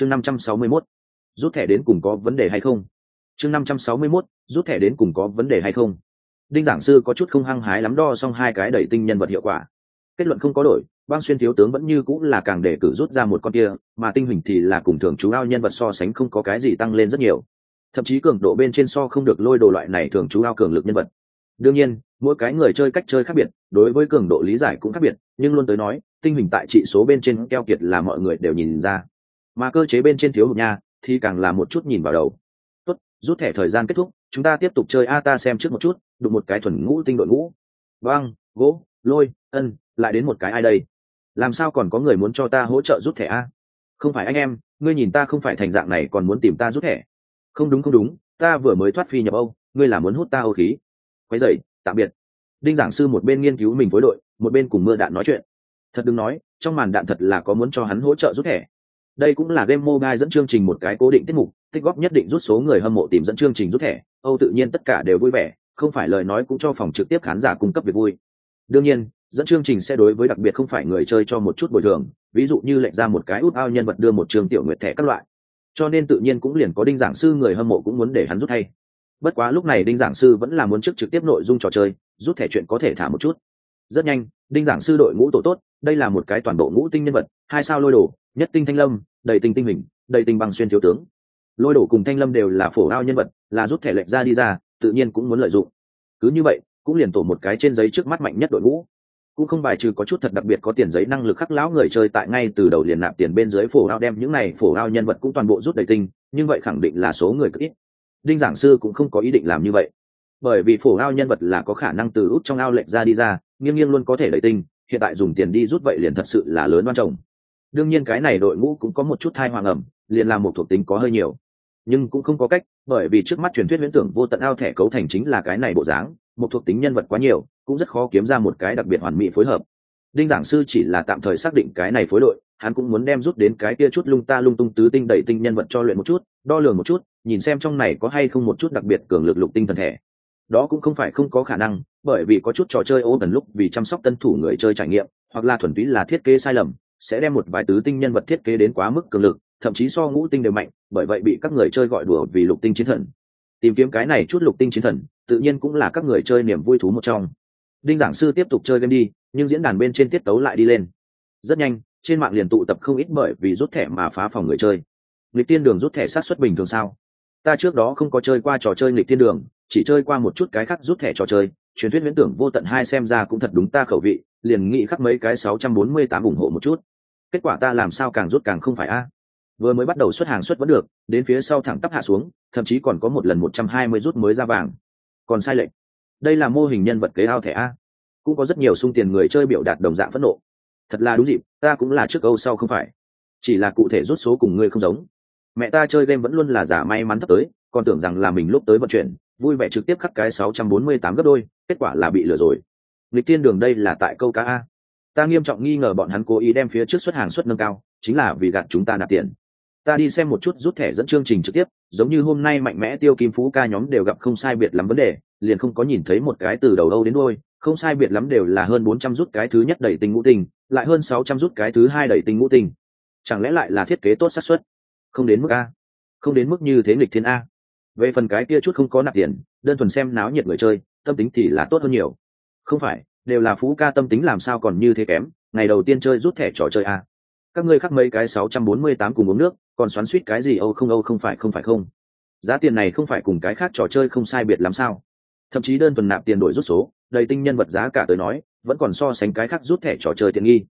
chương năm trăm sáu mươi 561. rút thẻ đến cùng có vấn đề hay không chương năm trăm sáu mươi 561. rút thẻ đến cùng có vấn đề hay không đinh giảng sư có chút không hăng hái lắm đo xong hai cái đẩy tinh nhân vật hiệu quả kết luận không có đổi, băng xuyên thiếu tướng vẫn như cũng là càng để cử rút ra một con kia, mà tinh hình thì là cùng thường chú ao nhân vật so sánh không có cái gì tăng lên rất nhiều thậm chí cường độ bên trên so không được lôi đồ loại này thường chú ao cường lực nhân vật đương nhiên, mỗi cái người chơi cách chơi khác biệt, đối với cường độ lý giải cũng khác biệt, nhưng luôn tới nói, tinh hình tại trị số bên trên keo kiệt là mọi người đều nhìn ra mà cơ chế bên trên thiếu hụt nha, thì càng là một chút nhìn vào đầu. Tốt, rút thẻ thời gian kết thúc, chúng ta tiếp tục chơi a ta xem trước một chút, đụng một cái thuần ngũ, tinh đội ngũ. Băng gỗ, lôi, ân, lại đến một cái ai đây? Làm sao còn có người muốn cho ta hỗ trợ rút thẻ a? Không phải anh em, ngươi nhìn ta không phải thành dạng này còn muốn tìm ta rút thẻ. Không đúng không đúng, ta vừa mới thoát phi nhập âu, ngươi là muốn hút ta âu khí. Quay dậy tạm biệt. Đinh giảng sư một bên nghiên cứu mình với đội, một bên cùng mưa đạn nói chuyện. Thật đừng nói, trong màn đạn thật là có muốn cho hắn hỗ trợ rút thẻ đây cũng là game mobile dẫn chương trình một cái cố định tiết mục, tích góp nhất định rút số người hâm mộ tìm dẫn chương trình rút thẻ. Âu tự nhiên tất cả đều vui vẻ, không phải lời nói cũng cho phòng trực tiếp khán giả cung cấp việc vui. Đương nhiên, dẫn chương trình sẽ đối với đặc biệt không phải người chơi cho một chút bồi thường, ví dụ như lệnh ra một cái út ao nhân vật đưa một trường tiểu nguyệt thẻ các loại. Cho nên tự nhiên cũng liền có đinh giảng sư người hâm mộ cũng muốn để hắn rút hay bất quá lúc này đinh giảng sư vẫn là muốn trước trực tiếp nội dung trò chơi, rút thẻ chuyện có thể thả một chút. Rất nhanh, đinh giảng sư đội ngũ tổ tốt, đây là một cái toàn bộ ngũ tinh nhân vật, hai sao lôi đồ nhất tinh thanh lâm, đầy tinh tinh hình, đầy tinh bằng xuyên thiếu tướng. Lôi đổ cùng thanh lâm đều là phổ ao nhân vật, là rút thẻ lệnh ra đi ra, tự nhiên cũng muốn lợi dụng. Cứ như vậy, cũng liền tổ một cái trên giấy trước mắt mạnh nhất đội ngũ. Cũng không bài trừ có chút thật đặc biệt có tiền giấy năng lực khắc lão người chơi tại ngay từ đầu liền nạp tiền bên dưới phổ ao đem những này phổ ao nhân vật cũng toàn bộ rút đầy tinh, nhưng vậy khẳng định là số người cực ít. Đinh giảng sư cũng không có ý định làm như vậy. Bởi vì phổ ao nhân vật là có khả năng từ út trong ao lệnh ra đi ra, nghiêng nghiêng luôn có thể đầy tinh, hiện tại dùng tiền đi rút vậy liền thật sự là lớn quan trọng đương nhiên cái này đội ngũ cũng có một chút thai hoàng ẩm, liền làm một thuộc tính có hơi nhiều. Nhưng cũng không có cách, bởi vì trước mắt truyền thuyết viễn tưởng vô tận ao thẻ cấu thành chính là cái này bộ dáng, một thuộc tính nhân vật quá nhiều, cũng rất khó kiếm ra một cái đặc biệt hoàn mỹ phối hợp. Đinh giảng sư chỉ là tạm thời xác định cái này phối đội, hắn cũng muốn đem rút đến cái kia chút lung ta lung tung tứ tinh đẩy tinh nhân vật cho luyện một chút, đo lường một chút, nhìn xem trong này có hay không một chút đặc biệt cường lực lục tinh thần thể. Đó cũng không phải không có khả năng, bởi vì có chút trò chơi ô tần lúc vì chăm sóc tân thủ người chơi trải nghiệm, hoặc là thuần túy là thiết kế sai lầm sẽ đem một vài tứ tinh nhân vật thiết kế đến quá mức cường lực, thậm chí so ngũ tinh đều mạnh, bởi vậy bị các người chơi gọi đùa vì lục tinh chiến thần. Tìm kiếm cái này chút lục tinh chiến thần, tự nhiên cũng là các người chơi niềm vui thú một trong. Đinh giảng sư tiếp tục chơi game đi, nhưng diễn đàn bên trên tiết tấu lại đi lên. Rất nhanh, trên mạng liền tụ tập không ít bởi vì rút thẻ mà phá phòng người chơi. Nghịch tiên đường rút thẻ sát xuất bình thường sao? Ta trước đó không có chơi qua trò chơi nghịch tiên đường, chỉ chơi qua một chút cái khác rút thẻ trò chơi, truyền thuyết viễn tưởng vô tận hai xem ra cũng thật đúng ta khẩu vị liền nghĩ khắc mấy cái sáu trăm bốn mươi tám ủng hộ một chút. Kết quả ta làm sao càng rút càng không phải a? Vừa mới bắt đầu xuất hàng xuất vẫn được, đến phía sau thẳng tắp hạ xuống, thậm chí còn có một lần một trăm hai mươi rút mới ra vàng. Còn sai lệch. Đây là mô hình nhân vật kế ao thẻ a. Cũng có rất nhiều sung tiền người chơi biểu đạt đồng dạng phẫn nộ. Thật là đúng dịp, ta cũng là trước câu sau không phải. Chỉ là cụ thể rút số cùng ngươi không giống. Mẹ ta chơi game vẫn luôn là giả may mắn thấp tới, còn tưởng rằng là mình lúc tới vận chuyển, vui vẻ trực tiếp khắc cái sáu trăm bốn mươi tám gấp đôi, kết quả là bị lừa rồi lịch tiên đường đây là tại câu cá a. Ta nghiêm trọng nghi ngờ bọn hắn cố ý đem phía trước xuất hàng xuất nâng cao chính là vì gạt chúng ta nạp tiền. Ta đi xem một chút rút thẻ dẫn chương trình trực tiếp giống như hôm nay mạnh mẽ tiêu kim phú ca nhóm đều gặp không sai biệt lắm vấn đề liền không có nhìn thấy một cái từ đầu đâu đến đôi không sai biệt lắm đều là hơn bốn trăm rút cái thứ nhất đẩy tình ngũ tình, lại hơn sáu trăm rút cái thứ hai đẩy tình ngũ tình, chẳng lẽ lại là thiết kế tốt xác suất? Không đến mức a. Không đến mức như thế nghịch thiên a. Về phần cái kia chút không có nạp tiền đơn thuần xem náo nhiệt người chơi tâm tính thì là tốt hơn nhiều không phải, đều là phú ca tâm tính làm sao còn như thế kém, ngày đầu tiên chơi rút thẻ trò chơi a các ngươi khắc mấy cái sáu trăm bốn mươi tám cùng uống nước, còn xoắn suýt cái gì? Âu không âu không phải không phải không. Giá tiền này không phải cùng cái khác trò chơi không sai biệt làm sao? Thậm chí đơn thuần nạp tiền đổi rút số, đầy tinh nhân vật giá cả tới nói, vẫn còn so sánh cái khác rút thẻ trò chơi tiện nghi.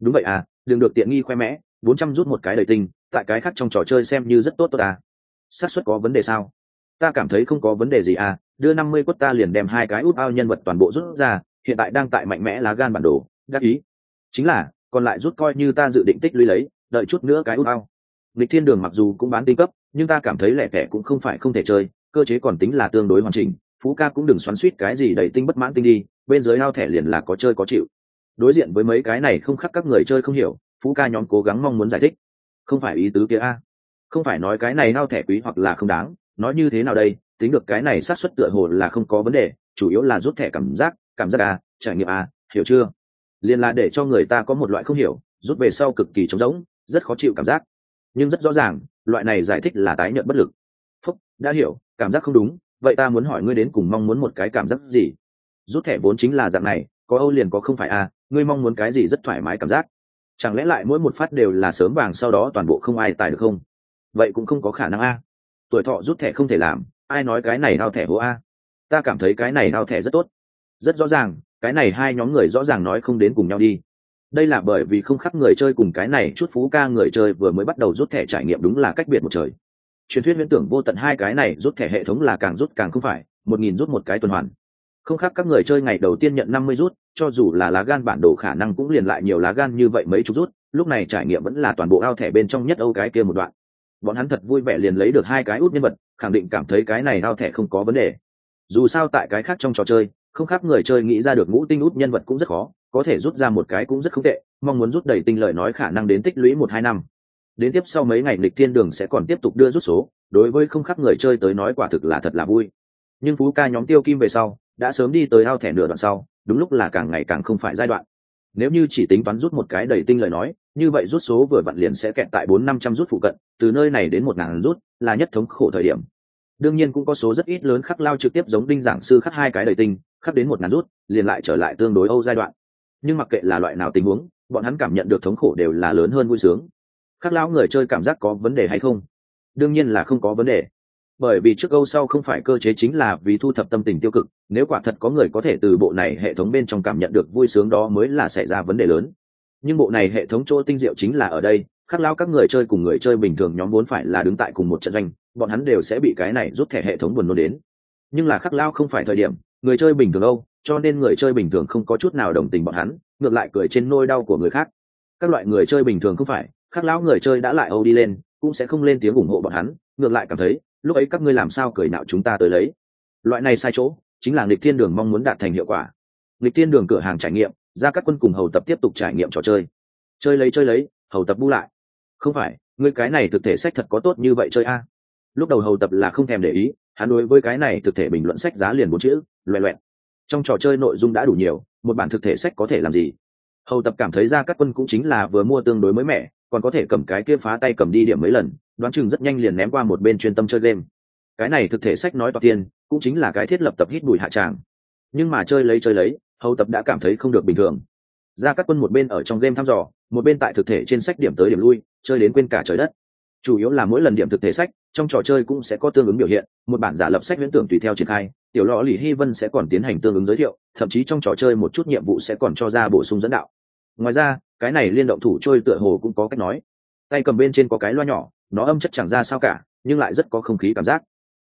Đúng vậy à đừng được tiện nghi khoe mẽ, bốn trăm rút một cái đầy tinh, tại cái khác trong trò chơi xem như rất tốt tốt à. Xác suất có vấn đề sao? Ta cảm thấy không có vấn đề gì à đưa năm mươi quất ta liền đem hai cái út ao nhân vật toàn bộ rút ra, hiện tại đang tại mạnh mẽ lá gan bản đồ, đắc ý. Chính là, còn lại rút coi như ta dự định tích lũy lấy, đợi chút nữa cái út ao. Lịch thiên đường mặc dù cũng bán tinh cấp, nhưng ta cảm thấy lẻ tẻ cũng không phải không thể chơi, cơ chế còn tính là tương đối hoàn chỉnh, phú ca cũng đừng xoắn suýt cái gì đầy tinh bất mãn tinh đi, bên dưới ao thẻ liền là có chơi có chịu. Đối diện với mấy cái này không khắc các người chơi không hiểu, phú ca nhóm cố gắng mong muốn giải thích. Không phải ý tứ kia a. Không phải nói cái này ao thẻ quý hoặc là không đáng, nói như thế nào đây? Tính được cái này xác suất tựa hồ là không có vấn đề chủ yếu là rút thẻ cảm giác cảm giác à trải nghiệm à hiểu chưa? Liền là để cho người ta có một loại không hiểu rút về sau cực kỳ trống rỗng rất khó chịu cảm giác. Nhưng rất rõ ràng loại này giải thích là tái nhận bất lực. Phúc đã hiểu cảm giác không đúng vậy ta muốn hỏi ngươi đến cùng mong muốn một cái cảm giác gì? Rút thẻ vốn chính là dạng này có âu liền có không phải a à, ngươi mong muốn cái gì rất thoải mái cảm giác. Chẳng lẽ lại mỗi một phát đều là sớm vàng sau đó toàn bộ không ai tài được không? Vậy cũng không có khả năng a tuổi thọ rút thẻ không thể làm ai nói cái này hao thẻ hố a? Ta cảm thấy cái này hao thẻ rất tốt. Rất rõ ràng, cái này hai nhóm người rõ ràng nói không đến cùng nhau đi. Đây là bởi vì không khắc người chơi cùng cái này chút phú ca người chơi vừa mới bắt đầu rút thẻ trải nghiệm đúng là cách biệt một trời. Truyền thuyết viễn tưởng vô tận hai cái này rút thẻ hệ thống là càng rút càng không phải, một nghìn rút một cái tuần hoàn. Không khác các người chơi ngày đầu tiên nhận năm mươi rút, cho dù là lá gan bản đồ khả năng cũng liền lại nhiều lá gan như vậy mấy chục rút, lúc này trải nghiệm vẫn là toàn bộ ao thẻ bên trong nhất âu cái kia một đoạn bọn hắn thật vui vẻ liền lấy được hai cái út nhân vật, khẳng định cảm thấy cái này ao thẻ không có vấn đề. Dù sao tại cái khác trong trò chơi, không khác người chơi nghĩ ra được ngũ tinh út nhân vật cũng rất khó, có thể rút ra một cái cũng rất không tệ, mong muốn rút đầy tinh lợi nói khả năng đến tích lũy một hai năm. Đến tiếp sau mấy ngày lịch thiên đường sẽ còn tiếp tục đưa rút số, đối với không khác người chơi tới nói quả thực là thật là vui. Nhưng phú ca nhóm tiêu kim về sau, đã sớm đi tới ao thẻ nửa đoạn sau, đúng lúc là càng ngày càng không phải giai đoạn nếu như chỉ tính toán rút một cái đầy tinh lời nói, như vậy rút số vừa vặn liền sẽ kẹt tại bốn năm trăm rút phụ cận, từ nơi này đến một ngàn rút là nhất thống khổ thời điểm. Đương nhiên cũng có số rất ít lớn khắc lao trực tiếp giống đinh giảng sư khắc hai cái đầy tinh, khắc đến một ngàn rút, liền lại trở lại tương đối âu giai đoạn. Nhưng mặc kệ là loại nào tình huống, bọn hắn cảm nhận được thống khổ đều là lớn hơn vui sướng. Khắc lão người chơi cảm giác có vấn đề hay không? Đương nhiên là không có vấn đề bởi vì trước câu sau không phải cơ chế chính là vì thu thập tâm tình tiêu cực, nếu quả thật có người có thể từ bộ này hệ thống bên trong cảm nhận được vui sướng đó mới là xảy ra vấn đề lớn. Nhưng bộ này hệ thống chỗ tinh diệu chính là ở đây, khắc lao các người chơi cùng người chơi bình thường nhóm vốn phải là đứng tại cùng một trận doanh, bọn hắn đều sẽ bị cái này rút thẻ hệ thống buồn nôn đến. Nhưng là khắc lao không phải thời điểm, người chơi bình thường âu, cho nên người chơi bình thường không có chút nào đồng tình bọn hắn, ngược lại cười trên nôi đau của người khác. Các loại người chơi bình thường không phải, khắc lão người chơi đã lại âu đi lên, cũng sẽ không lên tiếng ủng hộ bọn hắn, ngược lại cảm thấy lúc ấy các ngươi làm sao cười nạo chúng ta tới lấy? Loại này sai chỗ, chính là nghịch thiên đường mong muốn đạt thành hiệu quả. Nghịch thiên đường cửa hàng trải nghiệm, ra các quân cùng hầu tập tiếp tục trải nghiệm trò chơi. Chơi lấy chơi lấy, hầu tập bu lại. Không phải, ngươi cái này thực thể sách thật có tốt như vậy chơi a? Lúc đầu hầu tập là không thèm để ý, hắn đối với cái này thực thể bình luận sách giá liền bốn chữ loẹ loẹn trong trò chơi nội dung đã đủ nhiều, một bản thực thể sách có thể làm gì? Hầu tập cảm thấy ra các quân cũng chính là vừa mua tương đối mới mẻ còn có thể cầm cái kia phá tay cầm đi điểm mấy lần, đoán chừng rất nhanh liền ném qua một bên chuyên tâm chơi game. Cái này thực thể sách nói toạc tiên, cũng chính là cái thiết lập tập hít bùi hạ tràng. Nhưng mà chơi lấy chơi lấy, hầu tập đã cảm thấy không được bình thường. Ra các quân một bên ở trong game thăm dò, một bên tại thực thể trên sách điểm tới điểm lui, chơi đến quên cả trời đất. Chủ yếu là mỗi lần điểm thực thể sách, trong trò chơi cũng sẽ có tương ứng biểu hiện, một bản giả lập sách viễn tưởng tùy theo triển khai, tiểu lò lì hy vân sẽ còn tiến hành tương ứng giới thiệu, thậm chí trong trò chơi một chút nhiệm vụ sẽ còn cho ra bổ sung dẫn đạo ngoài ra, cái này liên động thủ trôi tựa hồ cũng có cách nói. Tay cầm bên trên có cái loa nhỏ, nó âm chất chẳng ra sao cả, nhưng lại rất có không khí cảm giác.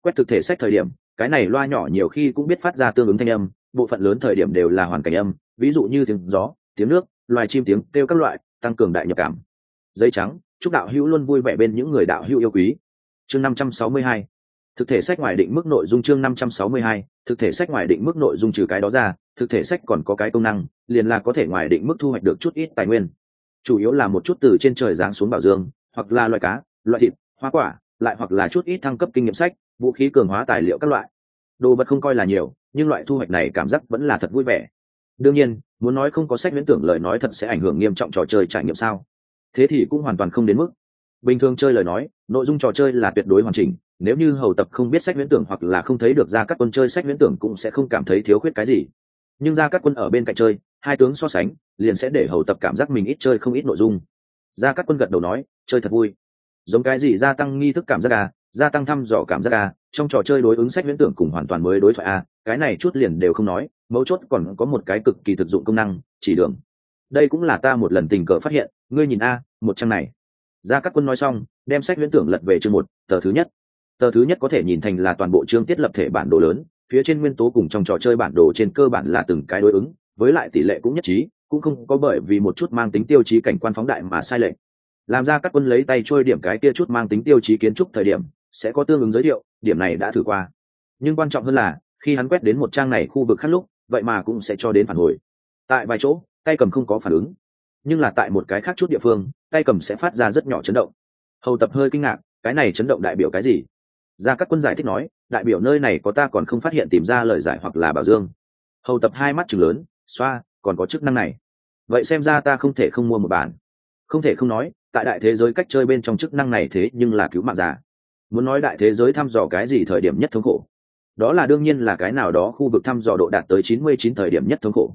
Quét thực thể sách thời điểm, cái này loa nhỏ nhiều khi cũng biết phát ra tương ứng thanh âm, bộ phận lớn thời điểm đều là hoàn cảnh âm, ví dụ như tiếng gió, tiếng nước, loài chim tiếng kêu các loại, tăng cường đại nhập cảm. Dây trắng, chúc đạo hữu luôn vui vẻ bên những người đạo hữu yêu quý. Chương năm trăm sáu mươi hai. Thực thể sách ngoài định mức nội dung chương năm trăm sáu mươi hai. Thực thể sách ngoài định mức nội dung trừ cái đó ra thực thể sách còn có cái công năng, liền là có thể ngoài định mức thu hoạch được chút ít tài nguyên. Chủ yếu là một chút từ trên trời giáng xuống bảo dương, hoặc là loại cá, loại thịt, hoa quả, lại hoặc là chút ít thăng cấp kinh nghiệm sách, vũ khí cường hóa tài liệu các loại. Đồ vật không coi là nhiều, nhưng loại thu hoạch này cảm giác vẫn là thật vui vẻ. Đương nhiên, muốn nói không có sách viễn tưởng lời nói thật sẽ ảnh hưởng nghiêm trọng trò chơi trải nghiệm sao. Thế thì cũng hoàn toàn không đến mức. Bình thường chơi lời nói, nội dung trò chơi là tuyệt đối hoàn chỉnh, nếu như hầu tập không biết sách viễn tưởng hoặc là không thấy được ra các quân chơi sách viễn tưởng cũng sẽ không cảm thấy thiếu khuyết cái gì nhưng ra các quân ở bên cạnh chơi, hai tướng so sánh, liền sẽ để hầu tập cảm giác mình ít chơi không ít nội dung. Ra các quân gật đầu nói, chơi thật vui. Giống cái gì gia tăng nghi thức cảm giác à gia tăng thăm dò cảm giác à trong trò chơi đối ứng sách viễn tưởng cùng hoàn toàn mới đối thoại à cái này chút liền đều không nói, mấu chốt còn có một cái cực kỳ thực dụng công năng, chỉ đường. Đây cũng là ta một lần tình cờ phát hiện, ngươi nhìn a, một trang này. Ra các quân nói xong, đem sách viễn tưởng lật về chương một, tờ thứ nhất. Tờ thứ nhất có thể nhìn thành là toàn bộ chương tiết lập thể bản đồ lớn phía trên nguyên tố cùng trong trò chơi bản đồ trên cơ bản là từng cái đối ứng, với lại tỷ lệ cũng nhất trí, cũng không có bởi vì một chút mang tính tiêu chí cảnh quan phóng đại mà sai lệch. Làm ra các quân lấy tay trôi điểm cái kia chút mang tính tiêu chí kiến trúc thời điểm, sẽ có tương ứng giới thiệu, điểm này đã thử qua. Nhưng quan trọng hơn là, khi hắn quét đến một trang này khu vực khác lúc, vậy mà cũng sẽ cho đến phản hồi. Tại vài chỗ, tay cầm không có phản ứng. Nhưng là tại một cái khác chút địa phương, tay cầm sẽ phát ra rất nhỏ chấn động. Hầu tập hơi kinh ngạc, cái này chấn động đại biểu cái gì? Ra các quân giải thích nói đại biểu nơi này có ta còn không phát hiện tìm ra lời giải hoặc là bảo dương. Hầu tập hai mắt chừng lớn, xoa, còn có chức năng này. Vậy xem ra ta không thể không mua một bản. Không thể không nói, tại đại thế giới cách chơi bên trong chức năng này thế nhưng là cứu mạng giả. Muốn nói đại thế giới thăm dò cái gì thời điểm nhất thống khổ. Đó là đương nhiên là cái nào đó khu vực thăm dò độ đạt tới 99 thời điểm nhất thống khổ.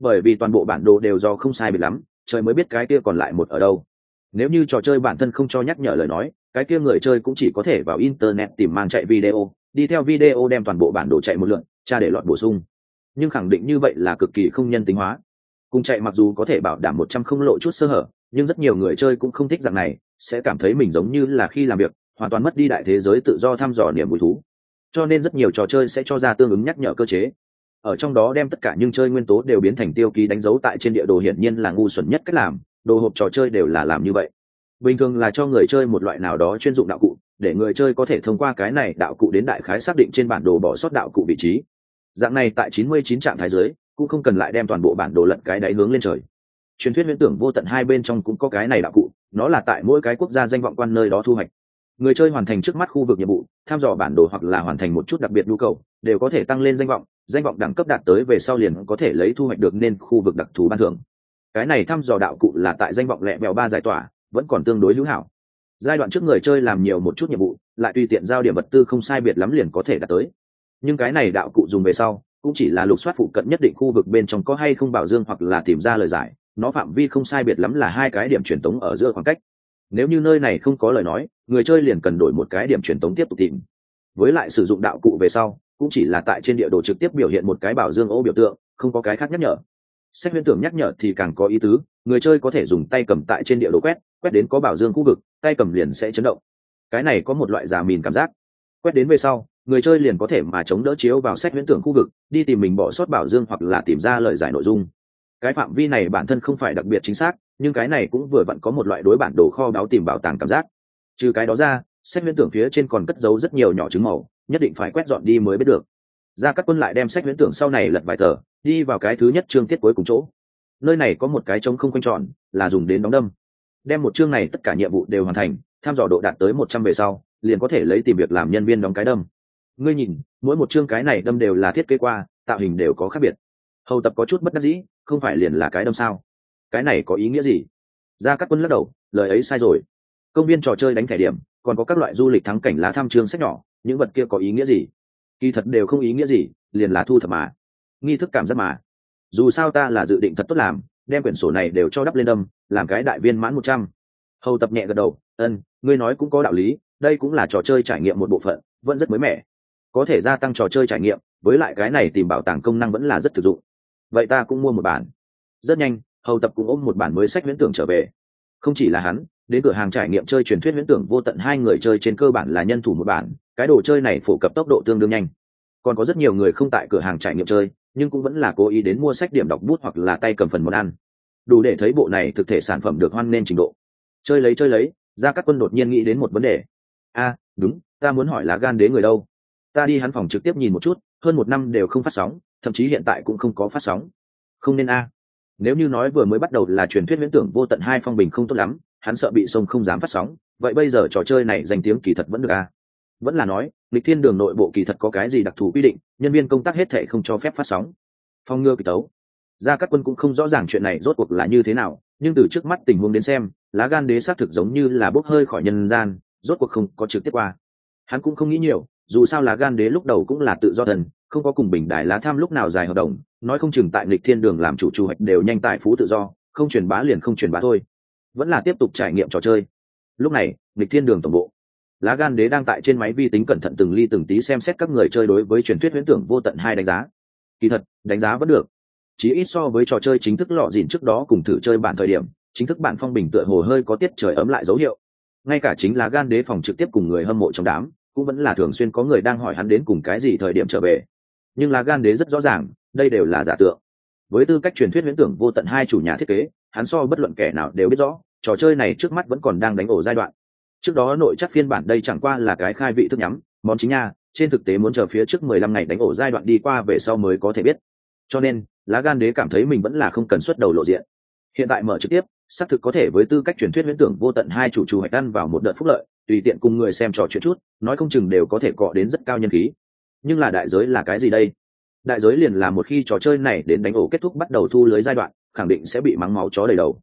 Bởi vì toàn bộ bản đồ đều do không sai bị lắm, trời mới biết cái kia còn lại một ở đâu. Nếu như trò chơi bản thân không cho nhắc nhở lời nói, cái kia người chơi cũng chỉ có thể vào internet tìm mang chạy video đi theo video đem toàn bộ bản đồ chạy một lượn tra để lọt bổ sung. Nhưng khẳng định như vậy là cực kỳ không nhân tính hóa. Cùng chạy mặc dù có thể bảo đảm một trăm không lộ chút sơ hở, nhưng rất nhiều người chơi cũng không thích dạng này, sẽ cảm thấy mình giống như là khi làm việc, hoàn toàn mất đi đại thế giới tự do thăm dò niềm vui thú. Cho nên rất nhiều trò chơi sẽ cho ra tương ứng nhắc nhở cơ chế. Ở trong đó đem tất cả những chơi nguyên tố đều biến thành tiêu ký đánh dấu tại trên địa đồ hiển nhiên là ngu xuẩn nhất cách làm, đồ hộp trò chơi đều là làm như vậy. Bình thường là cho người chơi một loại nào đó chuyên dụng đạo cụ để người chơi có thể thông qua cái này đạo cụ đến đại khái xác định trên bản đồ bỏ sót đạo cụ vị trí. Dạng này tại 99 trạng thái giới cũng không cần lại đem toàn bộ bản đồ lận cái đáy hướng lên trời. Truyền thuyết huyễn tưởng vô tận hai bên trong cũng có cái này đạo cụ, nó là tại mỗi cái quốc gia danh vọng quan nơi đó thu hoạch. Người chơi hoàn thành trước mắt khu vực nhiệm vụ, tham dò bản đồ hoặc là hoàn thành một chút đặc biệt nhu cầu, đều có thể tăng lên danh vọng danh vọng đẳng cấp đạt tới về sau liền có thể lấy thu hoạch được nên khu vực đặc thù ban thưởng. Cái này thăm dò đạo cụ là tại danh vọng lẹ bèo ba giải tỏa, vẫn còn tương đối hữu hảo giai đoạn trước người chơi làm nhiều một chút nhiệm vụ, lại tùy tiện giao điểm vật tư không sai biệt lắm liền có thể đạt tới. Nhưng cái này đạo cụ dùng về sau, cũng chỉ là lục soát phụ cận nhất định khu vực bên trong có hay không bảo dương hoặc là tìm ra lời giải, nó phạm vi không sai biệt lắm là hai cái điểm truyền tống ở giữa khoảng cách. Nếu như nơi này không có lời nói, người chơi liền cần đổi một cái điểm truyền tống tiếp tục tìm. Với lại sử dụng đạo cụ về sau, cũng chỉ là tại trên địa đồ trực tiếp biểu hiện một cái bảo dương ô biểu tượng, không có cái khác nhắc nhở. Sách huyễn tưởng nhắc nhở thì càng có ý tứ người chơi có thể dùng tay cầm tại trên địa đồ quét quét đến có bảo dương khu vực, tay cầm liền sẽ chấn động. Cái này có một loại giả mìn cảm giác. Quét đến về sau, người chơi liền có thể mà chống đỡ chiếu vào sách huyễn tưởng khu vực, đi tìm mình bỏ sót bảo dương hoặc là tìm ra lời giải nội dung. Cái phạm vi này bản thân không phải đặc biệt chính xác, nhưng cái này cũng vừa vặn có một loại đối bản đồ kho báo tìm bảo tàng cảm giác. Trừ cái đó ra, sách huyễn tưởng phía trên còn cất giấu rất nhiều nhỏ trứng màu, nhất định phải quét dọn đi mới biết được. Ra các quân lại đem sách huyễn tưởng sau này lật vài tờ, đi vào cái thứ nhất chương tiết cuối cùng chỗ nơi này có một cái trống không quanh tròn, là dùng đến đóng đâm. Đem một chương này tất cả nhiệm vụ đều hoàn thành, tham dò độ đạt tới một trăm về sau, liền có thể lấy tìm việc làm nhân viên đóng cái đâm. Ngươi nhìn, mỗi một chương cái này đâm đều là thiết kế qua, tạo hình đều có khác biệt. Hầu tập có chút bất đắc dĩ, không phải liền là cái đâm sao? Cái này có ý nghĩa gì? Ra các quân lắc đầu, lời ấy sai rồi. Công viên trò chơi đánh thẻ điểm, còn có các loại du lịch thắng cảnh lá tham chương sách nhỏ, những vật kia có ý nghĩa gì? Kỳ thật đều không ý nghĩa gì, liền là thu thập mà. Nghi thức cảm giác mà dù sao ta là dự định thật tốt làm, đem quyển sổ này đều cho đắp lên đâm, làm cái đại viên mãn một trăm. Hầu tập nhẹ gật đầu, ân, ngươi nói cũng có đạo lý, đây cũng là trò chơi trải nghiệm một bộ phận, vẫn rất mới mẻ. Có thể gia tăng trò chơi trải nghiệm, với lại cái này tìm bảo tàng công năng vẫn là rất thực dụng. Vậy ta cũng mua một bản. Rất nhanh, hầu tập cũng ôm một bản mới sách viễn tưởng trở về. Không chỉ là hắn, đến cửa hàng trải nghiệm chơi truyền thuyết viễn tưởng vô tận hai người chơi trên cơ bản là nhân thủ một bản, cái đồ chơi này phổ cập tốc độ tương đương nhanh. Còn có rất nhiều người không tại cửa hàng trải nghiệm chơi nhưng cũng vẫn là cố ý đến mua sách điểm đọc bút hoặc là tay cầm phần món ăn. Đủ để thấy bộ này thực thể sản phẩm được hoan nên trình độ. Chơi lấy chơi lấy ra các quân đột nhiên nghĩ đến một vấn đề. A đúng, ta muốn hỏi là gan đế người đâu? Ta đi hắn phòng trực tiếp nhìn một chút, hơn một năm đều không phát sóng, thậm chí hiện tại cũng không có phát sóng. Không nên a. Nếu như nói vừa mới bắt đầu là truyền thuyết viễn tưởng vô tận hai phong bình không tốt lắm, hắn sợ bị sông không dám phát sóng, vậy bây giờ trò chơi này danh tiếng kỳ thật vẫn được a vẫn là nói lịch thiên đường nội bộ kỳ thật có cái gì đặc thù quy định, nhân viên công tác hết thể không cho phép phát sóng. Phong ngừa kỳ tấu. Ra các quân cũng không rõ ràng chuyện này rốt cuộc là như thế nào, nhưng từ trước mắt tình huống đến xem, lá gan đế xác thực giống như là bốc hơi khỏi nhân gian, rốt cuộc không có trực tiếp qua. Hắn cũng không nghĩ nhiều, dù sao là gan đế lúc đầu cũng là tự do thần, không có cùng bình đại lá tham lúc nào dài hợp đồng, nói không chừng tại lịch thiên đường làm chủ chủ hoạch đều nhanh tại phú tự do, không truyền bá liền không truyền bá thôi. Vẫn là tiếp tục trải nghiệm trò chơi. Lúc này lịch thiên đường tổng bộ lá gan đế đang tại trên máy vi tính cẩn thận từng ly từng tí xem xét các người chơi đối với truyền thuyết huyễn tưởng vô tận hai đánh giá. Kỳ thật, đánh giá vẫn được. Chỉ ít so với trò chơi chính thức lọ dìn trước đó cùng thử chơi bản thời điểm, chính thức bản phong bình tựa hồ hơi có tiết trời ấm lại dấu hiệu. Ngay cả chính lá gan đế phòng trực tiếp cùng người hâm mộ trong đám, cũng vẫn là thường xuyên có người đang hỏi hắn đến cùng cái gì thời điểm trở về. Nhưng lá gan đế rất rõ ràng, đây đều là giả tượng. Với tư cách truyền thuyết huyễn tưởng vô tận hai chủ nhà thiết kế, hắn so bất luận kẻ nào đều biết rõ, trò chơi này trước mắt vẫn còn đang đánh ổ giai đoạn trước đó nội chắc phiên bản đây chẳng qua là cái khai vị thức nhắm, món chính nha, trên thực tế muốn chờ phía trước mười lăm ngày đánh ổ giai đoạn đi qua về sau mới có thể biết. Cho nên, lá gan đế cảm thấy mình vẫn là không cần xuất đầu lộ diện. Hiện tại mở trực tiếp, xác thực có thể với tư cách truyền thuyết huyễn tưởng vô tận hai chủ chủ hạch ăn vào một đợt phúc lợi, tùy tiện cùng người xem trò chuyện chút, nói không chừng đều có thể cọ đến rất cao nhân khí. Nhưng là đại giới là cái gì đây? Đại giới liền là một khi trò chơi này đến đánh ổ kết thúc bắt đầu thu lưới giai đoạn, khẳng định sẽ bị mắng máu chó đầy đầu.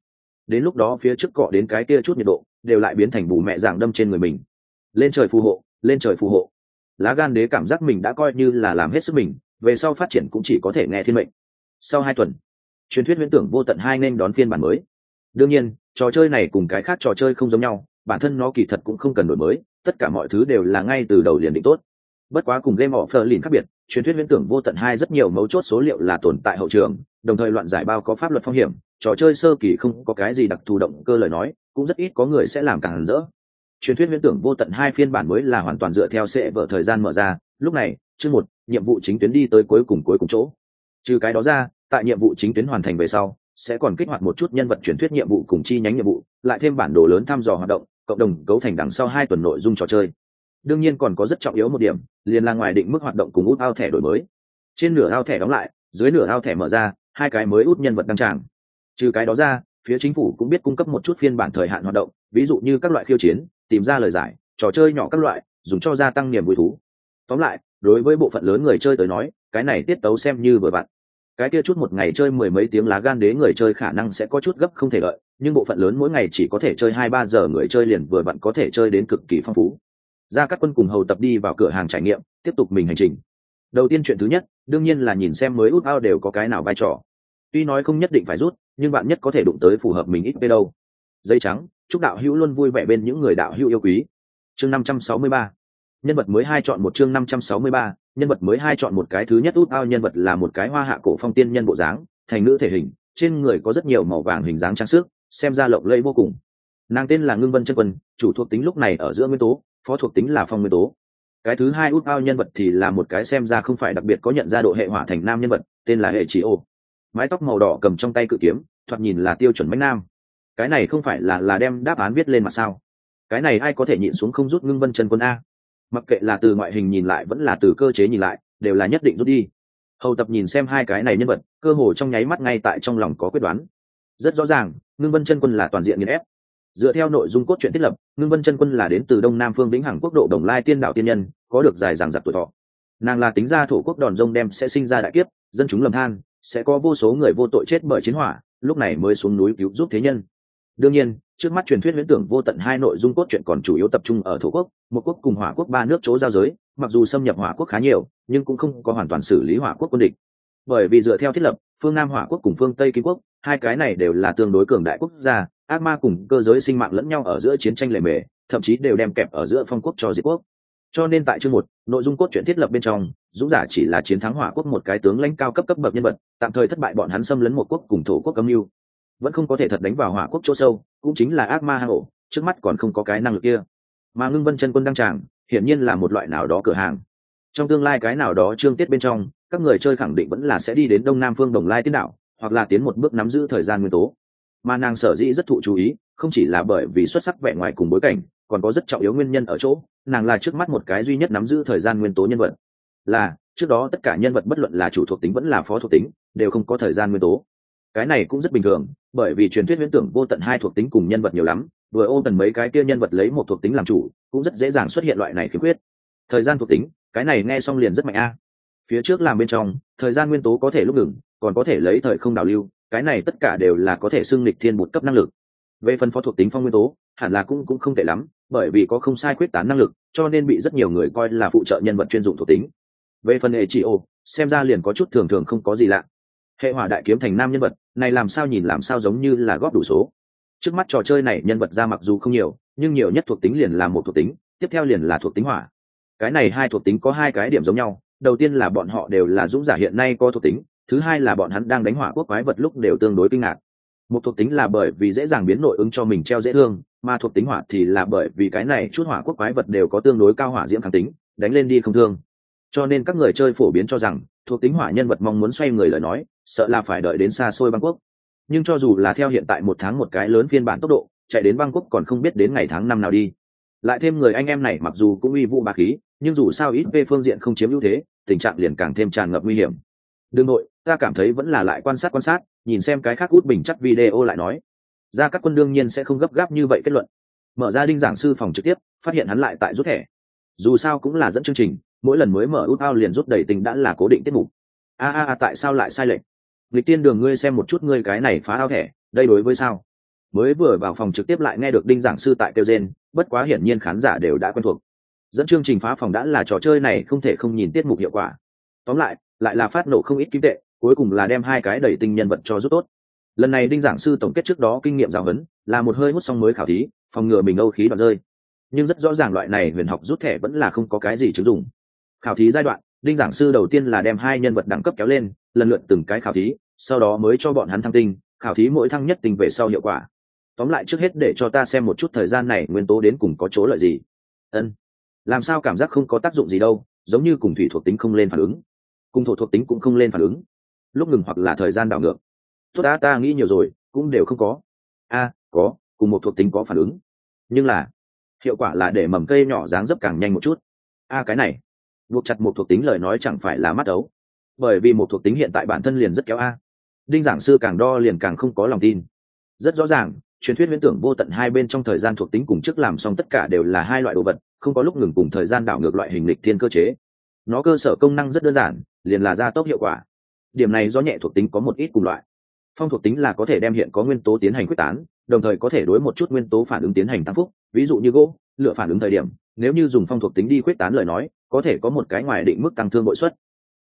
Đến lúc đó phía trước cọ đến cái kia chút nhiệt độ đều lại biến thành bù mẹ dạng đâm trên người mình. Lên trời phù hộ, lên trời phù hộ. Lá gan đế cảm giác mình đã coi như là làm hết sức mình, về sau phát triển cũng chỉ có thể nghe thiên mệnh. Sau hai tuần, truyền thuyết huyễn tưởng vô tận hai nên đón phiên bản mới. Đương nhiên, trò chơi này cùng cái khác trò chơi không giống nhau, bản thân nó kỳ thật cũng không cần đổi mới, tất cả mọi thứ đều là ngay từ đầu liền định tốt bất quá cùng game of lìn khác biệt, truyền thuyết huyễn tưởng vô tận hai rất nhiều mấu chốt số liệu là tồn tại hậu trường, đồng thời loạn giải bao có pháp luật phong hiểm, trò chơi sơ kỳ không có cái gì đặc thù động cơ lời nói, cũng rất ít có người sẽ làm càng rỡ. Truyền thuyết huyễn tưởng vô tận hai phiên bản mới là hoàn toàn dựa theo sẽ vở thời gian mở ra, lúc này, chương một, nhiệm vụ chính tuyến đi tới cuối cùng cuối cùng chỗ. Trừ cái đó ra, tại nhiệm vụ chính tuyến hoàn thành về sau, sẽ còn kích hoạt một chút nhân vật truyền thuyết nhiệm vụ cùng chi nhánh nhiệm vụ, lại thêm bản đồ lớn thăm dò hoạt động, cộng đồng cấu thành đằng sau hai tuần nội dung trò chơi đương nhiên còn có rất trọng yếu một điểm, liền là ngoài định mức hoạt động cùng út ao thẻ đổi mới. Trên nửa ao thẻ đóng lại, dưới nửa ao thẻ mở ra, hai cái mới út nhân vật đăng tràng. Trừ cái đó ra, phía chính phủ cũng biết cung cấp một chút phiên bản thời hạn hoạt động, ví dụ như các loại khiêu chiến, tìm ra lời giải, trò chơi nhỏ các loại, dùng cho gia tăng niềm vui thú. Tóm lại, đối với bộ phận lớn người chơi tới nói, cái này tiết tấu xem như vừa vặn. Cái kia chút một ngày chơi mười mấy tiếng lá gan đế người chơi khả năng sẽ có chút gấp không thể lợi nhưng bộ phận lớn mỗi ngày chỉ có thể chơi hai ba giờ người chơi liền vừa vặn có thể chơi đến cực kỳ phong phú ra các quân cùng hầu tập đi vào cửa hàng trải nghiệm, tiếp tục mình hành trình. Đầu tiên chuyện thứ nhất, đương nhiên là nhìn xem mới út ao đều có cái nào vai trò. Tuy nói không nhất định phải rút, nhưng bạn nhất có thể đụng tới phù hợp mình ít về đâu. Dây trắng, chúc đạo hữu luôn vui vẻ bên những người đạo hữu yêu quý. Chương năm trăm sáu mươi ba. Nhân vật mới hai chọn một chương năm trăm sáu mươi ba. Nhân vật mới hai chọn một cái thứ nhất út ao nhân vật là một cái hoa hạ cổ phong tiên nhân bộ dáng, thành nữ thể hình, trên người có rất nhiều màu vàng hình dáng trang sức, xem ra lộng lẫy vô cùng. Nàng tên là ngưng vân chân quân, chủ thuộc tính lúc này ở giữa nguyên tố phó thuộc tính là phong nguyên tố. Cái thứ hai út ao nhân vật thì là một cái xem ra không phải đặc biệt có nhận ra độ hệ hỏa thành nam nhân vật, tên là hệ trí ô. Mái tóc màu đỏ cầm trong tay cự kiếm, thoạt nhìn là tiêu chuẩn bánh nam. Cái này không phải là là đem đáp án viết lên mà sao? Cái này ai có thể nhịn xuống không rút ngưng vân chân quân a? Mặc kệ là từ ngoại hình nhìn lại vẫn là từ cơ chế nhìn lại, đều là nhất định rút đi. Hầu tập nhìn xem hai cái này nhân vật, cơ hồ trong nháy mắt ngay tại trong lòng có quyết đoán. Rất rõ ràng, ngưng vân chân quân là toàn diện nghiền ép dựa theo nội dung cốt truyện thiết lập, ngưng vân chân quân là đến từ đông nam phương vĩnh hằng quốc độ đồng lai tiên đạo tiên nhân, có được dài dằng dặc tuổi thọ. Nàng là tính ra thổ quốc đòn rông đem sẽ sinh ra đại kiếp, dân chúng lầm than, sẽ có vô số người vô tội chết bởi chiến hỏa, lúc này mới xuống núi cứu giúp thế nhân. Đương nhiên, trước mắt truyền thuyết huyễn tưởng vô tận hai nội dung cốt truyện còn chủ yếu tập trung ở thổ quốc, một quốc cùng hỏa quốc ba nước chỗ giao giới, mặc dù xâm nhập hỏa quốc khá nhiều, nhưng cũng không có hoàn toàn xử lý hỏa quốc quân địch. Bởi vì dựa theo thiết lập, phương nam hỏa quốc cùng phương tây kim quốc, hai cái này đều là tương đối cường đại quốc gia ác ma cùng cơ giới sinh mạng lẫn nhau ở giữa chiến tranh lề mề, thậm chí đều đem kẹp ở giữa phong quốc cho diệt quốc. Cho nên tại chương một, nội dung cốt truyện thiết lập bên trong, dũng giả chỉ là chiến thắng hỏa quốc một cái tướng lãnh cao cấp cấp bậc nhân vật, tạm thời thất bại bọn hắn xâm lấn một quốc cùng thổ quốc âm mưu. Vẫn không có thể thật đánh vào hỏa quốc chỗ sâu, cũng chính là ác ma hang ổ, trước mắt còn không có cái năng lực kia. Mà ngưng vân chân quân đăng tràng, hiển nhiên là một loại nào đó cửa hàng. Trong tương lai cái nào đó trương tiết bên trong, các người chơi khẳng định vẫn là sẽ đi đến đông nam phương đồng lai tiến đạo hoặc là tiến một bước nắm giữ thời gian nguyên tố mà nàng sở dĩ rất thụ chú ý, không chỉ là bởi vì xuất sắc vẻ ngoài cùng bối cảnh, còn có rất trọng yếu nguyên nhân ở chỗ, nàng là trước mắt một cái duy nhất nắm giữ thời gian nguyên tố nhân vật. Là, trước đó tất cả nhân vật bất luận là chủ thuộc tính vẫn là phó thuộc tính, đều không có thời gian nguyên tố. Cái này cũng rất bình thường, bởi vì truyền thuyết viễn tưởng vô tận hai thuộc tính cùng nhân vật nhiều lắm, vừa ôm tần mấy cái kia nhân vật lấy một thuộc tính làm chủ, cũng rất dễ dàng xuất hiện loại này khiếm khuyết. Thời gian thuộc tính, cái này nghe xong liền rất mạnh a. Phía trước làm bên trong, thời gian nguyên tố có thể lúc ngừng, còn có thể lấy thời không đảo lưu cái này tất cả đều là có thể xưng lịch thiên một cấp năng lực. Về phần phó thuộc tính phong nguyên tố, hẳn là cũng cũng không tệ lắm, bởi vì có không sai quyết tán năng lực, cho nên bị rất nhiều người coi là phụ trợ nhân vật chuyên dụng thuộc tính. Về phần hệ chỉ ô, xem ra liền có chút thường thường không có gì lạ. Hệ hỏa đại kiếm thành nam nhân vật, này làm sao nhìn làm sao giống như là góp đủ số. Trước mắt trò chơi này nhân vật ra mặc dù không nhiều, nhưng nhiều nhất thuộc tính liền là một thuộc tính, tiếp theo liền là thuộc tính hỏa. Cái này hai thuộc tính có hai cái điểm giống nhau, đầu tiên là bọn họ đều là dũng giả hiện nay có thuộc tính thứ hai là bọn hắn đang đánh hỏa quốc quái vật lúc đều tương đối kinh ngạc. Một thuộc tính là bởi vì dễ dàng biến nội ứng cho mình treo dễ thương, mà thuộc tính hỏa thì là bởi vì cái này chút hỏa quốc quái vật đều có tương đối cao hỏa diễm kháng tính, đánh lên đi không thương. Cho nên các người chơi phổ biến cho rằng, thuộc tính hỏa nhân vật mong muốn xoay người lời nói, sợ là phải đợi đến xa xôi bangkok. Quốc nhưng cho dù là theo hiện tại một tháng một cái lớn phiên bản tốc độ, chạy đến bangkok còn không biết đến ngày tháng năm nào đi. Lại thêm người anh em này mặc dù cũng uy vũ bà khí, nhưng dù sao ít về phương diện không chiếm ưu thế, tình trạng liền càng thêm tràn ngập nguy hiểm. Đương nội ta cảm thấy vẫn là lại quan sát quan sát, nhìn xem cái khác út bình chắc video lại nói. Ra các quân đương nhiên sẽ không gấp gáp như vậy kết luận. Mở ra đinh giảng sư phòng trực tiếp, phát hiện hắn lại tại rút thẻ. Dù sao cũng là dẫn chương trình, mỗi lần mới mở út ao liền rút đầy tình đã là cố định tiết mục. A a a, tại sao lại sai lệch? Lịch tiên đường ngươi xem một chút ngươi cái này phá ao thẻ, đây đối với sao? Mới vừa vào phòng trực tiếp lại nghe được đinh giảng sư tại kêu gen bất quá hiển nhiên khán giả đều đã quen thuộc. Dẫn chương trình phá phòng đã là trò chơi này không thể không nhìn tiết mục hiệu quả. Tóm lại lại là phát nổ không ít kim tệ cuối cùng là đem hai cái đẩy tinh nhân vật cho rút tốt. Lần này đinh giảng sư tổng kết trước đó kinh nghiệm giáo huấn, là một hơi hút xong mới khảo thí, phòng ngừa mình âu khí đoạn rơi. Nhưng rất rõ ràng loại này huyền học rút thẻ vẫn là không có cái gì chứng dụng. Khảo thí giai đoạn, đinh giảng sư đầu tiên là đem hai nhân vật đẳng cấp kéo lên, lần lượt từng cái khảo thí, sau đó mới cho bọn hắn thăng tinh, khảo thí mỗi thăng nhất tinh về sau hiệu quả. Tóm lại trước hết để cho ta xem một chút thời gian này nguyên tố đến cùng có chỗ lợi gì. Ân. Làm sao cảm giác không có tác dụng gì đâu, giống như cùng thủy thuộc tính không lên phản ứng. Cùng thổ thuộc tính cũng không lên phản ứng lúc ngừng hoặc là thời gian đảo ngược. Tốt đã, ta nghĩ nhiều rồi, cũng đều không có. A, có, cùng một thuộc tính có phản ứng. Nhưng là, hiệu quả là để mầm cây nhỏ dáng dấp càng nhanh một chút. A, cái này, buộc chặt một thuộc tính lời nói chẳng phải là mắt ấu bởi vì một thuộc tính hiện tại bản thân liền rất kéo a. Đinh giảng sư càng đo liền càng không có lòng tin. Rất rõ ràng, truyền thuyết viễn tưởng vô tận hai bên trong thời gian thuộc tính cùng chức làm xong tất cả đều là hai loại đồ vật, không có lúc ngừng cùng thời gian đảo ngược loại hình lịch thiên cơ chế. Nó cơ sở công năng rất đơn giản, liền là gia tốc hiệu quả điểm này do nhẹ thuộc tính có một ít cùng loại. Phong thuộc tính là có thể đem hiện có nguyên tố tiến hành quyết tán, đồng thời có thể đối một chút nguyên tố phản ứng tiến hành tăng phúc. Ví dụ như gỗ lựa phản ứng thời điểm, nếu như dùng phong thuộc tính đi quyết tán lời nói, có thể có một cái ngoài định mức tăng thương bội suất.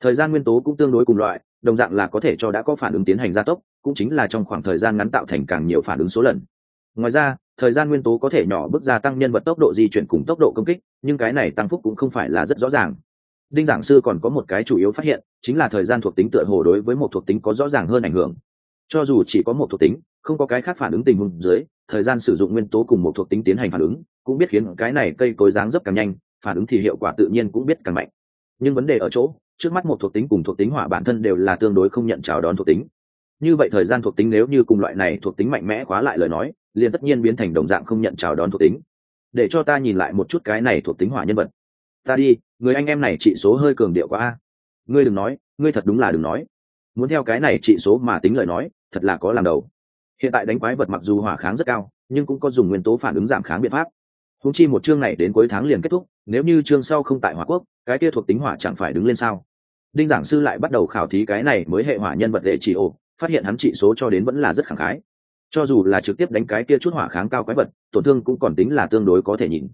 Thời gian nguyên tố cũng tương đối cùng loại, đồng dạng là có thể cho đã có phản ứng tiến hành gia tốc, cũng chính là trong khoảng thời gian ngắn tạo thành càng nhiều phản ứng số lần. Ngoài ra, thời gian nguyên tố có thể nhỏ bước gia tăng nhân vật tốc độ di chuyển cùng tốc độ công kích, nhưng cái này tăng phúc cũng không phải là rất rõ ràng đinh giảng sư còn có một cái chủ yếu phát hiện, chính là thời gian thuộc tính tựa hồ đối với một thuộc tính có rõ ràng hơn ảnh hưởng. Cho dù chỉ có một thuộc tính, không có cái khác phản ứng tình huống dưới, thời gian sử dụng nguyên tố cùng một thuộc tính tiến hành phản ứng, cũng biết khiến cái này cây cối dáng dấp càng nhanh, phản ứng thì hiệu quả tự nhiên cũng biết càng mạnh. Nhưng vấn đề ở chỗ, trước mắt một thuộc tính cùng thuộc tính hỏa bản thân đều là tương đối không nhận chào đón thuộc tính. Như vậy thời gian thuộc tính nếu như cùng loại này thuộc tính mạnh mẽ khóa lại lời nói, liền tất nhiên biến thành đồng dạng không nhận chào đón thuộc tính. Để cho ta nhìn lại một chút cái này thuộc tính hỏa nhân vật ta đi, người anh em này trị số hơi cường điệu quá a. Ngươi đừng nói, ngươi thật đúng là đừng nói. Muốn theo cái này trị số mà tính lời nói, thật là có làm đầu. Hiện tại đánh quái vật mặc dù hỏa kháng rất cao, nhưng cũng có dùng nguyên tố phản ứng giảm kháng biện pháp. Húng chi một chương này đến cuối tháng liền kết thúc, nếu như chương sau không tại hỏa quốc, cái kia thuộc tính hỏa chẳng phải đứng lên sao? Đinh giảng sư lại bắt đầu khảo thí cái này mới hệ hỏa nhân vật đệ chỉ ổ, phát hiện hắn trị số cho đến vẫn là rất khẳng khái. Cho dù là trực tiếp đánh cái kia chút hỏa kháng cao quái vật, tổn thương cũng còn tính là tương đối có thể nhìn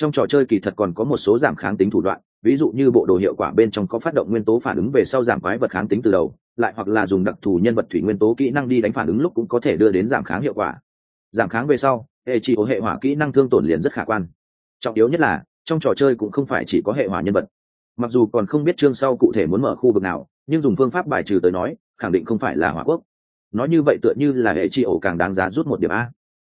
trong trò chơi kỳ thật còn có một số giảm kháng tính thủ đoạn, ví dụ như bộ đồ hiệu quả bên trong có phát động nguyên tố phản ứng về sau giảm quái vật kháng tính từ đầu, lại hoặc là dùng đặc thù nhân vật thủy nguyên tố kỹ năng đi đánh phản ứng lúc cũng có thể đưa đến giảm kháng hiệu quả. Giảm kháng về sau, hệ chỉ có hệ hỏa kỹ năng thương tổn liền rất khả quan. Trọng yếu nhất là, trong trò chơi cũng không phải chỉ có hệ hỏa nhân vật. Mặc dù còn không biết chương sau cụ thể muốn mở khu vực nào, nhưng dùng phương pháp bài trừ tới nói, khẳng định không phải là hỏa quốc. Nói như vậy tựa như là hệ chi ổ càng đáng giá rút một điểm a.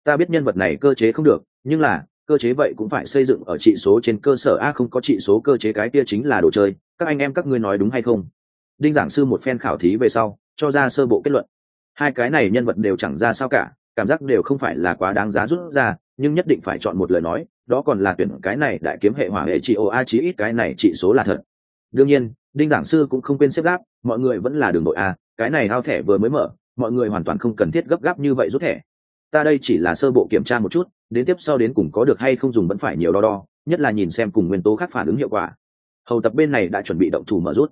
Ta biết nhân vật này cơ chế không được, nhưng là cơ chế vậy cũng phải xây dựng ở trị số trên cơ sở a, không có trị số cơ chế cái kia chính là đồ chơi. Các anh em, các ngươi nói đúng hay không? Đinh giảng sư một phen khảo thí về sau, cho ra sơ bộ kết luận. Hai cái này nhân vật đều chẳng ra sao cả, cảm giác đều không phải là quá đáng giá rút ra, nhưng nhất định phải chọn một lời nói, đó còn là tuyển cái này đại kiếm hệ hỏa hệ trị o a, chí ít cái này trị số là thật. Đương nhiên, đinh giảng sư cũng không quên xếp giáp, mọi người vẫn là đường nội a, cái này hao thẻ vừa mới mở, mọi người hoàn toàn không cần thiết gấp gáp như vậy rút thẻ. Ta đây chỉ là sơ bộ kiểm tra một chút đến tiếp sau đến cùng có được hay không dùng vẫn phải nhiều đo đo, nhất là nhìn xem cùng nguyên tố khác phản ứng hiệu quả. Hầu tập bên này đã chuẩn bị động thủ mở rút.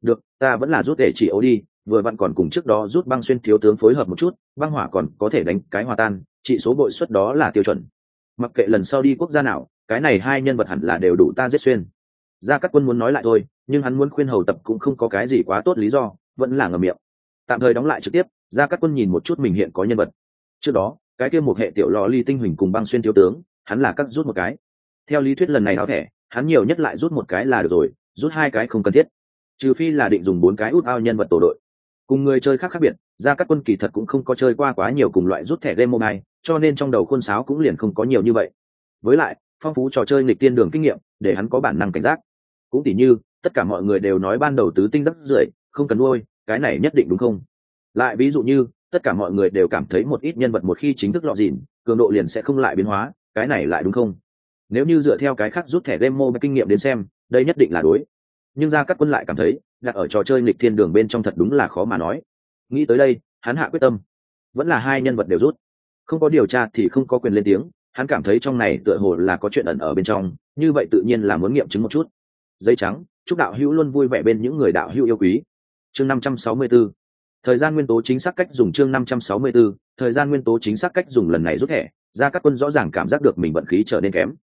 Được, ta vẫn là rút để chỉ ấu đi, vừa vặn còn cùng trước đó rút băng xuyên thiếu tướng phối hợp một chút, băng hỏa còn có thể đánh cái hòa tan trị số bội suất đó là tiêu chuẩn. Mặc kệ lần sau đi quốc gia nào, cái này hai nhân vật hẳn là đều đủ ta giết xuyên. Ra các quân muốn nói lại thôi, nhưng hắn muốn khuyên hầu tập cũng không có cái gì quá tốt lý do, vẫn là ngầm miệng. Tạm thời đóng lại trực tiếp ra các quân nhìn một chút mình hiện có nhân vật. Trước đó cái kia một hệ tiểu lò ly tinh huỳnh cùng băng xuyên thiếu tướng, hắn là cắt rút một cái. Theo lý thuyết lần này áo thẻ, hắn nhiều nhất lại rút một cái là được rồi, rút hai cái không cần thiết. Trừ phi là định dùng bốn cái út ao nhân vật tổ đội. Cùng người chơi khác khác biệt, ra các quân kỳ thật cũng không có chơi qua quá nhiều cùng loại rút thẻ game mobile cho nên trong đầu khuôn sáo cũng liền không có nhiều như vậy. Với lại, phong phú trò chơi nghịch tiên đường kinh nghiệm, để hắn có bản năng cảnh giác. Cũng tỉ như, tất cả mọi người đều nói ban đầu tứ tinh rất rưỡi không cần nuôi, cái này nhất định đúng không? Lại ví dụ như tất cả mọi người đều cảm thấy một ít nhân vật một khi chính thức lọt dịn cường độ liền sẽ không lại biến hóa, cái này lại đúng không? Nếu như dựa theo cái khác rút thẻ demo kinh nghiệm đến xem, đây nhất định là đối. Nhưng ra các quân lại cảm thấy, đặt ở trò chơi nghịch thiên đường bên trong thật đúng là khó mà nói. Nghĩ tới đây, hắn hạ quyết tâm. Vẫn là hai nhân vật đều rút. Không có điều tra thì không có quyền lên tiếng, hắn cảm thấy trong này tựa hồ là có chuyện ẩn ở bên trong, như vậy tự nhiên là muốn nghiệm chứng một chút. Dây trắng, chúc đạo hữu luôn vui vẻ bên những người đạo hữu yêu quý. Chương năm trăm sáu mươi 564 thời gian nguyên tố chính xác cách dùng chương năm trăm sáu mươi 564 thời gian nguyên tố chính xác cách dùng lần này rút thẻ, ra các quân rõ ràng cảm giác được mình vận khí trở nên kém.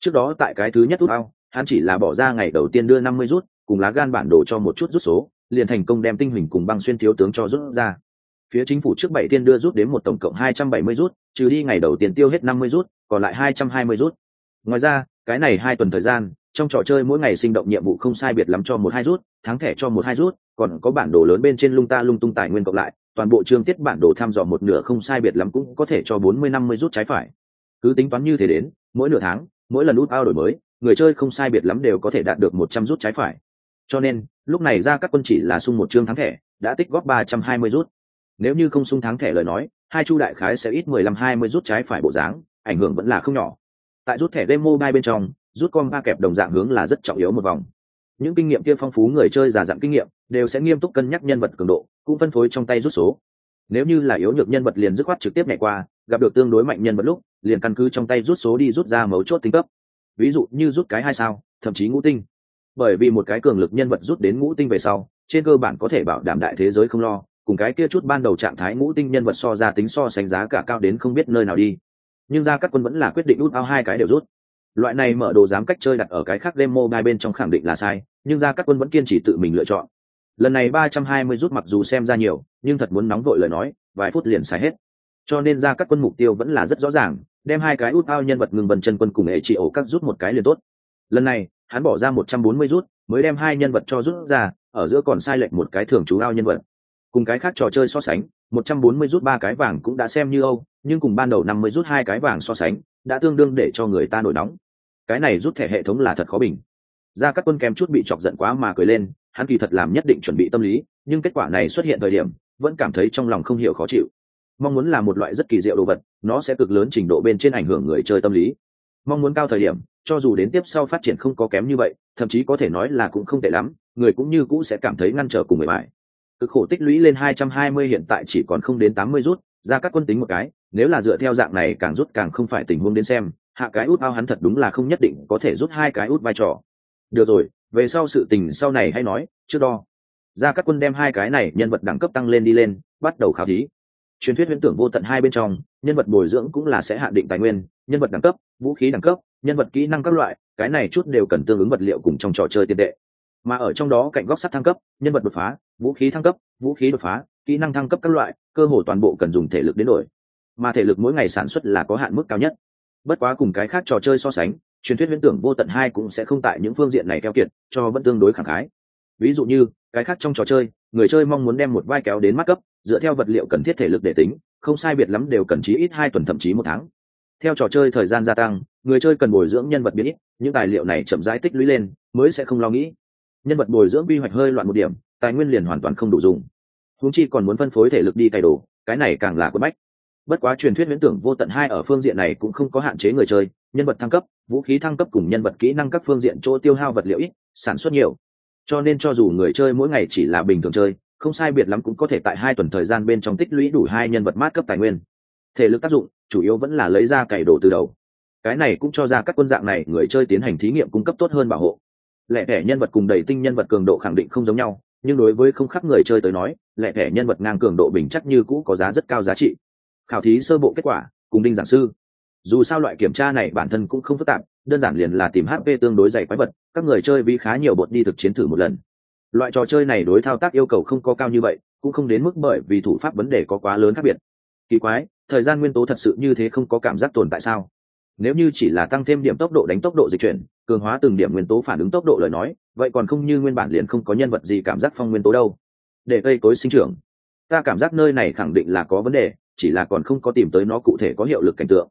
Trước đó tại cái thứ nhất rút ao hắn chỉ là bỏ ra ngày đầu tiên đưa năm mươi rút, cùng lá gan bản đồ cho một chút rút số, liền thành công đem tinh hình cùng băng xuyên thiếu tướng cho rút ra. Phía chính phủ trước bảy tiên đưa rút đến một tổng cộng hai trăm bảy mươi rút, trừ đi ngày đầu tiên tiêu hết năm mươi rút, còn lại hai trăm hai mươi rút. Ngoài ra, cái này hai tuần thời gian trong trò chơi mỗi ngày sinh động nhiệm vụ không sai biệt lắm cho một hai rút, thắng thẻ cho một hai rút, còn có bản đồ lớn bên trên lung ta lung tung tài nguyên cộng lại, toàn bộ chương tiết bản đồ thăm dò một nửa không sai biệt lắm cũng có thể cho bốn mươi năm mươi rút trái phải. Cứ tính toán như thế đến, mỗi nửa tháng, mỗi lần út ao đổi mới, người chơi không sai biệt lắm đều có thể đạt được một trăm rút trái phải. Cho nên, lúc này ra các quân chỉ là sung một chương thắng thẻ, đã tích góp ba trăm hai mươi rút. Nếu như không sung thắng thẻ lời nói, hai chu đại khái sẽ ít mười lăm hai mươi rút trái phải bộ dáng, ảnh hưởng vẫn là không nhỏ. Tại rút thẻ game mobile bên trong rút con ba kẹp đồng dạng hướng là rất trọng yếu một vòng. Những kinh nghiệm kia phong phú người chơi giả dạng kinh nghiệm đều sẽ nghiêm túc cân nhắc nhân vật cường độ, cũng phân phối trong tay rút số. Nếu như là yếu nhược nhân vật liền dứt khoát trực tiếp nhảy qua, gặp được tương đối mạnh nhân vật lúc, liền căn cứ trong tay rút số đi rút ra mấu chốt tính cấp. Ví dụ như rút cái hai sao, thậm chí ngũ tinh. Bởi vì một cái cường lực nhân vật rút đến ngũ tinh về sau, trên cơ bản có thể bảo đảm đại thế giới không lo, cùng cái kia chút ban đầu trạng thái ngũ tinh nhân vật so ra tính so sánh giá cả cao đến không biết nơi nào đi. Nhưng ra các quân vẫn là quyết định út ao hai cái đều rút loại này mở đồ dám cách chơi đặt ở cái khác game mobile bên trong khẳng định là sai, nhưng ra các quân vẫn kiên trì tự mình lựa chọn. Lần này ba trăm hai mươi rút mặc dù xem ra nhiều, nhưng thật muốn nóng vội lời nói, vài phút liền xài hết. Cho nên ra các quân mục tiêu vẫn là rất rõ ràng, đem hai cái út ao nhân vật ngừng bần chân quân cùng hệ trị ổ các rút một cái liền tốt. Lần này, hắn bỏ ra một trăm bốn mươi rút, mới đem hai nhân vật cho rút ra, ở giữa còn sai lệch một cái thường chú ao nhân vật. Cùng cái khác trò chơi so sánh, một trăm bốn mươi rút ba cái vàng cũng đã xem như âu, nhưng cùng ban đầu năm mươi rút hai cái vàng so sánh, đã tương đương để cho người ta nổi nóng cái này rút thẻ hệ thống là thật khó bình. Ra các quân kém chút bị chọc giận quá mà cười lên, hắn kỳ thật làm nhất định chuẩn bị tâm lý, nhưng kết quả này xuất hiện thời điểm, vẫn cảm thấy trong lòng không hiểu khó chịu. Mong muốn là một loại rất kỳ diệu đồ vật, nó sẽ cực lớn trình độ bên trên ảnh hưởng người chơi tâm lý. Mong muốn cao thời điểm, cho dù đến tiếp sau phát triển không có kém như vậy, thậm chí có thể nói là cũng không tệ lắm, người cũng như cũ sẽ cảm thấy ngăn trở cùng người bại cực khổ tích lũy lên hai trăm hai mươi, hiện tại chỉ còn không đến tám mươi rút ra các quân tính một cái, nếu là dựa theo dạng này càng rút càng không phải tình huống đến xem hạ cái út ao hắn thật đúng là không nhất định có thể rút hai cái út vai trò. Được rồi, về sau sự tình sau này hay nói, trước đo. Ra các quân đem hai cái này nhân vật đẳng cấp tăng lên đi lên, bắt đầu khảo thí. Truyền thuyết huyễn tưởng vô tận hai bên trong, nhân vật bồi dưỡng cũng là sẽ hạn định tài nguyên, nhân vật đẳng cấp, vũ khí đẳng cấp, nhân vật kỹ năng các loại, cái này chút đều cần tương ứng vật liệu cùng trong trò chơi tiền tệ. Mà ở trong đó cạnh góc sắt thăng cấp, nhân vật đột phá, vũ khí thăng cấp, vũ khí đột phá, kỹ năng thăng cấp các loại, cơ hồ toàn bộ cần dùng thể lực đến đổi. Mà thể lực mỗi ngày sản xuất là có hạn mức cao nhất bất quá cùng cái khác trò chơi so sánh, truyền thuyết huyễn tưởng vô tận hai cũng sẽ không tại những phương diện này keo kiệt, cho vẫn tương đối khẳng khái. Ví dụ như, cái khác trong trò chơi, người chơi mong muốn đem một vai kéo đến mắt cấp, dựa theo vật liệu cần thiết thể lực để tính, không sai biệt lắm đều cần chí ít hai tuần thậm chí một tháng. Theo trò chơi thời gian gia tăng, người chơi cần bồi dưỡng nhân vật biến ít, những tài liệu này chậm rãi tích lũy lên, mới sẽ không lo nghĩ. Nhân vật bồi dưỡng quy hoạch hơi loạn một điểm, tài nguyên liền hoàn toàn không đủ dùng. Húng chi còn muốn phân phối thể lực đi cày đồ, cái này càng là quất bách bất quá truyền thuyết viễn tưởng vô tận hai ở phương diện này cũng không có hạn chế người chơi, nhân vật thăng cấp, vũ khí thăng cấp cùng nhân vật kỹ năng các phương diện chỗ tiêu hao vật liệu ít, sản xuất nhiều. Cho nên cho dù người chơi mỗi ngày chỉ là bình thường chơi, không sai biệt lắm cũng có thể tại hai tuần thời gian bên trong tích lũy đủ hai nhân vật mát cấp tài nguyên. Thể lực tác dụng, chủ yếu vẫn là lấy ra cày đồ từ đầu. Cái này cũng cho ra các quân dạng này, người chơi tiến hành thí nghiệm cung cấp tốt hơn bảo hộ. Lẻ thẻ nhân vật cùng đầy tinh nhân vật cường độ khẳng định không giống nhau, nhưng đối với không khác người chơi tới nói, lẻ thẻ nhân vật ngang cường độ bình chắc như cũ có giá rất cao giá trị khảo thí sơ bộ kết quả, cùng đinh giảng sư. Dù sao loại kiểm tra này bản thân cũng không phức tạp, đơn giản liền là tìm hp tương đối dày quái vật, các người chơi vì khá nhiều bột đi thực chiến thử một lần. Loại trò chơi này đối thao tác yêu cầu không có cao như vậy, cũng không đến mức bởi vì thủ pháp vấn đề có quá lớn khác biệt. Kỳ quái, thời gian nguyên tố thật sự như thế không có cảm giác tồn tại sao? Nếu như chỉ là tăng thêm điểm tốc độ đánh tốc độ dịch chuyển, cường hóa từng điểm nguyên tố phản ứng tốc độ lời nói, vậy còn không như nguyên bản liền không có nhân vật gì cảm giác phong nguyên tố đâu. Để cây cối sinh trưởng, ta cảm giác nơi này khẳng định là có vấn đề chỉ là còn không có tìm tới nó cụ thể có hiệu lực cảnh tượng.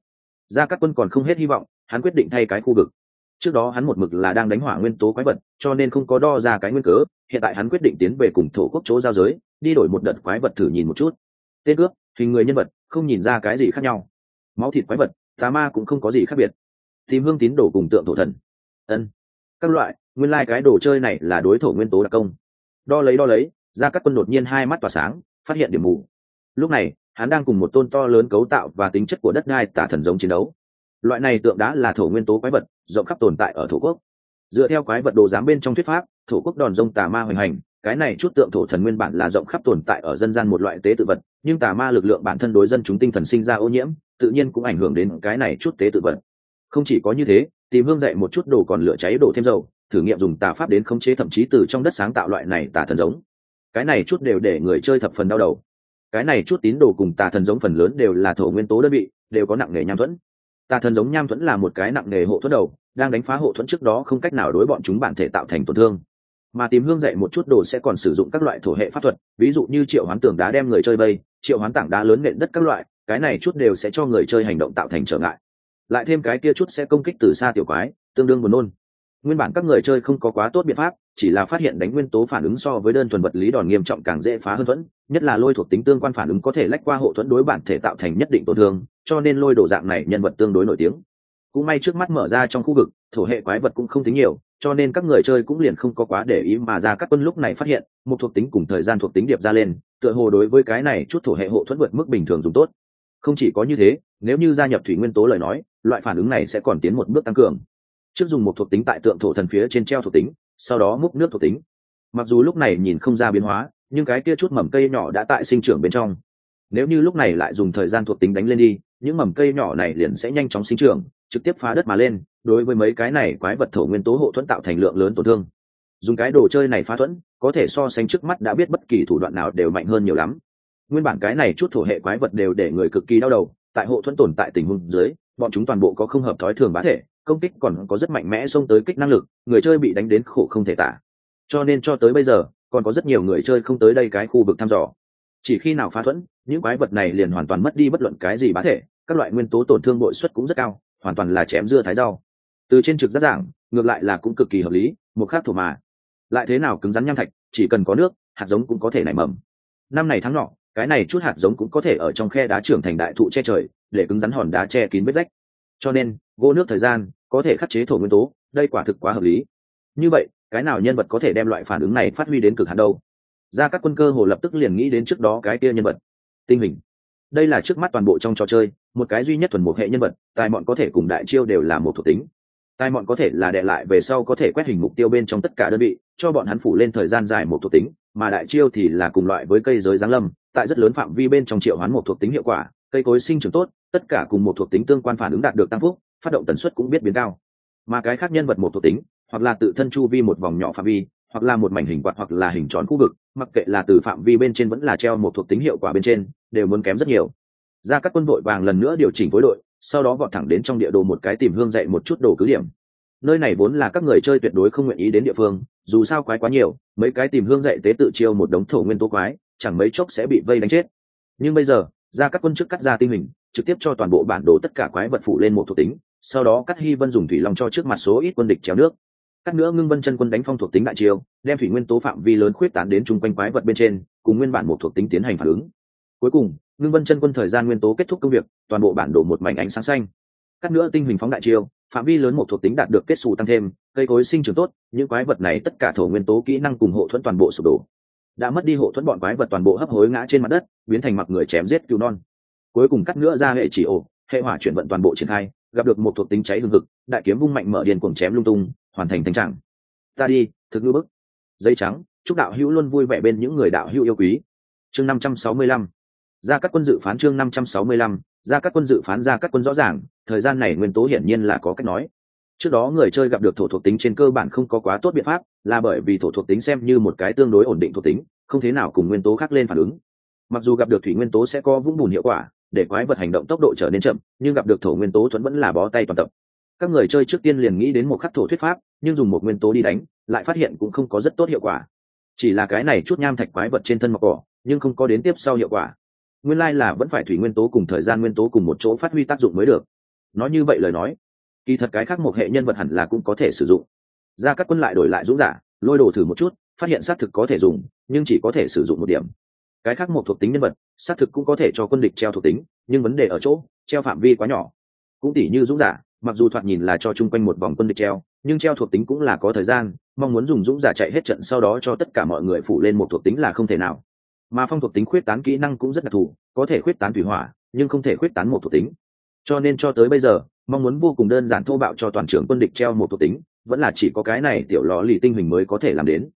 Gia cát quân còn không hết hy vọng, hắn quyết định thay cái khu vực. Trước đó hắn một mực là đang đánh hỏa nguyên tố quái vật, cho nên không có đo ra cái nguyên cớ. Hiện tại hắn quyết định tiến về cùng thổ quốc chỗ giao giới, đi đổi một đợt quái vật thử nhìn một chút. Tên cướp, hình người nhân vật, không nhìn ra cái gì khác nhau. Máu thịt quái vật, tà ma cũng không có gì khác biệt. Tìm hương tín đồ cùng tượng thổ thần. Ân. Các loại, nguyên lai、like、cái đồ chơi này là đối thủ nguyên tố đặc công. Đo lấy đo lấy ra các quân đột nhiên hai mắt tỏa sáng, phát hiện điểm mù. Lúc này hắn đang cùng một tôn to lớn cấu tạo và tính chất của đất đai tả thần giống chiến đấu. Loại này tượng đá là thổ nguyên tố quái vật, rộng khắp tồn tại ở thổ quốc. Dựa theo quái vật đồ giám bên trong thuyết pháp, thổ quốc đòn rông tà ma hoành hành, cái này chút tượng thổ thần nguyên bản là rộng khắp tồn tại ở dân gian một loại tế tự vật, nhưng tà ma lực lượng bản thân đối dân chúng tinh thần sinh ra ô nhiễm, tự nhiên cũng ảnh hưởng đến cái này chút tế tự vật. Không chỉ có như thế, tìm hương dạy một chút đồ còn lửa cháy đổ thêm dầu, thử nghiệm dùng tà pháp đến khống chế thậm chí từ trong đất sáng tạo loại này tà thần giống. Cái này chút đều để người chơi thập phần đau đầu cái này chút tín đồ cùng tà thần giống phần lớn đều là thổ nguyên tố đơn vị, đều có nặng nghề nham thuẫn. Tà thần giống nham thuẫn là một cái nặng nghề hộ thuẫn đầu, đang đánh phá hộ thuẫn trước đó không cách nào đối bọn chúng bản thể tạo thành tổn thương. Mà tìm hương dạy một chút đồ sẽ còn sử dụng các loại thổ hệ pháp thuật, ví dụ như triệu hoán tường đá đem người chơi vây triệu hoán tảng đá lớn nện đất các loại, cái này chút đều sẽ cho người chơi hành động tạo thành trở ngại. Lại thêm cái kia chút sẽ công kích từ xa tiểu quái, tương đương buồn nôn nguyên bản các người chơi không có quá tốt biện pháp, chỉ là phát hiện đánh nguyên tố phản ứng so với đơn thuần vật lý đòn nghiêm trọng càng dễ phá hơn thuẫn, nhất là lôi thuộc tính tương quan phản ứng có thể lách qua hộ thuẫn đối bản thể tạo thành nhất định tổn thương, cho nên lôi đồ dạng này nhân vật tương đối nổi tiếng. Cũng may trước mắt mở ra trong khu vực, thổ hệ quái vật cũng không tính nhiều, cho nên các người chơi cũng liền không có quá để ý mà ra các quân lúc này phát hiện, một thuộc tính cùng thời gian thuộc tính điệp ra lên, tựa hồ đối với cái này chút thổ hệ hộ thuẫn vượt mức bình thường dùng tốt. Không chỉ có như thế, nếu như gia nhập thủy nguyên tố lời nói, loại phản ứng này sẽ còn tiến một bước tăng cường trước dùng một thuộc tính tại tượng thổ thần phía trên treo thuộc tính, sau đó múc nước thuộc tính. Mặc dù lúc này nhìn không ra biến hóa, nhưng cái kia chút mầm cây nhỏ đã tại sinh trưởng bên trong. Nếu như lúc này lại dùng thời gian thuộc tính đánh lên đi, những mầm cây nhỏ này liền sẽ nhanh chóng sinh trưởng, trực tiếp phá đất mà lên, đối với mấy cái này quái vật thổ nguyên tố hộ thuẫn tạo thành lượng lớn tổn thương. Dùng cái đồ chơi này phá thuẫn, có thể so sánh trước mắt đã biết bất kỳ thủ đoạn nào đều mạnh hơn nhiều lắm. Nguyên bản cái này chút thổ hệ quái vật đều để người cực kỳ đau đầu, tại hộ thuẫn tồn tại tình huống dưới, bọn chúng toàn bộ có không hợp thói thường bá thể công kích còn có rất mạnh mẽ xông tới kích năng lực, người chơi bị đánh đến khổ không thể tả. Cho nên cho tới bây giờ, còn có rất nhiều người chơi không tới đây cái khu vực thăm dò. Chỉ khi nào phá thuẫn, những quái vật này liền hoàn toàn mất đi bất luận cái gì bá thể, các loại nguyên tố tổn thương bội suất cũng rất cao, hoàn toàn là chém dưa thái rau. Từ trên trực giác giảng, ngược lại là cũng cực kỳ hợp lý, một khác thổ mà. Lại thế nào cứng rắn nham thạch, chỉ cần có nước, hạt giống cũng có thể nảy mầm. Năm này tháng nọ, cái này chút hạt giống cũng có thể ở trong khe đá trưởng thành đại thụ che trời, để cứng rắn hòn đá che kín vết rách. Cho nên gỗ nước thời gian, có thể khắc chế thổ nguyên tố, đây quả thực quá hợp lý. Như vậy, cái nào nhân vật có thể đem loại phản ứng này phát huy đến cực hạn đâu? Ra các quân cơ hồ lập tức liền nghĩ đến trước đó cái kia nhân vật. Tinh hình. Đây là trước mắt toàn bộ trong trò chơi, một cái duy nhất thuần một hệ nhân vật, tài mọn có thể cùng đại chiêu đều là một thuộc tính. Tài mọn có thể là đệ lại về sau có thể quét hình mục tiêu bên trong tất cả đơn vị, cho bọn hắn phủ lên thời gian dài một thuộc tính, mà đại chiêu thì là cùng loại với cây giới giáng lâm, tại rất lớn phạm vi bên trong triệu hoán một thuộc tính hiệu quả, cây cối sinh trưởng tốt, tất cả cùng một thuộc tính tương quan phản ứng đạt được tăng phúc phát động tần suất cũng biết biến cao. Mà cái khác nhân vật một thuộc tính, hoặc là tự thân chu vi một vòng nhỏ phạm vi, hoặc là một mảnh hình quạt hoặc là hình tròn khu vực, mặc kệ là từ phạm vi bên trên vẫn là treo một thuộc tính hiệu quả bên trên, đều muốn kém rất nhiều. Ra các quân đội vàng lần nữa điều chỉnh phối đội, sau đó vọt thẳng đến trong địa đồ một cái tìm hương dạy một chút đồ cứ điểm. Nơi này vốn là các người chơi tuyệt đối không nguyện ý đến địa phương, dù sao quái quá nhiều, mấy cái tìm hương dạy tế tự chiêu một đống thổ nguyên tố quái, chẳng mấy chốc sẽ bị vây đánh chết. Nhưng bây giờ, ra các quân chức cắt ra tinh hình, trực tiếp cho toàn bộ bản đồ tất cả quái vật phụ lên một thuộc tính sau đó cắt hy vân dùng thủy long cho trước mặt số ít quân địch treo nước. Cắt nữa ngưng vân chân quân đánh phong thuộc tính đại chiêu, đem thủy nguyên tố phạm vi lớn khuyết tán đến chung quanh quái vật bên trên, cùng nguyên bản một thuộc tính tiến hành phản ứng. Cuối cùng, ngưng vân chân quân thời gian nguyên tố kết thúc công việc, toàn bộ bản đồ một mảnh ánh sáng xanh. Cắt nữa tinh hình phóng đại chiêu, phạm vi lớn một thuộc tính đạt được kết xù tăng thêm, cây cối sinh trưởng tốt, những quái vật này tất cả thổ nguyên tố kỹ năng cùng hộ thuẫn toàn bộ sụp đổ. Đã mất đi hộ thuẫn bọn quái vật toàn bộ hấp hối ngã trên mặt đất, biến thành mặc người chém giết cứu non. Cuối cùng cắt nữa ra hệ chỉ ổ, hệ hỏa chuyển vận toàn bộ triển khai gặp được một thuộc tính cháy hương thực đại kiếm vung mạnh mở điền cuồng chém lung tung, hoàn thành thành trạng. Ta đi, thực ngư bức. Dây trắng, chúc đạo hữu luôn vui vẻ bên những người đạo hữu yêu quý. Chương năm trăm sáu mươi lăm. Ra các quân dự phán chương năm trăm sáu mươi lăm. Ra các quân dự phán ra các quân rõ ràng, thời gian này nguyên tố hiển nhiên là có cách nói. Trước đó người chơi gặp được thổ thuộc tính trên cơ bản không có quá tốt biện pháp, là bởi vì thổ thuộc tính xem như một cái tương đối ổn định thuộc tính, không thế nào cùng nguyên tố khác lên phản ứng. Mặc dù gặp được thủy nguyên tố sẽ có vũng bùn hiệu quả để quái vật hành động tốc độ trở nên chậm, nhưng gặp được thổ nguyên tố thuẫn vẫn là bó tay toàn tập. Các người chơi trước tiên liền nghĩ đến một khắc thổ thuyết pháp, nhưng dùng một nguyên tố đi đánh, lại phát hiện cũng không có rất tốt hiệu quả. Chỉ là cái này chút nham thạch quái vật trên thân mọc cỏ, nhưng không có đến tiếp sau hiệu quả. Nguyên lai、like、là vẫn phải thủy nguyên tố cùng thời gian nguyên tố cùng một chỗ phát huy tác dụng mới được. Nói như vậy lời nói, kỳ thật cái khác một hệ nhân vật hẳn là cũng có thể sử dụng. Ra các quân lại đổi lại dũng giả, lôi đồ thử một chút, phát hiện xác thực có thể dùng, nhưng chỉ có thể sử dụng một điểm cái khác một thuộc tính nhân vật, xác thực cũng có thể cho quân địch treo thuộc tính, nhưng vấn đề ở chỗ, treo phạm vi quá nhỏ. Cũng tỉ như dũng giả, mặc dù thoạt nhìn là cho chung quanh một vòng quân địch treo, nhưng treo thuộc tính cũng là có thời gian, mong muốn dùng dũng giả chạy hết trận sau đó cho tất cả mọi người phủ lên một thuộc tính là không thể nào. Mà phong thuộc tính khuyết tán kỹ năng cũng rất đặc thù, có thể khuyết tán thủy hỏa, nhưng không thể khuyết tán một thuộc tính. Cho nên cho tới bây giờ, mong muốn vô cùng đơn giản thô bạo cho toàn trưởng quân địch treo một thuộc tính, vẫn là chỉ có cái này tiểu lò lì tinh hình mới có thể làm đến.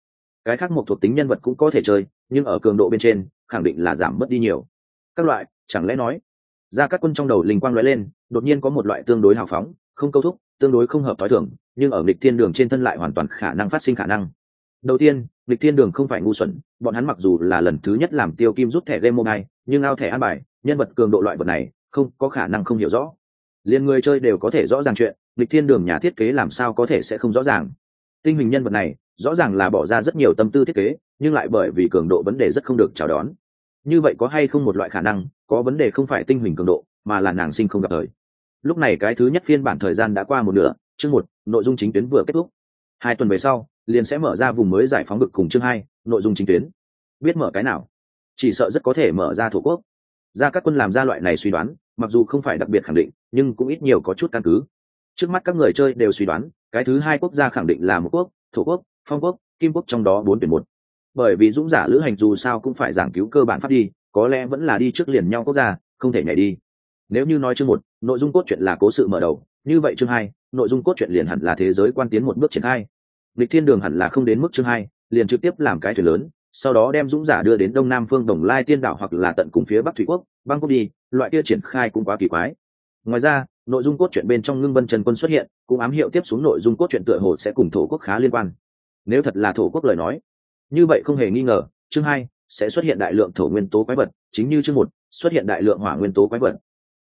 Cái khác một thuộc tính nhân vật cũng có thể chơi, nhưng ở cường độ bên trên khẳng định là giảm mất đi nhiều. Các loại, chẳng lẽ nói, ra các quân trong đầu linh quang lóe lên, đột nhiên có một loại tương đối hào phóng, không câu thúc, tương đối không hợp t h o i thưởng nhưng ở nghịch thiên đường trên thân lại hoàn toàn khả năng phát sinh khả năng. Đầu tiên, nghịch thiên đường không phải ngu xuẩn, bọn hắn mặc dù là lần thứ nhất làm tiêu kim rút thẻ game mobile, nhưng ao thẻ an bài, nhân vật cường độ loại vật này, không có khả năng không hiểu rõ. Liền người chơi đều có thể rõ ràng chuyện lịch thiên đường nhà thiết kế làm sao có thể sẽ không rõ ràng. Tinh hình nhân vật này rõ ràng là bỏ ra rất nhiều tâm tư thiết kế, nhưng lại bởi vì cường độ vấn đề rất không được chào đón. Như vậy có hay không một loại khả năng, có vấn đề không phải tinh hình cường độ, mà là nàng sinh không gặp thời. Lúc này cái thứ nhất phiên bản thời gian đã qua một nửa, chương một, nội dung chính tuyến vừa kết thúc. Hai tuần về sau, liền sẽ mở ra vùng mới giải phóng vực cùng chương hai, nội dung chính tuyến. Biết mở cái nào? Chỉ sợ rất có thể mở ra thổ quốc. Ra các quân làm ra loại này suy đoán, mặc dù không phải đặc biệt khẳng định, nhưng cũng ít nhiều có chút căn cứ. Trước mắt các người chơi đều suy đoán, cái thứ hai quốc gia khẳng định là một quốc, thổ quốc phong quốc, kim quốc trong đó bốn tuyển một. Bởi vì dũng giả lữ hành dù sao cũng phải giảng cứu cơ bản pháp đi, có lẽ vẫn là đi trước liền nhau quốc gia, không thể nhảy đi. Nếu như nói chương một, nội dung cốt truyện là cố sự mở đầu, như vậy chương hai, nội dung cốt truyện liền hẳn là thế giới quan tiến một bước triển khai. Lịch thiên đường hẳn là không đến mức chương hai, liền trực tiếp làm cái thuyền lớn, sau đó đem dũng giả đưa đến đông nam phương, đồng lai, tiên đảo hoặc là tận cùng phía bắc thủy quốc băng quốc đi, loại kia triển khai cũng quá kỳ quái. Ngoài ra, nội dung cốt truyện bên trong ngưng vân trần quân xuất hiện, cũng ám hiệu tiếp xuống nội dung cốt truyện tựa hồ sẽ cùng thổ quốc khá liên quan nếu thật là thổ quốc lời nói. Như vậy không hề nghi ngờ, chương hai sẽ xuất hiện đại lượng thổ nguyên tố quái vật, chính như chương một, xuất hiện đại lượng hỏa nguyên tố quái vật.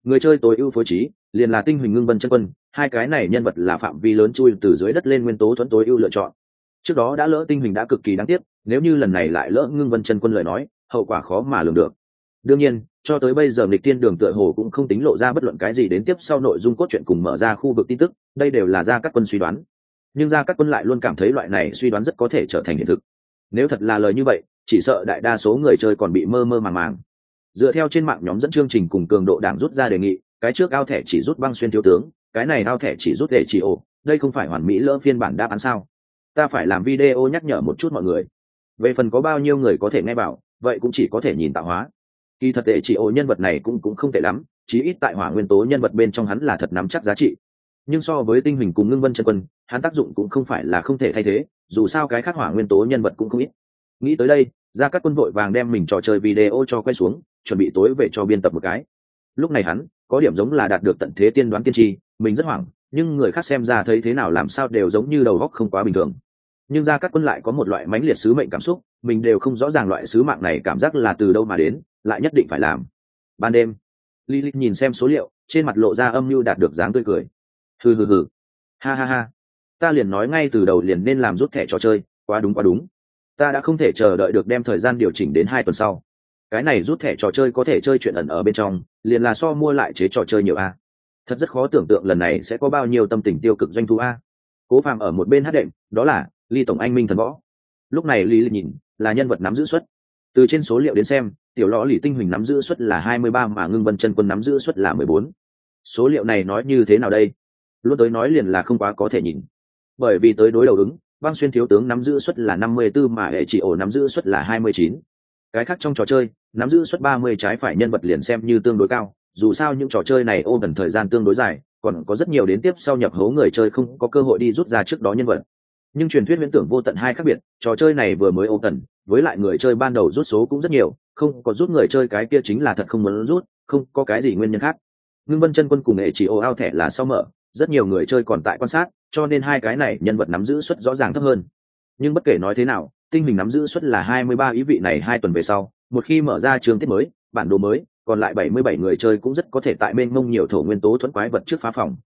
Người chơi tối ưu phối trí, liền là tinh huỳnh ngưng vân chân quân, hai cái này nhân vật là phạm vi lớn chui từ dưới đất lên nguyên tố thuẫn tối ưu lựa chọn. Trước đó đã lỡ tinh huỳnh đã cực kỳ đáng tiếc, nếu như lần này lại lỡ ngưng vân chân quân lời nói, hậu quả khó mà lường được. Đương nhiên, cho tới bây giờ lịch tiên đường tựa hồ cũng không tính lộ ra bất luận cái gì đến tiếp sau nội dung cốt truyện cùng mở ra khu vực tin tức, đây đều là ra các quân suy đoán nhưng ra các quân lại luôn cảm thấy loại này suy đoán rất có thể trở thành hiện thực. Nếu thật là lời như vậy, chỉ sợ đại đa số người chơi còn bị mơ mơ màng màng. Dựa theo trên mạng nhóm dẫn chương trình cùng cường độ đảng rút ra đề nghị, cái trước ao thẻ chỉ rút băng xuyên thiếu tướng, cái này ao thẻ chỉ rút để chỉ ổ, đây không phải hoàn mỹ lỡ phiên bản đáp án sao? Ta phải làm video nhắc nhở một chút mọi người. Về phần có bao nhiêu người có thể nghe bảo, vậy cũng chỉ có thể nhìn tạo hóa. Kỳ thật tệ chỉ ổ nhân vật này cũng cũng không tệ lắm, chí ít tại hỏa nguyên tố nhân vật bên trong hắn là thật nắm chắc giá trị nhưng so với tinh hình cùng ngưng vân chân quân, hắn tác dụng cũng không phải là không thể thay thế, dù sao cái khắc hỏa nguyên tố nhân vật cũng không ít. Nghĩ tới đây ra các quân vội vàng đem mình trò chơi video cho quay xuống, chuẩn bị tối về cho biên tập một cái. Lúc này hắn, có điểm giống là đạt được tận thế tiên đoán tiên tri, mình rất hoảng, nhưng người khác xem ra thấy thế nào làm sao đều giống như đầu góc không quá bình thường. Nhưng ra các quân lại có một loại mãnh liệt sứ mệnh cảm xúc, mình đều không rõ ràng loại sứ mạng này cảm giác là từ đâu mà đến, lại nhất định phải làm. Ban đêm, Lilith nhìn xem số liệu, trên mặt lộ ra âm mưu đạt được dáng tươi cười hừ hừ hừ. Ha ha ha. Ta liền nói ngay từ đầu liền nên làm rút thẻ trò chơi, quá đúng quá đúng. Ta đã không thể chờ đợi được đem thời gian điều chỉnh đến hai tuần sau. Cái này rút thẻ trò chơi có thể chơi chuyện ẩn ở bên trong, liền là so mua lại chế trò chơi nhiều a. Thật rất khó tưởng tượng lần này sẽ có bao nhiêu tâm tình tiêu cực doanh thu a. Cố phàm ở một bên hát đệm, đó là ly tổng anh minh thần võ. Lúc này lý nhìn, là nhân vật nắm giữ suất. Từ trên số liệu đến xem, tiểu lõ lì tinh huỳnh nắm giữ suất là hai mươi ba mà ngưng vân chân quân nắm giữ suất là mười bốn. Số liệu này nói như thế nào đây? Luôn tới nói liền là không quá có thể nhìn. Bởi vì tới đối đầu ứng, băng xuyên thiếu tướng nắm giữ suất là năm mươi 54 mà hệ chỉ ổ nắm giữ suất là hai mươi chín. Cái khác trong trò chơi, nắm giữ suất ba mươi trái phải nhân vật liền xem như tương đối cao, dù sao những trò chơi này ôm gần thời gian tương đối dài, còn có rất nhiều đến tiếp sau nhập hố người chơi không có cơ hội đi rút ra trước đó nhân vật. Nhưng truyền thuyết viễn tưởng vô tận hai khác biệt, trò chơi này vừa mới ô tần với lại người chơi ban đầu rút số cũng rất nhiều, không có rút người chơi cái kia chính là thật không muốn rút, không có cái gì nguyên nhân khác. Ngưng vân chân quân cùng nghệ chỉ ô ao thẻ là sau mở rất nhiều người chơi còn tại quan sát, cho nên hai cái này nhân vật nắm giữ suất rõ ràng thấp hơn. Nhưng bất kể nói thế nào, tinh hình nắm giữ suất là hai mươi ba ý vị này hai tuần về sau, một khi mở ra trường tiết mới, bản đồ mới, còn lại bảy mươi bảy người chơi cũng rất có thể tại bên mông nhiều thổ nguyên tố thuẫn quái vật trước phá phòng.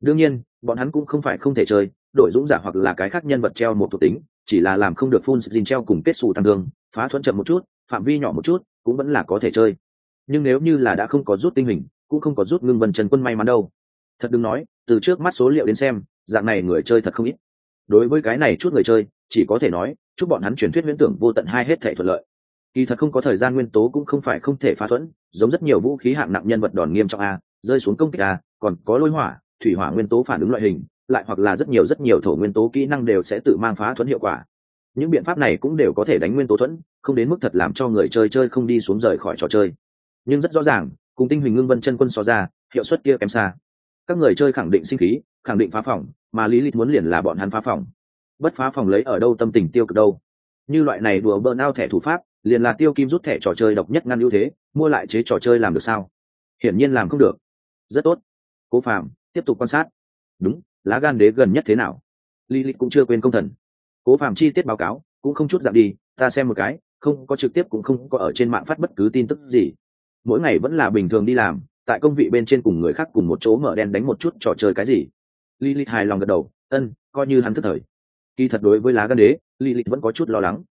Đương nhiên, bọn hắn cũng không phải không thể chơi, đội dũng giả hoặc là cái khác nhân vật treo một thuộc tính, chỉ là làm không được phun xin treo cùng kết xù tăng đường phá thuẫn chậm một chút, phạm vi nhỏ một chút, cũng vẫn là có thể chơi. Nhưng nếu như là đã không có rút tinh hình, cũng không có rút ngưng vần trần quân may mắn đâu. Thật đừng nói từ trước mắt số liệu đến xem, dạng này người chơi thật không ít. Đối với cái này chút người chơi, chỉ có thể nói, chúc bọn hắn truyền thuyết viễn tưởng vô tận hai hết thể thuận lợi. Kỳ thật không có thời gian nguyên tố cũng không phải không thể phá thuẫn, giống rất nhiều vũ khí hạng nặng nhân vật đòn nghiêm trọng a, rơi xuống công kích a, còn có lôi hỏa, thủy hỏa nguyên tố phản ứng loại hình, lại hoặc là rất nhiều rất nhiều thổ nguyên tố kỹ năng đều sẽ tự mang phá thuẫn hiệu quả. Những biện pháp này cũng đều có thể đánh nguyên tố thuẫn, không đến mức thật làm cho người chơi chơi không đi xuống rời khỏi trò chơi. Nhưng rất rõ ràng, cùng tinh huỳnh ngưng vân chân quân so ra, hiệu suất kia kém xa các người chơi khẳng định sinh khí, khẳng định phá phòng, mà lý lịch muốn liền là bọn hắn phá phòng. Bất phá phòng lấy ở đâu tâm tình tiêu cực đâu. Như loại này đùa bỡn ao thẻ thủ pháp, liền là tiêu kim rút thẻ trò chơi độc nhất ngăn ưu thế, mua lại chế trò chơi làm được sao? Hiển nhiên làm không được. Rất tốt. Cố Phàm, tiếp tục quan sát. Đúng, lá gan đế gần nhất thế nào? Lý lịch cũng chưa quên công thần. Cố Phàm chi tiết báo cáo, cũng không chút dạng đi, ta xem một cái, không có trực tiếp cũng không có ở trên mạng phát bất cứ tin tức gì. Mỗi ngày vẫn là bình thường đi làm tại công vị bên trên cùng người khác cùng một chỗ mở đen đánh một chút trò chơi cái gì? Lý lịch hài lòng gật đầu, ân, coi như hắn thức thời. Kỳ thật đối với lá gan đế lý lịch vẫn có chút lo lắng.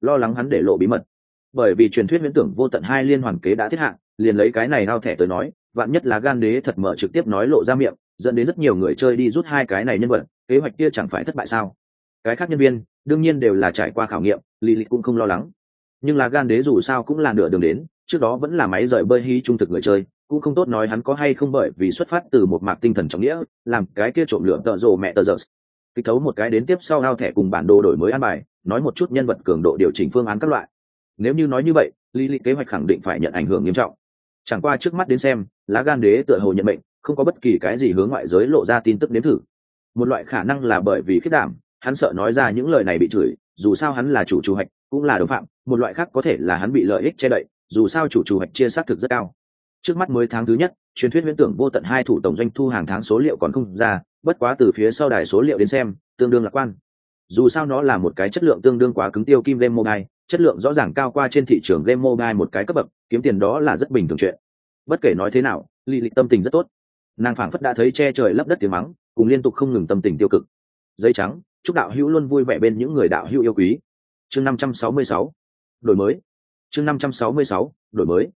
Lo lắng hắn để lộ bí mật. Bởi vì truyền thuyết viễn tưởng vô tận hai liên hoàn kế đã thiết hạng liền lấy cái này hao thẻ tới nói, vạn nhất là gan đế thật mở trực tiếp nói lộ ra miệng, dẫn đến rất nhiều người chơi đi rút hai cái này nhân vật, kế hoạch kia chẳng phải thất bại sao? Cái khác nhân viên, đương nhiên đều là trải qua khảo nghiệm lì lì cũng không lo lắng. Nhưng là gan đế dù sao cũng là nửa đường đến, trước đó vẫn là máy rời bơi hy trung thực người chơi cũng không tốt nói hắn có hay không bởi vì xuất phát từ một mạc tinh thần trọng nghĩa, làm cái kia trộm lửa tợ rồ mẹ tờ giờ. Kích thấu một cái đến tiếp sau hao thẻ cùng bản đồ đổi mới an bài, nói một chút nhân vật cường độ điều chỉnh phương án các loại. Nếu như nói như vậy, lý lịch kế hoạch khẳng định phải nhận ảnh hưởng nghiêm trọng. Chẳng qua trước mắt đến xem, lá gan đế tựa hồ nhận mệnh, không có bất kỳ cái gì hướng ngoại giới lộ ra tin tức đến thử. Một loại khả năng là bởi vì khiết đảm, hắn sợ nói ra những lời này bị chửi, dù sao hắn là chủ chủ hạch, cũng là đồng phạm, một loại khác có thể là hắn bị lợi ích che đậy, dù sao chủ chủ hạch chia xác thực rất cao trước mắt mới tháng thứ nhất, truyền thuyết huyễn tưởng vô tận hai thủ tổng doanh thu hàng tháng số liệu còn không ra, bất quá từ phía sau đài số liệu đến xem, tương đương lạc quan. Dù sao nó là một cái chất lượng tương đương quá cứng tiêu kim game mobile, chất lượng rõ ràng cao qua trên thị trường game mobile một cái cấp bậc, kiếm tiền đó là rất bình thường chuyện. Bất kể nói thế nào lì lịch tâm tình rất tốt. Nàng phảng phất đã thấy che trời lấp đất tiếng mắng, cùng liên tục không ngừng tâm tình tiêu cực. Dây trắng, chúc đạo hữu luôn vui vẻ bên những người đạo hữu yêu quý. Chương năm trăm sáu mươi sáu, đổi mới. Chương năm trăm sáu mươi sáu, đổi mới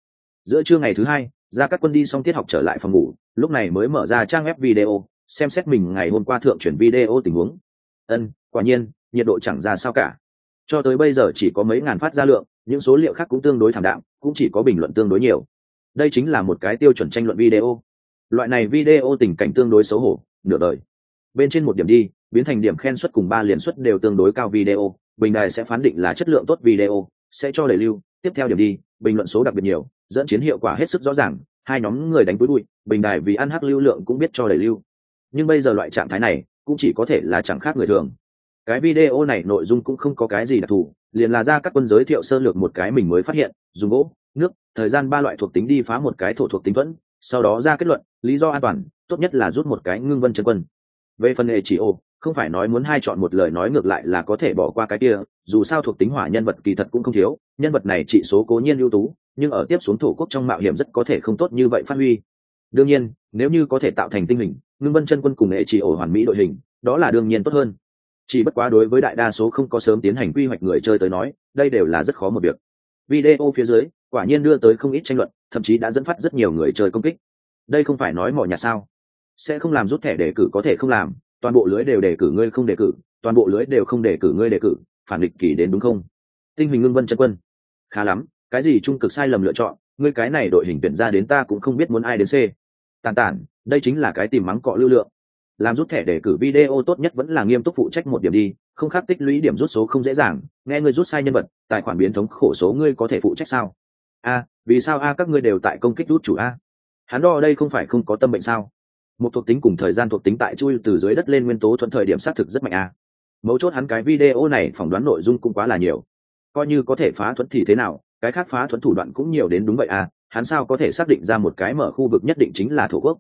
giữa trưa ngày thứ hai ra các quân đi xong tiết học trở lại phòng ngủ, lúc này mới mở ra trang web video, xem xét mình ngày hôm qua thượng chuyển video tình huống. Ân, quả nhiên, nhiệt độ chẳng ra sao cả. Cho tới bây giờ chỉ có mấy ngàn phát ra lượng, những số liệu khác cũng tương đối thảm đạm, cũng chỉ có bình luận tương đối nhiều. Đây chính là một cái tiêu chuẩn tranh luận video. Loại này video tình cảnh tương đối xấu hổ, nửa đời. Bên trên một điểm đi, biến thành điểm khen suất cùng ba liên suất đều tương đối cao video, bình đài sẽ phán định là chất lượng tốt video, sẽ cho đẩy lưu. Tiếp theo điểm đi, bình luận số đặc biệt nhiều dẫn chiến hiệu quả hết sức rõ ràng, hai nhóm người đánh túi bụi, bình đài vì ăn hắc lưu lượng cũng biết cho đẩy lưu. Nhưng bây giờ loại trạng thái này cũng chỉ có thể là chẳng khác người thường. Cái video này nội dung cũng không có cái gì đặc thù, liền là ra các quân giới thiệu sơ lược một cái mình mới phát hiện, dùng gỗ, nước, thời gian ba loại thuộc tính đi phá một cái thổ thuộc tính thuẫn, sau đó ra kết luận, lý do an toàn, tốt nhất là rút một cái ngưng vân chân quân. Về phần hệ chỉ ô không phải nói muốn hai chọn một lời nói ngược lại là có thể bỏ qua cái kia, dù sao thuộc tính hỏa nhân vật kỳ thật cũng không thiếu, nhân vật này trị số cố nhiên ưu tú, nhưng ở tiếp xuống thổ quốc trong mạo hiểm rất có thể không tốt như vậy phát huy. Đương nhiên, nếu như có thể tạo thành tinh hình, ngưng vân chân quân cùng hệ chỉ ổ hoàn mỹ đội hình, đó là đương nhiên tốt hơn. Chỉ bất quá đối với đại đa số không có sớm tiến hành quy hoạch người chơi tới nói, đây đều là rất khó một việc. Video phía dưới, quả nhiên đưa tới không ít tranh luận, thậm chí đã dẫn phát rất nhiều người chơi công kích. Đây không phải nói mỏ nhà sao? Sẽ không làm rút thẻ đề cử có thể không làm toàn bộ lưới đều đề cử ngươi không đề cử, toàn bộ lưới đều không đề cử ngươi đề cử, phản địch kỳ đến đúng không? Tinh hình ngưng vân chân quân. Khá lắm, cái gì trung cực sai lầm lựa chọn, ngươi cái này đội hình tuyển ra đến ta cũng không biết muốn ai đến c. Tàn tản, đây chính là cái tìm mắng cọ lưu lượng. Làm rút thẻ để cử video tốt nhất vẫn là nghiêm túc phụ trách một điểm đi, không khác tích lũy điểm rút số không dễ dàng, nghe ngươi rút sai nhân vật, tài khoản biến thống khổ số ngươi có thể phụ trách sao? A, vì sao a các ngươi đều tại công kích rút chủ a? Hắn đo đây không phải không có tâm bệnh sao? Một thuộc tính cùng thời gian thuộc tính tại chui từ dưới đất lên nguyên tố thuận thời điểm xác thực rất mạnh a. Mấu chốt hắn cái video này phỏng đoán nội dung cũng quá là nhiều. Coi như có thể phá thuẫn thì thế nào, cái khác phá thuẫn thủ đoạn cũng nhiều đến đúng vậy à? hắn sao có thể xác định ra một cái mở khu vực nhất định chính là thổ quốc?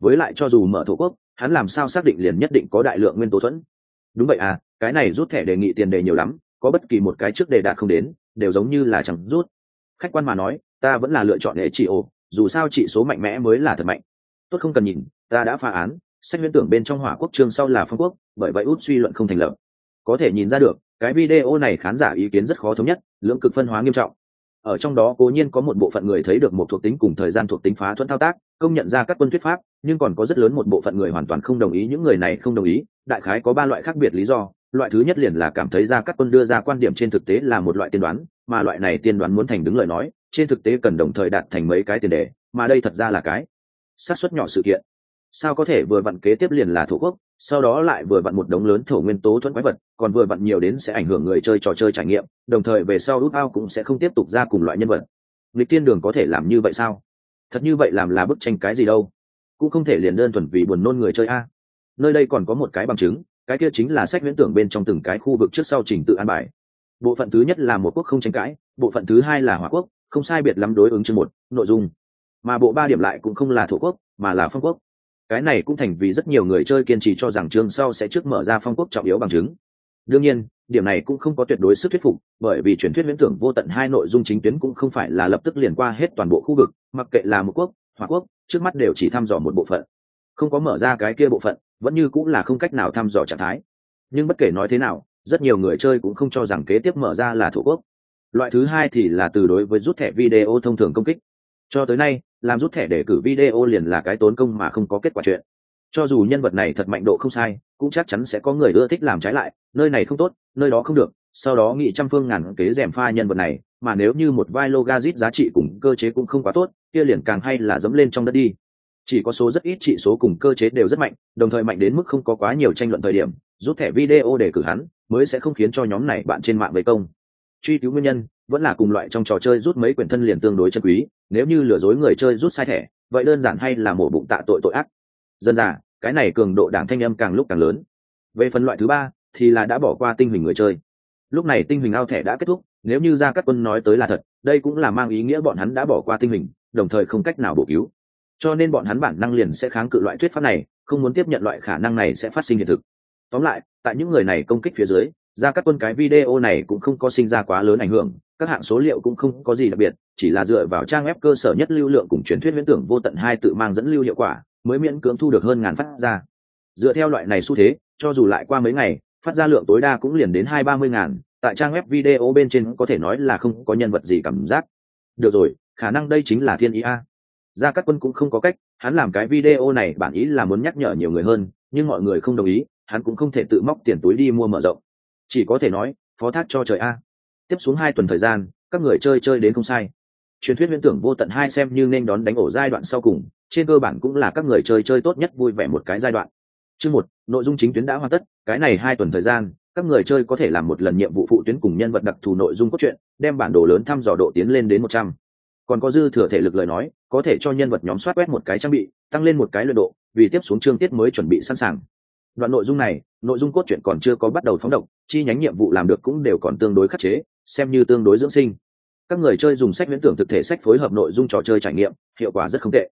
Với lại cho dù mở thổ quốc, hắn làm sao xác định liền nhất định có đại lượng nguyên tố thuẫn? Đúng vậy à cái này rút thẻ đề nghị tiền đề nhiều lắm, có bất kỳ một cái trước đề đạt không đến, đều giống như là chẳng rút. Khách quan mà nói, ta vẫn là lựa chọn hệ trị ổ, dù sao trị số mạnh mẽ mới là thật mạnh. Tốt không cần nhìn ta đã phá án, sách huyễn tưởng bên trong hỏa quốc trường sau là phong quốc, bởi vậy út suy luận không thành lập. Có thể nhìn ra được, cái video này khán giả ý kiến rất khó thống nhất, lưỡng cực phân hóa nghiêm trọng. Ở trong đó cố nhiên có một bộ phận người thấy được một thuộc tính cùng thời gian thuộc tính phá thuẫn thao tác, công nhận ra các quân thuyết pháp, nhưng còn có rất lớn một bộ phận người hoàn toàn không đồng ý, những người này không đồng ý, đại khái có ba loại khác biệt lý do. Loại thứ nhất liền là cảm thấy ra các quân đưa ra quan điểm trên thực tế là một loại tiên đoán, mà loại này tiên đoán muốn thành đứng lời nói, trên thực tế cần đồng thời đạt thành mấy cái tiền đề, mà đây thật ra là cái xác suất nhỏ sự kiện sao có thể vừa vặn kế tiếp liền là thổ quốc, sau đó lại vừa vặn một đống lớn thổ nguyên tố thuẫn quái vật, còn vừa vặn nhiều đến sẽ ảnh hưởng người chơi trò chơi trải nghiệm, đồng thời về sau út ao cũng sẽ không tiếp tục ra cùng loại nhân vật. Nghịch tiên đường có thể làm như vậy sao? Thật như vậy làm là bức tranh cái gì đâu? Cũng không thể liền đơn thuần vì buồn nôn người chơi a. Nơi đây còn có một cái bằng chứng, cái kia chính là sách viễn tưởng bên trong từng cái khu vực trước sau trình tự an bài. Bộ phận thứ nhất là một quốc không tranh cãi, bộ phận thứ hai là hỏa quốc, không sai biệt lắm đối ứng chương một, nội dung. Mà bộ ba điểm lại cũng không là thổ quốc, mà là phong quốc cái này cũng thành vì rất nhiều người chơi kiên trì cho rằng chương sau sẽ trước mở ra phong quốc trọng yếu bằng chứng. Đương nhiên, điểm này cũng không có tuyệt đối sức thuyết phục, bởi vì truyền thuyết viễn tưởng vô tận hai nội dung chính tuyến cũng không phải là lập tức liền qua hết toàn bộ khu vực, mặc kệ là một quốc, hoặc quốc, trước mắt đều chỉ thăm dò một bộ phận. Không có mở ra cái kia bộ phận, vẫn như cũng là không cách nào thăm dò trạng thái. Nhưng bất kể nói thế nào, rất nhiều người chơi cũng không cho rằng kế tiếp mở ra là thủ quốc. Loại thứ hai thì là từ đối với rút thẻ video thông thường công kích. Cho tới nay làm rút thẻ để cử video liền là cái tốn công mà không có kết quả chuyện. Cho dù nhân vật này thật mạnh độ không sai, cũng chắc chắn sẽ có người ưa thích làm trái lại, nơi này không tốt, nơi đó không được, sau đó nghị trăm phương ngàn kế rèm pha nhân vật này, mà nếu như một vai logazit giá trị cùng cơ chế cũng không quá tốt, kia liền càng hay là dẫm lên trong đất đi. Chỉ có số rất ít trị số cùng cơ chế đều rất mạnh, đồng thời mạnh đến mức không có quá nhiều tranh luận thời điểm, rút thẻ video để cử hắn, mới sẽ không khiến cho nhóm này bạn trên mạng vây công. Truy cứu nguyên nhân, vẫn là cùng loại trong trò chơi rút mấy quyển thân liền tương đối chân quý nếu như lừa dối người chơi rút sai thẻ, vậy đơn giản hay là mổ bụng tạ tội tội ác? Dân giả cái này cường độ đảng thanh âm càng lúc càng lớn. Về phần loại thứ ba, thì là đã bỏ qua tinh hình người chơi. Lúc này tinh hình ao thẻ đã kết thúc, nếu như ra các quân nói tới là thật, đây cũng là mang ý nghĩa bọn hắn đã bỏ qua tinh hình đồng thời không cách nào bổ cứu. Cho nên bọn hắn bản năng liền sẽ kháng cự loại thuyết pháp này, không muốn tiếp nhận loại khả năng này sẽ phát sinh hiện thực. Tóm lại, tại những người này công kích phía dưới ra các quân cái video này cũng không có sinh ra quá lớn ảnh hưởng các hạng số liệu cũng không có gì đặc biệt, chỉ là dựa vào trang web cơ sở nhất lưu lượng cùng truyền thuyết viễn tưởng vô tận hai tự mang dẫn lưu hiệu quả, mới miễn cưỡng thu được hơn ngàn phát ra. Dựa theo loại này xu thế, cho dù lại qua mấy ngày, phát ra lượng tối đa cũng liền đến hai ba mươi ngàn, tại trang web video bên trên có thể nói là không có nhân vật gì cảm giác. Được rồi, khả năng đây chính là thiên ý a. Gia cát quân cũng không có cách, hắn làm cái video này bản ý là muốn nhắc nhở nhiều người hơn, nhưng mọi người không đồng ý, hắn cũng không thể tự móc tiền túi đi mua mở rộng. Chỉ có thể nói, phó thác cho trời a tiếp xuống hai tuần thời gian, các người chơi chơi đến không sai. Truyền thuyết viễn tưởng vô tận hai xem như nên đón đánh ổ giai đoạn sau cùng, trên cơ bản cũng là các người chơi chơi tốt nhất vui vẻ một cái giai đoạn. Chương một, nội dung chính tuyến đã hoàn tất, cái này hai tuần thời gian, các người chơi có thể làm một lần nhiệm vụ phụ tuyến cùng nhân vật đặc thù nội dung cốt truyện, đem bản đồ lớn thăm dò độ tiến lên đến một trăm. Còn có dư thừa thể lực lời nói, có thể cho nhân vật nhóm soát quét một cái trang bị, tăng lên một cái luyện độ, vì tiếp xuống chương tiết mới chuẩn bị sẵn sàng. Đoạn nội dung này, nội dung cốt truyện còn chưa có bắt đầu phóng động, chi nhánh nhiệm vụ làm được cũng đều còn tương đối khắc chế xem như tương đối dưỡng sinh. Các người chơi dùng sách viễn tưởng thực thể sách phối hợp nội dung trò chơi trải nghiệm, hiệu quả rất không tệ.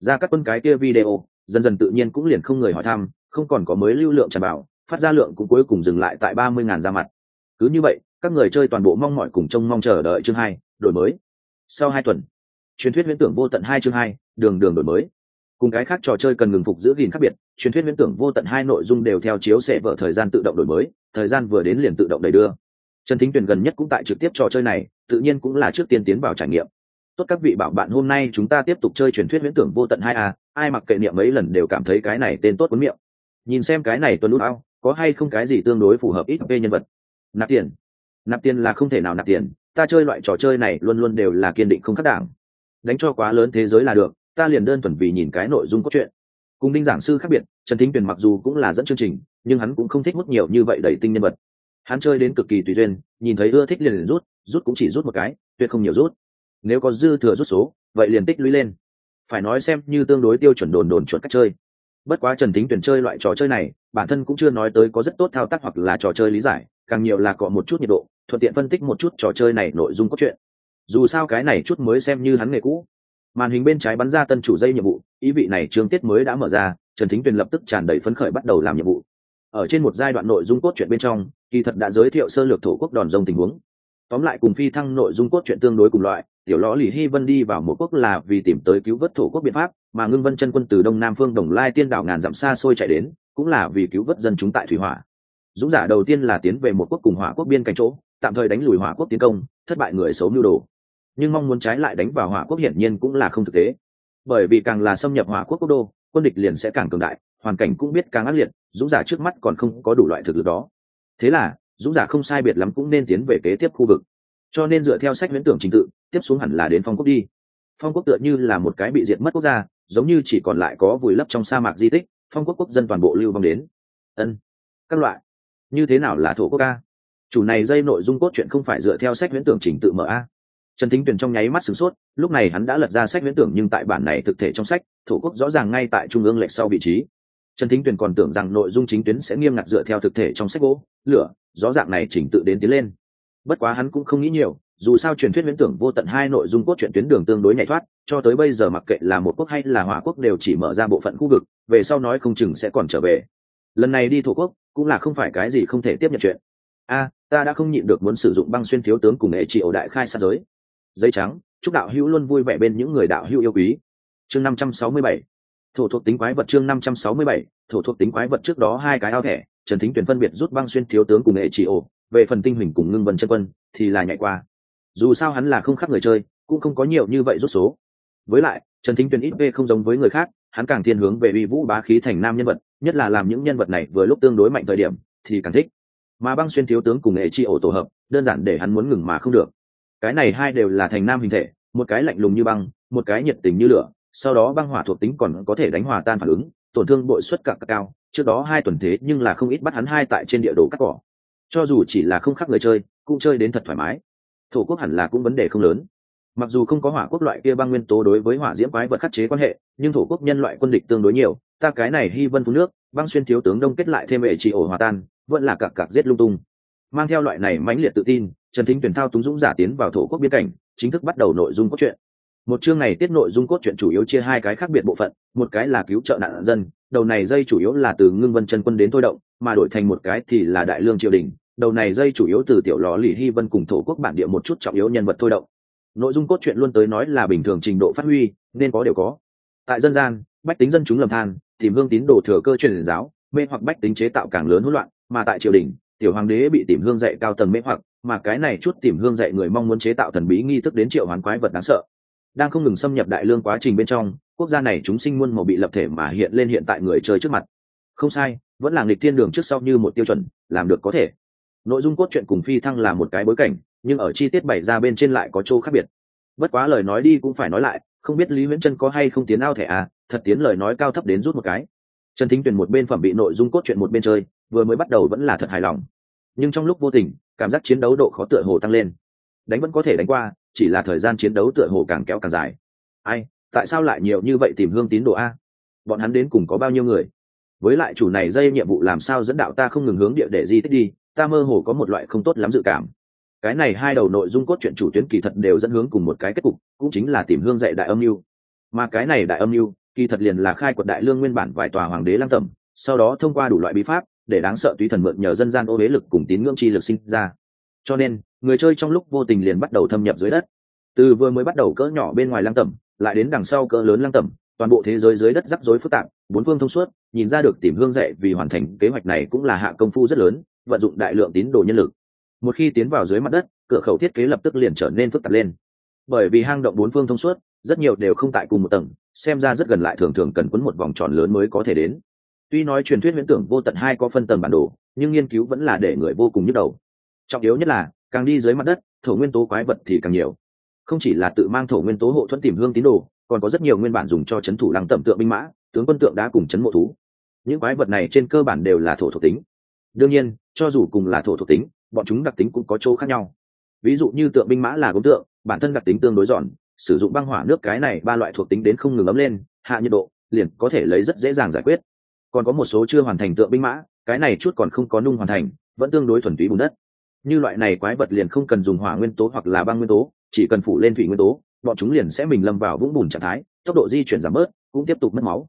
Ra các quân cái kia video, dần dần tự nhiên cũng liền không người hỏi thăm, không còn có mới lưu lượng tràn bảo phát ra lượng cũng cuối cùng dừng lại tại ba mươi ngàn ra mặt. Cứ như vậy, các người chơi toàn bộ mong mỏi cùng trông mong chờ đợi chương hai, đổi mới. Sau hai tuần, truyền thuyết viễn tưởng vô tận hai chương hai, đường đường đổi mới. Cùng cái khác trò chơi cần ngừng phục giữ gìn khác biệt, truyền thuyết viễn tưởng vô tận hai nội dung đều theo chiếu sẽ vở thời gian tự động đổi mới, thời gian vừa đến liền tự động đẩy đưa trần thính tuyền gần nhất cũng tại trực tiếp trò chơi này, tự nhiên cũng là trước tiên tiến vào trải nghiệm. Tốt các vị bảo bạn, hôm nay chúng ta tiếp tục chơi truyền thuyết viễn tưởng vô tận hai a, ai mặc kệ niệm mấy lần đều cảm thấy cái này tên tốt cuốn miệng. Nhìn xem cái này tuần lút ao, có hay không cái gì tương đối phù hợp ít về nhân vật? Nạp tiền. Nạp tiền là không thể nào nạp tiền, ta chơi loại trò chơi này luôn luôn đều là kiên định không khắc đảng. Đánh cho quá lớn thế giới là được, ta liền đơn thuần vì nhìn cái nội dung cốt truyện. Cùng đinh giảng sư khác biệt, trần thính tuyền mặc dù cũng là dẫn chương trình, nhưng hắn cũng không thích hút nhiều như vậy đẩy tinh nhân vật hắn chơi đến cực kỳ tùy duyên nhìn thấy ưa thích liền, liền rút rút cũng chỉ rút một cái tuyệt không nhiều rút. Nếu có dư thừa rút số vậy liền tích lũy lên. Phải nói xem như tương đối tiêu chuẩn đồn đồn chuẩn cách chơi. Bất quá trần thính tuyển chơi loại trò chơi này bản thân cũng chưa nói tới có rất tốt thao tác hoặc là trò chơi lý giải càng nhiều là có một chút nhiệt độ thuận tiện phân tích một chút trò chơi này nội dung cốt truyện. Dù sao cái này chút mới xem như hắn nghề cũ. Màn hình bên trái bắn ra tân chủ dây nhiệm vụ ý vị này trương tiết mới đã mở ra trần thính tuyền lập tức tràn đầy phấn khởi bắt đầu làm nhiệm vụ ở trên một giai đoạn nội dung cốt truyện bên trong, kỳ thật đã giới thiệu sơ lược thổ quốc đòn rông tình huống. Tóm lại cùng phi thăng nội dung cốt truyện tương đối cùng loại, tiểu lõ lì hy vân đi vào một quốc là vì tìm tới cứu vớt thổ quốc biện pháp, mà ngưng vân chân quân từ đông nam phương đồng lai tiên đảo ngàn dặm xa xôi chạy đến, cũng là vì cứu vớt dân chúng tại thủy hỏa. Dũng giả đầu tiên là tiến về một quốc cùng hỏa quốc biên cảnh chỗ, tạm thời đánh lùi hỏa quốc tiến công, thất bại người xấu mưu đồ. Nhưng mong muốn trái lại đánh vào hỏa quốc hiển nhiên cũng là không thực tế. Bởi vì càng là xâm nhập hỏa quốc quốc đô, quân địch liền sẽ càng cường đại hoàn cảnh cũng biết càng ác liệt, dũng giả trước mắt còn không có đủ loại thực lực đó. Thế là, dũng giả không sai biệt lắm cũng nên tiến về kế tiếp khu vực. Cho nên dựa theo sách viễn tưởng trình tự, tiếp xuống hẳn là đến phong quốc đi. Phong quốc tựa như là một cái bị diệt mất quốc gia, giống như chỉ còn lại có vùi lấp trong sa mạc di tích, phong quốc quốc dân toàn bộ lưu vong đến. Ân, các loại. Như thế nào là thổ quốc ca chủ này dây nội dung cốt truyện không phải dựa theo sách viễn tưởng trình tự mở a? Trần thính tuyền trong nháy mắt sửng sốt, lúc này hắn đã lật ra sách viễn tưởng nhưng tại bản này thực thể trong sách, thổ quốc rõ ràng ngay tại trung ương lệch sau vị trí trần thính tuyền còn tưởng rằng nội dung chính tuyến sẽ nghiêm ngặt dựa theo thực thể trong sách gỗ, lửa rõ ràng này chỉnh tự đến tiến lên. Bất quá hắn cũng không nghĩ nhiều, dù sao truyền thuyết viễn tưởng vô tận hai nội dung cốt truyện tuyến đường tương đối nhảy thoát, cho tới bây giờ mặc kệ là một quốc hay là hỏa quốc đều chỉ mở ra bộ phận khu vực, về sau nói không chừng sẽ còn trở về. Lần này đi thổ quốc, cũng là không phải cái gì không thể tiếp nhận chuyện. A, ta đã không nhịn được muốn sử dụng băng xuyên thiếu tướng cùng hệ trị ổ đại khai sát giới. Giấy trắng, chúc đạo hữu luôn vui vẻ bên những người đạo hữu yêu quý. Chương năm trăm sáu mươi bảy thổ thuộc tính quái vật chương năm trăm sáu mươi bảy, thổ thuộc tính quái vật trước đó hai cái ao thẻ, trần thính tuyển phân biệt rút băng xuyên thiếu tướng cùng nghệ trị ổ, về phần tinh huỳnh cùng ngưng vân chân quân, thì là nhảy qua. Dù sao hắn là không khác người chơi, cũng không có nhiều như vậy rút số. Với lại, trần thính tuyển ít v không giống với người khác, hắn càng thiên hướng về uy vũ bá khí thành nam nhân vật, nhất là làm những nhân vật này vừa lúc tương đối mạnh thời điểm, thì càng thích. Mà băng xuyên thiếu tướng cùng nghệ chi ổ tổ hợp, đơn giản để hắn muốn ngừng mà không được. Cái này hai đều là thành nam hình thể, một cái lạnh lùng như băng, một cái nhiệt tình như lửa sau đó băng hỏa thuộc tính còn có thể đánh hòa tan phản ứng, tổn thương bội suất cặp cao, trước đó hai tuần thế nhưng là không ít bắt hắn hai tại trên địa đồ cắt cỏ. Cho dù chỉ là không khác người chơi, cũng chơi đến thật thoải mái. Thổ quốc hẳn là cũng vấn đề không lớn. Mặc dù không có hỏa quốc loại kia băng nguyên tố đối với hỏa diễm quái vật khắc chế quan hệ, nhưng thổ quốc nhân loại quân địch tương đối nhiều, ta cái này hy vân phú nước, băng xuyên thiếu tướng đông kết lại thêm hệ trị ổ hòa tan, vẫn là cặp cặp giết lung tung. Mang theo loại này mãnh liệt tự tin, trần thính tuyển thao túng dũng giả tiến vào thổ quốc biên cảnh, chính thức bắt đầu nội dung cốt truyện một chương này tiết nội dung cốt truyện chủ yếu chia hai cái khác biệt bộ phận, một cái là cứu trợ nạn dân, đầu này dây chủ yếu là từ ngưng vân chân quân đến thôi động, mà đổi thành một cái thì là đại lương triều đình, đầu này dây chủ yếu từ tiểu lò lì hy vân cùng thổ quốc bản địa một chút trọng yếu nhân vật thôi động. Nội dung cốt truyện luôn tới nói là bình thường trình độ phát huy, nên có đều có. Tại dân gian, bách tính dân chúng lầm than, tìm hương tín đồ thừa cơ truyền giáo, mê hoặc bách tính chế tạo càng lớn hỗn loạn, mà tại triều đình, tiểu hoàng đế bị tìm hương dạy cao tầng mê hoặc, mà cái này chút tìm hương dạy người mong muốn chế tạo thần bí nghi thức đến triệu hoán quái vật đáng sợ đang không ngừng xâm nhập đại lương quá trình bên trong, quốc gia này chúng sinh muôn màu bị lập thể mà hiện lên hiện tại người chơi trước mặt. Không sai, vẫn là nghịch thiên đường trước sau như một tiêu chuẩn, làm được có thể. Nội dung cốt truyện cùng phi thăng là một cái bối cảnh, nhưng ở chi tiết bày ra bên trên lại có chỗ khác biệt. Bất quá lời nói đi cũng phải nói lại, không biết lý nguyễn chân có hay không tiến ao thẻ à thật tiến lời nói cao thấp đến rút một cái. Trần thính tuyển một bên phẩm bị nội dung cốt truyện một bên chơi, vừa mới bắt đầu vẫn là thật hài lòng. Nhưng trong lúc vô tình, cảm giác chiến đấu độ khó tựa hồ tăng lên. Đánh vẫn có thể đánh qua chỉ là thời gian chiến đấu tựa hồ càng kéo càng dài. Ai, tại sao lại nhiều như vậy tìm hương tín đồ a? Bọn hắn đến cùng có bao nhiêu người? Với lại chủ này dây nhiệm vụ làm sao dẫn đạo ta không ngừng hướng địa để di tích đi, ta mơ hồ có một loại không tốt lắm dự cảm. Cái này hai đầu nội dung cốt truyện chủ tuyến kỳ thật đều dẫn hướng cùng một cái kết cục, cũng chính là tìm hương dạy đại âm mưu. Mà cái này đại âm mưu, kỳ thật liền là khai quật đại lương nguyên bản vài tòa hoàng đế lăng tẩm, sau đó thông qua đủ loại bí pháp, để đáng sợ túy thần mượn nhờ dân gian ô huế lực cùng tín ngưỡng chi lực sinh ra cho nên, người chơi trong lúc vô tình liền bắt đầu thâm nhập dưới đất. Từ vừa mới bắt đầu cỡ nhỏ bên ngoài lăng tẩm, lại đến đằng sau cỡ lớn lăng tẩm, toàn bộ thế giới dưới đất rắc rối phức tạp, bốn phương thông suốt, nhìn ra được tìm hương dạy vì hoàn thành kế hoạch này cũng là hạ công phu rất lớn, vận dụng đại lượng tín đồ nhân lực. Một khi tiến vào dưới mặt đất, cửa khẩu thiết kế lập tức liền trở nên phức tạp lên. Bởi vì hang động bốn phương thông suốt, rất nhiều đều không tại cùng một tầng, xem ra rất gần lại thường thường cần quấn một vòng tròn lớn mới có thể đến. Tuy nói truyền thuyết viễn tưởng vô tận hai có phân tầng bản đồ, nhưng nghiên cứu vẫn là để người vô cùng nhức đầu trọng yếu nhất là, càng đi dưới mặt đất, thổ nguyên tố quái vật thì càng nhiều. Không chỉ là tự mang thổ nguyên tố hộ thuẫn tìm hương tín đồ, còn có rất nhiều nguyên bản dùng cho c h ấ n thủ lăng tẩm tượng binh mã, tướng quân tượng đã cùng chấn mộ thú. Những quái vật này trên cơ bản đều là thổ thuộc tính. Đương nhiên, cho dù cùng là thổ thuộc tính, bọn chúng đặc tính cũng có chỗ khác nhau. Ví dụ như tượng binh mã là gốm tượng, bản thân đặc tính tương đối giòn, sử dụng băng hỏa nước cái này ba loại thuộc tính đến không ngừng ấm lên, hạ nhiệt độ, liền có thể lấy rất dễ dàng giải quyết. Còn có một số chưa hoàn thành tượng binh mã, cái này chút còn không có nung hoàn thành, vẫn tương đối thuần túy bùn đất như loại này quái vật liền không cần dùng hỏa nguyên tố hoặc là băng nguyên tố, chỉ cần phủ lên thủy nguyên tố, bọn chúng liền sẽ mình lâm vào vũng bùn trạng thái, tốc độ di chuyển giảm bớt, cũng tiếp tục mất máu.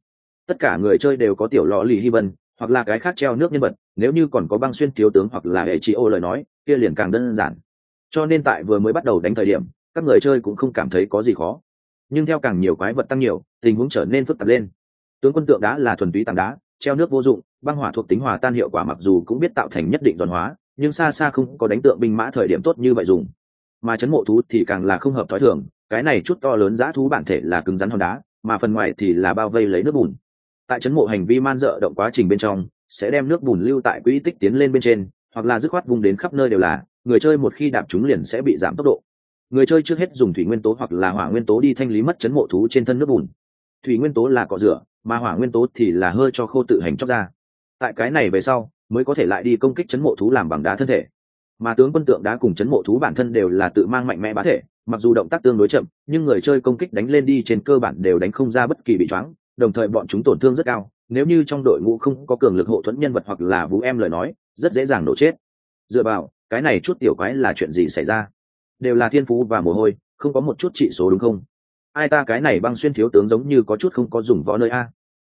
Tất cả người chơi đều có tiểu lò lì hy vân, hoặc là cái khác treo nước nhân vật, nếu như còn có băng xuyên thiếu tướng hoặc là hệ chị ô lời nói, kia liền càng đơn giản. Cho nên tại vừa mới bắt đầu đánh thời điểm, các người chơi cũng không cảm thấy có gì khó. Nhưng theo càng nhiều quái vật tăng nhiều, tình huống trở nên phức tạp lên. Tướng quân tượng đá là thuần túy tảng đá, treo nước vô dụng, băng hỏa thuộc tính hòa tan hiệu quả mặc dù cũng biết tạo thành nhất định giòn hóa nhưng xa xa không có đánh tượng binh mã thời điểm tốt như vậy dùng. Mà chấn mộ thú thì càng là không hợp thói thường, cái này chút to lớn dã thú bản thể là cứng rắn hòn đá, mà phần ngoài thì là bao vây lấy nước bùn. Tại chấn mộ hành vi man dợ động quá trình bên trong, sẽ đem nước bùn lưu tại quỹ tích tiến lên bên trên, hoặc là dứt khoát vùng đến khắp nơi đều là, người chơi một khi đạp chúng liền sẽ bị giảm tốc độ. Người chơi trước hết dùng thủy nguyên tố hoặc là hỏa nguyên tố đi thanh lý mất chấn mộ thú trên thân nước bùn. Thủy nguyên tố là cọ rửa, mà hỏa nguyên tố thì là hơi cho khô tự hành chóc ra. Tại cái này về sau mới có thể lại đi công kích chấn mộ thú làm bằng đá thân thể. Mà tướng quân tượng đá cùng chấn mộ thú bản thân đều là tự mang mạnh mẽ bá thể, mặc dù động tác tương đối chậm, nhưng người chơi công kích đánh lên đi trên cơ bản đều đánh không ra bất kỳ bị choáng, đồng thời bọn chúng tổn thương rất cao, nếu như trong đội ngũ không có cường lực hộ thuẫn nhân vật hoặc là vũ em lời nói, rất dễ dàng nổ chết. Dựa vào, cái này chút tiểu quái là chuyện gì xảy ra? Đều là thiên phú và mồ hôi, không có một chút trị số đúng không? Ai ta cái này băng xuyên thiếu tướng giống như có chút không có dùng võ nơi a.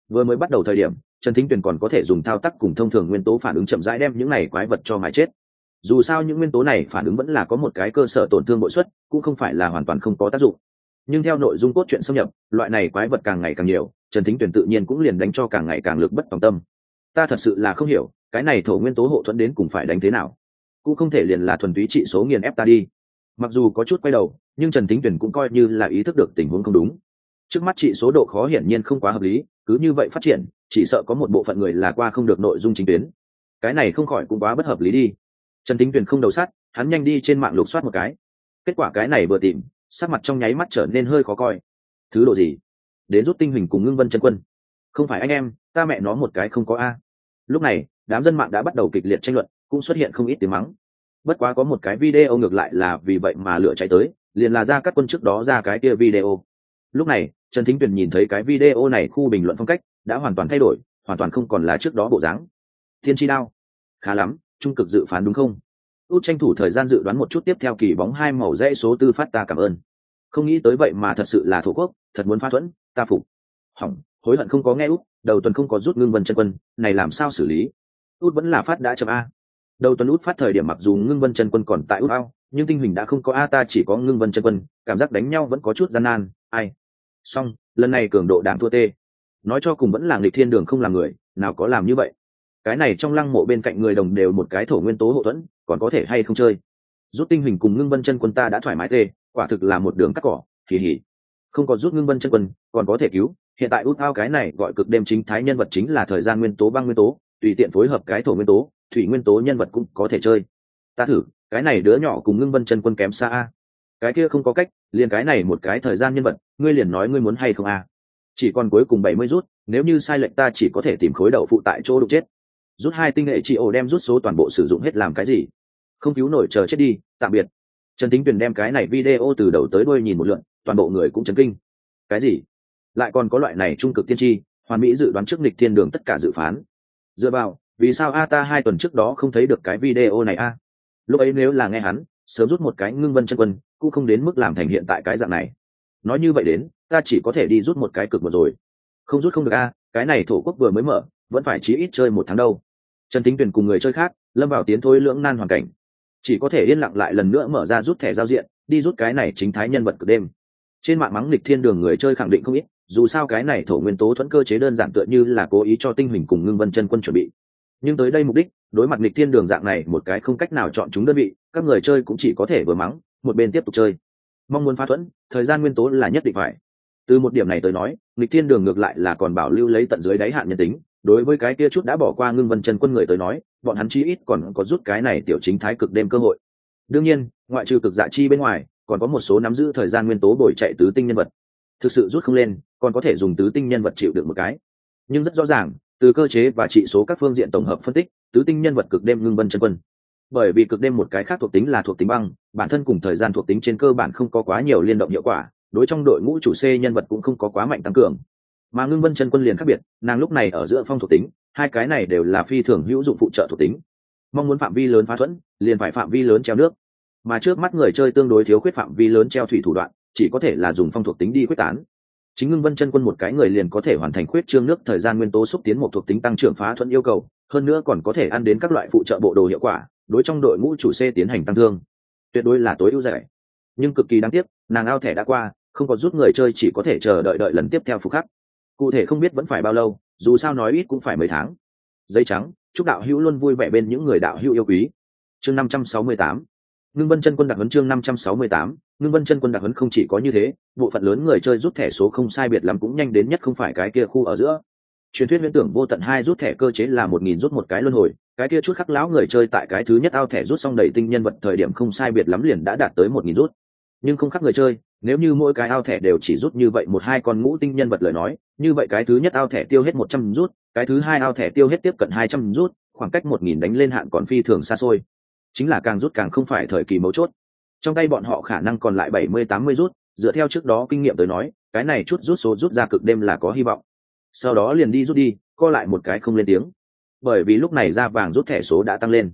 Vừa mới bắt đầu thời điểm trần thính tuyền còn có thể dùng thao tác cùng thông thường nguyên tố phản ứng chậm rãi đem những này quái vật cho mái chết. Dù sao những nguyên tố này phản ứng vẫn là có một cái cơ sở tổn thương bội xuất, cũng không phải là hoàn toàn không có tác dụng. Nhưng theo nội dung cốt truyện xâm nhập, loại này quái vật càng ngày càng nhiều, trần thính tuyển tự nhiên cũng liền đánh cho càng ngày càng lực bất tòng tâm. Ta thật sự là không hiểu, cái này thổ nguyên tố hộ thuẫn đến cùng phải đánh thế nào? Cũng không thể liền là thuần túy trị số nghiền ép ta đi. Mặc dù có chút quay đầu, nhưng trần thính tuyển cũng coi như là ý thức được tình huống không đúng. Trước mắt trị số độ khó hiển nhiên không quá hợp lý, cứ như vậy phát triển chỉ sợ có một bộ phận người là qua không được nội dung chính tuyến. Cái này không khỏi cũng quá bất hợp lý đi. Trần thính Tuyền không đầu sắt hắn nhanh đi trên mạng lục soát một cái. Kết quả cái này vừa tìm, sắc mặt trong nháy mắt trở nên hơi khó coi. Thứ độ gì? Đến rút tinh hình cùng ngưng vân chân quân. Không phải anh em, ta mẹ nó một cái không có a. Lúc này, đám dân mạng đã bắt đầu kịch liệt tranh luận, cũng xuất hiện không ít tiếng mắng. Bất quá có một cái video ngược lại là vì vậy mà lửa cháy tới, liền là ra các quân trước đó ra cái kia video. Lúc này, trần thính tuyền nhìn thấy cái video này khu bình luận phong cách đã hoàn toàn thay đổi, hoàn toàn không còn là trước đó bộ dáng. Thiên chi đao. Khá lắm, trung cực dự phán đúng không? Út tranh thủ thời gian dự đoán một chút tiếp theo kỳ bóng hai màu rẽ số tư phát ta cảm ơn. Không nghĩ tới vậy mà thật sự là thổ quốc, thật muốn phá thuẫn, ta phục. Hỏng, hối hận không có nghe út, đầu tuần không có rút ngưng vân chân quân, này làm sao xử lý? Út vẫn là phát đã chậm a. Đầu tuần út phát thời điểm mặc dù ngưng vân chân quân còn tại út ao, nhưng tinh hình đã không có a, ta chỉ có ngưng vân chân quân, cảm giác đánh nhau vẫn có chút gian nan, ai? Song lần này cường độ đảng thua tê nói cho cùng vẫn là nghịch thiên đường không làm người, nào có làm như vậy. Cái này trong lăng mộ bên cạnh người đồng đều một cái thổ nguyên tố hậu thuẫn, còn có thể hay không chơi? Rút tinh hình cùng ngưng vân chân quân ta đã thoải mái tê, quả thực là một đường cắt cỏ, kỳ hỉ. Không có rút ngưng vân chân quân, còn có thể cứu, hiện tại út ao cái này gọi cực đêm chính thái nhân vật chính là thời gian nguyên tố băng nguyên tố, tùy tiện phối hợp cái thổ nguyên tố, thủy nguyên tố nhân vật cũng có thể chơi. Ta thử, cái này đứa nhỏ cùng ngưng vân chân quân kém xa a. Cái kia không có cách, liền cái này một cái thời gian nhân vật, ngươi liền nói ngươi muốn hay không a? Chỉ còn cuối cùng bảy mươi rút, nếu như sai lệch ta chỉ có thể tìm khối đậu phụ tại chỗ đục chết. Rút hai tinh hệ chị ổ đem rút số toàn bộ sử dụng hết làm cái gì? Không cứu nổi chờ chết đi, tạm biệt. Trần tính tuyền đem cái này video từ đầu tới đuôi nhìn một lượn, toàn bộ người cũng chấn kinh. Cái gì? Lại còn có loại này trung cực tiên tri, hoàn mỹ dự đoán trước nghịch thiên đường tất cả dự phán. Dựa vào, vì sao a ta hai tuần trước đó không thấy được cái video này a? Lúc ấy nếu là nghe hắn, sớm rút một cái ngưng vân chân quân, cũng không đến mức làm thành hiện tại cái dạng này nói như vậy đến, ta chỉ có thể đi rút một cái cực một rồi. Không rút không được a, cái này thổ quốc vừa mới mở, vẫn phải chí ít chơi một tháng đâu. Trần tính tuyển cùng người chơi khác, lâm vào tiến thôi lưỡng nan hoàn cảnh. Chỉ có thể yên lặng lại lần nữa mở ra rút thẻ giao diện, đi rút cái này chính thái nhân vật cực đêm. Trên mạng mắng lịch thiên đường người chơi khẳng định không ít, dù sao cái này thổ nguyên tố thuẫn cơ chế đơn giản tựa như là cố ý cho tinh Hình cùng ngưng vân chân quân chuẩn bị. Nhưng tới đây mục đích, đối mặt lịch thiên đường dạng này một cái không cách nào chọn chúng đơn vị, các người chơi cũng chỉ có thể vừa mắng, một bên tiếp tục chơi mong muốn phá thuẫn, thời gian nguyên tố là nhất định phải. Từ một điểm này tới nói lịch thiên đường ngược lại là còn bảo lưu lấy tận dưới đáy hạn nhân tính, đối với cái kia chút đã bỏ qua ngưng vân chân quân người tới nói, bọn hắn chí ít còn có rút cái này tiểu chính thái cực đêm cơ hội. Đương nhiên, ngoại trừ cực dạ chi bên ngoài, còn có một số nắm giữ thời gian nguyên tố bồi chạy tứ tinh nhân vật. Thực sự rút không lên, còn có thể dùng tứ tinh nhân vật chịu được một cái. Nhưng rất rõ ràng, từ cơ chế và trị số các phương diện tổng hợp phân tích, tứ tinh nhân vật cực đêm ngưng vân chân quân bởi vì cực đêm một cái khác thuộc tính là thuộc tính băng, bản thân cùng thời gian thuộc tính trên cơ bản không có quá nhiều liên động hiệu quả, đối trong đội ngũ chủ c nhân vật cũng không có quá mạnh tăng cường. Mà ngưng vân chân quân liền khác biệt, nàng lúc này ở giữa phong thuộc tính, hai cái này đều là phi thường hữu dụng phụ trợ thuộc tính. Mong muốn phạm vi lớn phá thuẫn, liền phải phạm vi lớn treo nước. Mà trước mắt người chơi tương đối thiếu khuyết phạm vi lớn treo thủy thủ đoạn, chỉ có thể là dùng phong thuộc tính đi quyết tán. Chính ngưng vân chân quân một cái người liền có thể hoàn thành khuyết trương nước thời gian nguyên tố xúc tiến một thuộc tính tăng trưởng phá thuẫn yêu cầu, hơn nữa còn có thể ăn đến các loại phụ trợ bộ đồ hiệu quả đối trong đội ngũ chủ c tiến hành tăng thương. Tuyệt đối là tối ưu rẻ. Nhưng cực kỳ đáng tiếc, nàng ao thẻ đã qua, không có rút người chơi, chỉ có thể chờ đợi đợi lần tiếp theo phục khắc. Cụ thể không biết vẫn phải bao lâu, dù sao nói ít cũng phải mấy tháng. Giấy trắng, chúc đạo hữu luôn vui vẻ bên những người đạo hữu yêu quý. Chương năm trăm sáu mươi tám. Ngưng vân chân quân đặc huấn chương năm trăm sáu mươi tám. Ngưng vân chân quân đặc huấn không chỉ có như thế, bộ phận lớn người chơi rút thẻ số không sai biệt lắm cũng nhanh đến nhất không phải cái kia khu ở giữa. Truyền thuyết viễn tưởng vô tận hai rút thẻ cơ chế là một nghìn rút một cái luân hồi cái kia chút khắc lão người chơi tại cái thứ nhất ao thẻ rút xong đầy tinh nhân vật thời điểm không sai biệt lắm liền đã đạt tới một nghìn rút. Nhưng không khắc người chơi, nếu như mỗi cái ao thẻ đều chỉ rút như vậy một hai con ngũ tinh nhân vật lời nói, như vậy cái thứ nhất ao thẻ tiêu hết một trăm rút, cái thứ hai ao thẻ tiêu hết tiếp cận hai trăm rút, khoảng cách một nghìn đánh lên hạn còn phi thường xa xôi. Chính là càng rút càng không phải thời kỳ mấu chốt. Trong tay bọn họ khả năng còn lại bảy mươi tám mươi rút, dựa theo trước đó kinh nghiệm tới nói, cái này chút rút số rút ra cực đêm là có hy vọng. Sau đó liền đi rút đi, co lại một cái không lên tiếng bởi vì lúc này ra vàng rút thẻ số đã tăng lên.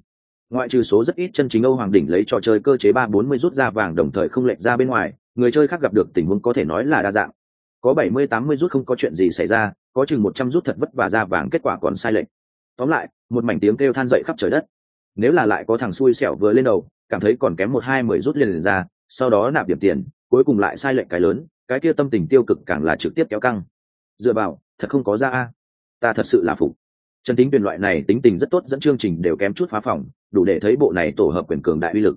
Ngoại trừ số rất ít chân chính âu hoàng đỉnh lấy trò chơi cơ chế ba bốn mươi rút ra vàng đồng thời không lệch ra bên ngoài người chơi khác gặp được tình huống có thể nói là đa dạng. Có bảy mươi tám mươi rút không có chuyện gì xảy ra có chừng một trăm rút thật vất vả ra vàng kết quả còn sai lệch. Tóm lại một mảnh tiếng kêu than dậy khắp trời đất. Nếu là lại có thằng xui xẻo vừa lên đầu cảm thấy còn kém một hai mười rút liền, liền ra sau đó nạp điểm tiền cuối cùng lại sai lệch cái lớn cái kia tâm tình tiêu cực càng là trực tiếp kéo căng. Dựa vào thật không có ra a. Ta thật sự là phục trần tính tuyển loại này tính tình rất tốt dẫn chương trình đều kém chút phá phòng, đủ để thấy bộ này tổ hợp quyền cường đại uy lực.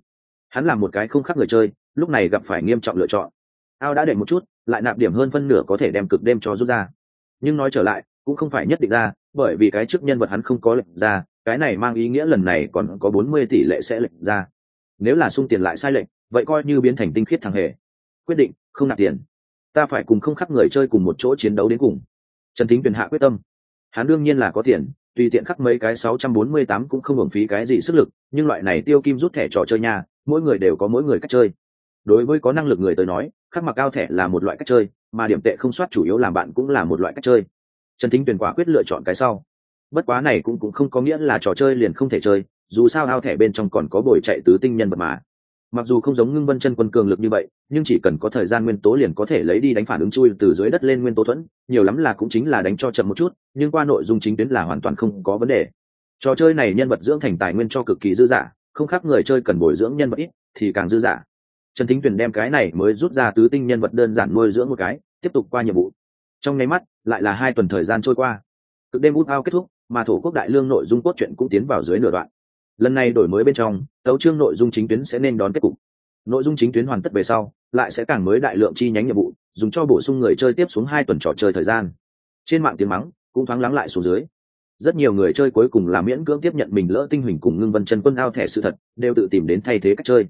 Hắn là một cái không khác người chơi, lúc này gặp phải nghiêm trọng lựa chọn. Ao đã để một chút, lại nạp điểm hơn phân nửa có thể đem cực đêm cho rút ra. Nhưng nói trở lại, cũng không phải nhất định ra, bởi vì cái trước nhân vật hắn không có lệnh ra, cái này mang ý nghĩa lần này còn có bốn mươi tỷ lệ sẽ lệnh ra. Nếu là sung tiền lại sai lệnh vậy coi như biến thành tinh khiết thằng hề. Quyết định, không nạp tiền. Ta phải cùng không khắc người chơi cùng một chỗ chiến đấu đến cùng. Trần thính tuyền hạ quyết tâm hắn đương nhiên là có tiền, tùy tiện khắc mấy cái sáu trăm bốn mươi tám cũng không hưởng phí cái gì sức lực, nhưng loại này tiêu kim rút thẻ trò chơi nha, mỗi người đều có mỗi người cách chơi. Đối với có năng lực người tới nói, khắc mặc cao thẻ là một loại cách chơi, mà điểm tệ không soát chủ yếu làm bạn cũng là một loại cách chơi. Trần thính tuyển quả quyết lựa chọn cái sau. Bất quá này cũng cũng không có nghĩa là trò chơi liền không thể chơi, dù sao ao thẻ bên trong còn có bồi chạy tứ tinh nhân vật mà mặc dù không giống ngưng vân chân quân cường lực như vậy, nhưng chỉ cần có thời gian nguyên tố liền có thể lấy đi đánh phản ứng chui từ dưới đất lên nguyên tố thuẫn, nhiều lắm là cũng chính là đánh cho chậm một chút, nhưng qua nội dung chính tuyến là hoàn toàn không có vấn đề. Trò chơi này nhân vật dưỡng thành tài nguyên cho cực kỳ dư dả, không khác người chơi cần bồi dưỡng nhân vật ít thì càng dư dả. Trần thính tuyền đem cái này mới rút ra tứ tinh nhân vật đơn giản nuôi dưỡng một cái, tiếp tục qua nhiệm vụ. Trong nháy mắt, lại là hai tuần thời gian trôi qua. Cực đêm út ao kết thúc, mà thổ quốc đại lương nội dung cốt truyện cũng tiến vào dưới nửa đoạn lần này đổi mới bên trong, tấu chương nội dung chính tuyến sẽ nên đón kết cục. Nội dung chính tuyến hoàn tất về sau, lại sẽ càng mới đại lượng chi nhánh nhiệm vụ, dùng cho bổ sung người chơi tiếp xuống hai tuần trò chơi thời gian. Trên mạng tiếng mắng cũng thoáng lắng lại xuống dưới. Rất nhiều người chơi cuối cùng là miễn cưỡng tiếp nhận mình lỡ tinh huỳnh cùng ngưng vân chân quân ao thẻ sự thật, đều tự tìm đến thay thế cách chơi.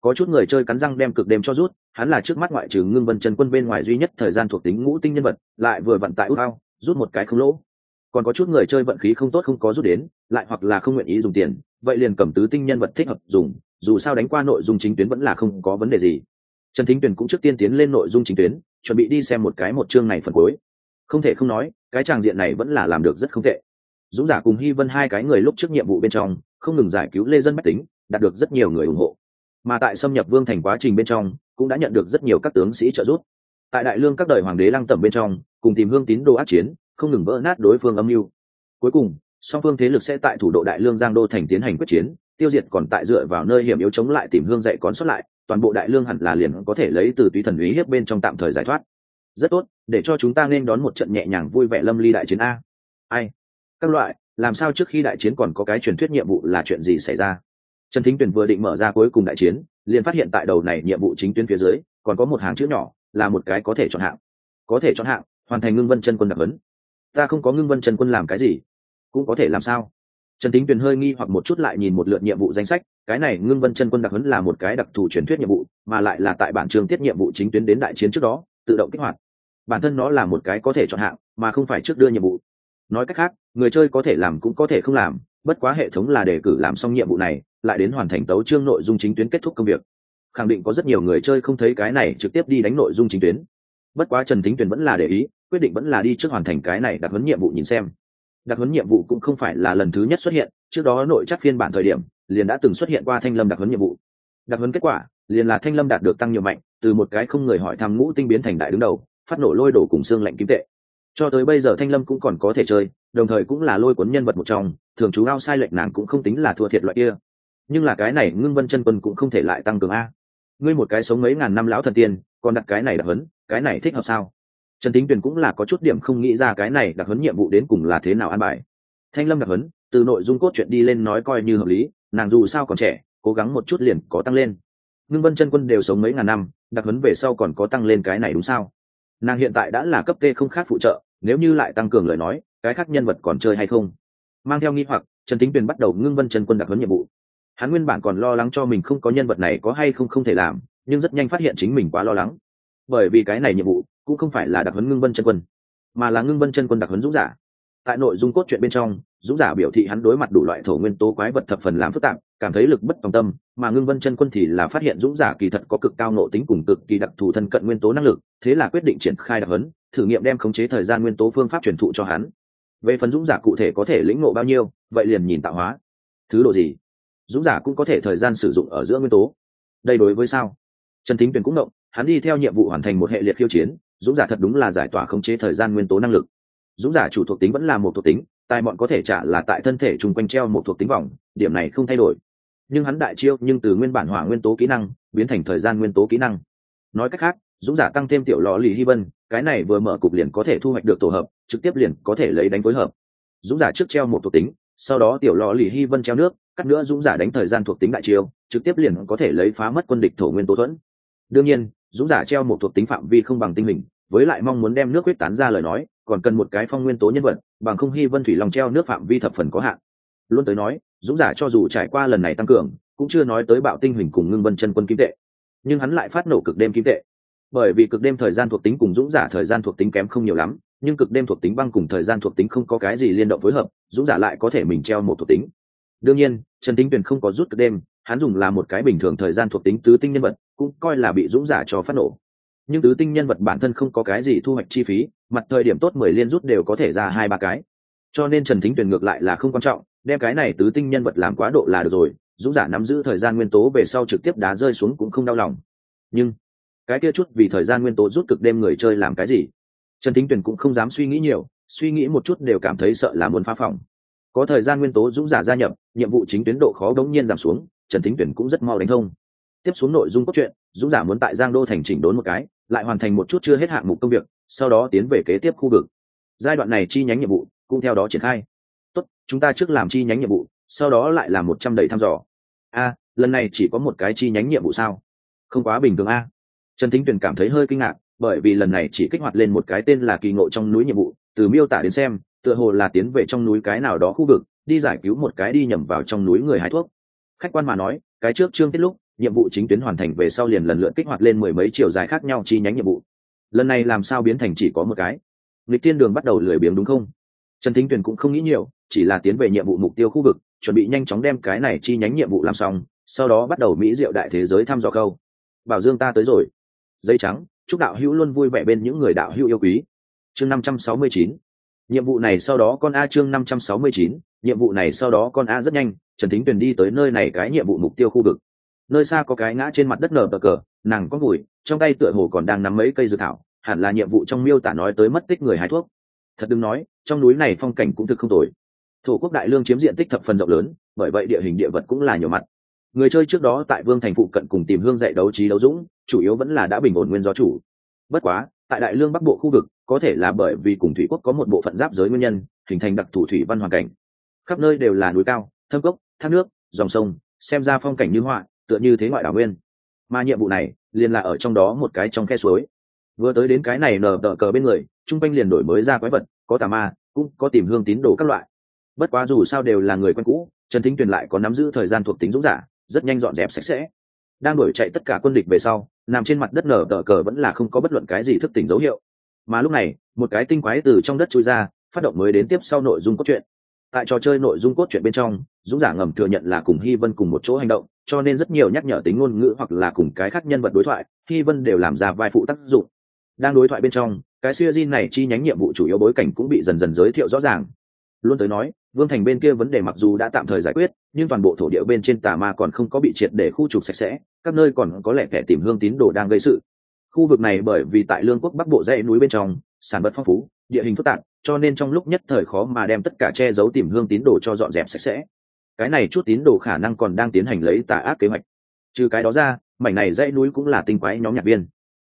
Có chút người chơi cắn răng đem cực đêm cho rút, hắn là trước mắt ngoại trừ ngưng vân chân quân bên ngoài duy nhất thời gian thuộc tính ngũ tinh nhân vật, lại vừa vận tại út ao, rút một cái không lỗ còn có chút người chơi vận khí không tốt không có rút đến, lại hoặc là không nguyện ý dùng tiền, vậy liền cầm tứ tinh nhân vật thích hợp dùng, dù sao đánh qua nội dung chính tuyến vẫn là không có vấn đề gì. Trần thính tuyền cũng trước tiên tiến lên nội dung chính tuyến, chuẩn bị đi xem một cái một chương này phần cuối. Không thể không nói, cái tràng diện này vẫn là làm được rất không tệ. Dũng giả cùng hy vân hai cái người lúc trước nhiệm vụ bên trong, không ngừng giải cứu lê dân mách tính, đạt được rất nhiều người ủng hộ. Mà tại xâm nhập vương thành quá trình bên trong, cũng đã nhận được rất nhiều các tướng sĩ trợ giúp. Tại đại lương các đời hoàng đế lăng tẩm bên trong, cùng tìm hương tín đồ ác chiến không ngừng vỡ nát đối phương âm mưu. Cuối cùng, song phương thế lực sẽ tại thủ đô đại lương giang đô thành tiến hành quyết chiến, tiêu diệt còn tại dựa vào nơi hiểm yếu chống lại tìm hương dạy còn xuất lại, toàn bộ đại lương hẳn là liền có thể lấy từ túy thần úy hiếp bên trong tạm thời giải thoát. Rất tốt, để cho chúng ta nên đón một trận nhẹ nhàng vui vẻ lâm ly đại chiến a. Ai? Các loại, làm sao trước khi đại chiến còn có cái truyền thuyết nhiệm vụ là chuyện gì xảy ra? Trần thính tuyển vừa định mở ra cuối cùng đại chiến, liền phát hiện tại đầu này nhiệm vụ chính tuyến phía dưới, còn có một hàng chữ nhỏ, là một cái có thể chọn hạng. Có thể chọn hạng, hoàn thành ngưng vân chân quân đặc vấn ta không có ngưng vân chân quân làm cái gì, cũng có thể làm sao? Trần tính tuyền hơi nghi hoặc một chút lại nhìn một lượt nhiệm vụ danh sách, cái này ngưng vân chân quân đặc hấn là một cái đặc thù truyền thuyết nhiệm vụ, mà lại là tại bản trường tiết nhiệm vụ chính tuyến đến đại chiến trước đó, tự động kích hoạt. Bản thân nó là một cái có thể chọn hạng, mà không phải trước đưa nhiệm vụ. Nói cách khác, người chơi có thể làm cũng có thể không làm, bất quá hệ thống là đề cử làm xong nhiệm vụ này, lại đến hoàn thành tấu chương nội dung chính tuyến kết thúc công việc. Khẳng định có rất nhiều người chơi không thấy cái này trực tiếp đi đánh nội dung chính tuyến. Bất quá trần thính tuyền vẫn là để ý quyết định vẫn là đi trước hoàn thành cái này đặc huấn nhiệm vụ nhìn xem. Đặc huấn nhiệm vụ cũng không phải là lần thứ nhất xuất hiện, trước đó nội chắc phiên bản thời điểm, liền đã từng xuất hiện qua thanh lâm đặc huấn nhiệm vụ. Đặc huấn kết quả, liền là thanh lâm đạt được tăng nhiều mạnh, từ một cái không người hỏi thăm ngũ tinh biến thành đại đứng đầu, phát nổ lôi đổ cùng xương lạnh kim tệ. Cho tới bây giờ thanh lâm cũng còn có thể chơi, đồng thời cũng là lôi cuốn nhân vật một trong, thường chú ao sai lệch nàng cũng không tính là thua thiệt loại kia. Nhưng là cái này ngưng vân chân quân cũng không thể lại tăng cường a. Ngươi một cái sống mấy ngàn năm lão thần tiên, còn đặt cái này đặc hấn cái này thích hợp sao? Trần tính tuyền cũng là có chút điểm không nghĩ ra cái này đặc huấn nhiệm vụ đến cùng là thế nào an bài. Thanh lâm đặc huấn, từ nội dung cốt truyện đi lên nói coi như hợp lý, nàng dù sao còn trẻ, cố gắng một chút liền có tăng lên. Ngưng vân chân quân đều sống mấy ngàn năm, đặc huấn về sau còn có tăng lên cái này đúng sao? Nàng hiện tại đã là cấp t không khác phụ trợ, nếu như lại tăng cường lời nói, cái khác nhân vật còn chơi hay không? Mang theo nghi hoặc, trần tính tuyền bắt đầu ngưng vân chân quân đặc huấn nhiệm vụ. Hắn nguyên bản còn lo lắng cho mình không có nhân vật này có hay không không thể làm, nhưng rất nhanh phát hiện chính mình quá lo lắng. Bởi vì cái này nhiệm vụ cũng không phải là đặc huấn ngưng vân chân quân, mà là ngưng vân chân quân đặc huấn dũng giả. Tại nội dung cốt truyện bên trong, dũng giả biểu thị hắn đối mặt đủ loại thổ nguyên tố quái vật thập phần làm phức tạp, cảm thấy lực bất tòng tâm, mà ngưng vân chân quân thì là phát hiện dũng giả kỳ thật có cực cao nộ tính cùng cực kỳ đặc thù thân cận nguyên tố năng lực, thế là quyết định triển khai đặc huấn, thử nghiệm đem khống chế thời gian nguyên tố phương pháp truyền thụ cho hắn. Về phần dũng giả cụ thể có thể lĩnh ngộ bao nhiêu, vậy liền nhìn tạo hóa. Thứ độ gì? Dũng giả cũng có thể thời gian sử dụng ở giữa nguyên tố. Đây đối với sao? Trần thính tuyền cũng động, hắn đi theo nhiệm vụ hoàn thành một hệ liệt khiêu chiến dũng giả thật đúng là giải tỏa khống chế thời gian nguyên tố năng lực. Dũng giả chủ thuộc tính vẫn là một thuộc tính tài bọn có thể trả là tại thân thể chung quanh treo một thuộc tính vòng, điểm này không thay đổi. Nhưng hắn đại chiêu nhưng từ nguyên bản hỏa nguyên tố kỹ năng, biến thành thời gian nguyên tố kỹ năng. Nói cách khác, dũng giả tăng thêm tiểu lò lì hy vân, cái này vừa mở cục liền có thể thu hoạch được tổ hợp, trực tiếp liền có thể lấy đánh phối hợp. Dũng giả trước treo một thuộc tính, sau đó tiểu lò lì hy vân treo nước, cắt nữa dũng giả đánh thời gian thuộc tính đại chiêu, trực tiếp liền có thể lấy phá mất quân địch thổ nguyên tố thuẫn. Đương nhiên, dũng giả treo một thuộc tính phạm vi không bằng tinh hình với lại mong muốn đem nước quyết tán ra lời nói, còn cần một cái phong nguyên tố nhân vật, bằng không hy vân thủy lòng treo nước phạm vi thập phần có hạn. Luôn tới nói, dũng giả cho dù trải qua lần này tăng cường, cũng chưa nói tới bạo tinh hình cùng ngưng vân chân quân kim tệ. Nhưng hắn lại phát nổ cực đêm kim tệ. Bởi vì cực đêm thời gian thuộc tính cùng dũng giả thời gian thuộc tính kém không nhiều lắm, nhưng cực đêm thuộc tính băng cùng thời gian thuộc tính không có cái gì liên động phối hợp, dũng giả lại có thể mình treo một thuộc tính. Đương nhiên, trần tính tuyền không có rút cực đêm, hắn dùng là một cái bình thường thời gian thuộc tính tứ tinh nhân vật, cũng coi là bị dũng giả cho phát nổ nhưng tứ tinh nhân vật bản thân không có cái gì thu hoạch chi phí, mặt thời điểm tốt mười liên rút đều có thể ra hai ba cái. Cho nên trần thính tuyển ngược lại là không quan trọng, đem cái này tứ tinh nhân vật làm quá độ là được rồi, dũng giả nắm giữ thời gian nguyên tố về sau trực tiếp đá rơi xuống cũng không đau lòng. Nhưng, cái kia chút vì thời gian nguyên tố rút cực đêm người chơi làm cái gì? Trần thính tuyển cũng không dám suy nghĩ nhiều, suy nghĩ một chút đều cảm thấy sợ là muốn phá phòng. Có thời gian nguyên tố dũng giả gia nhập, nhiệm vụ chính tuyến độ khó đống nhiên giảm xuống, trần thính tuyển cũng rất mau đánh thông tiếp xuống nội dung cốt truyện, dũng giả muốn tại giang đô thành chỉnh đốn một cái, lại hoàn thành một chút chưa hết hạng mục công việc, sau đó tiến về kế tiếp khu vực. Giai đoạn này chi nhánh nhiệm vụ cũng theo đó triển khai. Tốt, chúng ta trước làm chi nhánh nhiệm vụ, sau đó lại làm một trăm đầy thăm dò. A, lần này chỉ có một cái chi nhánh nhiệm vụ sao? Không quá bình thường a. Trần thính tuyền cảm thấy hơi kinh ngạc, bởi vì lần này chỉ kích hoạt lên một cái tên là kỳ ngộ trong núi nhiệm vụ, từ miêu tả đến xem, tựa hồ là tiến về trong núi cái nào đó khu vực, đi giải cứu một cái đi nhầm vào trong núi người hái thuốc. Khách quan mà nói, cái trước trương tiết lúc nhiệm vụ chính tuyến hoàn thành về sau liền lần lượt kích hoạt lên mười mấy chiều dài khác nhau chi nhánh nhiệm vụ. Lần này làm sao biến thành chỉ có một cái? Lịch tiên đường bắt đầu lười biếng đúng không? Trần thính tuyền cũng không nghĩ nhiều, chỉ là tiến về nhiệm vụ mục tiêu khu vực, chuẩn bị nhanh chóng đem cái này chi nhánh nhiệm vụ làm xong, sau đó bắt đầu mỹ diệu đại thế giới thăm dò câu bảo dương ta tới rồi. Dây trắng, chúc đạo hữu luôn vui vẻ bên những người đạo hữu yêu quý. Chương năm trăm sáu mươi chín. Nhiệm vụ này sau đó con a chương năm trăm sáu mươi chín. Nhiệm vụ này sau đó con a rất nhanh, trần thính tuyền đi tới nơi này cái nhiệm vụ mục tiêu khu vực nơi xa có cái ngã trên mặt đất nở bờ cờ, nàng có vùi trong tay tựa hồ còn đang nắm mấy cây dược thảo, hẳn là nhiệm vụ trong miêu tả nói tới mất tích người hái thuốc. Thật đừng nói, trong núi này phong cảnh cũng thực không tồi. Thổ quốc đại lương chiếm diện tích thập phần rộng lớn, bởi vậy địa hình địa vật cũng là nhiều mặt. Người chơi trước đó tại vương thành phụ cận cùng tìm hương dạy đấu trí đấu dũng, chủ yếu vẫn là đã bình ổn nguyên do chủ. Bất quá, tại đại lương bắc bộ khu vực, có thể là bởi vì cùng thủy quốc có một bộ phận giáp giới nguyên nhân, hình thành đặc thủ thủy văn hoàn cảnh. Khắp nơi đều là núi cao, thâm cốc, thác nước, dòng sông, xem ra phong cảnh như họa tựa như thế ngoại đảo nguyên. Mà nhiệm vụ này liền là ở trong đó một cái trong khe suối. Vừa tới đến cái này nở tờ cờ bên người trung quanh liền đổi mới ra quái vật, có tà ma, cũng có tìm hương tín đồ các loại. Bất quá dù sao đều là người quen cũ, trần thính tuyền lại có nắm giữ thời gian thuộc tính dũng giả, rất nhanh dọn dẹp sạch sẽ. Đang đuổi chạy tất cả quân địch về sau, nằm trên mặt đất nở tờ cờ vẫn là không có bất luận cái gì thức tỉnh dấu hiệu. Mà lúc này, một cái tinh quái từ trong đất chui ra, phát động mới đến tiếp sau nội dung cốt truyện. Tại trò chơi nội dung cốt truyện bên trong dũng giả ngầm thừa nhận là cùng hy vân cùng một chỗ hành động, cho nên rất nhiều nhắc nhở tính ngôn ngữ hoặc là cùng cái khác nhân vật đối thoại hy vân đều làm ra vai phụ tác dụng. Đang đối thoại bên trong, cái siêu di này chi nhánh nhiệm vụ chủ yếu bối cảnh cũng bị dần dần giới thiệu rõ ràng. Luôn tới nói, vương thành bên kia vấn đề mặc dù đã tạm thời giải quyết, nhưng toàn bộ thổ địa bên trên tà ma còn không có bị triệt để khu trục sạch sẽ, các nơi còn có lẽ kẻ tìm hương tín đồ đang gây sự. Khu vực này bởi vì tại lương quốc bắc bộ dãy núi bên trong, sản vật phong phú, địa hình phức tạp, cho nên trong lúc nhất thời khó mà đem tất cả che giấu tìm hương tín đồ cho dọn dẹp sạch sẽ cái này chút tín đồ khả năng còn đang tiến hành lấy tà ác kế hoạch. Trừ cái đó ra, mảnh này dãy núi cũng là tinh quái nhóm nhạc viên.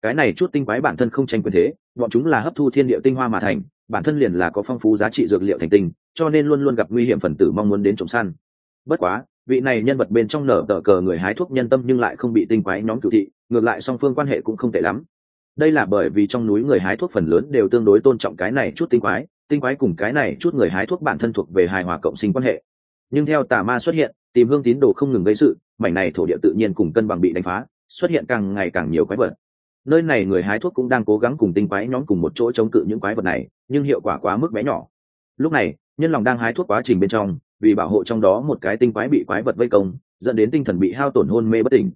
Cái này chút tinh quái bản thân không tranh quyền thế, bọn chúng là hấp thu thiên địa tinh hoa mà thành, bản thân liền là có phong phú giá trị dược liệu thành tinh, cho nên luôn luôn gặp nguy hiểm phần tử mong muốn đến trộm săn. Bất quá, vị này nhân vật bên trong nở tờ cờ người hái thuốc nhân tâm nhưng lại không bị tinh quái nhóm cựu thị, ngược lại song phương quan hệ cũng không tệ lắm. Đây là bởi vì trong núi người hái thuốc phần lớn đều tương đối tôn trọng cái này chút tinh quái tinh quái cùng cái này chút người hái thuốc bản thân thuộc về hài hòa cộng sinh quan hệ nhưng theo tà ma xuất hiện, tìm hương tín đồ không ngừng gây sự, mảnh này thổ địa tự nhiên cùng cân bằng bị đánh phá, xuất hiện càng ngày càng nhiều quái vật. Nơi này người hái thuốc cũng đang cố gắng cùng tinh quái nhóm cùng một chỗ chống cự những quái vật này, nhưng hiệu quả quá mức bé nhỏ. Lúc này, nhân lòng đang hái thuốc quá trình bên trong, vì bảo hộ trong đó một cái tinh quái bị quái vật vây công, dẫn đến tinh thần bị hao tổn hôn mê bất tỉnh.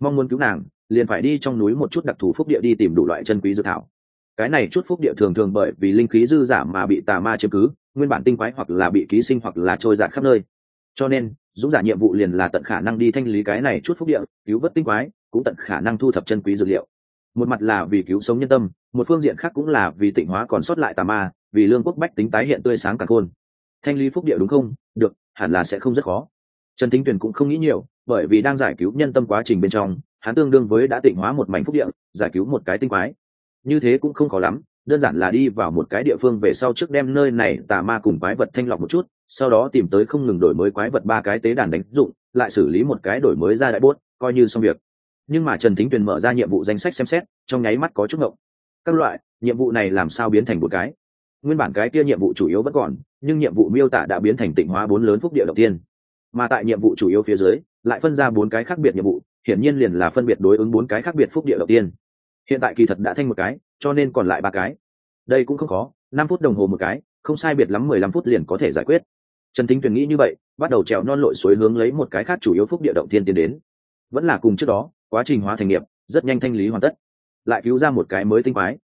Mong muốn cứu nàng, liền phải đi trong núi một chút đặc thù phúc địa đi tìm đủ loại chân quý dược thảo. Cái này chút phúc địa thường thường bởi vì linh khí dư giảm mà bị tà ma chiếm cứ nguyên bản tinh quái hoặc là bị ký sinh hoặc là trôi giạt khắp nơi. Cho nên, dũng giả nhiệm vụ liền là tận khả năng đi thanh lý cái này chút phúc địa, cứu vớt tinh quái, cũng tận khả năng thu thập chân quý dược liệu. Một mặt là vì cứu sống nhân tâm, một phương diện khác cũng là vì tịnh hóa còn sót lại tà ma, vì lương quốc bách tính tái hiện tươi sáng cả khôn. Thanh lý phúc địa đúng không? Được, hẳn là sẽ không rất khó. Trần thính tuyền cũng không nghĩ nhiều, bởi vì đang giải cứu nhân tâm quá trình bên trong, hắn tương đương với đã tịnh hóa một mảnh phúc địa, giải cứu một cái tinh quái. Như thế cũng không khó lắm đơn giản là đi vào một cái địa phương về sau trước đem nơi này tà ma cùng quái vật thanh lọc một chút, sau đó tìm tới không ngừng đổi mới quái vật ba cái tế đàn đánh dụng, lại xử lý một cái đổi mới ra đại bốt, coi như xong việc. Nhưng mà trần thính tuyền mở ra nhiệm vụ danh sách xem xét, trong nháy mắt có chút ngộng. Các loại, nhiệm vụ này làm sao biến thành một cái? Nguyên bản cái kia nhiệm vụ chủ yếu vẫn còn, nhưng nhiệm vụ miêu tả đã biến thành tịnh hóa bốn lớn phúc địa đầu tiên. Mà tại nhiệm vụ chủ yếu phía dưới, lại phân ra bốn cái khác biệt nhiệm vụ, hiển nhiên liền là phân biệt đối ứng bốn cái khác biệt phúc địa đầu tiên. Hiện tại kỳ thật đã thanh một cái cho nên còn lại ba cái. Đây cũng không khó, năm phút đồng hồ một cái, không sai biệt lắm mười lăm phút liền có thể giải quyết. Trần thính tuyền nghĩ như vậy, bắt đầu trèo non lội suối hướng lấy một cái khác chủ yếu phúc địa động thiên tiến đến. Vẫn là cùng trước đó, quá trình hóa thành nghiệp, rất nhanh thanh lý hoàn tất. Lại cứu ra một cái mới tinh quái.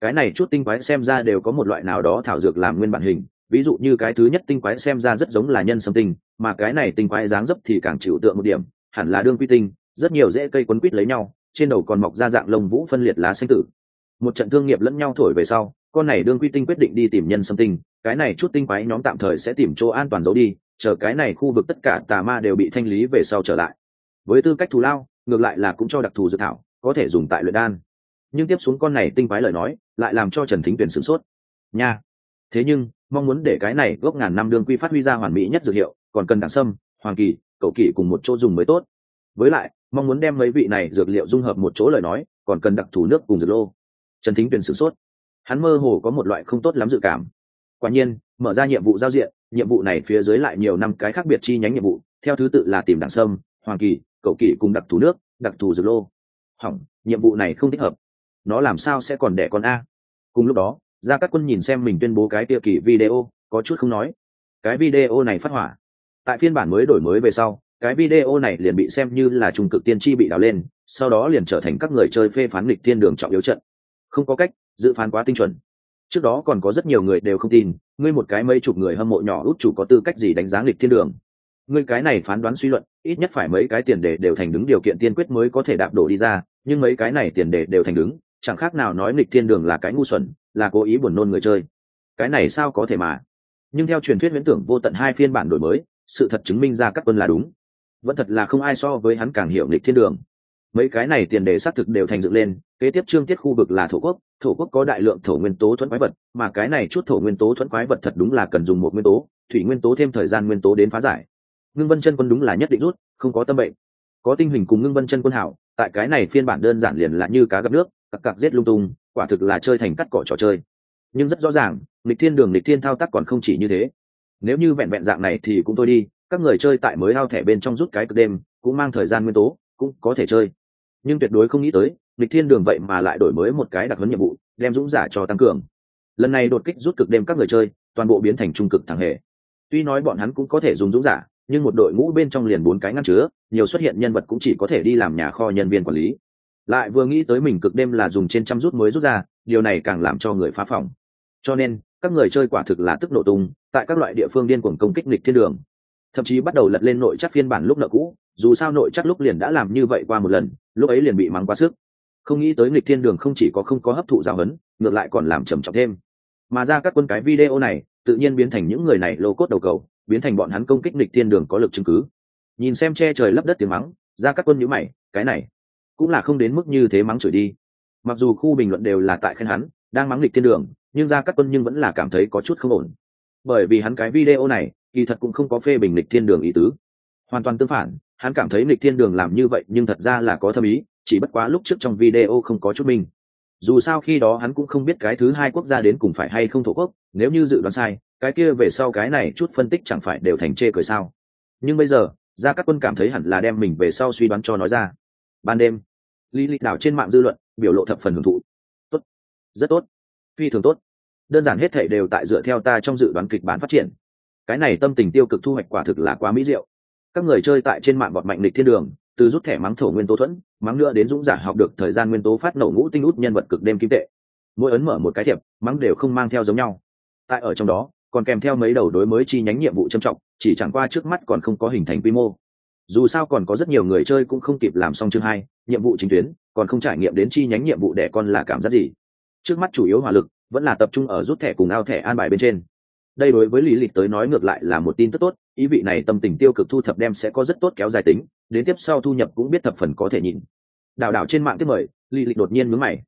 Cái này chút tinh quái xem ra đều có một loại nào đó thảo dược làm nguyên bản hình, ví dụ như cái thứ nhất tinh quái xem ra rất giống là nhân sâm tinh, mà cái này tinh quái dáng dấp thì càng chịu tượng một điểm, hẳn là đương quy tinh, rất nhiều rễ cây quấn quít lấy nhau, trên đầu còn mọc ra dạng lông vũ phân liệt lá xanh tử một trận thương nghiệp lẫn nhau thổi về sau, con này đương quy tinh quyết định đi tìm nhân sâm tinh, cái này chút tinh quái nhóm tạm thời sẽ tìm chỗ an toàn giấu đi, chờ cái này khu vực tất cả tà ma đều bị thanh lý về sau trở lại. Với tư cách thù lao, ngược lại là cũng cho đặc thù dự thảo, có thể dùng tại luyện đan. Nhưng tiếp xuống con này tinh quái lời nói, lại làm cho trần thính tuyển sửng sốt. Nha! Thế nhưng, mong muốn để cái này gốc ngàn năm đương quy phát huy ra hoàn mỹ nhất dược hiệu, còn cần đảng sâm, hoàng kỳ cậu kỳ cùng một chỗ dùng mới tốt. Với lại, mong muốn đem mấy vị này dược liệu dung hợp một chỗ lời nói, còn cần đặc thù nước cùng dược lô trần thính tuyền sửng sốt. Hắn mơ hồ có một loại không tốt lắm dự cảm. Quả nhiên, mở ra nhiệm vụ giao diện, nhiệm vụ này phía dưới lại nhiều năm cái khác biệt chi nhánh nhiệm vụ, theo thứ tự là tìm đảng sâm, hoàng kỳ, cậu kỳ cùng đặc thù nước, đặc thù dược lô. Hỏng, nhiệm vụ này không thích hợp. Nó làm sao sẽ còn đẻ con a? Cùng lúc đó ra các quân nhìn xem mình tuyên bố cái tiêu kỳ video, có chút không nói. Cái video này phát hỏa. Tại phiên bản mới đổi mới về sau, cái video này liền bị xem như là trung cực tiên tri bị đào lên, sau đó liền trở thành các người chơi phê phán lịch thiên đường trọng yếu trận không có cách dự phán quá tinh chuẩn. Trước đó còn có rất nhiều người đều không tin, ngươi một cái mấy chục người hâm mộ nhỏ út chủ có tư cách gì đánh giá lịch thiên đường. Ngươi cái này phán đoán suy luận, ít nhất phải mấy cái tiền đề đều thành đứng điều kiện tiên quyết mới có thể đạp đổ đi ra, nhưng mấy cái này tiền đề đều thành đứng, chẳng khác nào nói lịch thiên đường là cái ngu xuẩn, là cố ý buồn nôn người chơi. Cái này sao có thể mà? Nhưng theo truyền thuyết viễn tưởng vô tận hai phiên bản đổi mới, sự thật chứng minh ra các quân là đúng. Vẫn thật là không ai so với hắn càng hiểu lịch thiên đường mấy cái này tiền đề xác thực đều thành dựng lên, kế tiếp trương tiết khu vực là thổ quốc thổ quốc có đại lượng thổ nguyên tố thuẫn quái vật, mà cái này chút thổ nguyên tố thuẫn quái vật thật đúng là cần dùng một nguyên tố, thủy nguyên tố thêm thời gian nguyên tố đến phá giải. Ngưng vân chân quân đúng là nhất định rút, không có tâm bệnh. Có tinh hình cùng ngưng vân chân quân hảo, tại cái này phiên bản đơn giản liền là như cá gặp nước cặc cặc giết lung tung, quả thực là chơi thành cắt cỏ trò chơi. Nhưng rất rõ ràng, lịch thiên đường, lịch thiên thao tác còn không chỉ như thế. Nếu như vẹn vẹn dạng này thì cũng thôi đi, các người chơi tại mới hao thẻ bên trong rút cái cực đêm, cũng mang thời gian nguyên tố, cũng có thể chơi nhưng tuyệt đối không nghĩ tới lịch thiên đường vậy mà lại đổi mới một cái đặc huấn nhiệm vụ, đem dũng giả cho tăng cường. Lần này đột kích rút cực đêm các người chơi, toàn bộ biến thành trung cực thẳng hề. Tuy nói bọn hắn cũng có thể dùng dũng giả, nhưng một đội ngũ bên trong liền bốn cái ngăn chứa, nhiều xuất hiện nhân vật cũng chỉ có thể đi làm nhà kho nhân viên quản lý. Lại vừa nghĩ tới mình cực đêm là dùng trên trăm rút mới rút ra, điều này càng làm cho người phá phòng. Cho nên, các người chơi quả thực là tức nổ tung, tại các loại địa phương điên cuồng công kích lịch thiên đường thậm chí bắt đầu lật lên nội chắc phiên bản lúc nợ cũ, dù sao nội chắc lúc liền đã làm như vậy qua một lần, lúc ấy liền bị mắng quá sức. Không nghĩ tới nghịch thiên đường không chỉ có không có hấp thụ giáo huấn, ngược lại còn làm trầm trọng thêm. Mà ra các quân cái video này, tự nhiên biến thành những người này lô cốt đầu cầu, biến thành bọn hắn công kích nghịch thiên đường có lực chứng cứ. Nhìn xem che trời lấp đất tiếng mắng, ra các quân nhữ mày, cái này cũng là không đến mức như thế mắng chửi đi. Mặc dù khu bình luận đều là tại khen hắn, đang mắng lịch thiên đường, nhưng ra các quân nhưng vẫn là cảm thấy có chút không ổn. Bởi vì hắn cái video này kỳ thật cũng không có phê bình lịch thiên đường ý tứ. Hoàn toàn tương phản, hắn cảm thấy lịch thiên đường làm như vậy nhưng thật ra là có thâm ý, chỉ bất quá lúc trước trong video không có chút minh dù sao khi đó hắn cũng không biết cái thứ hai quốc gia đến cùng phải hay không thổ quốc, nếu như dự đoán sai, cái kia về sau cái này chút phân tích chẳng phải đều thành chê cười sao. Nhưng bây giờ ra các quân cảm thấy hẳn là đem mình về sau suy đoán cho nói ra. Ban đêm, lý lịch đảo trên mạng dư luận, biểu lộ thập phần hưởng thụ. Tốt. Rất tốt. Phi thường tốt. Đơn giản hết thể đều tại dựa theo ta trong dự đoán kịch bản phát triển cái này tâm tình tiêu cực thu hoạch quả thực là quá mỹ diệu. Các người chơi tại trên mạng bọt mạnh lịch thiên đường, từ rút thẻ mắng thổ nguyên tố thuẫn, mắng nữa đến dũng giả học được thời gian nguyên tố phát nổ ngũ tinh út nhân vật cực đêm kim tệ. Mỗi ấn mở một cái thiệp, mắng đều không mang theo giống nhau. Tại ở trong đó, còn kèm theo mấy đầu đối mới chi nhánh nhiệm vụ trầm trọng, chỉ chẳng qua trước mắt còn không có hình thành quy mô. Dù sao còn có rất nhiều người chơi cũng không kịp làm xong chương hai, nhiệm vụ chính tuyến, còn không trải nghiệm đến chi nhánh nhiệm vụ để con là cảm giác gì. Trước mắt chủ yếu hỏa lực, vẫn là tập trung ở rút thẻ cùng ao thẻ an bài bên trên đây đối với lý lịch tới nói ngược lại là một tin tức tốt, ý vị này tâm tình tiêu cực thu thập đem sẽ có rất tốt kéo dài tính, đến tiếp sau thu nhập cũng biết thập phần có thể nhịn. đào đảo trên mạng tiếp mời, lý lịch đột nhiên mướn mày.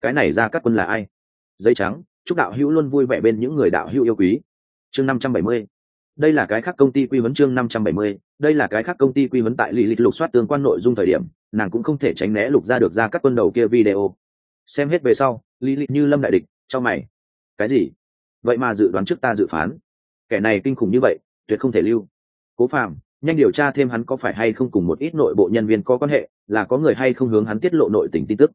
Cái này ra các quân là ai? Giấy trắng, chúc đạo hữu luôn vui vẻ bên những người đạo hữu yêu quý. Chương năm trăm bảy mươi. Đây là cái khác công ty quy vấn chương năm trăm bảy mươi. Đây là cái khác công ty quy vấn tại lý lịch lục soát tương quan nội dung thời điểm, nàng cũng không thể tránh né lục ra được ra các quân đầu kia video. Xem hết về sau, lý lịch như lâm đại địch, cho mày. Cái gì? Vậy mà dự đoán trước ta dự phán. Kẻ này kinh khủng như vậy, tuyệt không thể lưu. Cố phạm nhanh điều tra thêm hắn có phải hay không cùng một ít nội bộ nhân viên có quan hệ, là có người hay không hướng hắn tiết lộ nội tình tin tức.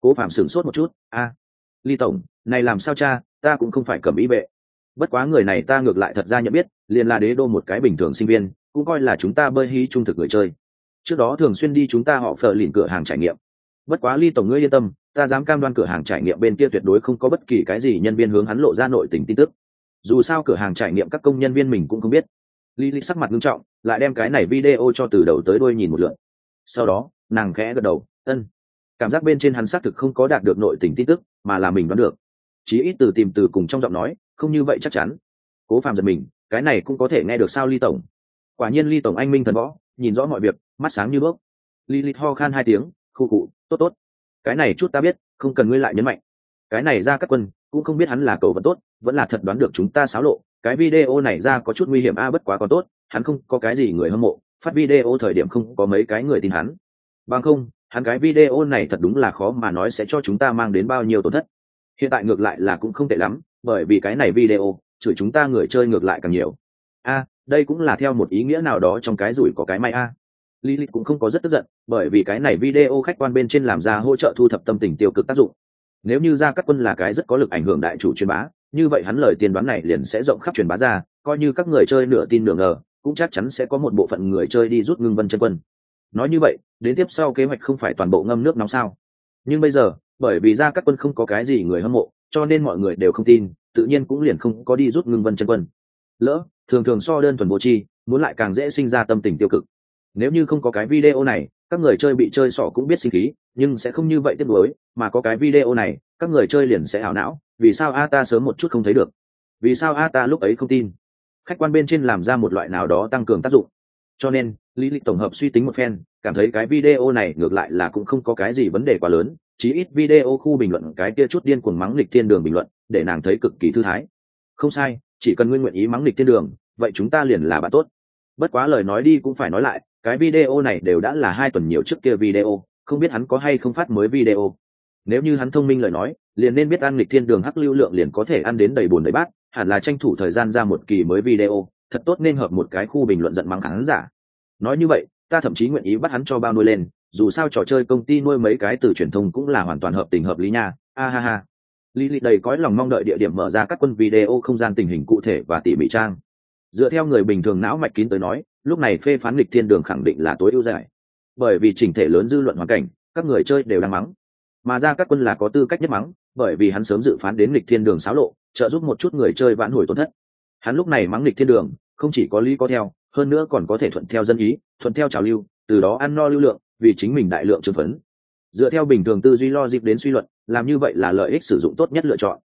Cố phạm sửng sốt một chút, a, ly tổng, này làm sao cha, ta cũng không phải cầm ý bệ. Bất quá người này ta ngược lại thật ra nhận biết, liền là đế đô một cái bình thường sinh viên, cũng coi là chúng ta bơi hí trung thực người chơi. Trước đó thường xuyên đi chúng ta họ phờ lìn cửa hàng trải nghiệm. Bất quá ly tổng ngươi yên tâm ta dám cam đoan cửa hàng trải nghiệm bên kia tuyệt đối không có bất kỳ cái gì nhân viên hướng hắn lộ ra nội tình tin tức. Dù sao cửa hàng trải nghiệm các công nhân viên mình cũng không biết. Ly ly sắc mặt nghiêm trọng, lại đem cái này video cho từ đầu tới đuôi nhìn một lượt. Sau đó, nàng khẽ gật đầu, ân. Cảm giác bên trên hắn xác thực không có đạt được nội tình tin tức, mà là mình đoán được. Chí ít từ tìm từ cùng trong giọng nói, không như vậy chắc chắn. Cố phàm giật mình, cái này cũng có thể nghe được sao ly tổng? Quả nhiên ly tổng anh minh thần võ, nhìn rõ mọi việc, mắt sáng như bước. Ly ly ho khan hai tiếng, khu cụ, tốt tốt cái này chút ta biết, không cần ngươi lại nhấn mạnh. Cái này ra các quân, cũng không biết hắn là cầu vẫn tốt, vẫn là thật đoán được chúng ta xáo lộ. Cái video này ra có chút nguy hiểm a, bất quá còn tốt, hắn không có cái gì người hâm mộ, phát video thời điểm không có mấy cái người tin hắn. Bằng không, hắn cái video này thật đúng là khó mà nói sẽ cho chúng ta mang đến bao nhiêu tổn thất. Hiện tại ngược lại là cũng không tệ lắm, bởi vì cái này video, chửi chúng ta người chơi ngược lại càng nhiều. A, đây cũng là theo một ý nghĩa nào đó trong cái rủi có cái may a. à. Lilith cũng không có rất tức giận, bởi vì cái này video khách quan bên trên làm ra hỗ trợ thu thập tâm tình tiêu cực tác dụng. Nếu như ra các quân là cái rất có lực ảnh hưởng đại chủ truyền bá, như vậy hắn lời tiên đoán này liền sẽ rộng khắp truyền bá ra, coi như các người chơi nửa tin nửa ngờ, cũng chắc chắn sẽ có một bộ phận người chơi đi rút ngưng vân chân quân. Nói như vậy, đến tiếp sau kế hoạch không phải toàn bộ ngâm nước nóng sao? Nhưng bây giờ, bởi vì ra các quân không có cái gì người hâm mộ, cho nên mọi người đều không tin, tự nhiên cũng liền không có đi rút ngưng vân chân quân. Lỡ, thường thường so đơn thuần vô chi, muốn lại càng dễ sinh ra tâm tình tiêu cực nếu như không có cái video này, các người chơi bị chơi sỏ cũng biết sinh khí, nhưng sẽ không như vậy tiếp nối, mà có cái video này, các người chơi liền sẽ ảo não, vì sao a ta sớm một chút không thấy được? Vì sao a ta lúc ấy không tin? Khách quan bên trên làm ra một loại nào đó tăng cường tác dụng. Cho nên, lý lịch tổng hợp suy tính một phen, cảm thấy cái video này ngược lại là cũng không có cái gì vấn đề quá lớn, chí ít video khu bình luận cái kia chút điên cuồng mắng lịch thiên đường bình luận, để nàng thấy cực kỳ thư thái. Không sai, chỉ cần nguyên nguyện ý mắng lịch thiên đường, vậy chúng ta liền là bạn tốt. Bất quá lời nói đi cũng phải nói lại cái video này đều đã là hai tuần nhiều trước kia video, không biết hắn có hay không phát mới video. Nếu như hắn thông minh lời nói, liền nên biết ăn lịch thiên đường hắc lưu lượng liền có thể ăn đến đầy bùn đầy bát, hẳn là tranh thủ thời gian ra một kỳ mới video, thật tốt nên hợp một cái khu bình luận giận mắng khán giả. Nói như vậy, ta thậm chí nguyện ý bắt hắn cho bao nuôi lên, dù sao trò chơi công ty nuôi mấy cái từ truyền thông cũng là hoàn toàn hợp tình hợp lý nha a ha ha. Lý lịch đầy cõi lòng mong đợi địa điểm mở ra các quân video không gian tình hình cụ thể và tỉ mỉ trang. Dựa theo người bình thường não mạch kín tới nói lúc này phê phán lịch thiên đường khẳng định là tối ưu giải. Bởi vì chỉnh thể lớn dư luận hoàn cảnh, các người chơi đều đang mắng. Mà ra các quân là có tư cách nhất mắng, bởi vì hắn sớm dự phán đến lịch thiên đường xáo lộ, trợ giúp một chút người chơi vãn hồi tổn thất. Hắn lúc này mắng lịch thiên đường, không chỉ có lý có theo, hơn nữa còn có thể thuận theo dân ý, thuận theo trào lưu, từ đó ăn no lưu lượng, vì chính mình đại lượng chứng phấn. Dựa theo bình thường tư duy lo dịp đến suy luận, làm như vậy là lợi ích sử dụng tốt nhất lựa chọn.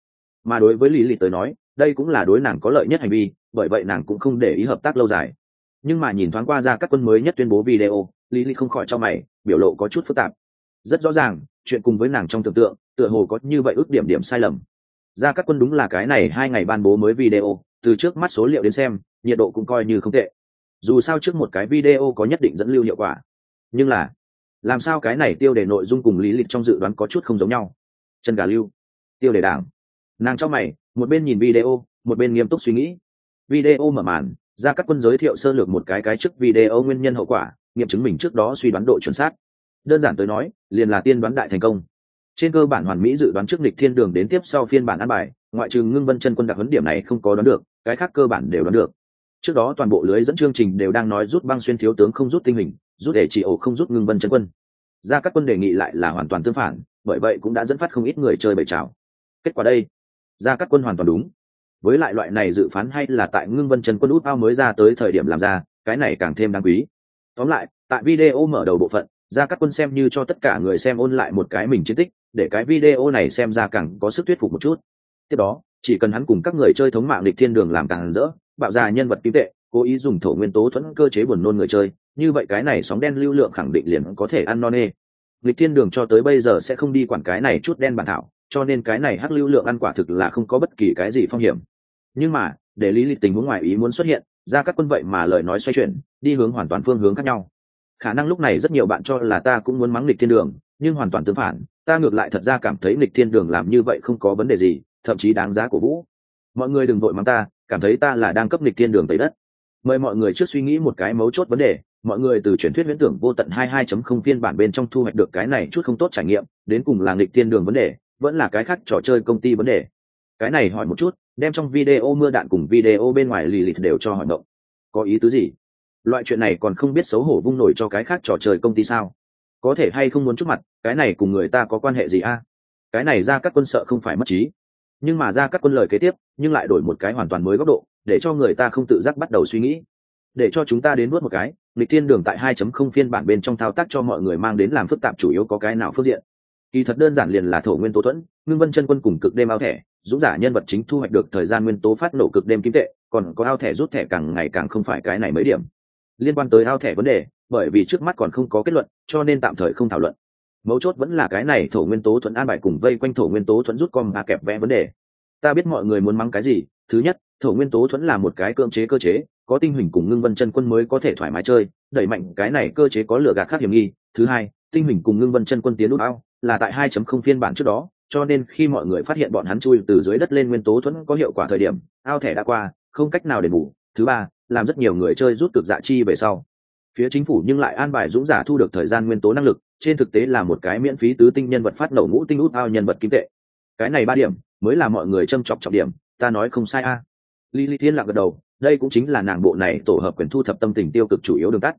Mà đối với lý lịch tới nói, đây cũng là đối nàng có lợi nhất hành vi, bởi vậy nàng cũng không để ý hợp tác lâu dài nhưng mà nhìn thoáng qua ra các quân mới nhất tuyên bố video, lý lý không khỏi cho mày, biểu lộ có chút phức tạp. Rất rõ ràng, chuyện cùng với nàng trong tưởng tượng, tựa hồ có như vậy ước điểm điểm sai lầm. Ra các quân đúng là cái này hai ngày ban bố mới video, từ trước mắt số liệu đến xem, nhiệt độ cũng coi như không tệ. Dù sao trước một cái video có nhất định dẫn lưu hiệu quả. Nhưng là, làm sao cái này tiêu đề nội dung cùng lý lịch trong dự đoán có chút không giống nhau? Chân gà lưu. Tiêu đề đảng. Nàng cho mày, một bên nhìn video, một bên nghiêm túc suy nghĩ. Video mở màn ra các quân giới thiệu sơ lược một cái cái trước video nguyên nhân hậu quả, nghiệm chứng mình trước đó suy đoán độ chuẩn xác. Đơn giản tới nói, liền là tiên đoán đại thành công. Trên cơ bản hoàn mỹ dự đoán trước lịch thiên đường đến tiếp sau phiên bản ăn bài, ngoại trừ ngưng vân chân quân đặc huấn điểm này không có đoán được, cái khác cơ bản đều đoán được. Trước đó toàn bộ lưới dẫn chương trình đều đang nói rút băng xuyên thiếu tướng không rút tinh hình, rút để chỉ ổ không rút ngưng vân chân quân. Ra các quân đề nghị lại là hoàn toàn tương phản, bởi vậy cũng đã dẫn phát không ít người chơi bày trào. Kết quả đây, ra các quân hoàn toàn đúng với lại loại này dự phán hay là tại ngưng vân chân quân út ao mới ra tới thời điểm làm ra, cái này càng thêm đáng quý. Tóm lại, tại video mở đầu bộ phận ra các quân xem như cho tất cả người xem ôn lại một cái mình chiến tích, để cái video này xem ra càng có sức thuyết phục một chút. Tiếp đó, chỉ cần hắn cùng các người chơi thống mạng địch thiên đường làm càng rỡ, bạo ra nhân vật kim tệ, cố ý dùng thổ nguyên tố thuẫn cơ chế buồn nôn người chơi, như vậy cái này sóng đen lưu lượng khẳng định liền có thể ăn non nê. Lịch thiên đường cho tới bây giờ sẽ không đi quản cái này chút đen bản thảo, cho nên cái này hắc lưu lượng ăn quả thực là không có bất kỳ cái gì phong hiểm nhưng mà, để lý lịch tình huống ngoài ý muốn xuất hiện, ra các quân vậy mà lời nói xoay chuyển, đi hướng hoàn toàn phương hướng khác nhau. Khả năng lúc này rất nhiều bạn cho là ta cũng muốn mắng lịch thiên đường, nhưng hoàn toàn tương phản, ta ngược lại thật ra cảm thấy lịch thiên đường làm như vậy không có vấn đề gì, thậm chí đáng giá của vũ. Mọi người đừng vội mắng ta, cảm thấy ta là đang cấp lịch thiên đường tới đất. Mời mọi người trước suy nghĩ một cái mấu chốt vấn đề, mọi người từ truyền thuyết huyễn tưởng vô tận 22.0 phiên bản bên trong thu hoạch được cái này chút không tốt trải nghiệm, đến cùng là nghịch thiên đường vấn đề, vẫn là cái khác trò chơi công ty vấn đề. Cái này hỏi một chút đem trong video mưa đạn cùng video bên ngoài lì lì đều cho hỏi động. Có ý tứ gì? Loại chuyện này còn không biết xấu hổ vung nổi cho cái khác trò chơi công ty sao? Có thể hay không muốn chút mặt, cái này cùng người ta có quan hệ gì a? Cái này ra các quân sợ không phải mất trí. Nhưng mà ra các quân lời kế tiếp, nhưng lại đổi một cái hoàn toàn mới góc độ, để cho người ta không tự giác bắt đầu suy nghĩ. Để cho chúng ta đến nuốt một cái, lịch thiên đường tại 2.0 phiên bản bên trong thao tác cho mọi người mang đến làm phức tạp chủ yếu có cái nào phương diện. Kỳ thật đơn giản liền là thổ nguyên tố thuẫn, ngưng vân chân quân cùng cực đêm áo thẻ dũng giả nhân vật chính thu hoạch được thời gian nguyên tố phát nổ cực đêm kim tệ, còn có ao thẻ rút thẻ càng ngày càng không phải cái này mấy điểm. Liên quan tới ao thẻ vấn đề, bởi vì trước mắt còn không có kết luận, cho nên tạm thời không thảo luận. Mấu chốt vẫn là cái này thổ nguyên tố thuận an bài cùng vây quanh thổ nguyên tố thuận rút com và kẹp vẽ vấn đề. Ta biết mọi người muốn mắng cái gì, thứ nhất, thổ nguyên tố thuẫn là một cái cưỡng chế cơ chế, có tinh huỳnh cùng ngưng vân chân quân mới có thể thoải mái chơi, đẩy mạnh cái này cơ chế có lửa gạt khác hiểm nghi. Thứ hai, tinh huỳnh cùng ngưng vân chân quân tiến nút ao, là tại 2.0 phiên bản trước đó cho nên khi mọi người phát hiện bọn hắn chui từ dưới đất lên nguyên tố thuẫn có hiệu quả thời điểm ao thẻ đã qua không cách nào để bù thứ ba làm rất nhiều người chơi rút cực dạ chi về sau phía chính phủ nhưng lại an bài dũng giả thu được thời gian nguyên tố năng lực trên thực tế là một cái miễn phí tứ tinh nhân vật phát nổ ngũ tinh út ao nhân vật kim tệ cái này ba điểm mới là mọi người châm chọc trọng điểm ta nói không sai a à. Lily Thiên lạc gật đầu, đây cũng chính là nàng bộ này tổ hợp quyền thu thập tâm tình tiêu cực chủ yếu đường tắt.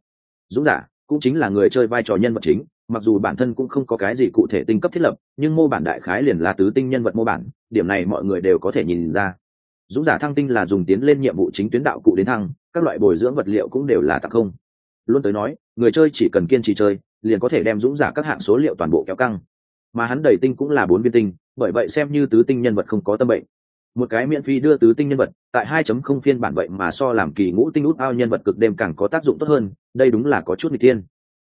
Dũng giả cũng chính là người chơi vai trò nhân vật chính, mặc dù bản thân cũng không có cái gì cụ thể tinh cấp thiết lập, nhưng mô bản đại khái liền là tứ tinh nhân vật mô bản, điểm này mọi người đều có thể nhìn ra. Dũng giả thăng tinh là dùng tiến lên nhiệm vụ chính tuyến đạo cụ đến thăng, các loại bồi dưỡng vật liệu cũng đều là tặng không. Luôn tới nói, người chơi chỉ cần kiên trì chơi, liền có thể đem dũng giả các hạng số liệu toàn bộ kéo căng. Mà hắn đầy tinh cũng là bốn viên tinh, bởi vậy xem như tứ tinh nhân vật không có tâm bệnh một cái miễn phí đưa tứ tinh nhân vật tại 2.0 phiên bản vậy mà so làm kỳ ngũ tinh út ao nhân vật cực đêm càng có tác dụng tốt hơn đây đúng là có chút người tiên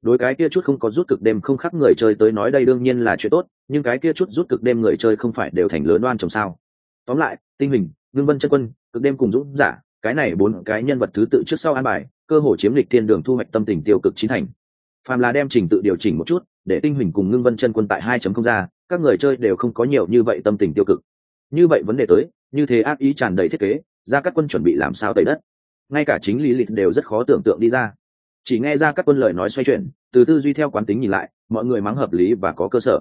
đối cái kia chút không có rút cực đêm không khác người chơi tới nói đây đương nhiên là chuyện tốt, nhưng cái kia chút rút cực đêm người chơi không phải đều thành lớn oan trồng sao? Tóm lại, tinh hình, ngưng vân chân quân, cực đêm cùng dũng giả, cái này bốn cái nhân vật thứ tự trước sau an bài, cơ hội chiếm lịch thiên đường thu hoạch tâm tình tiêu cực chín thành. Phàm là đem trình tự điều chỉnh một chút, để tinh hình cùng ngưng vân chân quân tại 2.0 ra, các người chơi đều không có nhiều như vậy tâm tình tiêu cực. Như vậy vấn đề tới, như thế ác ý tràn đầy thiết kế, ra các quân chuẩn bị làm sao tẩy đất? Ngay cả chính lý lịch đều rất khó tưởng tượng đi ra chỉ nghe ra các quân lời nói xoay chuyển, từ tư duy theo quán tính nhìn lại, mọi người mắng hợp lý và có cơ sở.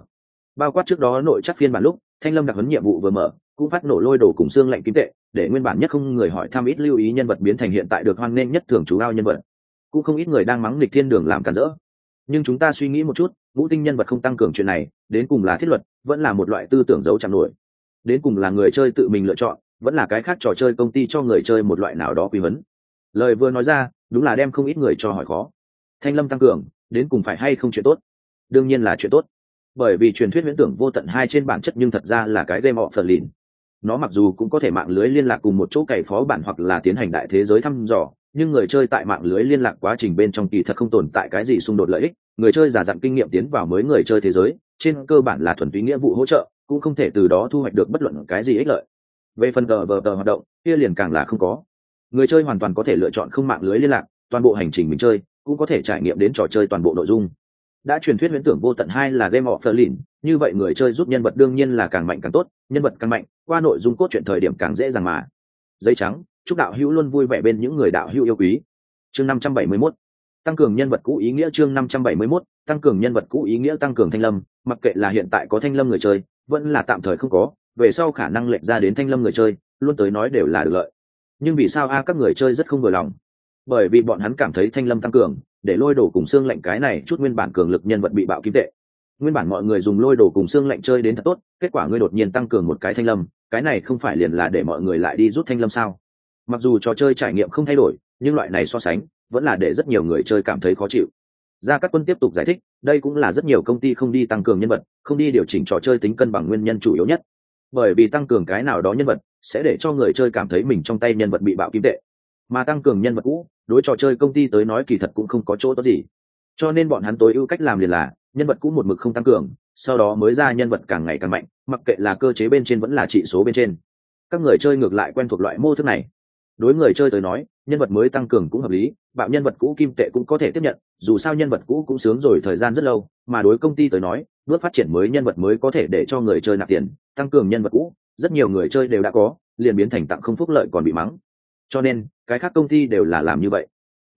Bao quát trước đó nội chắc phiên bản lúc, thanh lâm đặc huấn nhiệm vụ vừa mở, cũng phát nổ lôi đổ cùng xương lạnh kim tệ, để nguyên bản nhất không người hỏi thăm ít lưu ý nhân vật biến thành hiện tại được hoan nghênh nhất thường chú ao nhân vật. Cũng không ít người đang mắng lịch thiên đường làm cản rỡ. Nhưng chúng ta suy nghĩ một chút, ngũ tinh nhân vật không tăng cường chuyện này, đến cùng là thiết luật, vẫn là một loại tư tưởng giấu chạm nổi. Đến cùng là người chơi tự mình lựa chọn, vẫn là cái khác trò chơi công ty cho người chơi một loại nào đó quy vấn lời vừa nói ra, đúng là đem không ít người cho hỏi khó. Thanh lâm tăng cường, đến cùng phải hay không chuyện tốt? Đương nhiên là chuyện tốt. Bởi vì truyền thuyết viễn tưởng vô tận hai trên bản chất nhưng thật ra là cái game họ phật lìn. Nó mặc dù cũng có thể mạng lưới liên lạc cùng một chỗ cày phó bản hoặc là tiến hành đại thế giới thăm dò, nhưng người chơi tại mạng lưới liên lạc quá trình bên trong kỳ thật không tồn tại cái gì xung đột lợi ích. Người chơi giả dặn kinh nghiệm tiến vào mới người chơi thế giới, trên cơ bản là thuần túy nghĩa vụ hỗ trợ, cũng không thể từ đó thu hoạch được bất luận cái gì ích lợi. Về phần tờ vờ tờ hoạt động, kia liền càng là không có người chơi hoàn toàn có thể lựa chọn không mạng lưới liên lạc, toàn bộ hành trình mình chơi, cũng có thể trải nghiệm đến trò chơi toàn bộ nội dung. Đã truyền thuyết huyễn tưởng vô tận hai là game of the lin như vậy người chơi giúp nhân vật đương nhiên là càng mạnh càng tốt, nhân vật càng mạnh, qua nội dung cốt truyện thời điểm càng dễ dàng mà. Giấy trắng, chúc đạo hữu luôn vui vẻ bên những người đạo hữu yêu quý. Chương năm trăm bảy mươi 571 tăng cường nhân vật cũ ý nghĩa chương năm trăm bảy mươi 571 tăng cường nhân vật cũ ý nghĩa tăng cường thanh lâm, mặc kệ là hiện tại có thanh lâm người chơi, vẫn là tạm thời không có, về sau khả năng lệnh ra đến thanh lâm người chơi, luôn tới nói đều là được lợi nhưng vì sao a các người chơi rất không vừa lòng? Bởi vì bọn hắn cảm thấy thanh lâm tăng cường, để lôi đổ cùng xương lệnh cái này chút nguyên bản cường lực nhân vật bị bạo kim tệ. Nguyên bản mọi người dùng lôi đồ cùng xương lạnh chơi đến thật tốt, kết quả ngươi đột nhiên tăng cường một cái thanh lâm, cái này không phải liền là để mọi người lại đi rút thanh lâm sao? Mặc dù trò chơi trải nghiệm không thay đổi, nhưng loại này so sánh, vẫn là để rất nhiều người chơi cảm thấy khó chịu. Gia các quân tiếp tục giải thích, đây cũng là rất nhiều công ty không đi tăng cường nhân vật, không đi điều chỉnh trò chơi tính cân bằng nguyên nhân chủ yếu nhất. Bởi vì tăng cường cái nào đó nhân vật sẽ để cho người chơi cảm thấy mình trong tay nhân vật bị bạo kim tệ. Mà tăng cường nhân vật cũ, đối trò chơi công ty tới nói kỳ thật cũng không có chỗ tốt gì. Cho nên bọn hắn tối ưu cách làm liền là, nhân vật cũ một mực không tăng cường, sau đó mới ra nhân vật càng ngày càng mạnh, mặc kệ là cơ chế bên trên vẫn là trị số bên trên. Các người chơi ngược lại quen thuộc loại mô thức này. Đối người chơi tới nói, nhân vật mới tăng cường cũng hợp lý, bạo nhân vật cũ kim tệ cũng có thể tiếp nhận, dù sao nhân vật cũ cũng sướng rồi thời gian rất lâu, mà đối công ty tới nói, bước phát triển mới nhân vật mới có thể để cho người chơi nạp tiền, tăng cường nhân vật cũ rất nhiều người chơi đều đã có, liền biến thành tặng không phúc lợi còn bị mắng. Cho nên, cái khác công ty đều là làm như vậy.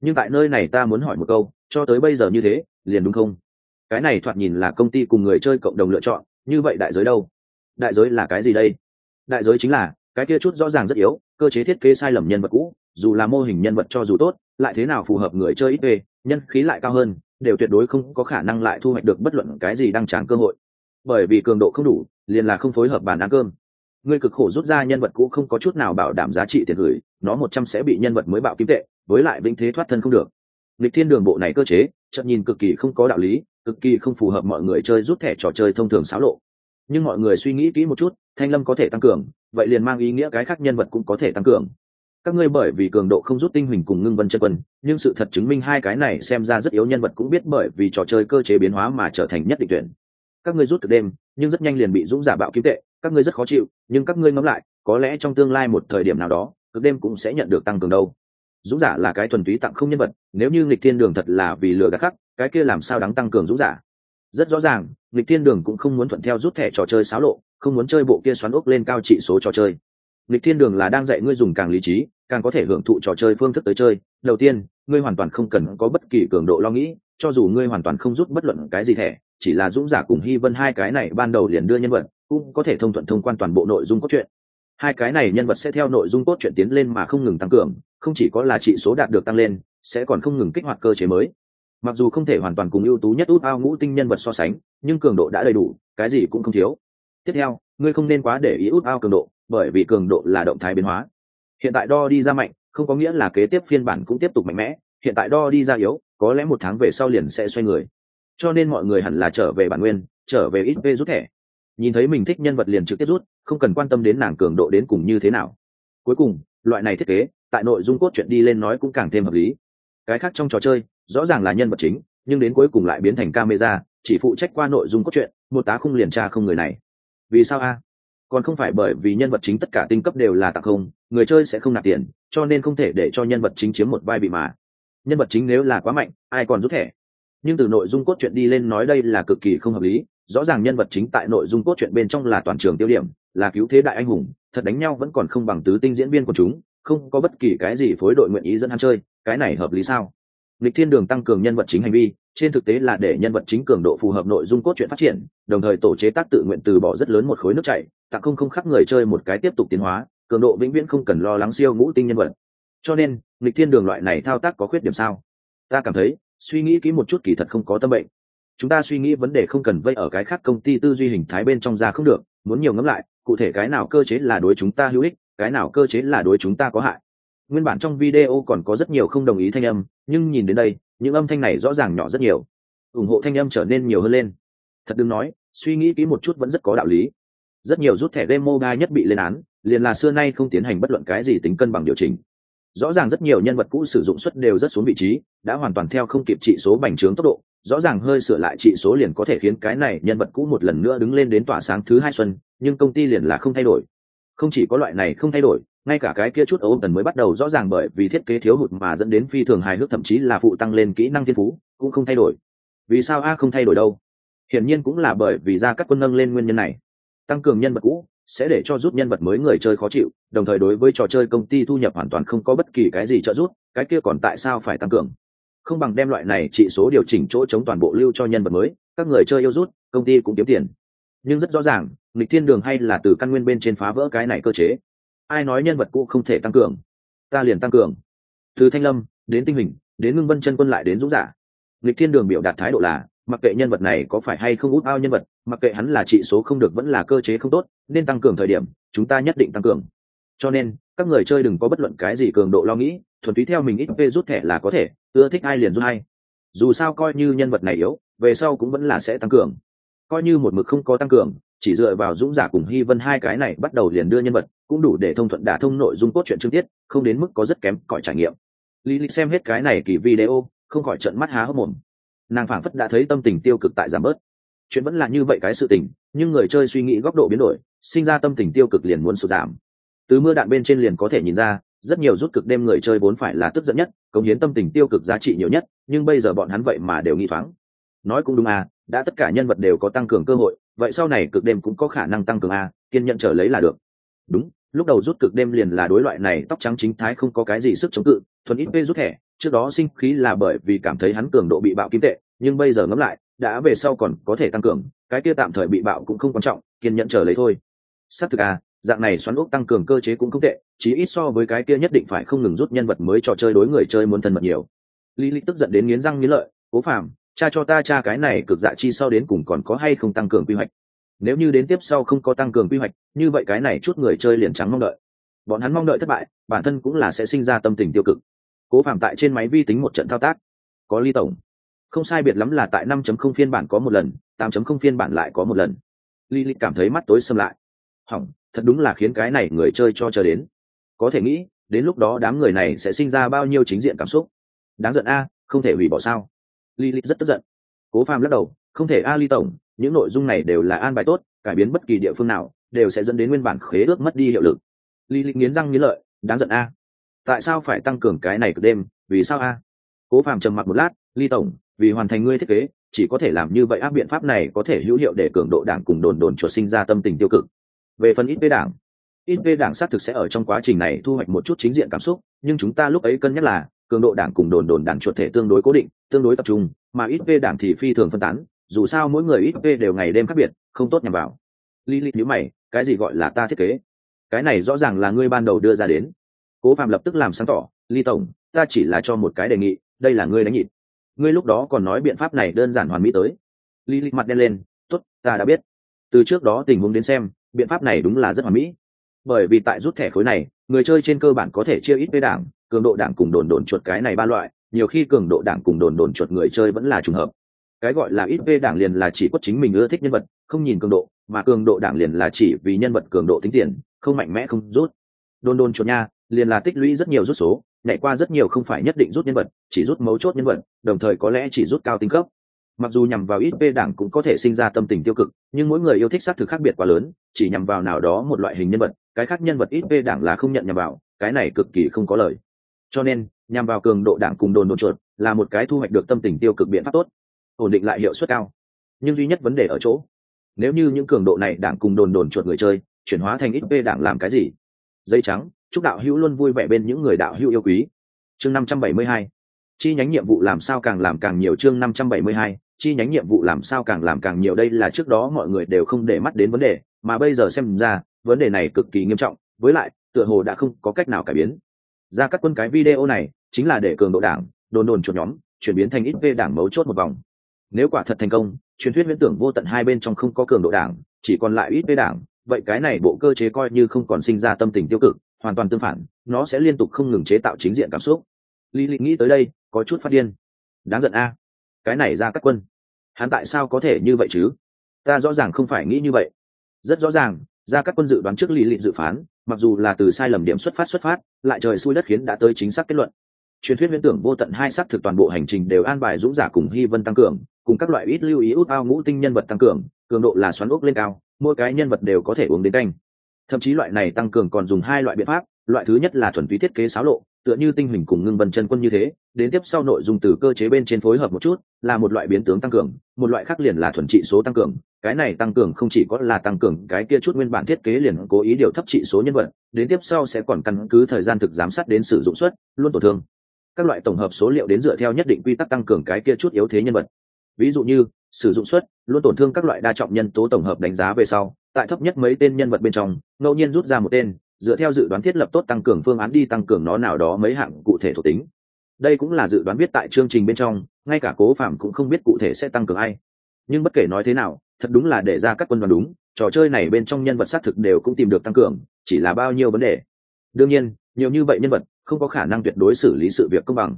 Nhưng tại nơi này ta muốn hỏi một câu, cho tới bây giờ như thế, liền đúng không? Cái này thoạt nhìn là công ty cùng người chơi cộng đồng lựa chọn, như vậy đại giới đâu? Đại giới là cái gì đây? Đại giới chính là, cái kia chút rõ ràng rất yếu, cơ chế thiết kế sai lầm nhân vật cũ, dù là mô hình nhân vật cho dù tốt, lại thế nào phù hợp người chơi ít về, nhân khí lại cao hơn, đều tuyệt đối không có khả năng lại thu hoạch được bất luận cái gì đăng tráng cơ hội. Bởi vì cường độ không đủ, liền là không phối hợp bàn ăn cơm ngươi cực khổ rút ra nhân vật cũ không có chút nào bảo đảm giá trị tiền gửi, nó một trăm sẽ bị nhân vật mới bạo kim tệ, với lại vĩnh thế thoát thân không được. Lịch thiên đường bộ này cơ chế chậm nhìn cực kỳ không có đạo lý, cực kỳ không phù hợp mọi người chơi rút thẻ trò chơi thông thường xáo lộ. Nhưng mọi người suy nghĩ kỹ một chút, thanh lâm có thể tăng cường, vậy liền mang ý nghĩa cái khác nhân vật cũng có thể tăng cường. Các ngươi bởi vì cường độ không rút tinh huỳnh cùng ngưng vân chân quân, nhưng sự thật chứng minh hai cái này xem ra rất yếu nhân vật cũng biết bởi vì trò chơi cơ chế biến hóa mà trở thành nhất định tuyển. Các ngươi rút từ đêm, nhưng rất nhanh liền bị dũng giả bạo kiếm tệ các ngươi rất khó chịu, nhưng các ngươi ngẫm lại, có lẽ trong tương lai một thời điểm nào đó, cực đêm cũng sẽ nhận được tăng cường đâu. Dũng giả là cái thuần túy tặng không nhân vật, nếu như nghịch thiên đường thật là vì lừa gạt khắc, cái kia làm sao đáng tăng cường dũng giả? Rất rõ ràng, nghịch thiên đường cũng không muốn thuận theo rút thẻ trò chơi xáo lộ, không muốn chơi bộ kia xoắn ốc lên cao trị số trò chơi. Nghịch thiên đường là đang dạy ngươi dùng càng lý trí, càng có thể hưởng thụ trò chơi phương thức tới chơi. Đầu tiên, ngươi hoàn toàn không cần có bất kỳ cường độ lo nghĩ, cho dù ngươi hoàn toàn không rút bất luận cái gì thẻ, chỉ là dũng giả cùng hy vân hai cái này ban đầu liền đưa nhân vật cũng có thể thông thuận thông quan toàn bộ nội dung cốt truyện. Hai cái này nhân vật sẽ theo nội dung cốt truyện tiến lên mà không ngừng tăng cường, không chỉ có là trị số đạt được tăng lên, sẽ còn không ngừng kích hoạt cơ chế mới. Mặc dù không thể hoàn toàn cùng ưu tú nhất út ao ngũ tinh nhân vật so sánh, nhưng cường độ đã đầy đủ, cái gì cũng không thiếu. Tiếp theo, ngươi không nên quá để ý út ao cường độ, bởi vì cường độ là động thái biến hóa. Hiện tại đo đi ra mạnh, không có nghĩa là kế tiếp phiên bản cũng tiếp tục mạnh mẽ, hiện tại đo đi ra yếu, có lẽ một tháng về sau liền sẽ xoay người. Cho nên mọi người hẳn là trở về bản nguyên, trở về ít v rút thẻ nhìn thấy mình thích nhân vật liền trực tiếp rút, không cần quan tâm đến nàng cường độ đến cùng như thế nào. Cuối cùng, loại này thiết kế, tại nội dung cốt truyện đi lên nói cũng càng thêm hợp lý. Cái khác trong trò chơi, rõ ràng là nhân vật chính, nhưng đến cuối cùng lại biến thành camera, chỉ phụ trách qua nội dung cốt truyện, một tá không liền tra không người này. Vì sao a? Còn không phải bởi vì nhân vật chính tất cả tinh cấp đều là tặng không, người chơi sẽ không nạp tiền, cho nên không thể để cho nhân vật chính chiếm một vai bị mà. Nhân vật chính nếu là quá mạnh, ai còn rút thẻ? Nhưng từ nội dung cốt truyện đi lên nói đây là cực kỳ không hợp lý rõ ràng nhân vật chính tại nội dung cốt truyện bên trong là toàn trường tiêu điểm, là cứu thế đại anh hùng, thật đánh nhau vẫn còn không bằng tứ tinh diễn viên của chúng, không có bất kỳ cái gì phối đội nguyện ý dẫn hắn chơi, cái này hợp lý sao? Lịch thiên đường tăng cường nhân vật chính hành vi, trên thực tế là để nhân vật chính cường độ phù hợp nội dung cốt truyện phát triển, đồng thời tổ chế tác tự nguyện từ bỏ rất lớn một khối nước chảy, tặng không không khắc người chơi một cái tiếp tục tiến hóa, cường độ vĩnh viễn không cần lo lắng siêu ngũ tinh nhân vật. Cho nên, lịch thiên đường loại này thao tác có khuyết điểm sao? Ta cảm thấy, suy nghĩ kỹ một chút kỳ thật không có tâm bệnh chúng ta suy nghĩ vấn đề không cần vây ở cái khác công ty tư duy hình thái bên trong ra không được, muốn nhiều ngẫm lại, cụ thể cái nào cơ chế là đối chúng ta hữu ích, cái nào cơ chế là đối chúng ta có hại. Nguyên bản trong video còn có rất nhiều không đồng ý thanh âm, nhưng nhìn đến đây, những âm thanh này rõ ràng nhỏ rất nhiều. Ủng hộ thanh âm trở nên nhiều hơn lên. Thật đừng nói, suy nghĩ kỹ một chút vẫn rất có đạo lý. Rất nhiều rút thẻ game mobile nhất bị lên án, liền là xưa nay không tiến hành bất luận cái gì tính cân bằng điều chỉnh. Rõ ràng rất nhiều nhân vật cũ sử dụng suất đều rất xuống vị trí, đã hoàn toàn theo không kịp trị số bành trướng tốc độ rõ ràng hơi sửa lại trị số liền có thể khiến cái này nhân vật cũ một lần nữa đứng lên đến tỏa sáng thứ hai xuân, nhưng công ty liền là không thay đổi. Không chỉ có loại này không thay đổi, ngay cả cái kia chút ấu tần mới bắt đầu rõ ràng bởi vì thiết kế thiếu hụt mà dẫn đến phi thường hài hước, thậm chí là phụ tăng lên kỹ năng thiên phú, cũng không thay đổi. Vì sao a không thay đổi đâu? Hiển nhiên cũng là bởi vì ra các quân nâng lên nguyên nhân này. Tăng cường nhân vật cũ sẽ để cho giúp nhân vật mới người chơi khó chịu, đồng thời đối với trò chơi công ty thu nhập hoàn toàn không có bất kỳ cái gì trợ giúp, cái kia còn tại sao phải tăng cường? Không bằng đem loại này trị số điều chỉnh chỗ chống toàn bộ lưu cho nhân vật mới, các người chơi yêu rút, công ty cũng kiếm tiền. Nhưng rất rõ ràng, nghịch thiên đường hay là từ căn nguyên bên trên phá vỡ cái này cơ chế. Ai nói nhân vật cũ không thể tăng cường? Ta liền tăng cường. Từ thanh lâm, đến tinh hình đến ngưng vân chân quân lại đến dũng giả nghịch thiên đường biểu đạt thái độ là, mặc kệ nhân vật này có phải hay không út ao nhân vật, mặc kệ hắn là trị số không được vẫn là cơ chế không tốt, nên tăng cường thời điểm, chúng ta nhất định tăng cường cho nên, các người chơi đừng có bất luận cái gì cường độ lo nghĩ, thuần túy theo mình ít p rút thẻ là có thể, ưa thích ai liền rút hay dù sao coi như nhân vật này yếu, về sau cũng vẫn là sẽ tăng cường. Coi như một mực không có tăng cường, chỉ dựa vào dũng giả cùng hy vân hai cái này bắt đầu liền đưa nhân vật, cũng đủ để thông thuận đả thông nội dung cốt truyện chương tiết, không đến mức có rất kém cõi trải nghiệm. Lý lịch xem hết cái này kỳ video, không khỏi trận mắt há hốc mồm. Nàng phảng phất đã thấy tâm tình tiêu cực tại giảm bớt. Chuyện vẫn là như vậy cái sự tình, nhưng người chơi suy nghĩ góc độ biến đổi, sinh ra tâm tình tiêu cực liền muốn sụt giảm từ mưa đạn bên trên liền có thể nhìn ra, rất nhiều rút cực đêm người chơi vốn phải là tức giận nhất, cống hiến tâm tình tiêu cực giá trị nhiều nhất, nhưng bây giờ bọn hắn vậy mà đều nghi thoáng. Nói cũng đúng à đã tất cả nhân vật đều có tăng cường cơ hội, vậy sau này cực đêm cũng có khả năng tăng cường a kiên nhận trở lấy là được. Đúng, lúc đầu rút cực đêm liền là đối loại này, tóc trắng chính thái không có cái gì sức chống cự, thuần ít vê rút thẻ, trước đó sinh khí là bởi vì cảm thấy hắn cường độ bị bạo kim tệ, nhưng bây giờ ngẫm lại, đã về sau còn có thể tăng cường, cái kia tạm thời bị bạo cũng không quan trọng, kiên nhẫn trở lấy thôi. Xác thực à dạng này xoắn ốc tăng cường cơ chế cũng không tệ chỉ ít so với cái kia nhất định phải không ngừng rút nhân vật mới trò chơi đối người chơi muốn thân mật nhiều. Lý lý tức giận đến nghiến răng nghiến lợi, cố phạm cha cho ta cha cái này cực dạ chi sau đến cùng còn có hay không tăng cường quy hoạch? Nếu như đến tiếp sau không có tăng cường quy hoạch, như vậy cái này chút người chơi liền trắng mong đợi. Bọn hắn mong đợi thất bại, bản thân cũng là sẽ sinh ra tâm tình tiêu cực. Cố phạm tại trên máy vi tính một trận thao tác. Có ly tổng. Không sai biệt lắm là tại 5.0 phiên bản có một lần 8.0 phiên bản lại có một lần. Ly ly cảm thấy mắt tối xâm lại. Hỏng thật đúng là khiến cái này người chơi cho chờ đến có thể nghĩ đến lúc đó đám người này sẽ sinh ra bao nhiêu chính diện cảm xúc đáng giận a không thể hủy bỏ sao Lilith rất tức giận. Cố Phàm lắc đầu, không thể a Ly tổng, những nội dung này đều là an bài tốt, cải biến bất kỳ địa phương nào, đều sẽ dẫn đến nguyên bản khế ước mất đi hiệu lực. Lilith nghiến răng nghiến lợi, đáng giận a. Tại sao phải tăng cường cái này cực đêm, vì sao a? Cố Phàm trầm mặc một lát, Ly tổng, vì hoàn thành ngươi thiết kế, chỉ có thể làm như vậy áp biện pháp này có thể hữu hiệu để cường độ đảng cùng đồn đồn chuột sinh ra tâm tình tiêu cực. Về phần ít v đảng, ít v đảng xác thực sẽ ở trong quá trình này thu hoạch một chút chính diện cảm xúc, nhưng chúng ta lúc ấy cân nhắc là cường độ đảng cùng đồn đồn đảng chuột thể tương đối cố định tương đối tập trung mà ít v đảng thì phi thường phân tán dù sao mỗi người ít v đều ngày đêm khác biệt không tốt nhằm vào. Li li nhữ mày cái gì gọi là ta thiết kế? Cái này rõ ràng là ngươi ban đầu đưa ra đến. Cố phạm lập tức làm sáng tỏ ly tổng ta chỉ là cho một cái đề nghị đây là ngươi đánh nhịp. Ngươi lúc đó còn nói biện pháp này đơn giản hoàn mỹ tới. Li li mặt đen lên tốt ta đã biết. Từ trước đó tình huống đến xem biện pháp này đúng là rất hoàn mỹ. Bởi vì tại rút thẻ khối này, người chơi trên cơ bản có thể chia ít với đảng, cường độ đảng cùng đồn đồn chuột cái này ba loại, nhiều khi cường độ đảng cùng đồn đồn chuột người chơi vẫn là trùng hợp. Cái gọi là ít v đảng liền là chỉ quất chính mình ưa thích nhân vật, không nhìn cường độ, mà cường độ đảng liền là chỉ vì nhân vật cường độ tính tiền, không mạnh mẽ không rút. Đồn đồn chuột nha, liền là tích lũy rất nhiều rút số, nhảy qua rất nhiều không phải nhất định rút nhân vật, chỉ rút mấu chốt nhân vật, đồng thời có lẽ chỉ rút cao tinh cấp mặc dù nhằm vào ít p đảng cũng có thể sinh ra tâm tình tiêu cực, nhưng mỗi người yêu thích xác thực khác biệt quá lớn, chỉ nhằm vào nào đó một loại hình nhân vật, cái khác nhân vật ít p đảng là không nhận nhằm vào, cái này cực kỳ không có lời. Cho nên, nhằm vào cường độ đảng cùng đồn đồn chuột là một cái thu hoạch được tâm tình tiêu cực biện pháp tốt, ổn định lại hiệu suất cao. Nhưng duy nhất vấn đề ở chỗ, nếu như những cường độ này đảng cùng đồn đồn chuột người chơi, chuyển hóa thành ít p đảng làm cái gì? Dây trắng, chúc đạo hữu luôn vui vẻ bên những người đạo hữu yêu quý. Chương năm trăm bảy mươi hai, chi nhánh nhiệm vụ làm sao càng làm càng nhiều chương năm trăm bảy mươi hai chi nhánh nhiệm vụ làm sao càng làm càng nhiều, đây là trước đó mọi người đều không để mắt đến vấn đề, mà bây giờ xem ra, vấn đề này cực kỳ nghiêm trọng, với lại, tựa hồ đã không có cách nào cải biến. Ra các quân cái video này, chính là để cường độ đảng, đồn đồn chuột nhóm, chuyển biến thành ít v đảng mấu chốt một vòng. Nếu quả thật thành công, truyền thuyết viễn tưởng vô tận hai bên trong không có cường độ đảng, chỉ còn lại ít v đảng, vậy cái này bộ cơ chế coi như không còn sinh ra tâm tình tiêu cực, hoàn toàn tương phản, nó sẽ liên tục không ngừng chế tạo chính diện cảm xúc. Lý lịch nghĩ tới đây, có chút phát điên. Đáng giận a cái này ra các quân. Hắn tại sao có thể như vậy chứ? Ta rõ ràng không phải nghĩ như vậy. Rất rõ ràng, ra các quân dự đoán trước lý lịch dự phán, mặc dù là từ sai lầm điểm xuất phát xuất phát, lại trời xui đất khiến đã tới chính xác kết luận. Truyền thuyết viễn tưởng vô tận hai sắc thực toàn bộ hành trình đều an bài dũng giả cùng hy vân tăng cường, cùng các loại ít lưu ý út ao ngũ tinh nhân vật tăng cường cường độ là xoắn ốc lên cao, mỗi cái nhân vật đều có thể uống đến canh. Thậm chí loại này tăng cường còn dùng hai loại biện pháp, loại thứ nhất là thuần túy thiết kế xáo lộ tựa như tinh hình cùng ngưng vân chân quân như thế, đến tiếp sau nội dung từ cơ chế bên trên phối hợp một chút, là một loại biến tướng tăng cường, một loại khác liền là thuần trị số tăng cường. Cái này tăng cường không chỉ có là tăng cường cái kia chút nguyên bản thiết kế liền cố ý điều thấp trị số nhân vật, đến tiếp sau sẽ còn căn cứ thời gian thực giám sát đến sử dụng suất, luôn tổn thương. Các loại tổng hợp số liệu đến dựa theo nhất định quy tắc tăng cường cái kia chút yếu thế nhân vật. Ví dụ như, sử dụng suất, luôn tổn thương các loại đa trọng nhân tố tổng hợp đánh giá về sau, tại thấp nhất mấy tên nhân vật bên trong, ngẫu nhiên rút ra một tên dựa theo dự đoán thiết lập tốt tăng cường phương án đi tăng cường nó nào đó mấy hạng cụ thể thuộc tính. Đây cũng là dự đoán biết tại chương trình bên trong, ngay cả cố phạm cũng không biết cụ thể sẽ tăng cường ai. Nhưng bất kể nói thế nào, thật đúng là để ra các quân đoàn đúng, trò chơi này bên trong nhân vật xác thực đều cũng tìm được tăng cường, chỉ là bao nhiêu vấn đề. Đương nhiên, nhiều như vậy nhân vật, không có khả năng tuyệt đối xử lý sự việc công bằng.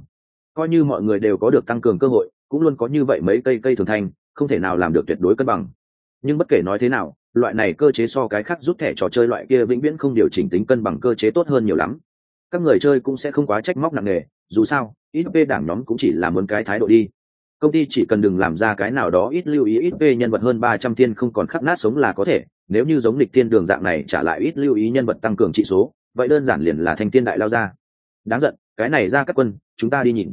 Coi như mọi người đều có được tăng cường cơ hội, cũng luôn có như vậy mấy cây cây thường thanh, không thể nào làm được tuyệt đối cân bằng. Nhưng bất kể nói thế nào loại này cơ chế so cái khác rút thẻ trò chơi loại kia vĩnh viễn không điều chỉnh tính cân bằng cơ chế tốt hơn nhiều lắm. Các người chơi cũng sẽ không quá trách móc nặng nề, dù sao ít p đảng nhóm cũng chỉ là muốn cái thái độ đi. Công ty chỉ cần đừng làm ra cái nào đó ít lưu ý ít p nhân vật hơn ba trăm thiên không còn khắc nát sống là có thể, nếu như giống lịch thiên đường dạng này trả lại ít lưu ý nhân vật tăng cường trị số, vậy đơn giản liền là thanh thiên đại lao ra. Đáng giận, cái này ra các quân, chúng ta đi nhìn.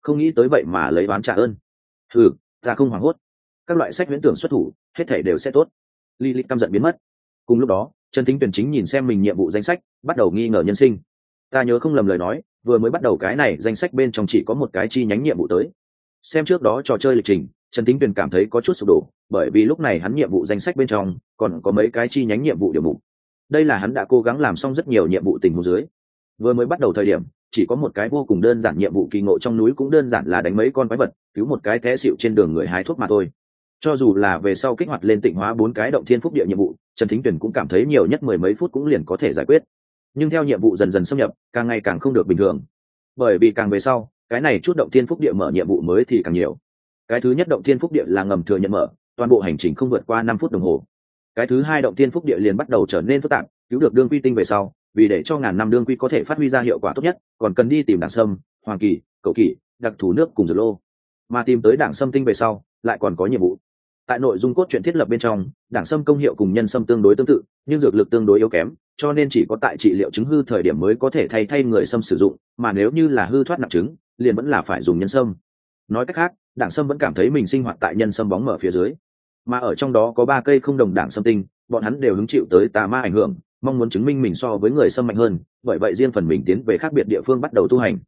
Không nghĩ tới vậy mà lấy bán trả ơn. Ừ ta không hoảng hốt. Các loại sách viễn tưởng xuất thủ, hết thể đều sẽ tốt li li căm giận biến mất. Cùng lúc đó, trần thính tuyển chính nhìn xem mình nhiệm vụ danh sách, bắt đầu nghi ngờ nhân sinh. Ta nhớ không lầm lời nói, vừa mới bắt đầu cái này danh sách bên trong chỉ có một cái chi nhánh nhiệm vụ tới. Xem trước đó trò chơi lịch trình, trần thính tuyển cảm thấy có chút sụp đổ, bởi vì lúc này hắn nhiệm vụ danh sách bên trong còn có mấy cái chi nhánh nhiệm vụ điều mục. Đây là hắn đã cố gắng làm xong rất nhiều nhiệm vụ tình huống dưới. Vừa mới bắt đầu thời điểm, chỉ có một cái vô cùng đơn giản nhiệm vụ kỳ ngộ trong núi cũng đơn giản là đánh mấy con quái vật, cứu một cái té xịu trên đường người hái thuốc mà thôi cho dù là về sau kích hoạt lên tịnh hóa bốn cái động thiên phúc địa nhiệm vụ, trần thính tuyển cũng cảm thấy nhiều nhất mười mấy phút cũng liền có thể giải quyết. Nhưng theo nhiệm vụ dần dần xâm nhập, càng ngày càng không được bình thường. Bởi vì càng về sau, cái này chút động thiên phúc địa mở nhiệm vụ mới thì càng nhiều. Cái thứ nhất động thiên phúc địa là ngầm thừa nhận mở, toàn bộ hành trình không vượt qua năm phút đồng hồ. Cái thứ hai động thiên phúc địa liền bắt đầu trở nên phức tạp, cứu được đương quy tinh về sau, vì để cho ngàn năm đương quy có thể phát huy ra hiệu quả tốt nhất, còn cần đi tìm đảng sâm, hoàng kỳ cậu kỳ, đặc thù nước cùng dược lô. Mà tìm tới đảng sâm tinh về sau, lại còn có nhiệm vụ tại nội dung cốt truyện thiết lập bên trong, đảng sâm công hiệu cùng nhân sâm tương đối tương tự, nhưng dược lực tương đối yếu kém, cho nên chỉ có tại trị liệu chứng hư thời điểm mới có thể thay thay người sâm sử dụng, mà nếu như là hư thoát nặng chứng, liền vẫn là phải dùng nhân sâm. Nói cách khác, đảng sâm vẫn cảm thấy mình sinh hoạt tại nhân sâm bóng mở phía dưới. Mà ở trong đó có ba cây không đồng đảng sâm tinh, bọn hắn đều hứng chịu tới tà ma ảnh hưởng, mong muốn chứng minh mình so với người sâm mạnh hơn, bởi vậy riêng phần mình tiến về khác biệt địa phương bắt đầu tu hành.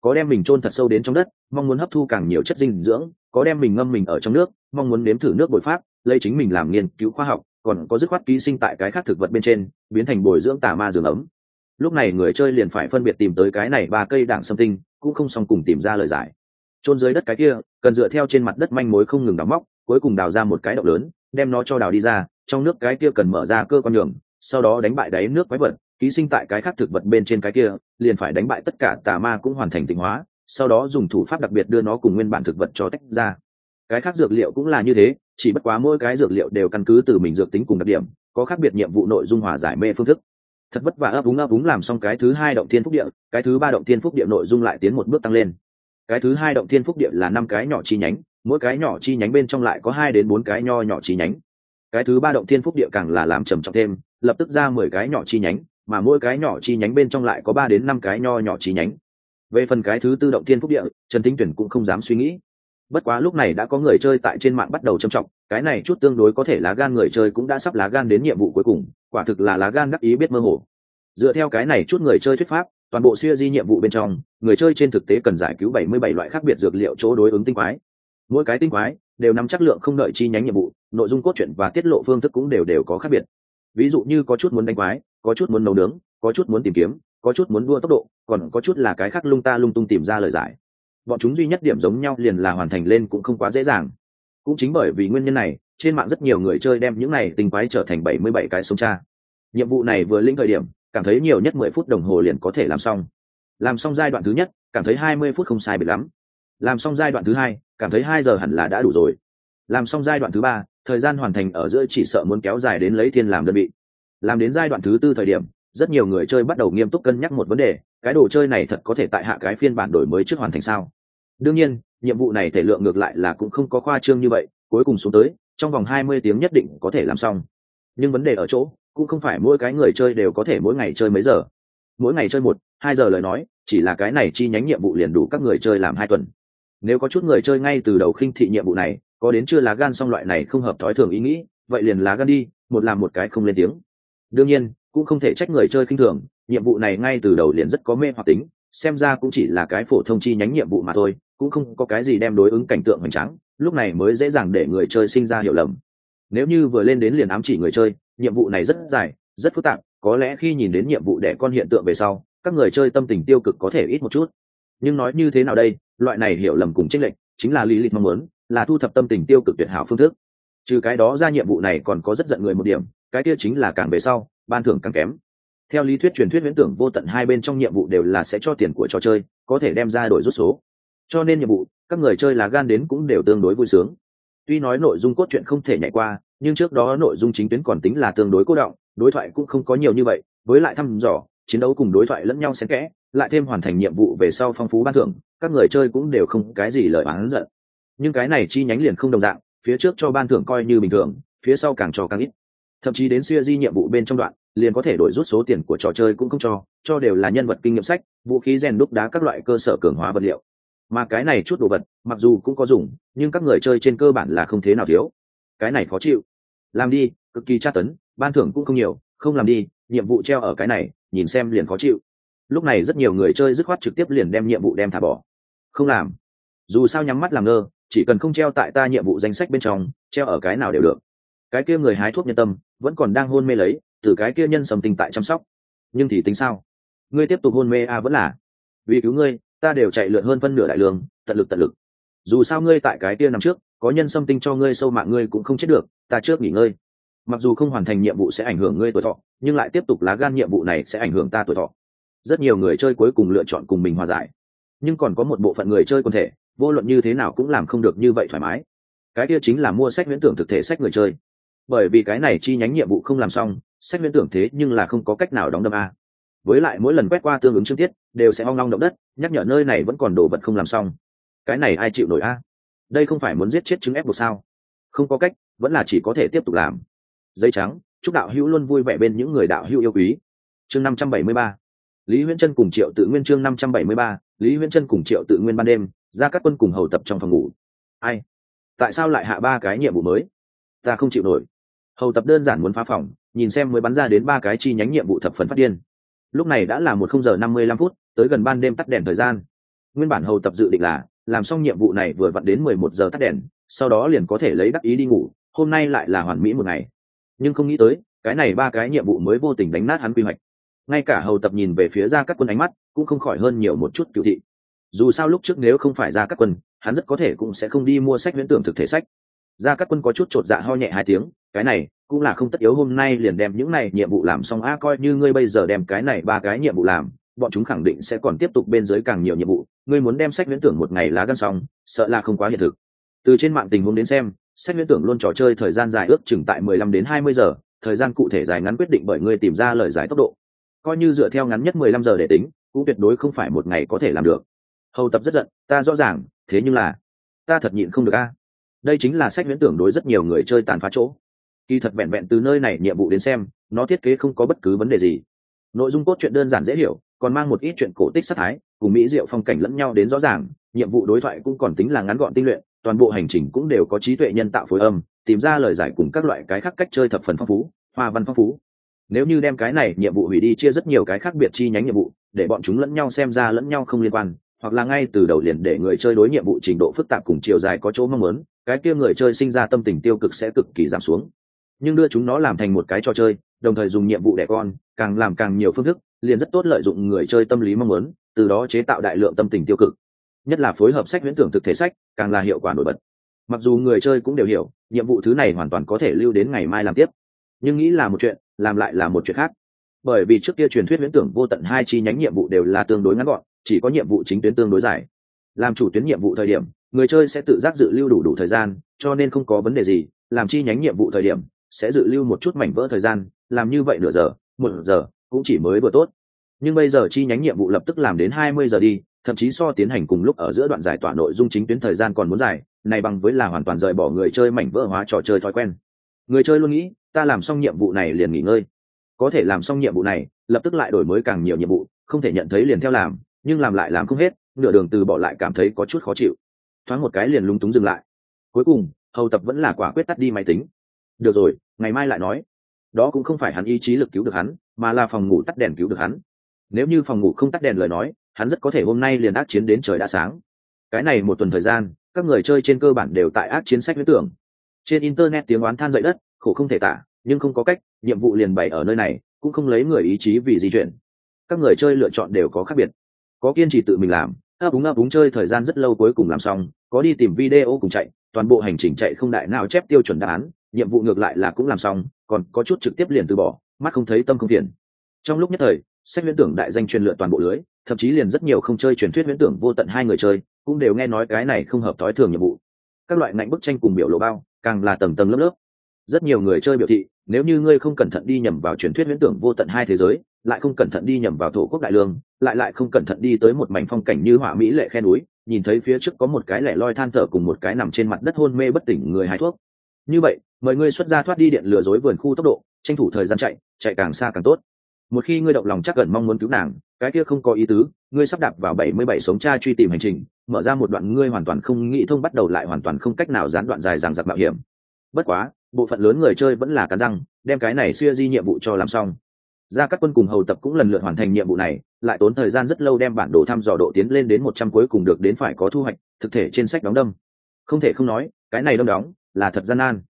Có đem mình chôn thật sâu đến trong đất, mong muốn hấp thu càng nhiều chất dinh dưỡng có đem mình ngâm mình ở trong nước, mong muốn nếm thử nước bội pháp, lấy chính mình làm nghiên cứu khoa học, còn có dứt khoát ký sinh tại cái khác thực vật bên trên, biến thành bồi dưỡng tà ma dường ấm. Lúc này người chơi liền phải phân biệt tìm tới cái này ba cây đảng sâm tinh, cũng không xong cùng tìm ra lời giải. Trôn dưới đất cái kia, cần dựa theo trên mặt đất manh mối không ngừng đào móc, cuối cùng đào ra một cái động lớn, đem nó cho đào đi ra, trong nước cái kia cần mở ra cơ con đường sau đó đánh bại đáy nước quái vật, ký sinh tại cái khác thực vật bên trên cái kia, liền phải đánh bại tất cả tà ma cũng hoàn thành tịnh hóa sau đó dùng thủ pháp đặc biệt đưa nó cùng nguyên bản thực vật cho tách ra. Cái khác dược liệu cũng là như thế, chỉ bất quá mỗi cái dược liệu đều căn cứ từ mình dược tính cùng đặc điểm, có khác biệt nhiệm vụ nội dung hòa giải mê phương thức. Thật vất vả ấp úng ấp úng làm xong cái thứ hai động thiên phúc địa, cái thứ ba động thiên phúc địa nội dung lại tiến một bước tăng lên. Cái thứ hai động thiên phúc địa là năm cái nhỏ chi nhánh, mỗi cái nhỏ chi nhánh bên trong lại có hai đến bốn cái nho nhỏ chi nhánh. Cái thứ ba động thiên phúc địa càng là làm trầm trọng thêm, lập tức ra mười cái nhỏ chi nhánh, mà mỗi cái nhỏ chi nhánh bên trong lại có ba đến năm cái nho nhỏ chi nhánh về phần cái thứ tư động thiên phúc địa, trần thính tuyển cũng không dám suy nghĩ. Bất quá lúc này đã có người chơi tại trên mạng bắt đầu trầm trọng, cái này chút tương đối có thể lá gan người chơi cũng đã sắp lá gan đến nhiệm vụ cuối cùng, quả thực là lá gan đắc ý biết mơ hồ. Dựa theo cái này chút người chơi thuyết pháp, toàn bộ siêu di nhiệm vụ bên trong, người chơi trên thực tế cần giải cứu 77 loại khác biệt dược liệu chỗ đối ứng tinh quái. Mỗi cái tinh quái đều nắm chắc lượng không đợi chi nhánh nhiệm vụ, nội dung cốt truyện và tiết lộ phương thức cũng đều đều có khác biệt. Ví dụ như có chút muốn đánh quái, có chút muốn nấu nướng, có chút muốn tìm kiếm có chút muốn đua tốc độ, còn có chút là cái khác lung ta lung tung tìm ra lời giải. Bọn chúng duy nhất điểm giống nhau liền là hoàn thành lên cũng không quá dễ dàng. Cũng chính bởi vì nguyên nhân này, trên mạng rất nhiều người chơi đem những này tinh quái trở thành 77 cái sống cha. Nhiệm vụ này vừa linh thời điểm, cảm thấy nhiều nhất 10 phút đồng hồ liền có thể làm xong. Làm xong giai đoạn thứ nhất, cảm thấy 20 phút không sai biệt lắm. Làm xong giai đoạn thứ hai, cảm thấy hai giờ hẳn là đã đủ rồi. Làm xong giai đoạn thứ ba, thời gian hoàn thành ở giữa chỉ sợ muốn kéo dài đến lấy thiên làm đơn vị. Làm đến giai đoạn thứ tư thời điểm rất nhiều người chơi bắt đầu nghiêm túc cân nhắc một vấn đề, cái đồ chơi này thật có thể tại hạ cái phiên bản đổi mới trước hoàn thành sao? Đương nhiên, nhiệm vụ này thể lượng ngược lại là cũng không có khoa trương như vậy, cuối cùng xuống tới, trong vòng hai mươi tiếng nhất định có thể làm xong. Nhưng vấn đề ở chỗ, cũng không phải mỗi cái người chơi đều có thể mỗi ngày chơi mấy giờ. Mỗi ngày chơi một, hai giờ lời nói, chỉ là cái này chi nhánh nhiệm vụ liền đủ các người chơi làm hai tuần. Nếu có chút người chơi ngay từ đầu khinh thị nhiệm vụ này, có đến chưa lá gan xong loại này không hợp thói thường ý nghĩ, vậy liền lá gan đi, một làm một cái không lên tiếng. Đương nhiên cũng không thể trách người chơi khinh thường nhiệm vụ này ngay từ đầu liền rất có mê hoặc tính xem ra cũng chỉ là cái phổ thông chi nhánh nhiệm vụ mà thôi cũng không có cái gì đem đối ứng cảnh tượng hoành tráng lúc này mới dễ dàng để người chơi sinh ra hiểu lầm. Nếu như vừa lên đến liền ám chỉ người chơi nhiệm vụ này rất dài rất phức tạp có lẽ khi nhìn đến nhiệm vụ để con hiện tượng về sau các người chơi tâm tình tiêu cực có thể ít một chút. Nhưng nói như thế nào đây loại này hiểu lầm cùng trích lệnh, chính là lý lịch mong muốn là thu thập tâm tình tiêu cực tuyệt hảo phương thức. Trừ cái đó ra nhiệm vụ này còn có rất giận người một điểm cái kia chính là càng về sau ban thưởng càng kém. Theo lý thuyết truyền thuyết viễn tưởng vô tận hai bên trong nhiệm vụ đều là sẽ cho tiền của trò chơi, có thể đem ra đổi rút số. Cho nên nhiệm vụ, các người chơi là gan đến cũng đều tương đối vui sướng. Tuy nói nội dung cốt truyện không thể nhảy qua, nhưng trước đó nội dung chính tuyến còn tính là tương đối cố động, đối thoại cũng không có nhiều như vậy, với lại thăm dò, chiến đấu cùng đối thoại lẫn nhau xen kẽ, lại thêm hoàn thành nhiệm vụ về sau phong phú ban thưởng, các người chơi cũng đều không cái gì lời oán giận. Nhưng cái này chi nhánh liền không đồng dạng, phía trước cho ban thưởng coi như bình thường, phía sau càng cho càng ít thậm chí đến xuya di nhiệm vụ bên trong đoạn, liền có thể đổi rút số tiền của trò chơi cũng không cho cho đều là nhân vật kinh nghiệm sách, vũ khí rèn đúc đá các loại cơ sở cường hóa vật liệu. Mà cái này chút đồ vật, mặc dù cũng có dùng, nhưng các người chơi trên cơ bản là không thế nào thiếu. Cái này khó chịu. Làm đi, cực kỳ tra tấn, ban thưởng cũng không nhiều, không làm đi, nhiệm vụ treo ở cái này, nhìn xem liền khó chịu. Lúc này rất nhiều người chơi dứt khoát trực tiếp liền đem nhiệm vụ đem thả bỏ. Không làm. Dù sao nhắm mắt làm ngơ, chỉ cần không treo tại ta nhiệm vụ danh sách bên trong, treo ở cái nào đều được cái kia người hái thuốc nhân tâm, vẫn còn đang hôn mê lấy, từ cái kia nhân sầm tình tại chăm sóc. Nhưng thì tính sao? Ngươi tiếp tục hôn mê à vẫn là? Vì cứu ngươi, ta đều chạy lượn hơn phân nửa đại lương, tận lực tận lực. Dù sao ngươi tại cái kia nằm trước, có nhân sâm tinh cho ngươi sâu mạng ngươi cũng không chết được, ta trước nghỉ ngơi. Mặc dù không hoàn thành nhiệm vụ sẽ ảnh hưởng ngươi tuổi thọ, nhưng lại tiếp tục lá gan nhiệm vụ này sẽ ảnh hưởng ta tuổi thọ. Rất nhiều người chơi cuối cùng lựa chọn cùng mình hòa giải. Nhưng còn có một bộ phận người chơi quần thể, vô luận như thế nào cũng làm không được như vậy thoải mái. Cái kia chính là mua sách viễn tưởng thực thể sách người chơi bởi vì cái này chi nhánh nhiệm vụ không làm xong, sách viễn tưởng thế nhưng là không có cách nào đóng đâm a. Với lại mỗi lần quét qua tương ứng chương tiết, đều sẽ hoang long động đất, nhắc nhở nơi này vẫn còn đồ vật không làm xong. Cái này ai chịu nổi a? Đây không phải muốn giết chết chứng ép buộc sao? Không có cách, vẫn là chỉ có thể tiếp tục làm. Giấy trắng, chúc đạo hữu luôn vui vẻ bên những người đạo hữu yêu quý. Chương năm trăm bảy mươi ba. Lý huyễn trân cùng triệu tự nguyên chương năm trăm bảy mươi ba. Lý huyễn trân cùng triệu tự nguyên ban đêm, ra các quân cùng hầu tập trong phòng ngủ. Ai? Tại sao lại hạ ba cái nhiệm vụ mới? Ta không chịu nổi hầu tập đơn giản muốn phá phòng, nhìn xem mới bắn ra đến ba cái chi nhánh nhiệm vụ thập phần phát điên. Lúc này đã là một không giờ năm mươi lăm phút, tới gần ban đêm tắt đèn thời gian. Nguyên bản hầu tập dự định là, làm xong nhiệm vụ này vừa vặn đến mười một giờ tắt đèn, sau đó liền có thể lấy đắc ý đi ngủ, hôm nay lại là hoàn mỹ một ngày. Nhưng không nghĩ tới, cái này ba cái nhiệm vụ mới vô tình đánh nát hắn quy hoạch. Ngay cả hầu tập nhìn về phía ra các quân ánh mắt, cũng không khỏi hơn nhiều một chút cựu thị. Dù sao lúc trước nếu không phải ra các quân, hắn rất có thể cũng sẽ không đi mua sách viễn tưởng thực thể sách ra các quân có chút chột dạ ho nhẹ hai tiếng, cái này cũng là không tất yếu, hôm nay liền đem những này nhiệm vụ làm xong, a, coi như ngươi bây giờ đem cái này ba cái nhiệm vụ làm, bọn chúng khẳng định sẽ còn tiếp tục bên dưới càng nhiều nhiệm vụ. Ngươi muốn đem sách viễn tưởng một ngày lá gan xong, sợ là không quá hiện thực. Từ trên mạng tình huống đến xem, sách viễn tưởng luôn trò chơi thời gian dài ước chừng tại mười lăm đến hai mươi giờ, thời gian cụ thể dài ngắn quyết định bởi ngươi tìm ra lời giải tốc độ. Coi như dựa theo ngắn nhất mười lăm giờ để tính, cũng tuyệt đối không phải một ngày có thể làm được. Hầu tập rất giận, ta rõ ràng, thế nhưng là, ta thật nhịn không được a đây chính là sách viễn tưởng đối rất nhiều người chơi tàn phá chỗ. Kỳ thật vẹn vẹn từ nơi này nhiệm vụ đến xem, nó thiết kế không có bất cứ vấn đề gì. Nội dung cốt truyện đơn giản dễ hiểu, còn mang một ít chuyện cổ tích sắc thái, cùng mỹ diệu phong cảnh lẫn nhau đến rõ ràng, nhiệm vụ đối thoại cũng còn tính là ngắn gọn tinh luyện, toàn bộ hành trình cũng đều có trí tuệ nhân tạo phối âm, tìm ra lời giải cùng các loại cái khác cách chơi thập phần phong phú, hoa văn phong phú. Nếu như đem cái này nhiệm vụ hủy đi chia rất nhiều cái khác biệt chi nhánh nhiệm vụ, để bọn chúng lẫn nhau xem ra lẫn nhau không liên quan, hoặc là ngay từ đầu liền để người chơi đối nhiệm vụ trình độ phức tạp cùng chiều dài có chỗ mong muốn cái kia người chơi sinh ra tâm tình tiêu cực sẽ cực kỳ giảm xuống. Nhưng đưa chúng nó làm thành một cái trò chơi, đồng thời dùng nhiệm vụ đẻ con, càng làm càng nhiều phương thức, liền rất tốt lợi dụng người chơi tâm lý mong muốn, từ đó chế tạo đại lượng tâm tình tiêu cực. Nhất là phối hợp sách huyễn tưởng thực thể sách, càng là hiệu quả nổi bật. Mặc dù người chơi cũng đều hiểu, nhiệm vụ thứ này hoàn toàn có thể lưu đến ngày mai làm tiếp. Nhưng nghĩ là một chuyện, làm lại là một chuyện khác. Bởi vì trước kia truyền thuyết huyễn tưởng vô tận hai chi nhánh nhiệm vụ đều là tương đối ngắn gọn, chỉ có nhiệm vụ chính tuyến tương đối dài. Làm chủ tuyến nhiệm vụ thời điểm người chơi sẽ tự giác dự lưu đủ đủ thời gian, cho nên không có vấn đề gì, làm chi nhánh nhiệm vụ thời điểm, sẽ dự lưu một chút mảnh vỡ thời gian, làm như vậy nửa giờ, một giờ, cũng chỉ mới vừa tốt. Nhưng bây giờ chi nhánh nhiệm vụ lập tức làm đến hai mươi giờ đi, thậm chí so tiến hành cùng lúc ở giữa đoạn giải tỏa nội dung chính tuyến thời gian còn muốn dài, này bằng với là hoàn toàn rời bỏ người chơi mảnh vỡ hóa trò chơi thói quen. Người chơi luôn nghĩ, ta làm xong nhiệm vụ này liền nghỉ ngơi. Có thể làm xong nhiệm vụ này, lập tức lại đổi mới càng nhiều nhiệm vụ, không thể nhận thấy liền theo làm, nhưng làm lại làm không hết, nửa đường từ bỏ lại cảm thấy có chút khó chịu thoáng một cái liền lúng túng dừng lại. Cuối cùng, hầu tập vẫn là quả quyết tắt đi máy tính. Được rồi, ngày mai lại nói. Đó cũng không phải hắn ý chí lực cứu được hắn, mà là phòng ngủ tắt đèn cứu được hắn. Nếu như phòng ngủ không tắt đèn lời nói, hắn rất có thể hôm nay liền ác chiến đến trời đã sáng. Cái này một tuần thời gian, các người chơi trên cơ bản đều tại ác chiến sách huyết tưởng. Trên internet tiếng oán than dậy đất, khổ không thể tả, nhưng không có cách, nhiệm vụ liền bày ở nơi này, cũng không lấy người ý chí vì di chuyển. Các người chơi lựa chọn đều có khác biệt. Có kiên trì tự mình làm ấp úng ấp úng chơi thời gian rất lâu cuối cùng làm xong, có đi tìm video cùng chạy, toàn bộ hành trình chạy không đại nào chép tiêu chuẩn đáp án, nhiệm vụ ngược lại là cũng làm xong, còn có chút trực tiếp liền từ bỏ, mắt không thấy tâm không phiền. Trong lúc nhất thời, sách viễn tưởng đại danh truyền lựa toàn bộ lưới, thậm chí liền rất nhiều không chơi truyền thuyết viễn tưởng vô tận hai người chơi, cũng đều nghe nói cái này không hợp thói thường nhiệm vụ. Các loại ngạnh bức tranh cùng biểu lộ bao, càng là tầng tầng lớp lớp. Rất nhiều người chơi biểu thị, nếu như ngươi không cẩn thận đi nhầm vào truyền thuyết viễn tưởng vô tận hai thế giới lại không cẩn thận đi nhầm vào thổ quốc đại lương, lại lại không cẩn thận đi tới một mảnh phong cảnh như hỏa mỹ lệ khe núi, nhìn thấy phía trước có một cái lẻ loi than thở cùng một cái nằm trên mặt đất hôn mê bất tỉnh người hái thuốc. Như vậy, mời ngươi xuất ra thoát đi điện lừa dối vườn khu tốc độ, tranh thủ thời gian chạy chạy càng xa càng tốt. Một khi ngươi động lòng chắc gần mong muốn cứu nàng, cái kia không có ý tứ, ngươi sắp đạp vào bảy mươi bảy sống cha truy tìm hành trình, mở ra một đoạn ngươi hoàn toàn không nghĩ thông bắt đầu lại hoàn toàn không cách nào gián đoạn dài dằng dặc mạo hiểm. Bất quá, bộ phận lớn người chơi vẫn là cắn răng, đem cái này xuya di nhiệm vụ cho làm xong ra các quân cùng hầu tập cũng lần lượt hoàn thành nhiệm vụ này, lại tốn thời gian rất lâu đem bản đồ thăm dò độ tiến lên đến một trăm cuối cùng được đến phải có thu hoạch, thực thể trên sách đóng đâm. Không thể không nói, cái này đâm đóng là thật gian nan.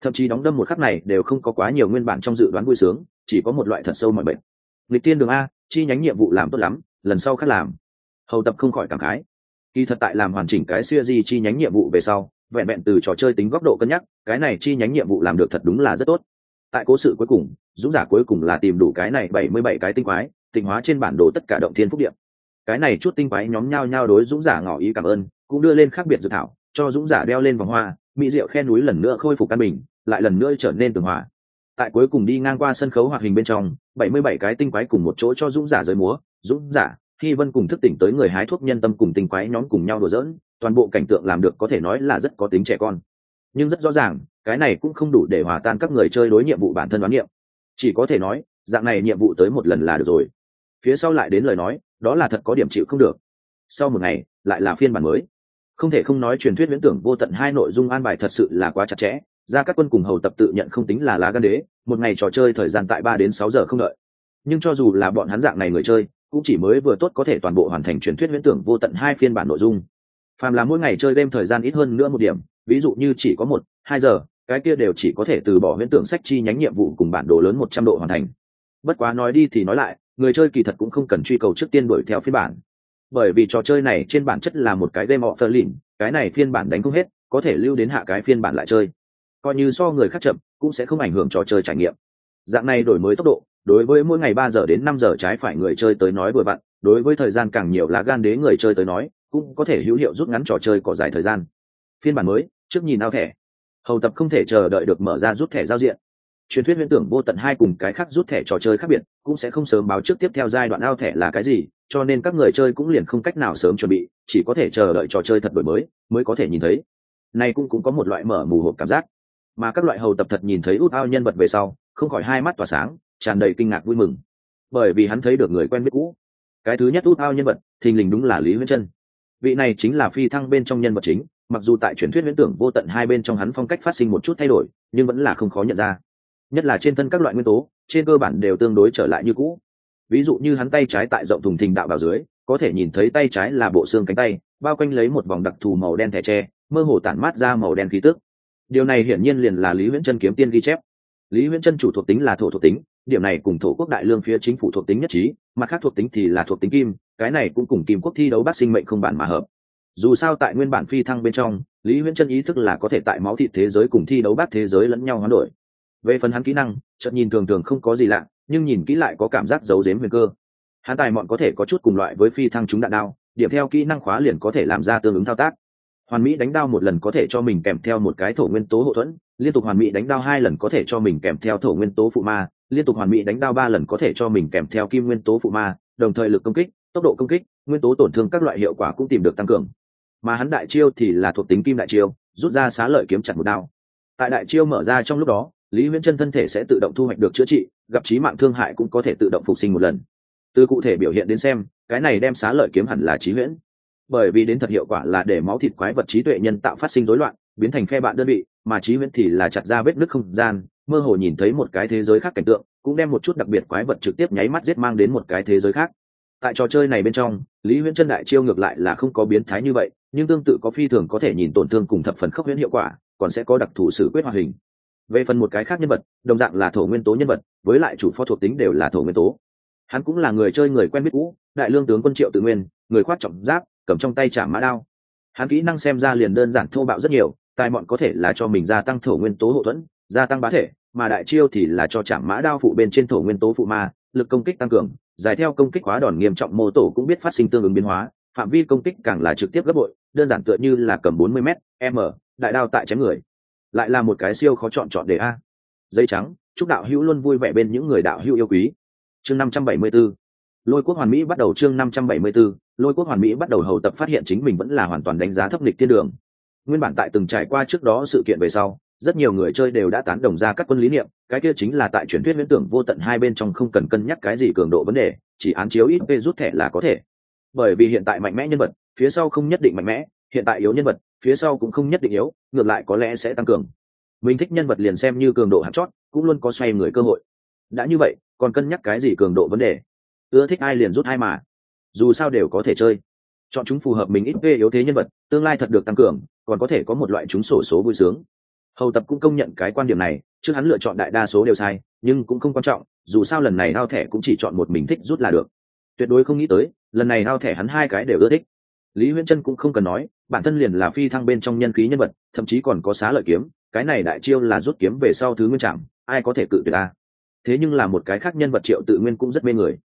Thậm chí đóng đâm một khắc này đều không có quá nhiều nguyên bản trong dự đoán vui sướng, chỉ có một loại thật sâu mọi bệnh. Lịch tiên đường a, chi nhánh nhiệm vụ làm tốt lắm, lần sau khác làm. Hầu tập không khỏi cảm khái. Kỳ thật tại làm hoàn chỉnh cái siêu di chi nhánh nhiệm vụ về sau, vẹn vẹn từ trò chơi tính góc độ cân nhắc, cái này chi nhánh nhiệm vụ làm được thật đúng là rất tốt. Tại cố sự cuối cùng dũng giả cuối cùng là tìm đủ cái này bảy mươi bảy cái tinh quái tinh hóa trên bản đồ tất cả động thiên phúc điện cái này chút tinh quái nhóm nhau nhau đối dũng giả ngỏ ý cảm ơn, cũng đưa lên khác biệt dự thảo, cho dũng giả đeo lên vòng hoa, mỹ diệu khe núi lần nữa khôi phục căn bình, lại lần nữa trở nên tường hòa. Tại cuối cùng đi ngang qua sân khấu hoạt hình bên trong, bảy mươi bảy cái tinh quái cùng một chỗ cho dũng giả giới múa, dũng giả khi vân cùng thức tỉnh tới người hái thuốc nhân tâm cùng tinh quái nhóm cùng nhau đùa giỡn, toàn bộ cảnh tượng làm được có thể nói là rất có tính trẻ con. Nhưng rất rõ ràng, cái này cũng không đủ để hòa tan các người chơi đối nhiệm vụ bản thân đoán nghiệm chỉ có thể nói, dạng này nhiệm vụ tới một lần là được rồi. Phía sau lại đến lời nói, đó là thật có điểm chịu không được. Sau một ngày, lại là phiên bản mới. Không thể không nói truyền thuyết viễn tưởng vô tận hai nội dung an bài thật sự là quá chặt chẽ, ra các quân cùng hầu tập tự nhận không tính là lá gan đế, một ngày trò chơi thời gian tại ba đến sáu giờ không đợi. Nhưng cho dù là bọn hắn dạng này người chơi, cũng chỉ mới vừa tốt có thể toàn bộ hoàn thành truyền thuyết viễn tưởng vô tận hai phiên bản nội dung. Phàm là mỗi ngày chơi game thời gian ít hơn nữa một điểm, ví dụ như chỉ có một, hai giờ cái kia đều chỉ có thể từ bỏ huyễn tưởng sách chi nhánh nhiệm vụ cùng bản đồ lớn một trăm độ hoàn thành. Bất quá nói đi thì nói lại, người chơi kỳ thật cũng không cần truy cầu trước tiên đuổi theo phiên bản. Bởi vì trò chơi này trên bản chất là một cái game offer lìn cái này phiên bản đánh không hết, có thể lưu đến hạ cái phiên bản lại chơi. Coi như so người khác chậm, cũng sẽ không ảnh hưởng trò chơi trải nghiệm. Dạng này đổi mới tốc độ, đối với mỗi ngày ba giờ đến năm giờ trái phải người chơi tới nói vừa vặn, đối với thời gian càng nhiều là gan đế người chơi tới nói, cũng có thể hữu hiệu rút ngắn trò chơi có dài thời gian. Phiên bản mới, trước nhìn ao thẻ hầu tập không thể chờ đợi được mở ra rút thẻ giao diện. Truyền thuyết huyễn tưởng vô tận hai cùng cái khác rút thẻ trò chơi khác biệt, cũng sẽ không sớm báo trước tiếp theo giai đoạn ao thẻ là cái gì, cho nên các người chơi cũng liền không cách nào sớm chuẩn bị, chỉ có thể chờ đợi trò chơi thật đổi mới mới có thể nhìn thấy. Này cũng cũng có một loại mở mù hộp cảm giác. Mà các loại hầu tập thật nhìn thấy út ao nhân vật về sau, không khỏi hai mắt tỏa sáng, tràn đầy kinh ngạc vui mừng. Bởi vì hắn thấy được người quen biết cũ. Cái thứ nhất út ao nhân vật, thình lình đúng là lý huyễn chân vị này chính là phi thăng bên trong nhân vật chính mặc dù tại truyền thuyết huyễn tưởng vô tận hai bên trong hắn phong cách phát sinh một chút thay đổi, nhưng vẫn là không khó nhận ra. Nhất là trên thân các loại nguyên tố, trên cơ bản đều tương đối trở lại như cũ. Ví dụ như hắn tay trái tại rộng thùng thình đạo vào dưới, có thể nhìn thấy tay trái là bộ xương cánh tay, bao quanh lấy một vòng đặc thù màu đen thẻ tre, mơ hồ tản mát ra màu đen khí tức. Điều này hiển nhiên liền là lý huyễn chân kiếm tiên ghi chép. Lý huyễn chân chủ thuộc tính là thổ thuộc tính, điểm này cùng thổ quốc đại lương phía chính phủ thuộc tính nhất trí, mặt khác thuộc tính thì là thuộc tính kim, cái này cũng cùng kim quốc thi đấu bác sinh mệnh không bản mà hợp dù sao tại nguyên bản phi thăng bên trong, lý huyễn chân ý thức là có thể tại máu thịt thế giới cùng thi đấu bác thế giới lẫn nhau hoán đổi. Về phần hắn kỹ năng, chợt nhìn thường thường không có gì lạ, nhưng nhìn kỹ lại có cảm giác giấu giếm huyền cơ. Hắn tài mọn có thể có chút cùng loại với phi thăng chúng đạn đao, điểm theo kỹ năng khóa liền có thể làm ra tương ứng thao tác. Hoàn mỹ đánh đao một lần có thể cho mình kèm theo một cái thổ nguyên tố hậu thuẫn, liên tục hoàn mỹ đánh đao hai lần có thể cho mình kèm theo thổ nguyên tố phụ ma, liên tục hoàn mỹ đánh đao ba lần có thể cho mình kèm theo kim nguyên tố phụ ma, đồng thời lực công kích, tốc độ công kích, nguyên tố tổn thương các loại hiệu quả cũng tìm được tăng cường mà hắn đại chiêu thì là thuộc tính kim đại chiêu, rút ra xá lợi kiếm chặt một đao. Tại đại chiêu mở ra trong lúc đó, lý huyễn chân thân thể sẽ tự động thu hoạch được chữa trị, gặp trí mạng thương hại cũng có thể tự động phục sinh một lần. Từ cụ thể biểu hiện đến xem, cái này đem xá lợi kiếm hẳn là trí huyễn. Bởi vì đến thật hiệu quả là để máu thịt quái vật trí tuệ nhân tạo phát sinh rối loạn, biến thành phe bạn đơn vị, mà trí huyễn thì là chặt ra vết nứt không gian, mơ hồ nhìn thấy một cái thế giới khác cảnh tượng, cũng đem một chút đặc biệt quái vật trực tiếp nháy mắt giết mang đến một cái thế giới khác. Tại trò chơi này bên trong, lý huyễn chân đại chiêu ngược lại là không có biến thái như vậy nhưng tương tự có phi thường có thể nhìn tổn thương cùng thập phần khốc huyễn hiệu quả, còn sẽ có đặc thù xử quyết hoạt hình. Về phần một cái khác nhân vật, đồng dạng là thổ nguyên tố nhân vật, với lại chủ phó thuộc tính đều là thổ nguyên tố. Hắn cũng là người chơi người quen biết cũ, đại lương tướng quân triệu tự nguyên, người khoác trọng giáp, cầm trong tay trả mã đao. Hắn kỹ năng xem ra liền đơn giản thô bạo rất nhiều, tài mọn có thể là cho mình gia tăng thổ nguyên tố hậu thuẫn, gia tăng bá thể, mà đại chiêu thì là cho chạm mã đao phụ bên trên thổ nguyên tố phụ ma, lực công kích tăng cường, dài theo công kích hóa đòn nghiêm trọng, mô tổ cũng biết phát sinh tương ứng biến hóa phạm vi công kích càng là trực tiếp gấp bội, đơn giản tựa như là cầm 40 m m đại đao tại chém người. Lại là một cái siêu khó chọn chọn để a. Dây trắng, chúc đạo hữu luôn vui vẻ bên những người đạo hữu yêu quý. Chương 574 lôi quốc hoàn mỹ bắt đầu chương 574 lôi quốc hoàn mỹ bắt đầu hầu tập phát hiện chính mình vẫn là hoàn toàn đánh giá thấp lịch thiên đường. Nguyên bản tại từng trải qua trước đó sự kiện về sau, rất nhiều người chơi đều đã tán đồng ra các quân lý niệm, cái kia chính là tại truyền thuyết viễn tưởng vô tận hai bên trong không cần cân nhắc cái gì cường độ vấn đề, chỉ án chiếu ít p rút thẻ là có thể bởi vì hiện tại mạnh mẽ nhân vật, phía sau không nhất định mạnh mẽ, hiện tại yếu nhân vật, phía sau cũng không nhất định yếu, ngược lại có lẽ sẽ tăng cường. Mình thích nhân vật liền xem như cường độ hạt chót, cũng luôn có xoay người cơ hội. Đã như vậy, còn cân nhắc cái gì cường độ vấn đề? Ưa thích ai liền rút hai mà. Dù sao đều có thể chơi. Chọn chúng phù hợp mình ít về yếu thế nhân vật, tương lai thật được tăng cường, còn có thể có một loại chúng sổ số vui sướng. Hầu tập cũng công nhận cái quan điểm này, trước hắn lựa chọn đại đa số đều sai, nhưng cũng không quan trọng, dù sao lần này ao thẻ cũng chỉ chọn một mình thích rút là được. Tuyệt đối không nghĩ tới lần này ao thẻ hắn hai cái đều ưa thích. Lý huyễn trân cũng không cần nói, bản thân liền là phi thăng bên trong nhân khí nhân vật, thậm chí còn có xá lợi kiếm, cái này đại chiêu là rút kiếm về sau thứ nguyên trạm ai có thể cự tuyệt ta thế nhưng là một cái khác nhân vật triệu tự nguyên cũng rất mê người.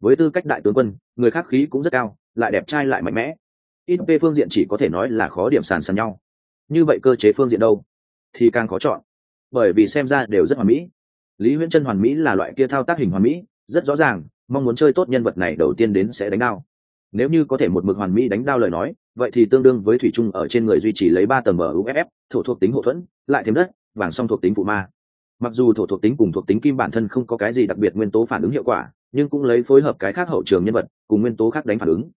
Với tư cách đại tướng quân, người khác khí cũng rất cao, lại đẹp trai lại mạnh mẽ. Ít về phương diện chỉ có thể nói là khó điểm sàn sàn nhau. Như vậy cơ chế phương diện đâu? Thì càng khó chọn. Bởi vì xem ra đều rất hoàn mỹ. Lý huyễn chân hoàn mỹ là loại kia thao tác hình hoàn mỹ, rất rõ ràng mong muốn chơi tốt nhân vật này đầu tiên đến sẽ đánh đao. Nếu như có thể một mực hoàn mỹ đánh đao lời nói, vậy thì tương đương với thủy trung ở trên người duy trì lấy ba tầng muff thổ thuộc tính hậu thuẫn, lại thêm đất, vàng song thuộc tính phụ ma. Mặc dù thổ thuộc tính cùng thuộc tính kim bản thân không có cái gì đặc biệt nguyên tố phản ứng hiệu quả, nhưng cũng lấy phối hợp cái khác hậu trường nhân vật, cùng nguyên tố khác đánh phản ứng.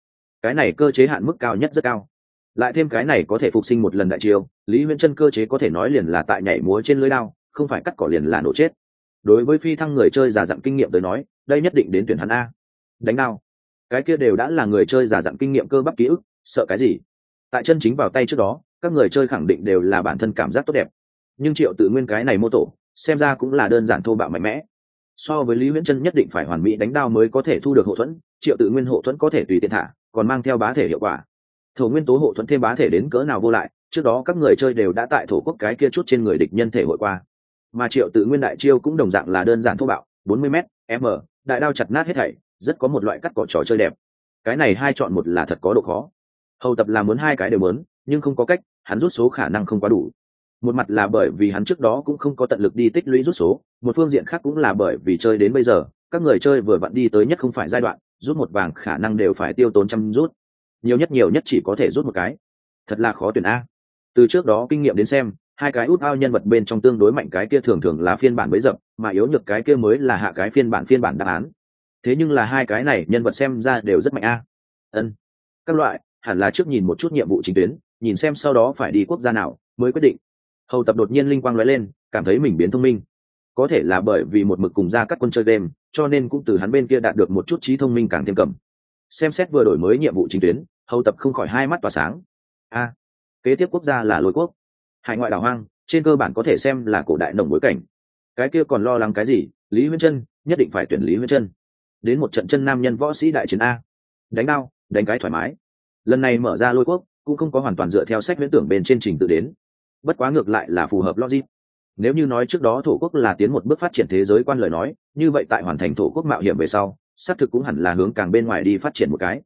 Cái này cơ chế hạn mức cao nhất rất cao. Lại thêm cái này có thể phục sinh một lần đại chiêu, lý huyễn chân cơ chế có thể nói liền là tại nhảy múa trên lưới đao, không phải cắt cỏ liền là nổ chết đối với phi thăng người chơi giả dặn kinh nghiệm tới nói, đây nhất định đến tuyển hắn a. Đánh đao. Cái kia đều đã là người chơi giả dặn kinh nghiệm cơ bắp ký ức, sợ cái gì? Tại chân chính vào tay trước đó, các người chơi khẳng định đều là bản thân cảm giác tốt đẹp. Nhưng triệu tự nguyên cái này mô tổ, xem ra cũng là đơn giản thô bạo mạnh mẽ. So với lý huyễn chân nhất định phải hoàn mỹ đánh đao mới có thể thu được hậu thuẫn, triệu tự nguyên hậu thuẫn có thể tùy tiện thả, còn mang theo bá thể hiệu quả. Thổ nguyên tố hậu thuẫn thêm bá thể đến cỡ nào vô lại, trước đó các người chơi đều đã tại thổ quốc cái kia chút trên người địch nhân thể hội qua mà triệu tự nguyên đại chiêu cũng đồng dạng là đơn giản thô bạo 40 m m, đại đao chặt nát hết thảy, rất có một loại cắt cỏ trò chơi đẹp. Cái này hai chọn một là thật có độ khó. Hầu tập là muốn hai cái đều muốn, nhưng không có cách, hắn rút số khả năng không quá đủ. Một mặt là bởi vì hắn trước đó cũng không có tận lực đi tích lũy rút số, một phương diện khác cũng là bởi vì chơi đến bây giờ, các người chơi vừa vặn đi tới nhất không phải giai đoạn, rút một vàng khả năng đều phải tiêu tốn trăm rút. Nhiều nhất nhiều nhất chỉ có thể rút một cái. Thật là khó tuyển a. Từ trước đó kinh nghiệm đến xem hai cái út ao nhân vật bên trong tương đối mạnh cái kia thường thường là phiên bản mới dập, mà yếu nhược cái kia mới là hạ cái phiên bản phiên bản đáp án. Thế nhưng là hai cái này nhân vật xem ra đều rất mạnh a. Ân, các loại, hẳn là trước nhìn một chút nhiệm vụ chính tuyến, nhìn xem sau đó phải đi quốc gia nào mới quyết định. Hầu tập đột nhiên linh quang nói lên, cảm thấy mình biến thông minh. Có thể là bởi vì một mực cùng ra các quân chơi game, cho nên cũng từ hắn bên kia đạt được một chút trí thông minh càng thêm cầm. Xem xét vừa đổi mới nhiệm vụ chính tuyến, hầu tập không khỏi hai mắt tỏa sáng. A, kế tiếp quốc gia là lôi quốc hải ngoại đảo hoang, trên cơ bản có thể xem là cổ đại nồng bối cảnh. Cái kia còn lo lắng cái gì? Lý huyên chân nhất định phải tuyển lý huyên chân đến một trận chân nam nhân võ sĩ đại chiến a. Đánh đao, đánh cái thoải mái. Lần này mở ra lôi quốc, cũng không có hoàn toàn dựa theo sách viễn tưởng bên trên trình tự đến. Bất quá ngược lại là phù hợp logic. Nếu như nói trước đó thổ quốc là tiến một bước phát triển thế giới quan lời nói, như vậy tại hoàn thành thổ quốc mạo hiểm về sau, xác thực cũng hẳn là hướng càng bên ngoài đi phát triển một cái.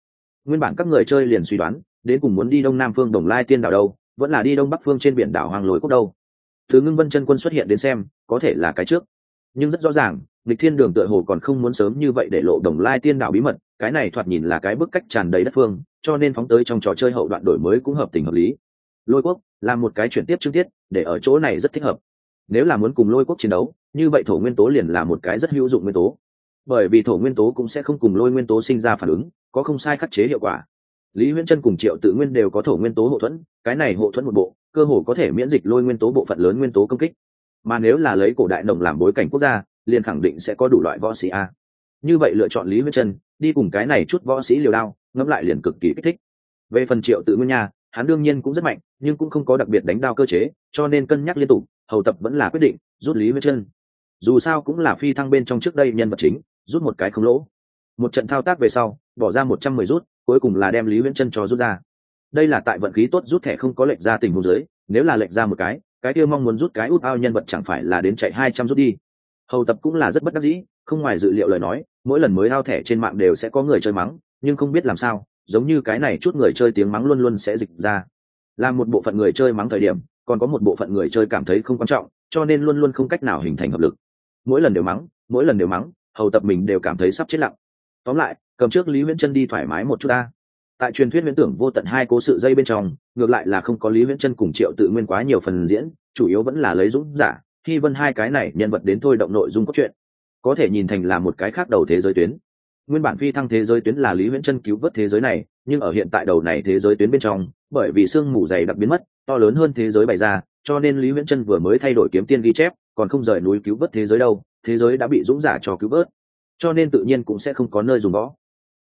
Nguyên bản các người chơi liền suy đoán, đến cùng muốn đi đông nam phương đồng lai tiên đảo đâu? Vẫn là đi đông bắc phương trên biển đảo hoàng lối quốc đâu. Thứ ngưng vân chân quân xuất hiện đến xem, có thể là cái trước. Nhưng rất rõ ràng, lịch thiên đường tựa hồ còn không muốn sớm như vậy để lộ đồng lai tiên đảo bí mật, cái này thoạt nhìn là cái bức cách tràn đầy đất phương, cho nên phóng tới trong trò chơi hậu đoạn đổi mới cũng hợp tình hợp lý. Lôi quốc là một cái chuyển tiếp chương tiết, để ở chỗ này rất thích hợp. Nếu là muốn cùng lôi quốc chiến đấu, như vậy thổ nguyên tố liền là một cái rất hữu dụng nguyên tố. Bởi vì thổ nguyên tố cũng sẽ không cùng lôi nguyên tố sinh ra phản ứng, có không sai khắc chế hiệu quả lý huyễn chân cùng triệu tự nguyên đều có thổ nguyên tố hộ thuẫn, cái này hộ thuẫn một bộ, cơ hồ có thể miễn dịch lôi nguyên tố bộ phận lớn nguyên tố công kích. Mà nếu là lấy cổ đại đồng làm bối cảnh quốc gia, liền khẳng định sẽ có đủ loại võ sĩ a. Như vậy lựa chọn lý huyễn chân, đi cùng cái này chút võ sĩ liều đao, ngẫm lại liền cực kỳ kích thích. Về phần triệu tự nguyên nhà hắn đương nhiên cũng rất mạnh, nhưng cũng không có đặc biệt đánh đao cơ chế, cho nên cân nhắc liên tục, hầu tập vẫn là quyết định rút lý huyễn chân. Dù sao cũng là phi thăng bên trong trước đây nhân vật chính, rút một cái không lỗ một trận thao tác về sau, bỏ ra một trăm mười rút, cuối cùng là đem lý viễn chân cho rút ra. Đây là tại vận khí tốt rút thẻ không có lệnh ra tình huống dưới, nếu là lệnh ra một cái cái kia mong muốn rút cái út ao nhân vật chẳng phải là đến chạy hai trăm rút đi. Hầu tập cũng là rất bất đắc dĩ, không ngoài dự liệu lời nói, mỗi lần mới ao thẻ trên mạng đều sẽ có người chơi mắng, nhưng không biết làm sao, giống như cái này chút người chơi tiếng mắng luôn luôn sẽ dịch ra. Là một bộ phận người chơi mắng thời điểm, còn có một bộ phận người chơi cảm thấy không quan trọng, cho nên luôn luôn không cách nào hình thành hợp lực. Mỗi lần đều mắng, mỗi lần đều mắng, hầu tập mình đều cảm thấy sắp chết lặng tóm lại, cầm trước lý viễn chân đi thoải mái một chút ta. Tại truyền thuyết viễn tưởng vô tận hai cố sự dây bên trong, ngược lại là không có lý viễn chân cùng triệu tự nguyên quá nhiều phần diễn, chủ yếu vẫn là lấy dũng giả khi vân hai cái này nhân vật đến thôi động nội dung cốt truyện. Có thể nhìn thành là một cái khác đầu thế giới tuyến. Nguyên bản phi thăng thế giới tuyến là lý viễn chân cứu vớt thế giới này, nhưng ở hiện tại đầu này thế giới tuyến bên trong, bởi vì sương mù dày đặc biến mất, to lớn hơn thế giới bày ra, cho nên lý viễn chân vừa mới thay đổi kiếm tiên ghi chép, còn không rời núi cứu vớt thế giới đâu, thế giới đã bị dũng giả cho cứu vớt cho nên tự nhiên cũng sẽ không có nơi dùng võ.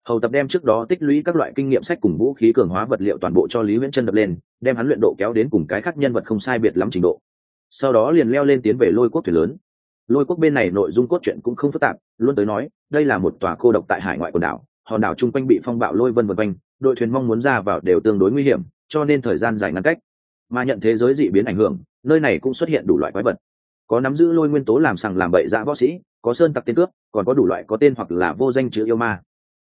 Hầu tập đem trước đó tích lũy các loại kinh nghiệm sách cùng vũ khí cường hóa vật liệu toàn bộ cho lý viễn chân đập lên, đem hắn luyện độ kéo đến cùng cái khác nhân vật không sai biệt lắm trình độ. Sau đó liền leo lên tiến về lôi quốc thuyền lớn. Lôi quốc bên này nội dung cốt truyện cũng không phức tạp, luôn tới nói, đây là một tòa cô độc tại hải ngoại quần đảo, hòn đảo chung quanh bị phong bạo lôi vân vân quanh, đội thuyền mong muốn ra vào đều tương đối nguy hiểm, cho nên thời gian dài ngắn cách. Mà nhận thế giới dị biến ảnh hưởng, nơi này cũng xuất hiện đủ loại quái vật có nắm giữ lôi nguyên tố làm sằng làm bậy dã võ sĩ có sơn tặc tên cướp còn có đủ loại có tên hoặc là vô danh chữ yêu ma.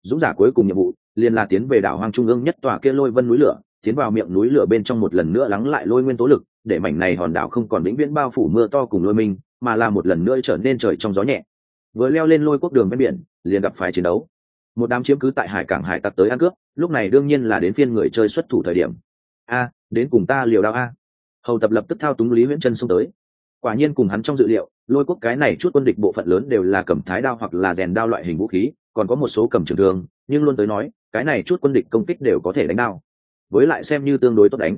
Dũng giả cuối cùng nhiệm vụ liền là tiến về đảo hoang trung ương nhất tòa kia lôi vân núi lửa tiến vào miệng núi lửa bên trong một lần nữa lắng lại lôi nguyên tố lực để mảnh này hòn đảo không còn vĩnh viễn bao phủ mưa to cùng lôi mình, mà là một lần nữa trở nên trời trong gió nhẹ. Vừa leo lên lôi quốc đường ven biển liền gặp phải chiến đấu. Một đám chiếm cứ tại hải cảng hải tặc tới ăn cướp lúc này đương nhiên là đến phiên người chơi xuất thủ thời điểm. A đến cùng ta liều đao a. Hầu tập lập tức thao túng lý viễn chân xông tới quả nhiên cùng hắn trong dự liệu, lôi quốc cái này chút quân địch bộ phận lớn đều là cầm thái đao hoặc là rèn đao loại hình vũ khí, còn có một số cầm trường thương, nhưng luôn tới nói, cái này chút quân địch công kích đều có thể đánh đao. Với lại xem như tương đối tốt đánh.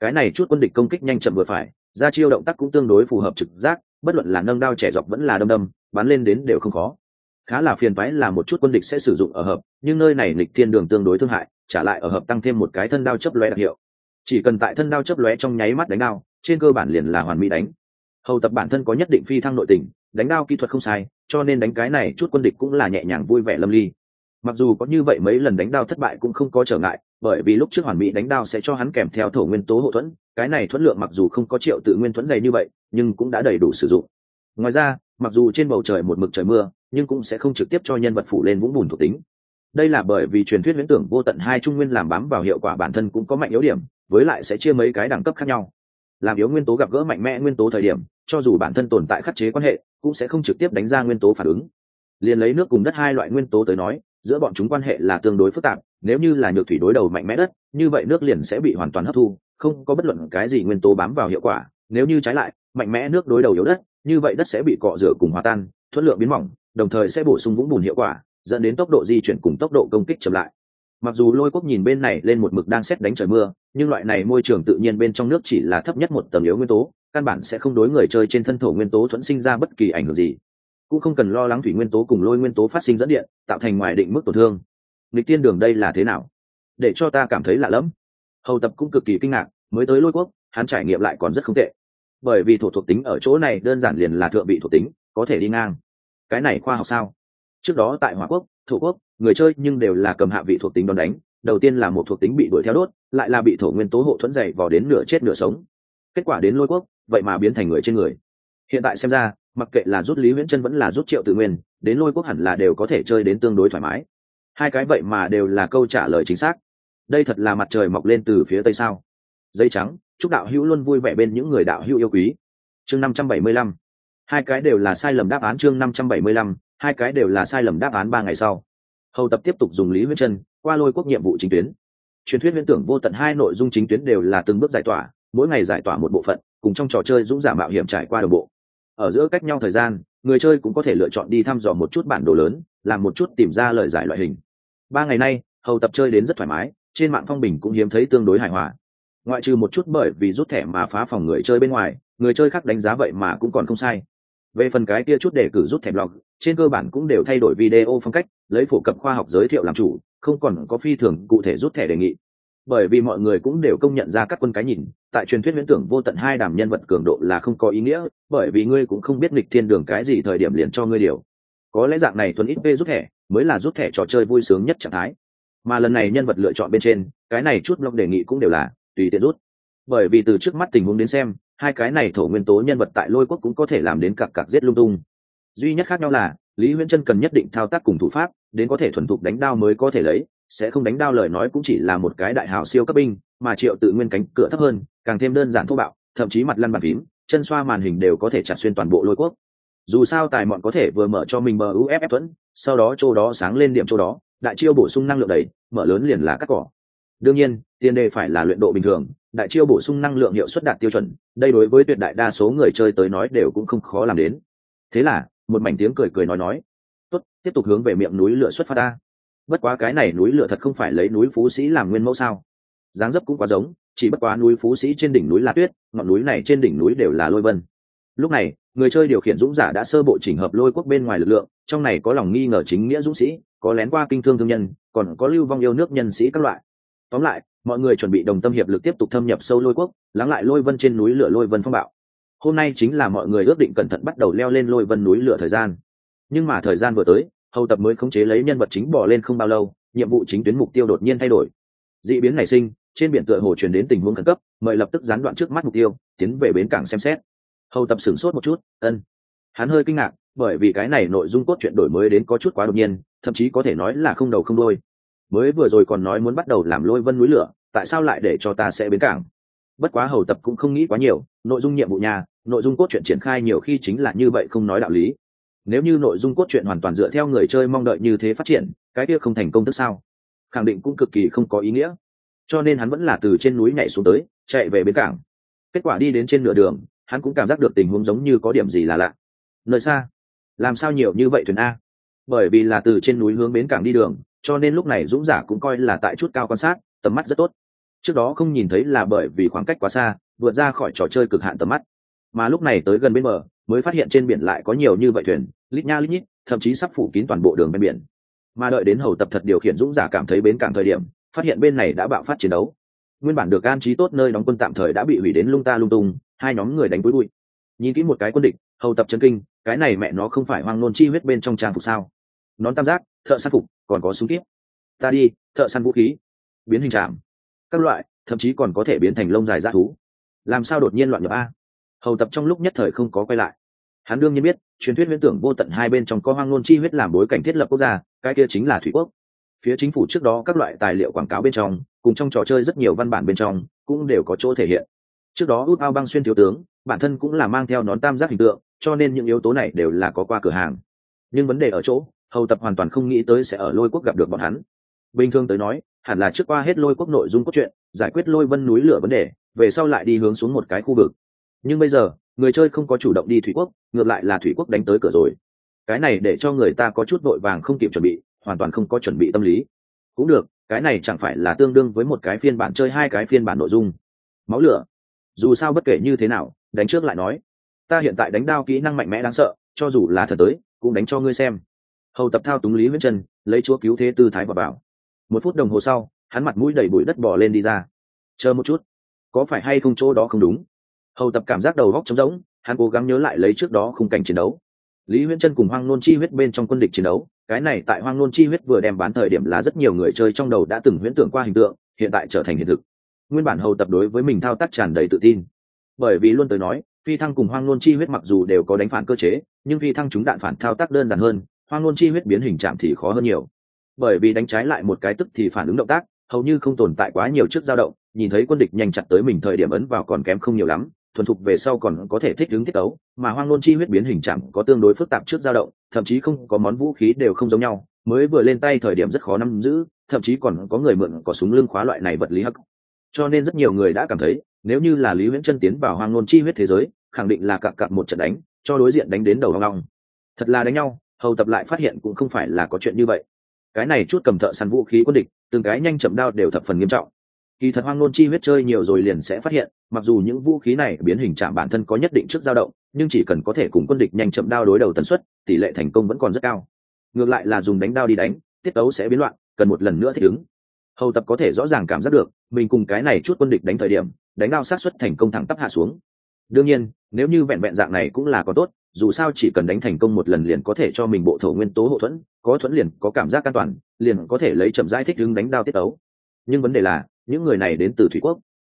Cái này chút quân địch công kích nhanh chậm vừa phải, ra chiêu động tác cũng tương đối phù hợp trực giác, bất luận là nâng đao trẻ dọc vẫn là đâm đâm, bắn lên đến đều không khó. Khá là phiền phái là một chút quân địch sẽ sử dụng ở hợp, nhưng nơi này lịch thiên đường tương đối thương hại, trả lại ở hợp tăng thêm một cái thân đao chấp lóe đặc hiệu. Chỉ cần tại thân đao chấp lóe trong nháy mắt đánh đao, trên cơ bản liền là hoàn mỹ đánh hầu tập bản thân có nhất định phi thăng nội tình, đánh đao kỹ thuật không sai, cho nên đánh cái này chút quân địch cũng là nhẹ nhàng vui vẻ lâm ly. Mặc dù có như vậy mấy lần đánh đao thất bại cũng không có trở ngại, bởi vì lúc trước hoàn mỹ đánh đao sẽ cho hắn kèm theo thổ nguyên tố hậu thuẫn, cái này thuẫn lượng mặc dù không có triệu tự nguyên thuẫn dày như vậy, nhưng cũng đã đầy đủ sử dụng. Ngoài ra, mặc dù trên bầu trời một mực trời mưa, nhưng cũng sẽ không trực tiếp cho nhân vật phủ lên vũng bùn thuộc tính. Đây là bởi vì truyền thuyết huyễn tưởng vô tận hai trung nguyên làm bám vào hiệu quả bản thân cũng có mạnh yếu điểm, với lại sẽ chia mấy cái đẳng cấp khác nhau làm yếu nguyên tố gặp gỡ mạnh mẽ nguyên tố thời điểm, cho dù bản thân tồn tại khắc chế quan hệ, cũng sẽ không trực tiếp đánh ra nguyên tố phản ứng. Liền lấy nước cùng đất hai loại nguyên tố tới nói, giữa bọn chúng quan hệ là tương đối phức tạp, nếu như là nhược thủy đối đầu mạnh mẽ đất, như vậy nước liền sẽ bị hoàn toàn hấp thu, không có bất luận cái gì nguyên tố bám vào hiệu quả. Nếu như trái lại, mạnh mẽ nước đối đầu yếu đất, như vậy đất sẽ bị cọ rửa cùng hòa tan, thuận lượng biến mỏng, đồng thời sẽ bổ sung vũng bùn hiệu quả, dẫn đến tốc độ di chuyển cùng tốc độ công kích chậm lại mặc dù lôi quốc nhìn bên này lên một mực đang xét đánh trời mưa, nhưng loại này môi trường tự nhiên bên trong nước chỉ là thấp nhất một tầng yếu nguyên tố, căn bản sẽ không đối người chơi trên thân thổ nguyên tố thuẫn sinh ra bất kỳ ảnh hưởng gì. Cũng không cần lo lắng thủy nguyên tố cùng lôi nguyên tố phát sinh dẫn điện, tạo thành ngoài định mức tổn thương. Lịch tiên đường đây là thế nào? Để cho ta cảm thấy lạ lẫm. Hầu tập cũng cực kỳ kinh ngạc, mới tới lôi quốc, hắn trải nghiệm lại còn rất không tệ. Bởi vì thổ thuộc tính ở chỗ này đơn giản liền là thượng vị thuộc tính, có thể đi ngang. Cái này khoa học sao? Trước đó tại hòa quốc thổ quốc, người chơi nhưng đều là cầm hạ vị thuộc tính đòn đánh, đầu tiên là một thuộc tính bị đuổi theo đốt, lại là bị thổ nguyên tố hộ thuẫn dày vào đến nửa chết nửa sống. Kết quả đến lôi quốc, vậy mà biến thành người trên người. Hiện tại xem ra, mặc kệ là rút lý viễn chân vẫn là rút triệu tự nguyên, đến lôi quốc hẳn là đều có thể chơi đến tương đối thoải mái. Hai cái vậy mà đều là câu trả lời chính xác. Đây thật là mặt trời mọc lên từ phía tây sao. Dây trắng, chúc đạo hữu luôn vui vẻ bên những người đạo hữu yêu quý. Chương năm trăm bảy mươi lăm. Hai cái đều là sai lầm đáp án chương năm trăm bảy mươi lăm hai cái đều là sai lầm đáp án ba ngày sau. Hầu tập tiếp tục dùng lý huyết chân qua lôi quốc nhiệm vụ chính tuyến. Truyền thuyết huyễn tưởng vô tận hai nội dung chính tuyến đều là từng bước giải tỏa, mỗi ngày giải tỏa một bộ phận, cùng trong trò chơi dũng giả mạo hiểm trải qua đồng bộ. Ở giữa cách nhau thời gian, người chơi cũng có thể lựa chọn đi thăm dò một chút bản đồ lớn, làm một chút tìm ra lời giải loại hình. Ba ngày nay, hầu tập chơi đến rất thoải mái, trên mạng phong bình cũng hiếm thấy tương đối hài hòa. Ngoại trừ một chút bởi vì rút thẻ mà phá phòng người chơi bên ngoài, người chơi khác đánh giá vậy mà cũng còn không sai về phần cái kia chút để cử rút thẻ blog, trên cơ bản cũng đều thay đổi video phong cách, lấy phổ cập khoa học giới thiệu làm chủ, không còn có phi thường cụ thể rút thẻ đề nghị. Bởi vì mọi người cũng đều công nhận ra các quân cái nhìn, tại truyền thuyết viễn tưởng vô tận hai đàm nhân vật cường độ là không có ý nghĩa, bởi vì ngươi cũng không biết nghịch thiên đường cái gì thời điểm liền cho ngươi điều. Có lẽ dạng này thuần ít p rút thẻ, mới là rút thẻ trò chơi vui sướng nhất trạng thái. Mà lần này nhân vật lựa chọn bên trên, cái này chút blog đề nghị cũng đều là tùy tiện rút. Bởi vì từ trước mắt tình huống đến xem hai cái này thổ nguyên tố nhân vật tại lôi quốc cũng có thể làm đến cặp cặp giết lung tung. Duy nhất khác nhau là, lý huyễn chân cần nhất định thao tác cùng thủ pháp, đến có thể thuần thục đánh đao mới có thể lấy, sẽ không đánh đao lời nói cũng chỉ là một cái đại hào siêu cấp binh, mà triệu tự nguyên cánh cửa thấp hơn, càng thêm đơn giản thô bạo, thậm chí mặt lăn bàn phím, chân xoa màn hình đều có thể chặt xuyên toàn bộ lôi quốc. Dù sao tài mọn có thể vừa mở cho mình bờ uff thuẫn, sau đó chỗ đó sáng lên điểm chỗ đó, đại chiêu bổ sung năng lượng đầy, mở lớn liền là cắt cỏ đương nhiên, tiền đề phải là luyện độ bình thường, đại chiêu bổ sung năng lượng hiệu suất đạt tiêu chuẩn, đây đối với tuyệt đại đa số người chơi tới nói đều cũng không khó làm đến. Thế là, một mảnh tiếng cười cười nói nói, tốt, tiếp tục hướng về miệng núi lửa xuất phát ta. Bất quá cái này núi lửa thật không phải lấy núi phú sĩ làm nguyên mẫu sao? Dáng dấp cũng quá giống, chỉ bất quá núi phú sĩ trên đỉnh núi là tuyết, ngọn núi này trên đỉnh núi đều là lôi vân. Lúc này, người chơi điều khiển dũng giả đã sơ bộ chỉnh hợp lôi quốc bên ngoài lực lượng, trong này có lòng nghi ngờ chính nghĩa dũng sĩ, có lén qua kinh thương thương nhân, còn có lưu vong yêu nước nhân sĩ các loại tóm lại, mọi người chuẩn bị đồng tâm hiệp lực tiếp tục thâm nhập sâu lôi quốc, lắng lại lôi vân trên núi lửa lôi vân phong bạo. Hôm nay chính là mọi người ước định cẩn thận bắt đầu leo lên lôi vân núi lửa thời gian. Nhưng mà thời gian vừa tới, hầu tập mới khống chế lấy nhân vật chính bỏ lên không bao lâu, nhiệm vụ chính tuyến mục tiêu đột nhiên thay đổi. D ị biến nảy sinh, trên biển tựa hồ truyền đến tình huống khẩn cấp, mời lập tức gián đoạn trước mắt mục tiêu, tiến về bến cảng xem xét. Hầu tập sửng sốt một chút, ân. Hắn hơi kinh ngạc, bởi vì cái này nội dung cốt truyện đổi mới đến có chút quá đột nhiên, thậm chí có thể nói là không đầu không đôi mới vừa rồi còn nói muốn bắt đầu làm lôi vân núi lửa, tại sao lại để cho ta sẽ bến cảng? Bất quá hầu tập cũng không nghĩ quá nhiều, nội dung nhiệm vụ nhà, nội dung cốt truyện triển khai nhiều khi chính là như vậy không nói đạo lý. Nếu như nội dung cốt truyện hoàn toàn dựa theo người chơi mong đợi như thế phát triển, cái kia không thành công tức sao? Khẳng định cũng cực kỳ không có ý nghĩa. Cho nên hắn vẫn là từ trên núi nhảy xuống tới, chạy về bến cảng. Kết quả đi đến trên nửa đường, hắn cũng cảm giác được tình huống giống như có điểm gì là lạ. Nơi xa, làm sao nhiều như vậy thuyền a? Bởi vì là từ trên núi hướng bến cảng đi đường cho nên lúc này dũng giả cũng coi là tại chút cao quan sát, tầm mắt rất tốt. Trước đó không nhìn thấy là bởi vì khoảng cách quá xa, vượt ra khỏi trò chơi cực hạn tầm mắt. Mà lúc này tới gần bên bờ, mới phát hiện trên biển lại có nhiều như vậy thuyền, lít nha lít nhít, thậm chí sắp phủ kín toàn bộ đường bên biển. Mà đợi đến hầu tập thật điều khiển dũng giả cảm thấy bến cảng thời điểm, phát hiện bên này đã bạo phát chiến đấu. Nguyên bản được an trí tốt nơi đóng quân tạm thời đã bị hủy đến lung ta lung tung, hai nhóm người đánh vui bụi. Nhìn kỹ một cái quân địch, hầu tập chân kinh, cái này mẹ nó không phải hoang nôn chi huyết bên trong trang phục sao? Nón tam giác thợ săn phục còn có súng kíp. Ta đi, thợ săn vũ khí, biến hình trạm các loại, thậm chí còn có thể biến thành lông dài dã thú. Làm sao đột nhiên loạn nhập a? Hầu tập trong lúc nhất thời không có quay lại. Hắn đương nhiên biết, truyền thuyết viễn tưởng vô tận hai bên trong có hoang ngôn chi huyết làm bối cảnh thiết lập quốc gia, cái kia chính là thủy quốc. Phía chính phủ trước đó các loại tài liệu quảng cáo bên trong, cùng trong trò chơi rất nhiều văn bản bên trong, cũng đều có chỗ thể hiện. Trước đó út ao băng xuyên thiếu tướng, bản thân cũng là mang theo nón tam giác hình tượng, cho nên những yếu tố này đều là có qua cửa hàng. Nhưng vấn đề ở chỗ hầu tập hoàn toàn không nghĩ tới sẽ ở lôi quốc gặp được bọn hắn. Bình thường tới nói, hẳn là trước qua hết lôi quốc nội dung cốt truyện, giải quyết lôi vân núi lửa vấn đề, về sau lại đi hướng xuống một cái khu vực. Nhưng bây giờ, người chơi không có chủ động đi thủy quốc, ngược lại là thủy quốc đánh tới cửa rồi. Cái này để cho người ta có chút vội vàng không kịp chuẩn bị, hoàn toàn không có chuẩn bị tâm lý. Cũng được, cái này chẳng phải là tương đương với một cái phiên bản chơi hai cái phiên bản nội dung. Máu lửa. Dù sao bất kể như thế nào, đánh trước lại nói. Ta hiện tại đánh đao kỹ năng mạnh mẽ đáng sợ, cho dù là thật tới, cũng đánh cho ngươi xem hầu tập thao túng lý huyết chân lấy chúa cứu thế tư thái và bảo. Một phút đồng hồ sau, hắn mặt mũi đầy bụi đất bỏ lên đi ra. Chờ một chút, có phải hay không chỗ đó không đúng? Hầu tập cảm giác đầu góc trống rỗng, hắn cố gắng nhớ lại lấy trước đó khung cảnh chiến đấu. Lý huyễn chân cùng hoang nôn chi huyết bên trong quân địch chiến đấu, cái này tại hoang nôn chi huyết vừa đem bán thời điểm là rất nhiều người chơi trong đầu đã từng huyễn tưởng qua hình tượng, hiện tại trở thành hiện thực. Nguyên bản hầu tập đối với mình thao tác tràn đầy tự tin. Bởi vì luôn tới nói, phi thăng cùng hoang nôn chi huyết mặc dù đều có đánh phản cơ chế, nhưng phi thăng chúng đạn phản thao tác đơn giản hơn hoang nôn chi huyết biến hình chạm thì khó hơn nhiều. Bởi vì đánh trái lại một cái tức thì phản ứng động tác, hầu như không tồn tại quá nhiều trước dao động, nhìn thấy quân địch nhanh chặt tới mình thời điểm ấn vào còn kém không nhiều lắm, thuần thục về sau còn có thể thích ứng tiết ấu mà hoang nôn chi huyết biến hình chẳng có tương đối phức tạp trước dao động, thậm chí không có món vũ khí đều không giống nhau, mới vừa lên tay thời điểm rất khó nắm giữ, thậm chí còn có người mượn có súng lưng khóa loại này vật lý hắc. Cho nên rất nhiều người đã cảm thấy, nếu như là lý huyễn chân tiến vào hoang nôn chi huyết thế giới, khẳng định là cặp cặp một trận đánh, cho đối diện đánh đến đầu hoang long. Thật là đánh nhau hầu tập lại phát hiện cũng không phải là có chuyện như vậy. Cái này chút cầm thợ săn vũ khí quân địch, từng cái nhanh chậm đao đều thập phần nghiêm trọng. Kỳ thật hoang nôn chi huyết chơi nhiều rồi liền sẽ phát hiện, mặc dù những vũ khí này biến hình chạm bản thân có nhất định trước dao động, nhưng chỉ cần có thể cùng quân địch nhanh chậm đao đối đầu tần suất, tỷ lệ thành công vẫn còn rất cao. Ngược lại là dùng đánh đao đi đánh, tiết tấu sẽ biến loạn, cần một lần nữa thích ứng. Hầu tập có thể rõ ràng cảm giác được, mình cùng cái này chút quân địch đánh thời điểm, đánh đao sát xuất thành công thẳng tắp hạ xuống. Đương nhiên, nếu như vẹn vẹn dạng này cũng là có tốt dù sao chỉ cần đánh thành công một lần liền có thể cho mình bộ thổ nguyên tố hộ thuẫn, có thuẫn liền có cảm giác an toàn, liền có thể lấy chậm rãi thích đứng đánh đao tiết ấu nhưng vấn đề là, những người này đến từ thủy quốc.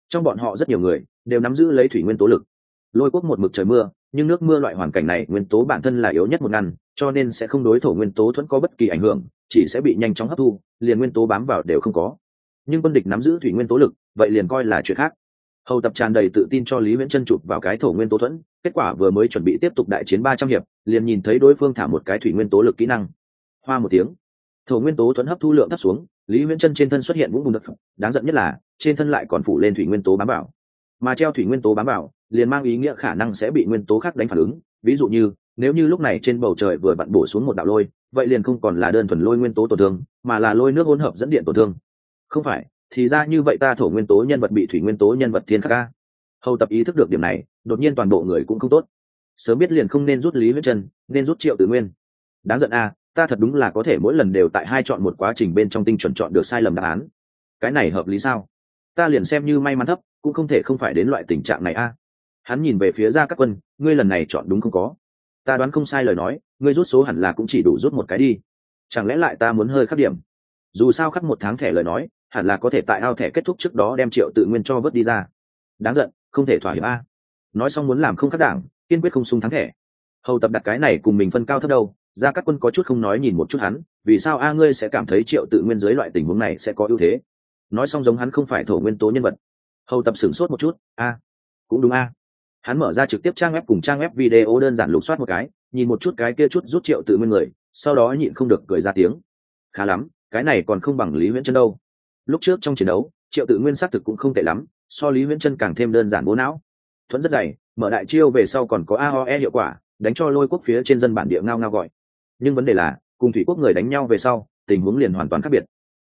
Trong bọn họ rất nhiều người đều nắm giữ lấy thủy nguyên tố lực. Lôi quốc một mực trời mưa, nhưng nước mưa loại hoàn cảnh này nguyên tố bản thân là yếu nhất một ngăn, cho nên sẽ không đối thổ nguyên tố thuẫn có bất kỳ ảnh hưởng, chỉ sẽ bị nhanh chóng hấp thu, liền nguyên tố bám vào đều không có. Nhưng quân địch nắm giữ thủy nguyên tố lực, vậy liền coi là chuyện khác hầu tập tràn đầy tự tin cho lý viễn chân chụp vào cái thổ nguyên tố thuẫn kết quả vừa mới chuẩn bị tiếp tục đại chiến ba trăm hiệp liền nhìn thấy đối phương thả một cái thủy nguyên tố lực kỹ năng. Hoa một tiếng thổ nguyên tố thuẫn hấp thu lượng thấp xuống lý viễn chân trên thân xuất hiện vũng bùn đất. Đáng giận nhất là trên thân lại còn phủ lên thủy nguyên tố bám bảo. mà treo thủy nguyên tố bám bảo, liền mang ý nghĩa khả năng sẽ bị nguyên tố khác đánh phản ứng. Ví dụ như nếu như lúc này trên bầu trời vừa vặn bổ xuống một đạo lôi vậy liền không còn là đơn thuần lôi nguyên tố tổn thương mà là lôi nước hỗn hợp dẫn điện tổn thương. Không phải thì ra như vậy ta thổ nguyên tố nhân vật bị thủy nguyên tố nhân vật thiên khắc ca hầu tập ý thức được điểm này, đột nhiên toàn bộ người cũng không tốt. Sớm biết liền không nên rút lý huyết chân nên rút triệu tự nguyên. Đáng giận a, ta thật đúng là có thể mỗi lần đều tại hai chọn một quá trình bên trong tinh chuẩn chọn được sai lầm đáp án. Cái này hợp lý sao? Ta liền xem như may mắn thấp, cũng không thể không phải đến loại tình trạng này a. Hắn nhìn về phía ra các quân, ngươi lần này chọn đúng không có? Ta đoán không sai lời nói, ngươi rút số hẳn là cũng chỉ đủ rút một cái đi. Chẳng lẽ lại ta muốn hơi khắc điểm? Dù sao khắc một tháng thẻ lời nói hẳn là có thể tại ao thẻ kết thúc trước đó đem triệu tự nguyên cho vớt đi ra. Đáng giận, không thể thỏa hiệp a. Nói xong muốn làm không khắc đảng, kiên quyết không sung thắng thẻ. Hầu tập đặt cái này cùng mình phân cao thấp đâu, ra các quân có chút không nói nhìn một chút hắn, vì sao a ngươi sẽ cảm thấy triệu tự nguyên dưới loại tình huống này sẽ có ưu thế? Nói xong giống hắn không phải thổ nguyên tố nhân vật. Hầu tập sửng sốt một chút, a, cũng đúng a. Hắn mở ra trực tiếp trang web cùng trang web video đơn giản lục soát một cái, nhìn một chút cái kia chút rút triệu tự nguyên người, sau đó nhịn không được cười ra tiếng. Khá lắm, cái này còn không bằng lý huyễn chân đâu lúc trước trong chiến đấu, triệu tự nguyên xác thực cũng không tệ lắm, so lý huyễn chân càng thêm đơn giản bố não. Thuẫn rất dày, mở đại chiêu về sau còn có aoe hiệu quả, đánh cho lôi quốc phía trên dân bản địa ngao ngao gọi. Nhưng vấn đề là, cùng thủy quốc người đánh nhau về sau, tình huống liền hoàn toàn khác biệt.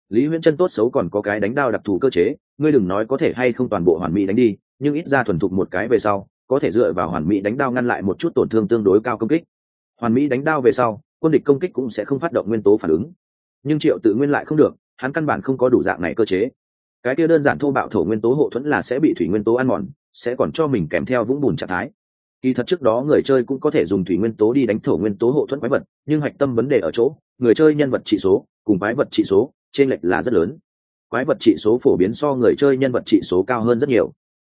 Lý huyễn chân tốt xấu còn có cái đánh đao đặc thù cơ chế, ngươi đừng nói có thể hay không toàn bộ hoàn mỹ đánh đi, nhưng ít ra thuần thục một cái về sau, có thể dựa vào hoàn mỹ đánh đao ngăn lại một chút tổn thương tương đối cao công kích. Hoàn mỹ đánh đao về sau, quân địch công kích cũng sẽ không phát động nguyên tố phản ứng. Nhưng triệu tự nguyên lại không được hắn căn bản không có đủ dạng này cơ chế. Cái kia đơn giản thô bạo thổ nguyên tố hộ thuẫn là sẽ bị thủy nguyên tố ăn mòn, sẽ còn cho mình kèm theo vũng bùn trạng thái. Kỳ thật trước đó người chơi cũng có thể dùng thủy nguyên tố đi đánh thổ nguyên tố hộ thuẫn quái vật, nhưng hạch tâm vấn đề ở chỗ, người chơi nhân vật trị số cùng quái vật trị số trên lệch là rất lớn. Quái vật trị số phổ biến so người chơi nhân vật trị số cao hơn rất nhiều.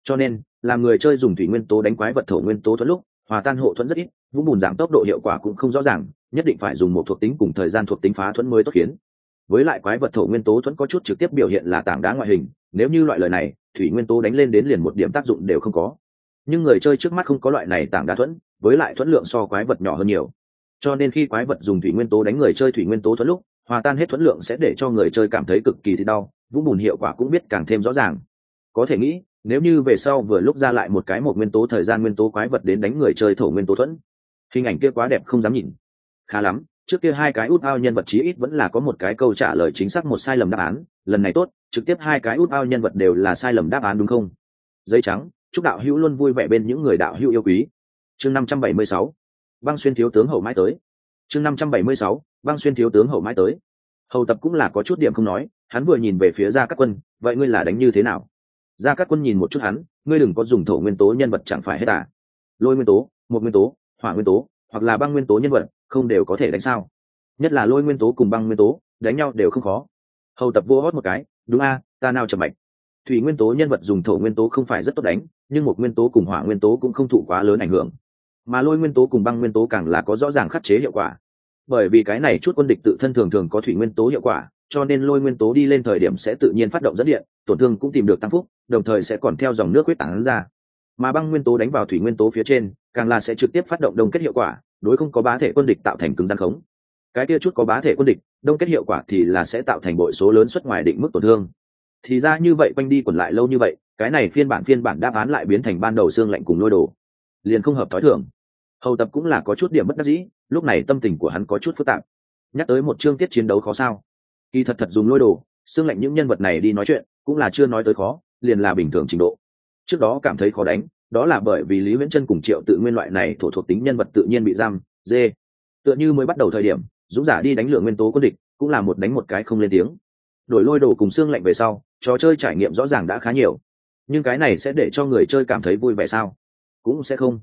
Cho nên, làm người chơi dùng thủy nguyên tố đánh quái vật thổ nguyên tố thuẫn lúc, hòa tan hộ thuẫn rất ít, vũng bùn giảm tốc độ hiệu quả cũng không rõ ràng, nhất định phải dùng một thuộc tính cùng thời gian thuộc tính phá thuẫn mới tốt khiến với lại quái vật thổ nguyên tố thuẫn có chút trực tiếp biểu hiện là tảng đá ngoại hình, nếu như loại lời này, thủy nguyên tố đánh lên đến liền một điểm tác dụng đều không có. Nhưng người chơi trước mắt không có loại này tảng đá thuẫn, với lại thuẫn lượng so quái vật nhỏ hơn nhiều. Cho nên khi quái vật dùng thủy nguyên tố đánh người chơi thủy nguyên tố thuẫn lúc, hòa tan hết thuẫn lượng sẽ để cho người chơi cảm thấy cực kỳ thì đau vũ bùn hiệu quả cũng biết càng thêm rõ ràng. Có thể nghĩ, nếu như về sau vừa lúc ra lại một cái một nguyên tố thời gian nguyên tố quái vật đến đánh người chơi thổ nguyên tố thuẫn, hình ảnh kia quá đẹp không dám nhìn. Khá lắm trước kia hai cái út ao nhân vật chí ít vẫn là có một cái câu trả lời chính xác một sai lầm đáp án, lần này tốt, trực tiếp hai cái út ao nhân vật đều là sai lầm đáp án đúng không? Giấy trắng, chúc đạo hữu luôn vui vẻ bên những người đạo hữu yêu quý. Chương năm trăm bảy mươi sáu, băng xuyên thiếu tướng hậu mãi tới. Chương năm trăm bảy mươi sáu, băng xuyên thiếu tướng hậu mãi tới. Hầu tập cũng là có chút điểm không nói, hắn vừa nhìn về phía ra các quân, vậy ngươi là đánh như thế nào? Ra các quân nhìn một chút hắn, ngươi đừng có dùng thổ nguyên tố nhân vật chẳng phải hết à? Lôi nguyên tố, một nguyên tố, hỏa nguyên tố, hoặc là băng nguyên tố nhân vật không đều có thể đánh sao nhất là lôi nguyên tố cùng băng nguyên tố đánh nhau đều không khó hầu tập vô hót một cái đúng a ta nào chậm mạch thủy nguyên tố nhân vật dùng thổ nguyên tố không phải rất tốt đánh nhưng một nguyên tố cùng hỏa nguyên tố cũng không thụ quá lớn ảnh hưởng mà lôi nguyên tố cùng băng nguyên tố càng là có rõ ràng khắc chế hiệu quả bởi vì cái này chút quân địch tự thân thường thường có thủy nguyên tố hiệu quả cho nên lôi nguyên tố đi lên thời điểm sẽ tự nhiên phát động dẫn điện tổn thương cũng tìm được tăng phúc đồng thời sẽ còn theo dòng nước quyết tảng ra mà băng nguyên tố đánh vào thủy nguyên tố phía trên càng là sẽ trực tiếp phát động đông kết hiệu quả đối không có bá thể quân địch tạo thành cứng gian khống. Cái kia chút có bá thể quân địch, đông kết hiệu quả thì là sẽ tạo thành bội số lớn xuất ngoài định mức tổn thương. Thì ra như vậy quanh đi quẩn lại lâu như vậy, cái này phiên bản phiên bản đáp án lại biến thành ban đầu xương lạnh cùng lôi đồ. Liền không hợp thói thường. Hầu tập cũng là có chút điểm bất đắc dĩ, lúc này tâm tình của hắn có chút phức tạp. Nhắc tới một chương tiết chiến đấu khó sao. Kỳ thật thật dùng lôi đồ, xương lạnh những nhân vật này đi nói chuyện, cũng là chưa nói tới khó, liền là bình thường trình độ. Trước đó cảm thấy khó đánh đó là bởi vì lý viễn chân cùng triệu tự nguyên loại này thổ thuộc tính nhân vật tự nhiên bị giam, dê. Tựa như mới bắt đầu thời điểm, dũng giả đi đánh lượng nguyên tố quân địch, cũng là một đánh một cái không lên tiếng. Đổi lôi đồ cùng xương lạnh về sau, trò chơi trải nghiệm rõ ràng đã khá nhiều. Nhưng cái này sẽ để cho người chơi cảm thấy vui vẻ sao? Cũng sẽ không.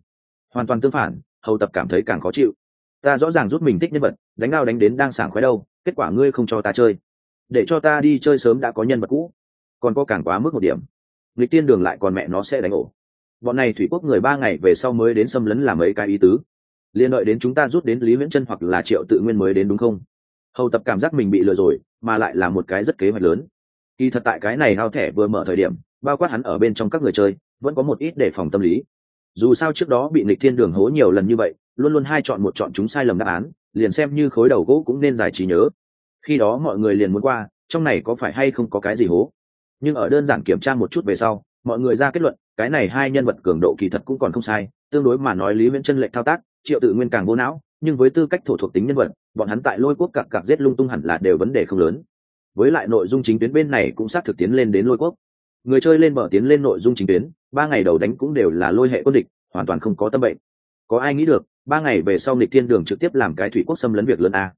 Hoàn toàn tương phản, hầu tập cảm thấy càng khó chịu. Ta rõ ràng rút mình thích nhân vật, đánh ao đánh đến đang sảng khoái đâu, kết quả ngươi không cho ta chơi. Để cho ta đi chơi sớm đã có nhân vật cũ. Còn có càng quá mức một điểm. Nghịch tiên đường lại còn mẹ nó sẽ đánh ổ bọn này thủy quốc người ba ngày về sau mới đến xâm lấn làm mấy cái ý tứ. Liên đợi đến chúng ta rút đến lý viễn chân hoặc là triệu tự nguyên mới đến đúng không? Hầu tập cảm giác mình bị lừa rồi, mà lại là một cái rất kế hoạch lớn. Kỳ thật tại cái này hao thẻ vừa mở thời điểm, bao quát hắn ở bên trong các người chơi, vẫn có một ít đề phòng tâm lý. Dù sao trước đó bị nịch thiên đường hố nhiều lần như vậy, luôn luôn hai chọn một chọn chúng sai lầm đáp án, liền xem như khối đầu gỗ cũng nên giải trí nhớ. Khi đó mọi người liền muốn qua, trong này có phải hay không có cái gì hố? Nhưng ở đơn giản kiểm tra một chút về sau, mọi người ra kết luận cái này hai nhân vật cường độ kỳ thật cũng còn không sai, tương đối mà nói lý viễn chân lệnh thao tác, triệu tự nguyên càng vô não, nhưng với tư cách thổ thuộc tính nhân vật, bọn hắn tại lôi quốc cặp cặp giết lung tung hẳn là đều vấn đề không lớn. Với lại nội dung chính tuyến bên này cũng xác thực tiến lên đến lôi quốc. Người chơi lên mở tiến lên nội dung chính tuyến, ba ngày đầu đánh cũng đều là lôi hệ quân địch, hoàn toàn không có tâm bệnh. Có ai nghĩ được, ba ngày về sau nghịch thiên đường trực tiếp làm cái thủy quốc xâm lấn việc lớn a.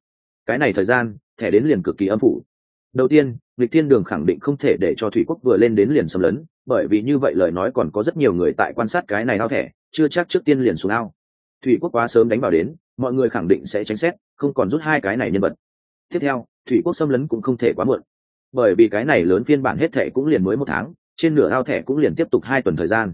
Cái này thời gian, thẻ đến liền cực kỳ âm phủ đầu tiên lịch thiên đường khẳng định không thể để cho thủy quốc vừa lên đến liền xâm lấn, bởi vì như vậy lời nói còn có rất nhiều người tại quan sát cái này ao thẻ, chưa chắc trước tiên liền xuống ao. Thủy quốc quá sớm đánh vào đến, mọi người khẳng định sẽ tránh xét, không còn rút hai cái này nhân vật. Tiếp theo, thủy quốc xâm lấn cũng không thể quá muộn, bởi vì cái này lớn phiên bản hết thẻ cũng liền mới một tháng, trên nửa ao thẻ cũng liền tiếp tục hai tuần thời gian.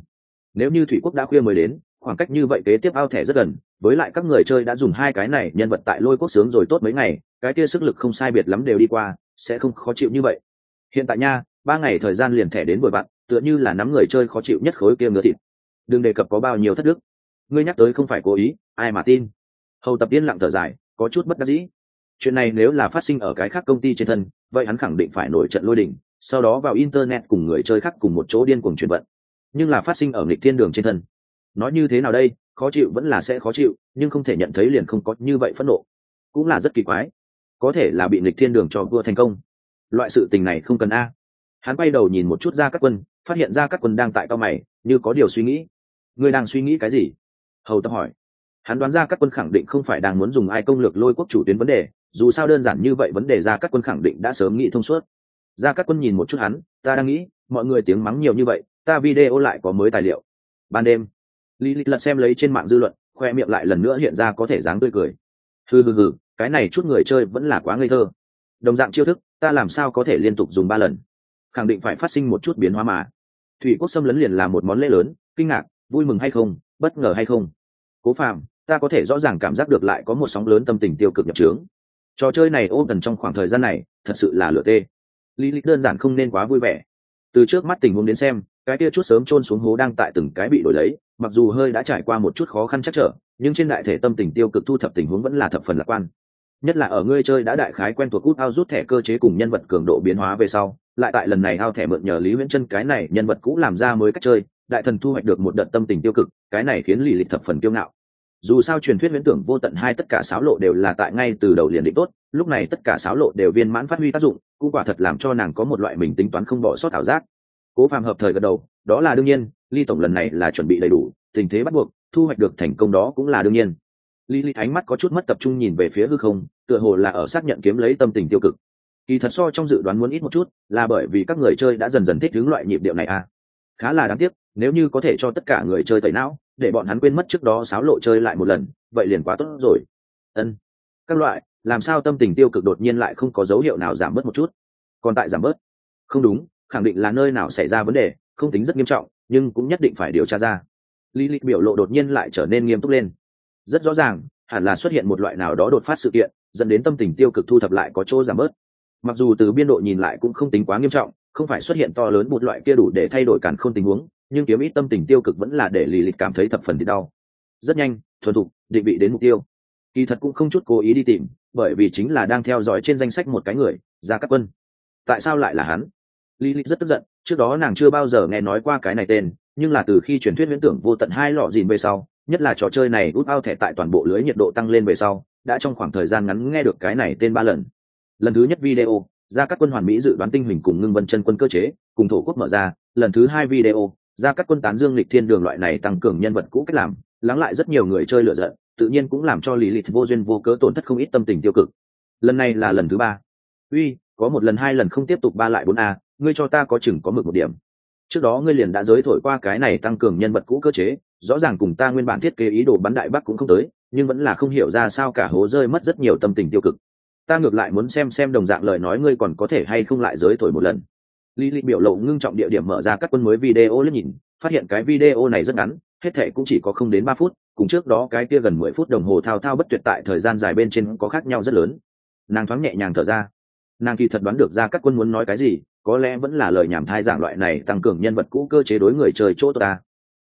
Nếu như thủy quốc đã khuya mới đến, khoảng cách như vậy kế tiếp ao thẻ rất gần, với lại các người chơi đã dùng hai cái này nhân vật tại lôi quốc sướng rồi tốt mấy ngày, cái kia sức lực không sai biệt lắm đều đi qua sẽ không khó chịu như vậy. Hiện tại nha, ba ngày thời gian liền thẻ đến bồi bạn tựa như là nắm người chơi khó chịu nhất khối kia ngứa thịt. Đừng đề cập có bao nhiêu thất đức. Ngươi nhắc tới không phải cố ý, ai mà tin? Hầu tập yên lặng thở dài, có chút bất đắc dĩ. Chuyện này nếu là phát sinh ở cái khác công ty trên thân, vậy hắn khẳng định phải nổi trận lôi đình, sau đó vào internet cùng người chơi khác cùng một chỗ điên cuồng chuyển vận. Nhưng là phát sinh ở nghịch thiên đường trên thân. Nói như thế nào đây, khó chịu vẫn là sẽ khó chịu, nhưng không thể nhận thấy liền không có như vậy phẫn nộ. Cũng là rất kỳ quái có thể là bị nghịch thiên đường cho vua thành công. Loại sự tình này không cần a. Hắn quay đầu nhìn một chút ra các quân, phát hiện ra các quân đang tại cao mày, như có điều suy nghĩ. Ngươi đang suy nghĩ cái gì? Hầu tập hỏi. Hắn đoán ra các quân khẳng định không phải đang muốn dùng ai công lược lôi quốc chủ tuyến vấn đề, dù sao đơn giản như vậy vấn đề ra các quân khẳng định đã sớm nghĩ thông suốt. Ra các quân nhìn một chút hắn, ta đang nghĩ, mọi người tiếng mắng nhiều như vậy, ta video lại có mới tài liệu. Ban đêm, lý lịch lật xem lấy trên mạng dư luận, khoe miệng lại lần nữa hiện ra có thể dáng tươi cười. Hừ hừ hừ cái này chút người chơi vẫn là quá ngây thơ. Đồng dạng chiêu thức, ta làm sao có thể liên tục dùng ba lần? Khẳng định phải phát sinh một chút biến hóa mà. Thủy quốc xâm lấn liền là một món lễ lớn, kinh ngạc, vui mừng hay không, bất ngờ hay không? Cố phạm ta có thể rõ ràng cảm giác được lại có một sóng lớn tâm tình tiêu cực nhập trướng. Trò chơi này ôm gần trong khoảng thời gian này, thật sự là lửa tê. Lý lịch đơn giản không nên quá vui vẻ. Từ trước mắt tình huống đến xem, cái kia chút sớm trôn xuống hố đang tại từng cái bị đổi lấy, mặc dù hơi đã trải qua một chút khó khăn chắc trở, nhưng trên đại thể tâm tình tiêu cực thu thập tình huống vẫn là thập phần lạc quan nhất là ở ngươi chơi đã đại khái quen thuộc út ao rút thẻ cơ chế cùng nhân vật cường độ biến hóa về sau, lại tại lần này ao thẻ mượn nhờ lý nguyễn chân cái này nhân vật cũ làm ra mới cách chơi, đại thần thu hoạch được một đợt tâm tình tiêu cực, cái này khiến lì lịch thập phần kiêu ngạo. Dù sao truyền thuyết viễn tưởng vô tận hai tất cả sáo lộ đều là tại ngay từ đầu liền định tốt, lúc này tất cả sáo lộ đều viên mãn phát huy tác dụng, cũng quả thật làm cho nàng có một loại mình tính toán không bỏ sót ảo giác. Cố phàm hợp thời gật đầu, đó là đương nhiên ly tổng lần này là chuẩn bị đầy đủ, tình thế bắt buộc, thu hoạch được thành công đó cũng là đương nhiên. Lý Lý ánh mắt có chút mất tập trung nhìn về phía hư không tựa hồ là ở xác nhận kiếm lấy tâm tình tiêu cực. Kỳ thật so trong dự đoán muốn ít một chút, là bởi vì các người chơi đã dần dần thích hướng loại nhịp điệu này à. Khá là đáng tiếc, nếu như có thể cho tất cả người chơi tẩy não, để bọn hắn quên mất trước đó sáo lộ chơi lại một lần, vậy liền quá tốt rồi. Ân. Các loại, làm sao tâm tình tiêu cực đột nhiên lại không có dấu hiệu nào giảm bớt một chút? Còn tại giảm bớt? Không đúng, khẳng định là nơi nào xảy ra vấn đề, không tính rất nghiêm trọng, nhưng cũng nhất định phải điều tra ra. Lý lịch biểu lộ đột nhiên lại trở nên nghiêm túc lên. Rất rõ ràng, hẳn là xuất hiện một loại nào đó đột phát sự kiện dẫn đến tâm tình tiêu cực thu thập lại có chỗ giảm bớt. Mặc dù từ biên độ nhìn lại cũng không tính quá nghiêm trọng, không phải xuất hiện to lớn một loại kia đủ để thay đổi cản khôn tình huống, nhưng kiếm ít tâm tình tiêu cực vẫn là để lì lịch cảm thấy thập phần thì đau. Rất nhanh, thuần thục, định vị đến mục tiêu. Kỳ thật cũng không chút cố ý đi tìm, bởi vì chính là đang theo dõi trên danh sách một cái người ra các quân. Tại sao lại là hắn? Lý lịch rất tức giận, trước đó nàng chưa bao giờ nghe nói qua cái này tên, nhưng là từ khi truyền thuyết viễn tưởng vô tận hai lọ dìn về sau, nhất là trò chơi này út ao thẻ tại toàn bộ lưới nhiệt độ tăng lên về sau đã trong khoảng thời gian ngắn nghe được cái này tên ba lần. Lần thứ nhất video ra các quân hoàn mỹ dự đoán tinh hình cùng ngưng vân chân quân cơ chế, cùng thổ quốc mở ra. Lần thứ hai video ra các quân tán dương lịch thiên đường loại này tăng cường nhân vật cũ cách làm, lắng lại rất nhiều người chơi lựa giận, tự nhiên cũng làm cho lý lịch vô duyên vô cớ tổn thất không ít tâm tình tiêu cực. Lần này là lần thứ ba. Uy, có một lần hai lần không tiếp tục ba lại bốn a, ngươi cho ta có chừng có mực một điểm. Trước đó ngươi liền đã giới thổi qua cái này tăng cường nhân vật cũ cơ chế, rõ ràng cùng ta nguyên bản thiết kế ý đồ bắn đại bắc cũng không tới nhưng vẫn là không hiểu ra sao cả hố rơi mất rất nhiều tâm tình tiêu cực. Ta ngược lại muốn xem xem đồng dạng lời nói ngươi còn có thể hay không lại giới thổi một lần. Lý lịch biểu lộ ngưng trọng địa điểm mở ra các quân mới video liếc nhìn, phát hiện cái video này rất ngắn, hết thệ cũng chỉ có không đến ba phút, cùng trước đó cái kia gần mười phút đồng hồ thao thao bất tuyệt tại thời gian dài bên trên có khác nhau rất lớn. Nàng thoáng nhẹ nhàng thở ra. Nàng kỳ thật đoán được ra các quân muốn nói cái gì, có lẽ vẫn là lời nhảm thai giảng loại này tăng cường nhân vật cũ cơ chế đối người chơi chỗ ta.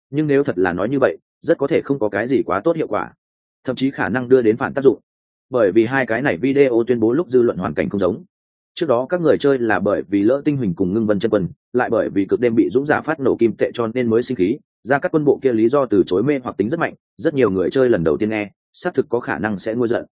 Nhưng nếu thật là nói như vậy, rất có thể không có cái gì quá tốt hiệu quả thậm chí khả năng đưa đến phản tác dụng. Bởi vì hai cái này video tuyên bố lúc dư luận hoàn cảnh không giống. Trước đó các người chơi là bởi vì lỡ tinh huỳnh cùng ngưng vân chân quân, lại bởi vì cực đêm bị dũng giả phát nổ kim tệ cho nên mới sinh khí, ra các quân bộ kia lý do từ chối mê hoặc tính rất mạnh, rất nhiều người chơi lần đầu tiên nghe, xác thực có khả năng sẽ ngôi giận.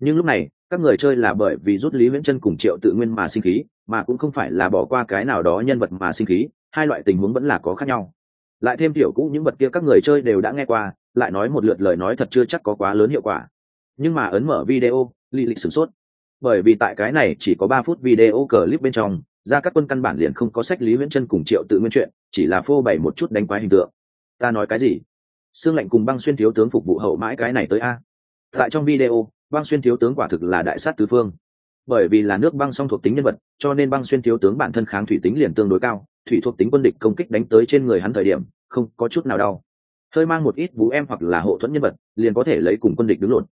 Nhưng lúc này, các người chơi là bởi vì rút lý viễn chân cùng triệu tự nguyên mà sinh khí, mà cũng không phải là bỏ qua cái nào đó nhân vật mà sinh khí, hai loại tình huống vẫn là có khác nhau. Lại thêm tiểu cũ những vật kia các người chơi đều đã nghe qua lại nói một lượt lời nói thật chưa chắc có quá lớn hiệu quả. Nhưng mà ấn mở video lì lịch sửng sốt. Bởi vì tại cái này chỉ có ba phút video clip bên trong ra các quân căn bản liền không có sách lý viễn chân cùng triệu tự nguyên chuyện, chỉ là phô bày một chút đánh quái hình tượng. Ta nói cái gì? Xương lạnh cùng băng xuyên thiếu tướng phục vụ hậu mãi cái này tới a. Tại trong video, băng xuyên thiếu tướng quả thực là đại sát tứ phương. Bởi vì là nước băng song thuộc tính nhân vật, cho nên băng xuyên thiếu tướng bản thân kháng thủy tính liền tương đối cao, thủy thuộc tính quân địch công kích đánh tới trên người hắn thời điểm, không có chút nào đau hơi mang một ít vũ em hoặc là hộ thuẫn nhân vật, liền có thể lấy cùng quân địch đứng lộn.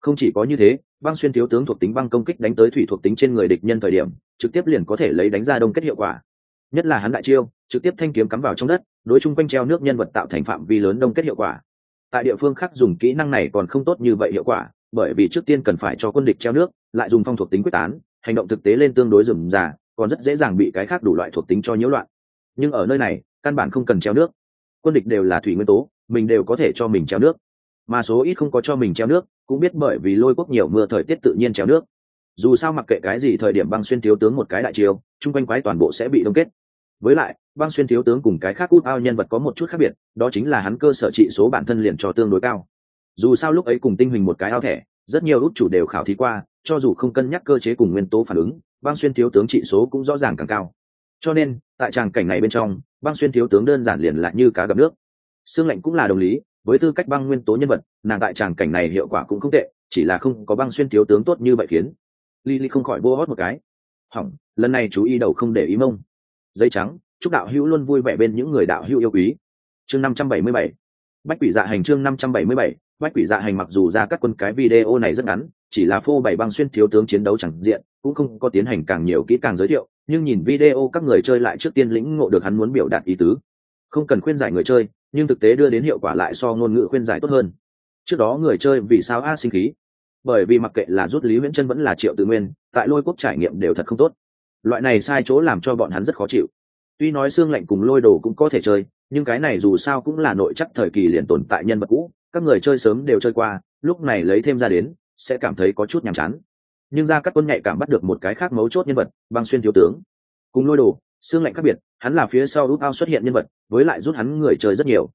Không chỉ có như thế, băng xuyên thiếu tướng thuộc tính băng công kích đánh tới thủy thuộc tính trên người địch nhân thời điểm, trực tiếp liền có thể lấy đánh ra đông kết hiệu quả. Nhất là hắn đại chiêu, trực tiếp thanh kiếm cắm vào trong đất, đối chung quanh treo nước nhân vật tạo thành phạm vi lớn đông kết hiệu quả. Tại địa phương khác dùng kỹ năng này còn không tốt như vậy hiệu quả, bởi vì trước tiên cần phải cho quân địch treo nước, lại dùng phong thuộc tính quyết tán, hành động thực tế lên tương đối rườm rà, còn rất dễ dàng bị cái khác đủ loại thuộc tính cho nhiễu loạn. Nhưng ở nơi này, căn bản không cần treo nước. Quân địch đều là thủy nguyên tố mình đều có thể cho mình treo nước. Mà số ít không có cho mình treo nước, cũng biết bởi vì lôi quốc nhiều mưa thời tiết tự nhiên treo nước. Dù sao mặc kệ cái gì thời điểm băng xuyên thiếu tướng một cái đại chiều chung quanh quái toàn bộ sẽ bị đông kết. Với lại, băng xuyên thiếu tướng cùng cái khác Cút ao nhân vật có một chút khác biệt, đó chính là hắn cơ sở trị số bản thân liền cho tương đối cao. Dù sao lúc ấy cùng tinh hình một cái ao thẻ, rất nhiều út chủ đều khảo thí qua, cho dù không cân nhắc cơ chế cùng nguyên tố phản ứng, băng xuyên thiếu tướng trị số cũng rõ ràng càng cao. Cho nên, tại tràng cảnh này bên trong, băng xuyên thiếu tướng đơn giản liền lại như cá gặp nước xương lệnh cũng là đồng lý, với tư cách băng nguyên tố nhân vật, nàng tại tràng cảnh này hiệu quả cũng không tệ, chỉ là không có băng xuyên thiếu tướng tốt như vậy khiến Lily không khỏi vô hót một cái. Hỏng, lần này chú ý đầu không để ý mông. Dây trắng, chúc đạo hữu luôn vui vẻ bên những người đạo hữu yêu quý. Chương năm trăm bảy mươi bảy. Bách quỷ dạ hành chương năm trăm bảy mươi bảy. Bách quỷ dạ hành mặc dù ra các quân cái video này rất ngắn, chỉ là phô bảy băng xuyên thiếu tướng chiến đấu chẳng diện, cũng không có tiến hành càng nhiều kỹ càng giới thiệu, nhưng nhìn video các người chơi lại trước tiên lĩnh ngộ được hắn muốn biểu đạt ý tứ. Không cần khuyên giải người chơi nhưng thực tế đưa đến hiệu quả lại so ngôn ngữ khuyên giải tốt hơn. Trước đó người chơi vì sao a sinh khí? Bởi vì mặc kệ là rút lý viễn chân vẫn là triệu tự nguyên, tại lôi quốc trải nghiệm đều thật không tốt. Loại này sai chỗ làm cho bọn hắn rất khó chịu. Tuy nói xương lạnh cùng lôi đồ cũng có thể chơi, nhưng cái này dù sao cũng là nội chắc thời kỳ liền tồn tại nhân vật cũ, các người chơi sớm đều chơi qua, lúc này lấy thêm ra đến, sẽ cảm thấy có chút nhàm chán. Nhưng ra các quân nhạy cảm bắt được một cái khác mấu chốt nhân vật, băng xuyên thiếu tướng. Cùng lôi đồ xương lạnh khác biệt, hắn là phía sau rút ao xuất hiện nhân vật với lại rút hắn người chơi rất nhiều.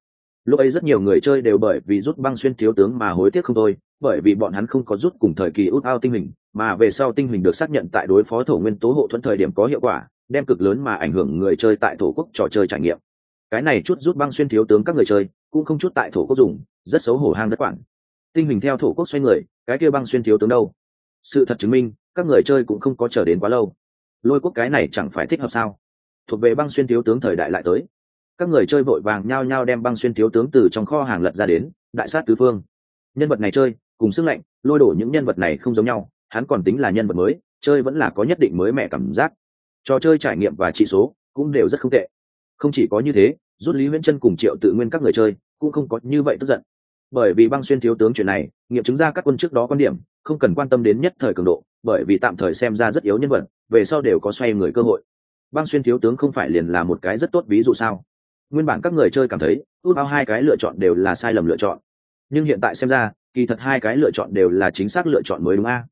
Lúc ấy rất nhiều người chơi đều bởi vì rút băng xuyên thiếu tướng mà hối tiếc không thôi, bởi vì bọn hắn không có rút cùng thời kỳ út ao tinh hình, mà về sau tinh hình được xác nhận tại đối phó thổ nguyên tố hộ thuẫn thời điểm có hiệu quả, đem cực lớn mà ảnh hưởng người chơi tại thổ quốc trò chơi trải nghiệm. Cái này chút rút băng xuyên thiếu tướng các người chơi, cũng không chút tại thổ quốc dùng, rất xấu hổ hang đất quản tinh hình theo thổ quốc xoay người, cái kia băng xuyên thiếu tướng đâu? Sự thật chứng minh, các người chơi cũng không có chờ đến quá lâu. Lôi quốc cái này chẳng phải thích hợp sao? Thuộc về băng xuyên thiếu tướng thời đại lại tới các người chơi vội vàng nhao nhao đem băng xuyên thiếu tướng từ trong kho hàng lật ra đến, đại sát tứ phương. Nhân vật này chơi, cùng sức lạnh, lôi đổ những nhân vật này không giống nhau, hắn còn tính là nhân vật mới, chơi vẫn là có nhất định mới mẻ cảm giác. Trò chơi trải nghiệm và trị số cũng đều rất không tệ. Không chỉ có như thế, rút lý viễn chân cùng triệu tự nguyên các người chơi cũng không có như vậy tức giận. Bởi vì băng xuyên thiếu tướng chuyện này, nghiệm chứng ra các quân trước đó quan điểm, không cần quan tâm đến nhất thời cường độ, bởi vì tạm thời xem ra rất yếu nhân vật, về sau đều có xoay người cơ hội. Băng xuyên thiếu tướng không phải liền là một cái rất tốt ví dụ sao? Nguyên bản các người chơi cảm thấy ước bao hai cái lựa chọn đều là sai lầm lựa chọn. Nhưng hiện tại xem ra, kỳ thật hai cái lựa chọn đều là chính xác lựa chọn mới đúng a.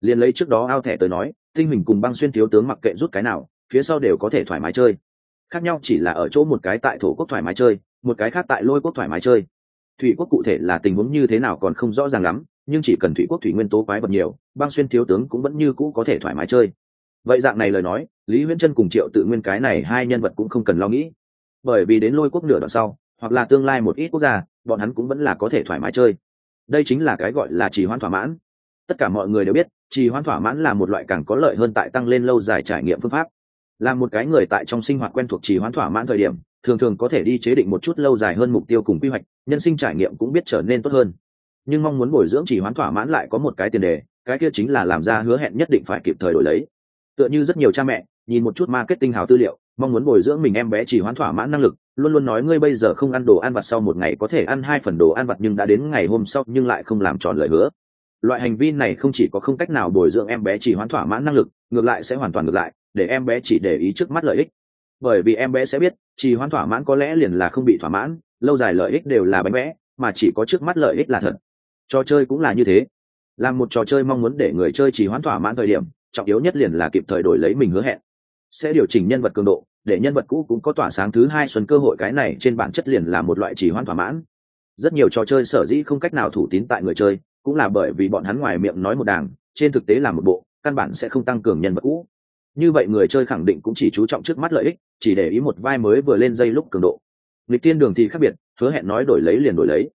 Liền lấy trước đó ao thẻ tới nói, tinh hình cùng băng xuyên thiếu tướng mặc kệ rút cái nào, phía sau đều có thể thoải mái chơi. Khác nhau chỉ là ở chỗ một cái tại thổ quốc thoải mái chơi, một cái khác tại lôi quốc thoải mái chơi. Thủy quốc cụ thể là tình huống như thế nào còn không rõ ràng lắm, nhưng chỉ cần thủy quốc thủy nguyên tố quái vật nhiều, băng xuyên thiếu tướng cũng vẫn như cũ có thể thoải mái chơi. Vậy dạng này lời nói, lý huyễn chân cùng triệu tự nguyên cái này hai nhân vật cũng không cần lo nghĩ bởi vì đến lôi quốc nửa đoạn sau, hoặc là tương lai một ít quốc gia, bọn hắn cũng vẫn là có thể thoải mái chơi. Đây chính là cái gọi là trì hoãn thỏa mãn. Tất cả mọi người đều biết, trì hoãn thỏa mãn là một loại càng có lợi hơn tại tăng lên lâu dài trải nghiệm phương pháp. Là một cái người tại trong sinh hoạt quen thuộc trì hoãn thỏa mãn thời điểm, thường thường có thể đi chế định một chút lâu dài hơn mục tiêu cùng quy hoạch, nhân sinh trải nghiệm cũng biết trở nên tốt hơn. Nhưng mong muốn bồi dưỡng trì hoãn thỏa mãn lại có một cái tiền đề, cái kia chính là làm ra hứa hẹn nhất định phải kịp thời đổi lấy. Tựa như rất nhiều cha mẹ, nhìn một chút marketing hào tư liệu mong muốn bồi dưỡng mình em bé chỉ hoán thỏa mãn năng lực, luôn luôn nói ngươi bây giờ không ăn đồ ăn vặt sau một ngày có thể ăn hai phần đồ ăn vặt nhưng đã đến ngày hôm sau nhưng lại không làm tròn lời hứa. Loại hành vi này không chỉ có không cách nào bồi dưỡng em bé chỉ hoán thỏa mãn năng lực, ngược lại sẽ hoàn toàn ngược lại, để em bé chỉ để ý trước mắt lợi ích. Bởi vì em bé sẽ biết, chỉ hoán thỏa mãn có lẽ liền là không bị thỏa mãn, lâu dài lợi ích đều là bánh vẽ, mà chỉ có trước mắt lợi ích là thật. Trò chơi cũng là như thế. Làm một trò chơi mong muốn để người chơi chỉ hoán thỏa mãn thời điểm, trọng yếu nhất liền là kịp thời đổi lấy mình hứa hẹn. Sẽ điều chỉnh nhân vật cường độ để nhân vật cũ cũng có tỏa sáng thứ hai xuân cơ hội, cái này trên bản chất liền là một loại chỉ hoan thỏa mãn. Rất nhiều trò chơi sở dĩ không cách nào thủ tín tại người chơi, cũng là bởi vì bọn hắn ngoài miệng nói một đảng trên thực tế là một bộ, căn bản sẽ không tăng cường nhân vật cũ. Như vậy người chơi khẳng định cũng chỉ chú trọng trước mắt lợi ích, chỉ để ý một vai mới vừa lên dây lúc cường độ. Lịch tiên đường thì khác biệt, hứa hẹn nói đổi lấy liền đổi lấy.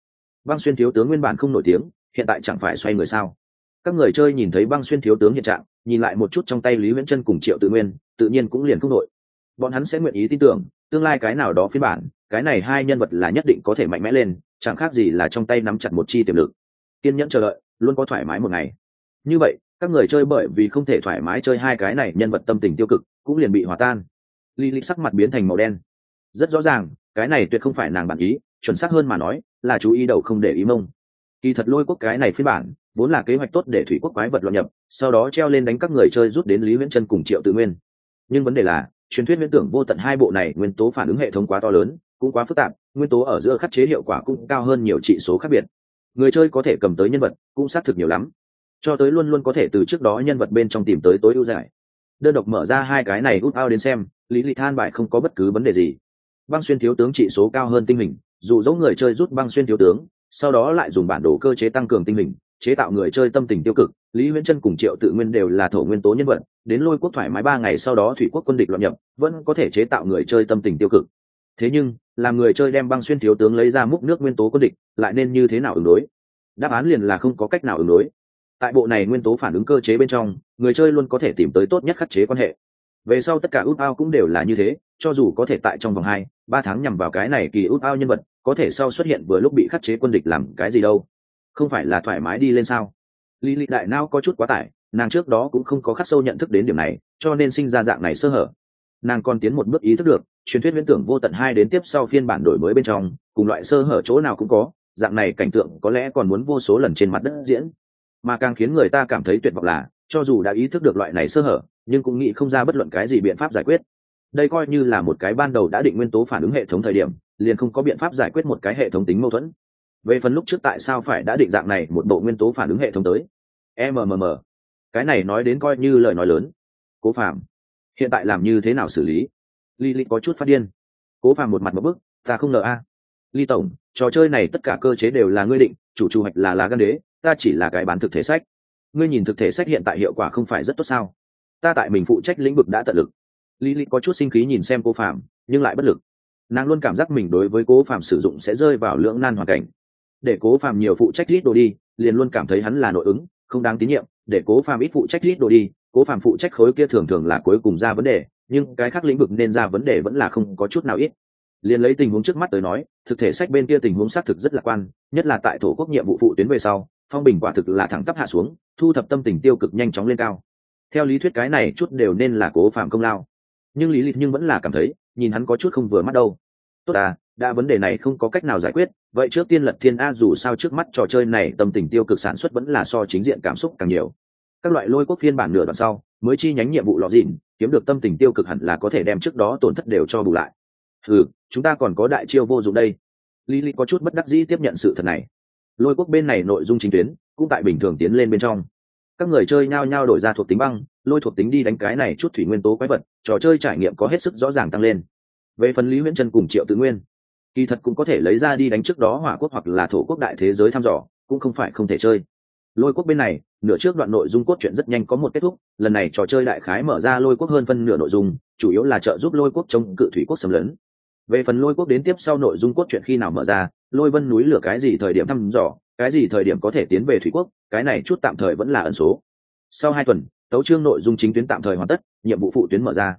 Băng xuyên thiếu tướng nguyên bản không nổi tiếng, hiện tại chẳng phải xoay người sao? Các người chơi nhìn thấy băng xuyên thiếu tướng hiện trạng, nhìn lại một chút trong tay lý viễn chân cùng triệu tự nguyên, tự nhiên cũng liền không nội bọn hắn sẽ nguyện ý tin tưởng, tương lai cái nào đó phiên bản, cái này hai nhân vật là nhất định có thể mạnh mẽ lên, chẳng khác gì là trong tay nắm chặt một chi tiềm lực. Kiên nhẫn chờ đợi, luôn có thoải mái một ngày. Như vậy, các người chơi bởi vì không thể thoải mái chơi hai cái này nhân vật tâm tình tiêu cực, cũng liền bị hòa tan. Ly ly sắc mặt biến thành màu đen. Rất rõ ràng, cái này tuyệt không phải nàng bản ý, chuẩn xác hơn mà nói, là chú ý đầu không để ý mông. Kỳ thật lôi quốc cái này phiên bản, vốn là kế hoạch tốt để thủy quốc quái vật loạn nhập, sau đó treo lên đánh các người chơi rút đến lý viễn chân cùng triệu tự nguyên. Nhưng vấn đề là truyền thuyết viễn tưởng vô tận hai bộ này nguyên tố phản ứng hệ thống quá to lớn, cũng quá phức tạp, nguyên tố ở giữa khắc chế hiệu quả cũng cao hơn nhiều trị số khác biệt. Người chơi có thể cầm tới nhân vật cũng xác thực nhiều lắm. Cho tới luôn luôn có thể từ trước đó nhân vật bên trong tìm tới tối ưu giải. Đơn độc mở ra hai cái này út ao đến xem, lý lịch than bại không có bất cứ vấn đề gì. Băng xuyên thiếu tướng trị số cao hơn tinh hình, dù dẫu người chơi rút băng xuyên thiếu tướng, sau đó lại dùng bản đồ cơ chế tăng cường tinh hình, chế tạo người chơi tâm tình tiêu cực, lý huyễn chân cùng triệu tự nguyên đều là thổ nguyên tố nhân vật đến lôi quốc thoải mái ba ngày sau đó thủy quốc quân địch loạn nhập, vẫn có thể chế tạo người chơi tâm tình tiêu cực. Thế nhưng, làm người chơi đem băng xuyên thiếu tướng lấy ra múc nước nguyên tố quân địch, lại nên như thế nào ứng đối? Đáp án liền là không có cách nào ứng đối. Tại bộ này nguyên tố phản ứng cơ chế bên trong, người chơi luôn có thể tìm tới tốt nhất khắc chế quan hệ. Về sau tất cả út ao cũng đều là như thế, cho dù có thể tại trong vòng hai, ba tháng nhằm vào cái này kỳ út ao nhân vật, có thể sau xuất hiện vừa lúc bị khắc chế quân địch làm cái gì đâu? Không phải là thoải mái đi lên sao? Lý lịch đại nao có chút quá tải nàng trước đó cũng không có khắc sâu nhận thức đến điểm này, cho nên sinh ra dạng này sơ hở. Nàng còn tiến một bước ý thức được, truyền thuyết viễn tưởng vô tận hai đến tiếp sau phiên bản đổi mới bên trong, cùng loại sơ hở chỗ nào cũng có, dạng này cảnh tượng có lẽ còn muốn vô số lần trên mặt đất diễn. Mà càng khiến người ta cảm thấy tuyệt vọng là, cho dù đã ý thức được loại này sơ hở, nhưng cũng nghĩ không ra bất luận cái gì biện pháp giải quyết. Đây coi như là một cái ban đầu đã định nguyên tố phản ứng hệ thống thời điểm, liền không có biện pháp giải quyết một cái hệ thống tính mâu thuẫn. Về phần lúc trước tại sao phải đã định dạng này một bộ nguyên tố phản ứng hệ thống tới? Mmm cái này nói đến coi như lời nói lớn. Cố phạm hiện tại làm như thế nào xử lý? Li li có chút phát điên. Cố phạm một mặt một bức, ta không ngờ a. Ly tổng, trò chơi này tất cả cơ chế đều là ngươi định, chủ trù hoạch là lá gan đế, ta chỉ là cái bán thực thể sách. Ngươi nhìn thực thể sách hiện tại hiệu quả không phải rất tốt sao? Ta tại mình phụ trách lĩnh vực đã tận lực. Lý li có chút sinh khí nhìn xem cô phạm nhưng lại bất lực. Nàng luôn cảm giác mình đối với cố phạm sử dụng sẽ rơi vào lưỡng nan hoàn cảnh. Để cố phạm nhiều phụ trách lít đồ đi, liền luôn cảm thấy hắn là nội ứng, không đáng tín nhiệm để cố phạm ít phụ trách ít đồ đi, cố phạm phụ trách khối kia thường thường là cuối cùng ra vấn đề, nhưng cái khác lĩnh vực nên ra vấn đề vẫn là không có chút nào ít. Liền lấy tình huống trước mắt tới nói, thực thể sách bên kia tình huống xác thực rất lạc quan, nhất là tại thổ quốc nhiệm vụ phụ tuyến về sau, phong bình quả thực là thẳng tắp hạ xuống, thu thập tâm tình tiêu cực nhanh chóng lên cao. Theo lý thuyết cái này chút đều nên là cố phạm công lao. Nhưng lý lịch nhưng vẫn là cảm thấy, nhìn hắn có chút không vừa mắt đâu. Tốt à đã vấn đề này không có cách nào giải quyết vậy trước tiên lật thiên a dù sao trước mắt trò chơi này tâm tình tiêu cực sản xuất vẫn là so chính diện cảm xúc càng nhiều. Các loại lôi quốc phiên bản nửa đoạn sau, mới chi nhánh nhiệm vụ lọ dịn, kiếm được tâm tình tiêu cực hẳn là có thể đem trước đó tổn thất đều cho bù lại. Ừ chúng ta còn có đại chiêu vô dụng đây. Lý lý có chút bất đắc dĩ tiếp nhận sự thật này. Lôi quốc bên này nội dung chính tuyến, cũng tại bình thường tiến lên bên trong. Các người chơi nhao nhao đổi ra thuộc tính băng, lôi thuộc tính đi đánh cái này chút thủy nguyên tố quái vật, trò chơi trải nghiệm có hết sức rõ ràng tăng lên. Về phần lý huyễn chân cùng triệu tự nguyên kỳ thật cũng có thể lấy ra đi đánh trước đó hỏa quốc hoặc là thổ quốc đại thế giới thăm dò, cũng không phải không thể chơi. Lôi quốc bên này, nửa trước đoạn nội dung cốt truyện rất nhanh có một kết thúc, lần này trò chơi đại khái mở ra lôi quốc hơn phân nửa nội dung, chủ yếu là trợ giúp lôi quốc chống cự thủy quốc xâm lấn. Về phần lôi quốc đến tiếp sau nội dung cốt truyện khi nào mở ra, lôi vân núi lửa cái gì thời điểm thăm dò, cái gì thời điểm có thể tiến về thủy quốc, cái này chút tạm thời vẫn là ẩn số. Sau hai tuần, tấu chương nội dung chính tuyến tạm thời hoàn tất, nhiệm vụ phụ tuyến mở ra.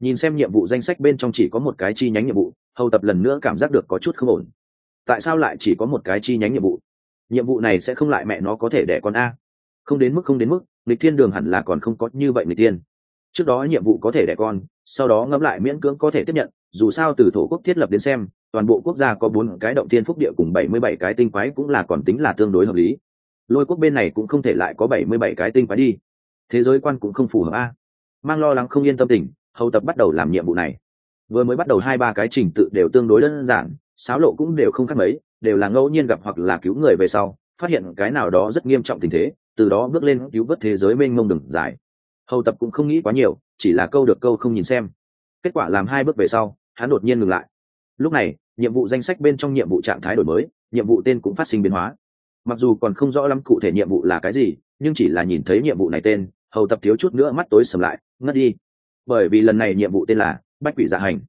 Nhìn xem nhiệm vụ danh sách bên trong chỉ có một cái chi nhánh nhiệm vụ hầu tập lần nữa cảm giác được có chút không ổn. Tại sao lại chỉ có một cái chi nhánh nhiệm vụ? Nhiệm vụ này sẽ không lại mẹ nó có thể đẻ con a. Không đến mức, không đến mức lịch thiên đường hẳn là còn không có như vậy người tiên trước đó nhiệm vụ có thể đẻ con, sau đó ngẫm lại miễn cưỡng có thể tiếp nhận, dù sao từ thổ quốc thiết lập đến xem, toàn bộ quốc gia có bốn cái động tiên phúc địa cùng bảy mươi bảy cái tinh quái cũng là còn tính là tương đối hợp lý. Lôi quốc bên này cũng không thể lại có bảy mươi bảy cái tinh quái đi. Thế giới quan cũng không phù hợp a. Mang lo lắng không yên tâm tình hầu tập bắt đầu làm nhiệm vụ này vừa mới bắt đầu hai ba cái trình tự đều tương đối đơn giản sáo lộ cũng đều không khác mấy, đều là ngẫu nhiên gặp hoặc là cứu người về sau, phát hiện cái nào đó rất nghiêm trọng tình thế, từ đó bước lên cứu vớt thế giới mênh mông đừng dài. Hầu tập cũng không nghĩ quá nhiều, chỉ là câu được câu không nhìn xem. Kết quả làm hai bước về sau, hắn đột nhiên ngừng lại. Lúc này, nhiệm vụ danh sách bên trong nhiệm vụ trạng thái đổi mới, nhiệm vụ tên cũng phát sinh biến hóa. Mặc dù còn không rõ lắm cụ thể nhiệm vụ là cái gì, nhưng chỉ là nhìn thấy nhiệm vụ này tên, hầu tập thiếu chút nữa mắt tối sầm lại, ngất đi. Bởi vì lần này nhiệm vụ tên là bách quỷ dạ hành.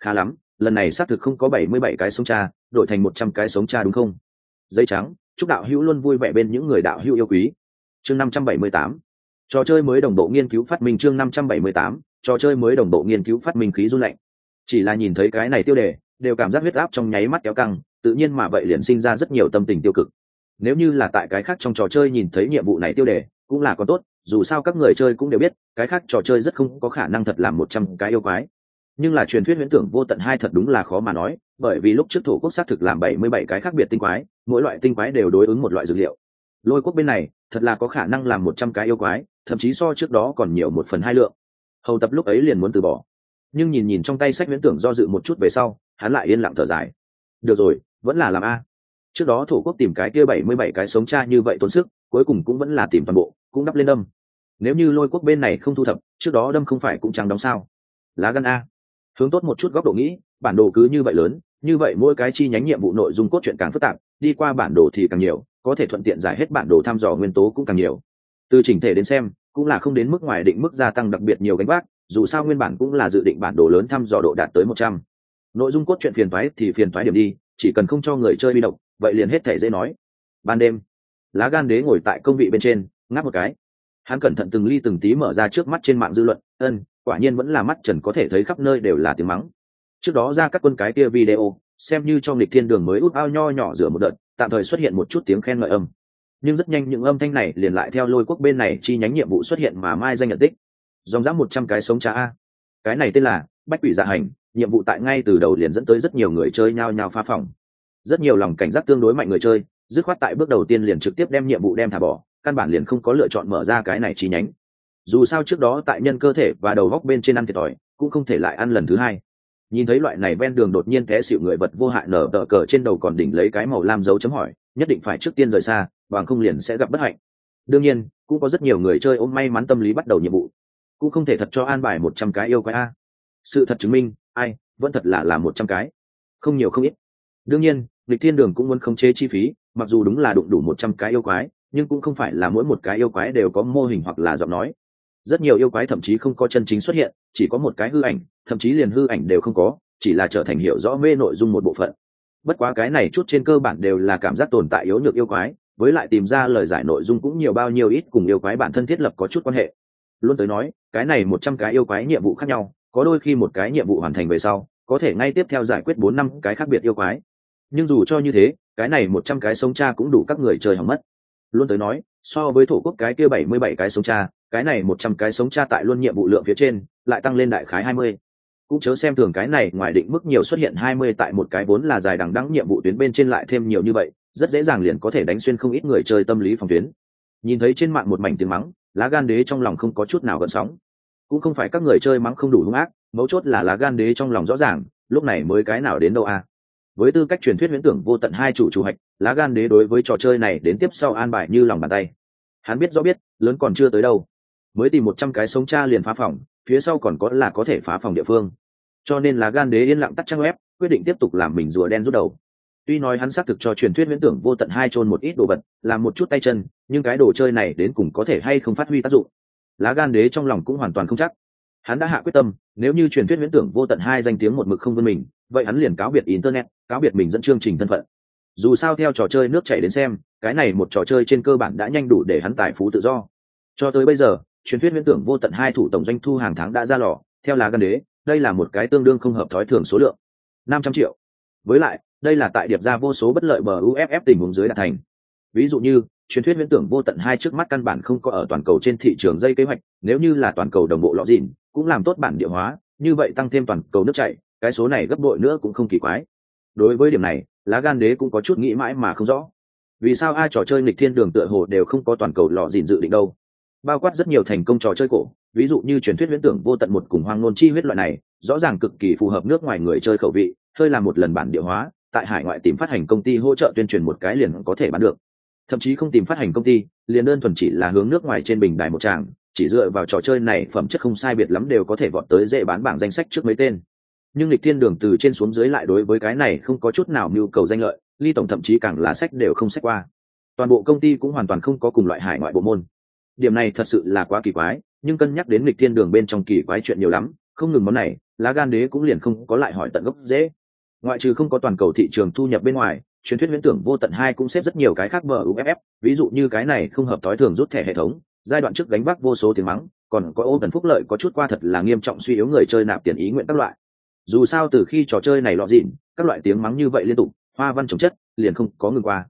Khá lắm, lần này xác thực không có bảy mươi bảy cái sống cha, đổi thành một trăm cái sống cha đúng không? Giấy trắng, chúc đạo hữu luôn vui vẻ bên những người đạo hữu yêu quý. Chương năm trăm bảy mươi tám. Trò chơi mới đồng bộ nghiên cứu phát minh chương năm trăm bảy mươi tám, trò chơi mới đồng bộ nghiên cứu phát minh khí run lạnh. Chỉ là nhìn thấy cái này tiêu đề, đều cảm giác huyết áp trong nháy mắt kéo căng, tự nhiên mà vậy liền sinh ra rất nhiều tâm tình tiêu cực. Nếu như là tại cái khác trong trò chơi nhìn thấy nhiệm vụ này tiêu đề, cũng là có tốt, dù sao các người chơi cũng đều biết, cái khác trò chơi rất không có khả năng thật làm một trăm cái yêu quái nhưng là truyền thuyết huyễn tưởng vô tận hai thật đúng là khó mà nói, bởi vì lúc trước thổ quốc xác thực làm bảy mươi bảy cái khác biệt tinh quái, mỗi loại tinh quái đều đối ứng một loại dược liệu. Lôi quốc bên này, thật là có khả năng làm một trăm cái yêu quái, thậm chí so trước đó còn nhiều một phần hai lượng. Hầu tập lúc ấy liền muốn từ bỏ. Nhưng nhìn nhìn trong tay sách huyễn tưởng do dự một chút về sau, hắn lại yên lặng thở dài. Được rồi, vẫn là làm a. Trước đó thổ quốc tìm cái kia bảy mươi bảy cái sống cha như vậy tốn sức, cuối cùng cũng vẫn là tìm toàn bộ, cũng đắp lên đâm. Nếu như lôi quốc bên này không thu thập, trước đó đâm không phải cũng chẳng đóng sao. Lá gan a hướng tốt một chút góc độ nghĩ, bản đồ cứ như vậy lớn, như vậy mỗi cái chi nhánh nhiệm vụ nội dung cốt truyện càng phức tạp, đi qua bản đồ thì càng nhiều, có thể thuận tiện giải hết bản đồ thăm dò nguyên tố cũng càng nhiều. Từ chỉnh thể đến xem, cũng là không đến mức ngoài định mức gia tăng đặc biệt nhiều gánh vác, dù sao nguyên bản cũng là dự định bản đồ lớn thăm dò độ đạt tới một trăm. Nội dung cốt truyện phiền thoái thì phiền thoái điểm đi, chỉ cần không cho người chơi bị động vậy liền hết thể dễ nói. Ban đêm, lá gan đế ngồi tại công vị bên trên, ngáp một cái. Hắn cẩn thận từng ly từng tí mở ra trước mắt trên mạng dư luận, ân quả nhiên vẫn là mắt trần có thể thấy khắp nơi đều là tiếng mắng. Trước đó ra các quân cái kia video, xem như cho nghịch thiên đường mới út ao nho nhỏ rửa một đợt, tạm thời xuất hiện một chút tiếng khen ngợi âm. Nhưng rất nhanh những âm thanh này liền lại theo lôi quốc bên này chi nhánh nhiệm vụ xuất hiện mà mai danh nhận tích. Dòng dã một trăm cái sống trà a. Cái này tên là bách quỷ dạ hành, nhiệm vụ tại ngay từ đầu liền dẫn tới rất nhiều người chơi nhao nhao phá phòng. Rất nhiều lòng cảnh giác tương đối mạnh người chơi, dứt khoát tại bước đầu tiên liền trực tiếp đem nhiệm vụ đem thả bỏ, căn bản liền không có lựa chọn mở ra cái này chi nhánh dù sao trước đó tại nhân cơ thể và đầu góc bên trên ăn thiệt thòi, cũng không thể lại ăn lần thứ hai. Nhìn thấy loại này ven đường đột nhiên té xịu người vật vô hại nở tờ cờ trên đầu còn đỉnh lấy cái màu lam dấu chấm hỏi, nhất định phải trước tiên rời xa, bằng không liền sẽ gặp bất hạnh. Đương nhiên, cũng có rất nhiều người chơi ôm may mắn tâm lý bắt đầu nhiệm vụ. Cũng không thể thật cho an bài một trăm cái yêu quái a. Sự thật chứng minh, ai, vẫn thật là là một trăm cái. Không nhiều không ít. Đương nhiên, lịch thiên đường cũng muốn khống chế chi phí, mặc dù đúng là đụng đủ một trăm cái yêu quái, nhưng cũng không phải là mỗi một cái yêu quái đều có mô hình hoặc là giọng nói rất nhiều yêu quái thậm chí không có chân chính xuất hiện, chỉ có một cái hư ảnh, thậm chí liền hư ảnh đều không có, chỉ là trở thành hiểu rõ mê nội dung một bộ phận. Bất quá cái này chút trên cơ bản đều là cảm giác tồn tại yếu nhược yêu quái, với lại tìm ra lời giải nội dung cũng nhiều bao nhiêu ít cùng yêu quái bản thân thiết lập có chút quan hệ. Luôn tới nói, cái này một trăm cái yêu quái nhiệm vụ khác nhau, có đôi khi một cái nhiệm vụ hoàn thành về sau, có thể ngay tiếp theo giải quyết bốn năm cái khác biệt yêu quái. Nhưng dù cho như thế, cái này một trăm cái sống cha cũng đủ các người chơi hỏng mất. Luôn tới nói, so với thổ quốc cái kia bảy mươi bảy cái sống cha cái này một trăm cái sống cha tại luôn nhiệm vụ lượng phía trên, lại tăng lên đại khái hai mươi. Cũng chớ xem thường cái này, ngoài định mức nhiều xuất hiện hai mươi tại một cái vốn là dài đằng đẵng nhiệm vụ tuyến bên trên lại thêm nhiều như vậy, rất dễ dàng liền có thể đánh xuyên không ít người chơi tâm lý phòng tuyến. Nhìn thấy trên mạng một mảnh tiếng mắng, lá gan đế trong lòng không có chút nào gợn sóng. Cũng không phải các người chơi mắng không đủ hung ác, mấu chốt là lá gan đế trong lòng rõ ràng, lúc này mới cái nào đến đâu a với tư cách truyền thuyết huyễn tưởng vô tận hai chủ chủ hạch, lá gan đế đối với trò chơi này đến tiếp sau an bài như lòng bàn tay. Hắn biết rõ biết, lớn còn chưa tới đâu mới tìm một trăm cái sống cha liền phá phòng, phía sau còn có là có thể phá phòng địa phương. Cho nên là gan đế yên lặng tắt trang web, quyết định tiếp tục làm mình rùa đen rút đầu. Tuy nói hắn xác thực cho truyền thuyết viễn tưởng vô tận hai chôn một ít đồ vật, làm một chút tay chân, nhưng cái đồ chơi này đến cùng có thể hay không phát huy tác dụng? Lá gan đế trong lòng cũng hoàn toàn không chắc. Hắn đã hạ quyết tâm, nếu như truyền thuyết viễn tưởng vô tận hai danh tiếng một mực không vươn mình, vậy hắn liền cáo biệt internet, cáo biệt mình dẫn chương trình thân phận. Dù sao theo trò chơi nước chảy đến xem, cái này một trò chơi trên cơ bản đã nhanh đủ để hắn tài phú tự do. Cho tới bây giờ truyền thuyết viễn tưởng vô tận hai thủ tổng doanh thu hàng tháng đã ra lò, theo lá gan đế, đây là một cái tương đương không hợp thói thường số lượng. Năm trăm triệu. Với lại, đây là tại điệp ra vô số bất lợi bờ uff tình huống dưới đạt thành. Ví dụ như, truyền thuyết viễn tưởng vô tận hai trước mắt căn bản không có ở toàn cầu trên thị trường dây kế hoạch, nếu như là toàn cầu đồng bộ lọ dìn, cũng làm tốt bản địa hóa, như vậy tăng thêm toàn cầu nước chảy, cái số này gấp bội nữa cũng không kỳ quái. Đối với điểm này, lá gan đế cũng có chút nghĩ mãi mà không rõ. Vì sao ai trò chơi nghịch thiên đường tựa hồ đều không có toàn cầu lọ dìn dự định đâu? Bao quát rất nhiều thành công trò chơi cổ, ví dụ như truyền thuyết viễn tưởng vô tận một cùng hoang nôn chi huyết loại này, rõ ràng cực kỳ phù hợp nước ngoài người chơi khẩu vị, hơi làm một lần bản địa hóa, tại hải ngoại tìm phát hành công ty hỗ trợ tuyên truyền một cái liền có thể bán được. Thậm chí không tìm phát hành công ty, liền đơn thuần chỉ là hướng nước ngoài trên bình đài một tràng, chỉ dựa vào trò chơi này phẩm chất không sai biệt lắm đều có thể vọt tới dễ bán bảng danh sách trước mấy tên. Nhưng lịch thiên đường từ trên xuống dưới lại đối với cái này không có chút nào mưu cầu danh lợi, ly tổng thậm chí càng là sách đều không sách qua. Toàn bộ công ty cũng hoàn toàn không có cùng loại hải ngoại bộ môn điểm này thật sự là quá kỳ quái, nhưng cân nhắc đến lịch thiên đường bên trong kỳ quái chuyện nhiều lắm, không ngừng món này, lá gan đế cũng liền không có lại hỏi tận gốc dễ. Ngoại trừ không có toàn cầu thị trường thu nhập bên ngoài, truyền thuyết huyễn tưởng vô tận hai cũng xếp rất nhiều cái khác mở uff ví dụ như cái này không hợp thói thường rút thẻ hệ thống, giai đoạn trước đánh vác vô số tiếng mắng, còn có ô tần phúc lợi có chút qua thật là nghiêm trọng suy yếu người chơi nạp tiền ý nguyện các loại. Dù sao từ khi trò chơi này lọt dịn, các loại tiếng mắng như vậy liên tục, hoa văn trồng chất, liền không có ngừng qua.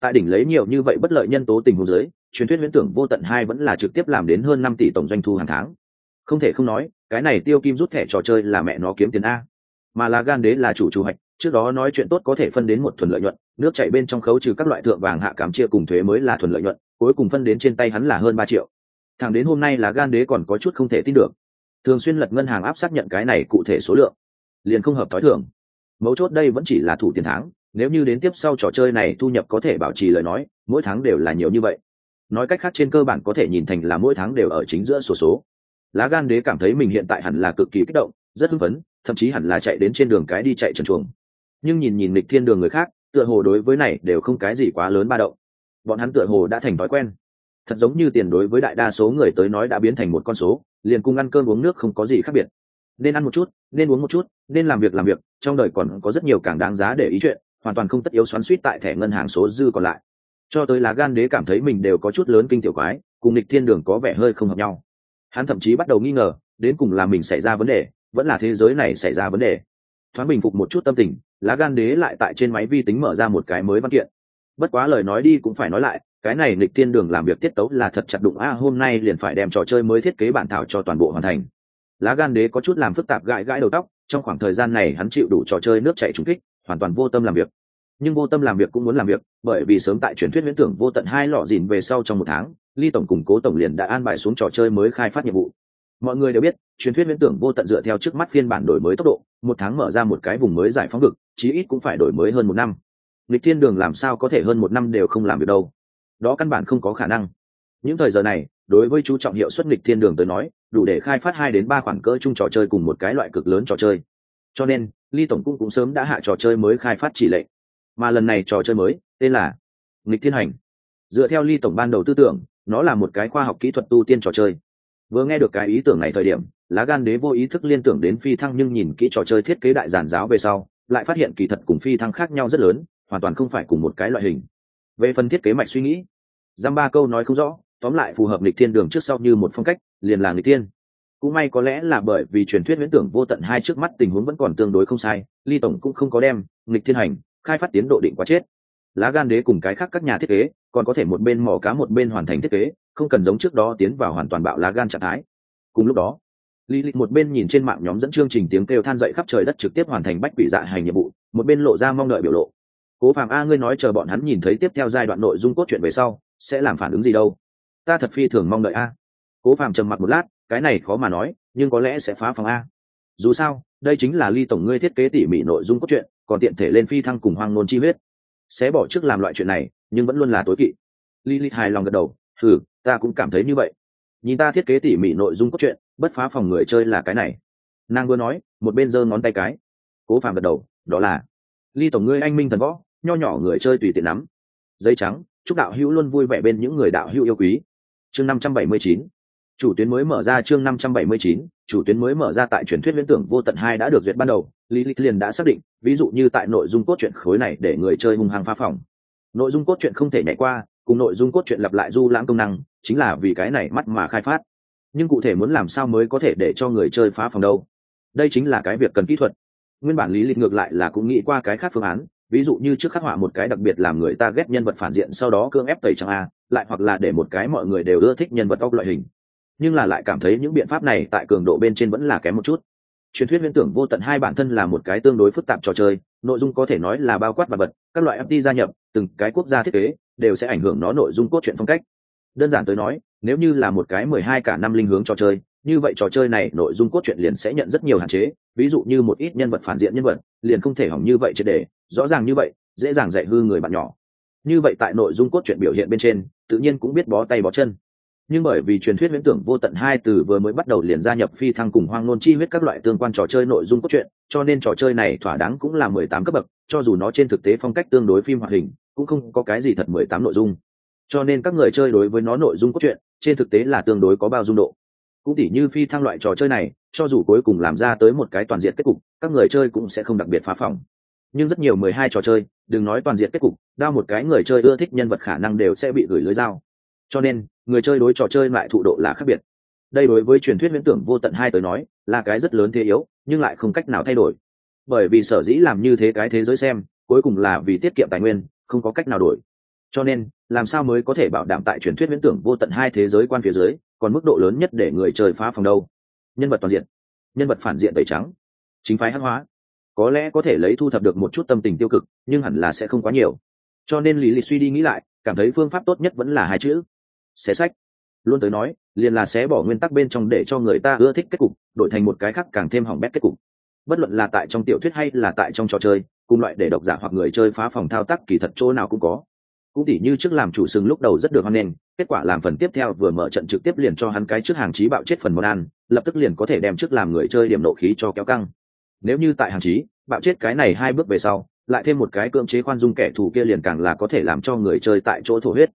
Tại đỉnh lấy nhiều như vậy bất lợi nhân tố tình huống dưới truyền thuyết viễn tưởng vô tận hai vẫn là trực tiếp làm đến hơn năm tỷ tổng doanh thu hàng tháng. Không thể không nói, cái này tiêu kim rút thẻ trò chơi là mẹ nó kiếm tiền a. Mà là gan đế là chủ chủ hạch trước đó nói chuyện tốt có thể phân đến một thuần lợi nhuận, nước chảy bên trong khấu trừ các loại thượng vàng hạ cám chia cùng thuế mới là thuần lợi nhuận, cuối cùng phân đến trên tay hắn là hơn ba triệu. Thẳng đến hôm nay là gan đế còn có chút không thể tin được. Thường xuyên lật ngân hàng áp xác nhận cái này cụ thể số lượng, liền không hợp t h ó i thường. Mấu chốt đây vẫn chỉ là thủ tiền tháng, nếu như đến tiếp sau trò chơi này thu nhập có thể bảo trì lời nói, mỗi tháng đều là nhiều như vậy nói cách khác trên cơ bản có thể nhìn thành là mỗi tháng đều ở chính giữa sổ số, số lá gan đế cảm thấy mình hiện tại hẳn là cực kỳ kích động rất hưng phấn thậm chí hẳn là chạy đến trên đường cái đi chạy trần chuồng. Nhưng nhìn nhìn lịch thiên đường người khác tựa hồ đối với này đều không cái gì quá lớn ba động. Bọn hắn tựa hồ đã thành thói quen. Thật giống như tiền đối với đại đa số người tới nói đã biến thành một con số liền cùng ăn cơm uống nước không có gì khác biệt. Nên ăn một chút nên uống một chút nên làm việc làm việc trong đời còn có rất nhiều càng đáng giá để ý chuyện hoàn toàn không tất yếu xoắn suýt tại thẻ ngân hàng số dư còn lại cho tới lá gan đế cảm thấy mình đều có chút lớn kinh tiểu quái, cùng lịch thiên đường có vẻ hơi không hợp nhau. Hắn thậm chí bắt đầu nghi ngờ, đến cùng là mình xảy ra vấn đề, vẫn là thế giới này xảy ra vấn đề. Thoáng bình phục một chút tâm tình, lá gan đế lại tại trên máy vi tính mở ra một cái mới văn kiện. Bất quá lời nói đi cũng phải nói lại, cái này lịch tiên đường làm việc tiết tấu là thật chặt đụng a, hôm nay liền phải đem trò chơi mới thiết kế bản thảo cho toàn bộ hoàn thành. Lá gan đế có chút làm phức tạp gãi gãi đầu tóc, trong khoảng thời gian này hắn chịu đủ trò chơi nước chạy trúng kích, hoàn toàn vô tâm làm việc nhưng vô tâm làm việc cũng muốn làm việc, bởi vì sớm tại truyền thuyết viễn tưởng vô tận hai lọ dìn về sau trong một tháng, ly tổng cùng cố tổng liền đã an bài xuống trò chơi mới khai phát nhiệm vụ. Mọi người đều biết, truyền thuyết viễn tưởng vô tận dựa theo trước mắt phiên bản đổi mới tốc độ, một tháng mở ra một cái vùng mới giải phóng vực, chí ít cũng phải đổi mới hơn một năm. Lịch thiên đường làm sao có thể hơn một năm đều không làm việc đâu. Đó căn bản không có khả năng. Những thời giờ này, đối với chú trọng hiệu suất lịch thiên đường tới nói, đủ để khai phát hai đến ba khoản cỡ chung trò chơi cùng một cái loại cực lớn trò chơi. Cho nên, ly tổng cung cũng sớm đã hạ trò chơi mới khai phát chỉ lệ mà lần này trò chơi mới, tên là nghịch thiên hành. Dựa theo ly tổng ban đầu tư tưởng, nó là một cái khoa học kỹ thuật tu tiên trò chơi. Vừa nghe được cái ý tưởng này thời điểm, lá gan đế vô ý thức liên tưởng đến phi thăng nhưng nhìn kỹ trò chơi thiết kế đại giản giáo về sau, lại phát hiện kỳ thật cùng phi thăng khác nhau rất lớn, hoàn toàn không phải cùng một cái loại hình. Về phần thiết kế mạch suy nghĩ, giam ba câu nói không rõ, tóm lại phù hợp lịch thiên đường trước sau như một phong cách, liền là người tiên cũng may có lẽ là bởi vì truyền thuyết viễn tưởng vô tận hai trước mắt tình huống vẫn còn tương đối không sai, ly tổng cũng không có đem nghịch thiên hành khai phát tiến độ định quá chết. Lá gan đế cùng cái khác các nhà thiết kế, còn có thể một bên mỏ cá một bên hoàn thành thiết kế, không cần giống trước đó tiến vào hoàn toàn bạo lá gan trạng thái. Cùng lúc đó lý lịch một bên nhìn trên mạng nhóm dẫn chương trình tiếng kêu than dậy khắp trời đất trực tiếp hoàn thành bách quỷ dạ hành nhiệm vụ, một bên lộ ra mong đợi biểu lộ. Cố phạm a, ngươi nói chờ bọn hắn nhìn thấy tiếp theo giai đoạn nội dung cốt truyện về sau, sẽ làm phản ứng gì đâu? Ta thật phi thường mong đợi a. Cố phạm trầm mặt một lát, cái này khó mà nói, nhưng có lẽ sẽ phá phòng a. Dù sao, đây chính là ly tổng ngươi thiết kế tỉ mỉ nội dung cốt truyện còn tiện thể lên phi thăng cùng hoang nôn chi huyết. Sẽ bỏ trước làm loại chuyện này, nhưng vẫn luôn là tối kỵ. Li li hài lòng gật đầu thử ta cũng cảm thấy như vậy. Nhìn ta thiết kế tỉ mỉ nội dung cốt truyện, bất phá phòng người chơi là cái này. Nàng vừa nói, một bên giơ ngón tay cái. Cố phàm gật đầu, đó là ly tổng ngươi anh minh thần võ, nho nhỏ người chơi tùy tiện nắm. Dây trắng, chúc đạo hữu luôn vui vẻ bên những người đạo hữu yêu quý. Chương năm trăm bảy mươi chín chủ tuyến mới mở ra chương năm trăm bảy mươi chín, chủ tuyến mới mở ra tại truyền thuyết viễn tưởng vô tận hai đã được duyệt ban đầu. Lý lịch liền đã xác định, ví dụ như tại nội dung cốt truyện khối này để người chơi hung hăng phá phòng. Nội dung cốt truyện không thể nhảy qua, cùng nội dung cốt truyện lặp lại du lãng công năng, chính là vì cái này mắt mà khai phát. Nhưng cụ thể muốn làm sao mới có thể để cho người chơi phá phòng đâu? Đây chính là cái việc cần kỹ thuật. Nguyên bản lý lịch ngược lại là cũng nghĩ qua cái khác phương án, ví dụ như trước khắc họa một cái đặc biệt làm người ta ghét nhân vật phản diện, sau đó cưỡng ép tẩy trắng a, lại hoặc là để một cái mọi người đều ưa thích nhân vật óc loại hình nhưng là lại cảm thấy những biện pháp này tại cường độ bên trên vẫn là kém một chút. Truyền thuyết viễn tưởng vô tận hai bản thân là một cái tương đối phức tạp trò chơi, nội dung có thể nói là bao quát và vật, các loại FT gia nhập, từng cái quốc gia thiết kế, đều sẽ ảnh hưởng nó nội dung cốt truyện phong cách. Đơn giản tới nói, nếu như là một cái mười hai cả năm linh hướng trò chơi, như vậy trò chơi này nội dung cốt truyện liền sẽ nhận rất nhiều hạn chế, ví dụ như một ít nhân vật phản diện nhân vật, liền không thể hỏng như vậy triệt để, rõ ràng như vậy, dễ dàng dạy hư người bạn nhỏ. Như vậy tại nội dung cốt truyện biểu hiện bên trên, tự nhiên cũng biết bó tay bó chân nhưng bởi vì truyền thuyết viễn tưởng vô tận hai từ vừa mới bắt đầu liền gia nhập phi thăng cùng hoang nôn chi huyết các loại tương quan trò chơi nội dung cốt truyện, cho nên trò chơi này thỏa đáng cũng là mười tám cấp bậc, cho dù nó trên thực tế phong cách tương đối phim hoạt hình, cũng không có cái gì thật mười tám nội dung. Cho nên các người chơi đối với nó nội dung cốt truyện, trên thực tế là tương đối có bao dung độ. Cũng tỉ như phi thăng loại trò chơi này, cho dù cuối cùng làm ra tới một cái toàn diện kết cục, các người chơi cũng sẽ không đặc biệt phá phòng nhưng rất nhiều mười hai trò chơi, đừng nói toàn diện kết cục, đao một cái người chơi ưa thích nhân vật khả năng đều sẽ bị gửi lưới dao cho nên, người chơi đối trò chơi lại thụ độ là khác biệt. Đây đối với truyền thuyết viễn tưởng vô tận hai tới nói, là cái rất lớn thế yếu, nhưng lại không cách nào thay đổi. Bởi vì sở dĩ làm như thế cái thế giới xem, cuối cùng là vì tiết kiệm tài nguyên, không có cách nào đổi. Cho nên, làm sao mới có thể bảo đảm tại truyền thuyết viễn tưởng vô tận hai thế giới quan phía dưới, còn mức độ lớn nhất để người chơi phá phòng đâu? Nhân vật toàn diện. Nhân vật phản diện tẩy trắng. Chính phái hắc hóa. Có lẽ có thể lấy thu thập được một chút tâm tình tiêu cực, nhưng hẳn là sẽ không quá nhiều. Cho nên lý lịch suy đi nghĩ lại, cảm thấy phương pháp tốt nhất vẫn là hai chữ xé sách. Luôn tới nói, liền là xé bỏ nguyên tắc bên trong để cho người ta ưa thích kết cục, đổi thành một cái khác càng thêm hỏng bét kết cục. Bất luận là tại trong tiểu thuyết hay là tại trong trò chơi, cùng loại để độc giả hoặc người chơi phá phòng thao tác kỳ thật chỗ nào cũng có. Cũng tỉ như trước làm chủ sừng lúc đầu rất được hoan nghênh, kết quả làm phần tiếp theo vừa mở trận trực tiếp liền cho hắn cái trước hàng chí bạo chết phần món ăn, lập tức liền có thể đem trước làm người chơi điểm nộ khí cho kéo căng. Nếu như tại hàng chí bạo chết cái này hai bước về sau, lại thêm một cái cưỡng chế khoan dung kẻ thù kia liền càng là có thể làm cho người chơi tại chỗ thổ huyết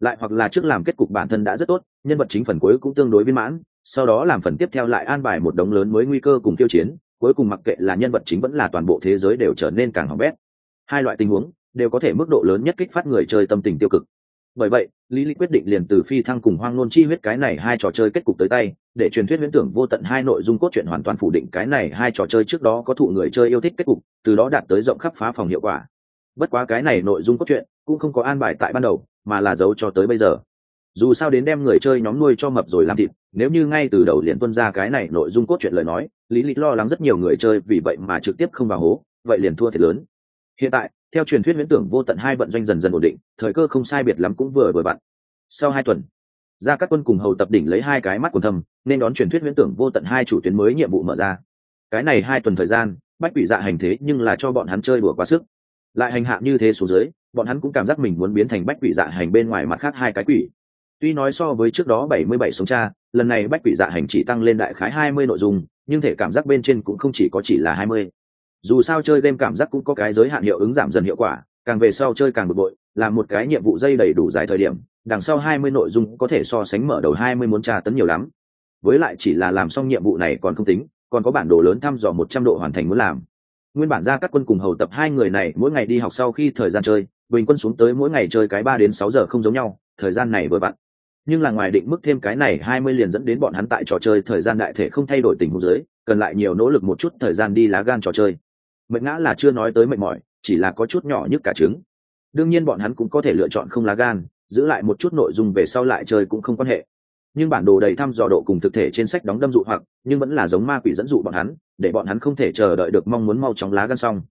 lại hoặc là trước làm kết cục bản thân đã rất tốt, nhân vật chính phần cuối cũng tương đối viên mãn, sau đó làm phần tiếp theo lại an bài một đống lớn mới nguy cơ cùng tiêu chiến, cuối cùng mặc kệ là nhân vật chính vẫn là toàn bộ thế giới đều trở nên càng hỏng bét. Hai loại tình huống đều có thể mức độ lớn nhất kích phát người chơi tâm tình tiêu cực. Bởi vậy lý lý quyết định liền từ phi thăng cùng hoang nôn chi huyết cái này hai trò chơi kết cục tới tay, để truyền thuyết huyễn tưởng vô tận hai nội dung cốt truyện hoàn toàn phủ định cái này hai trò chơi trước đó có thụ người chơi yêu thích kết cục, từ đó đạt tới rộng khắp phá phòng hiệu quả bất quá cái này nội dung cốt truyện cũng không có an bài tại ban đầu, mà là giấu cho tới bây giờ. Dù sao đến đem người chơi nhóm nuôi cho mập rồi làm thịt, nếu như ngay từ đầu liền tuân ra cái này nội dung cốt truyện lời nói, lý lịch lo lắng rất nhiều người chơi vì vậy mà trực tiếp không vào hố, vậy liền thua thiệt lớn. Hiện tại, theo truyền thuyết viễn tưởng vô tận hai vận doanh dần dần ổn định, thời cơ không sai biệt lắm cũng vừa vừa vặn. Sau hai tuần ra các quân cùng hầu tập đỉnh lấy hai cái mắt quần thầm, nên đón truyền thuyết viễn tưởng vô tận hai chủ tuyến mới nhiệm vụ mở ra. Cái này hai tuần thời gian, bách quỷ dạ hành thế nhưng là cho bọn hắn chơi đùa quá sức lại hành hạ như thế xuống dưới, bọn hắn cũng cảm giác mình muốn biến thành bách quỷ dạ hành bên ngoài mặt khác hai cái quỷ. Tuy nói so với trước đó bảy mươi bảy sống cha, lần này bách quỷ dạ hành chỉ tăng lên đại khái hai mươi nội dung, nhưng thể cảm giác bên trên cũng không chỉ có chỉ là hai mươi. Dù sao chơi game cảm giác cũng có cái giới hạn hiệu ứng giảm dần hiệu quả, càng về sau chơi càng bực bội, là một cái nhiệm vụ dây đầy đủ dài thời điểm, đằng sau hai mươi nội dung có thể so sánh mở đầu hai mươi muốn tra tấn nhiều lắm. Với lại chỉ là làm xong nhiệm vụ này còn không tính, còn có bản đồ lớn thăm dò một trăm độ hoàn thành muốn làm nguyên bản ra các quân cùng hầu tập hai người này mỗi ngày đi học sau khi thời gian chơi, bình quân xuống tới mỗi ngày chơi cái ba đến sáu giờ không giống nhau, thời gian này vừa vặn. Nhưng là ngoài định mức thêm cái này hai mươi liền dẫn đến bọn hắn tại trò chơi thời gian đại thể không thay đổi tình huống dưới, cần lại nhiều nỗ lực một chút thời gian đi lá gan trò chơi. Mệt ngã là chưa nói tới mệt mỏi, chỉ là có chút nhỏ nhất cả trứng. Đương nhiên bọn hắn cũng có thể lựa chọn không lá gan, giữ lại một chút nội dung về sau lại chơi cũng không quan hệ nhưng bản đồ đầy thăm dò độ cùng thực thể trên sách đóng đâm dụ hoặc, nhưng vẫn là giống ma quỷ dẫn dụ bọn hắn, để bọn hắn không thể chờ đợi được mong muốn mau chóng lá gan xong.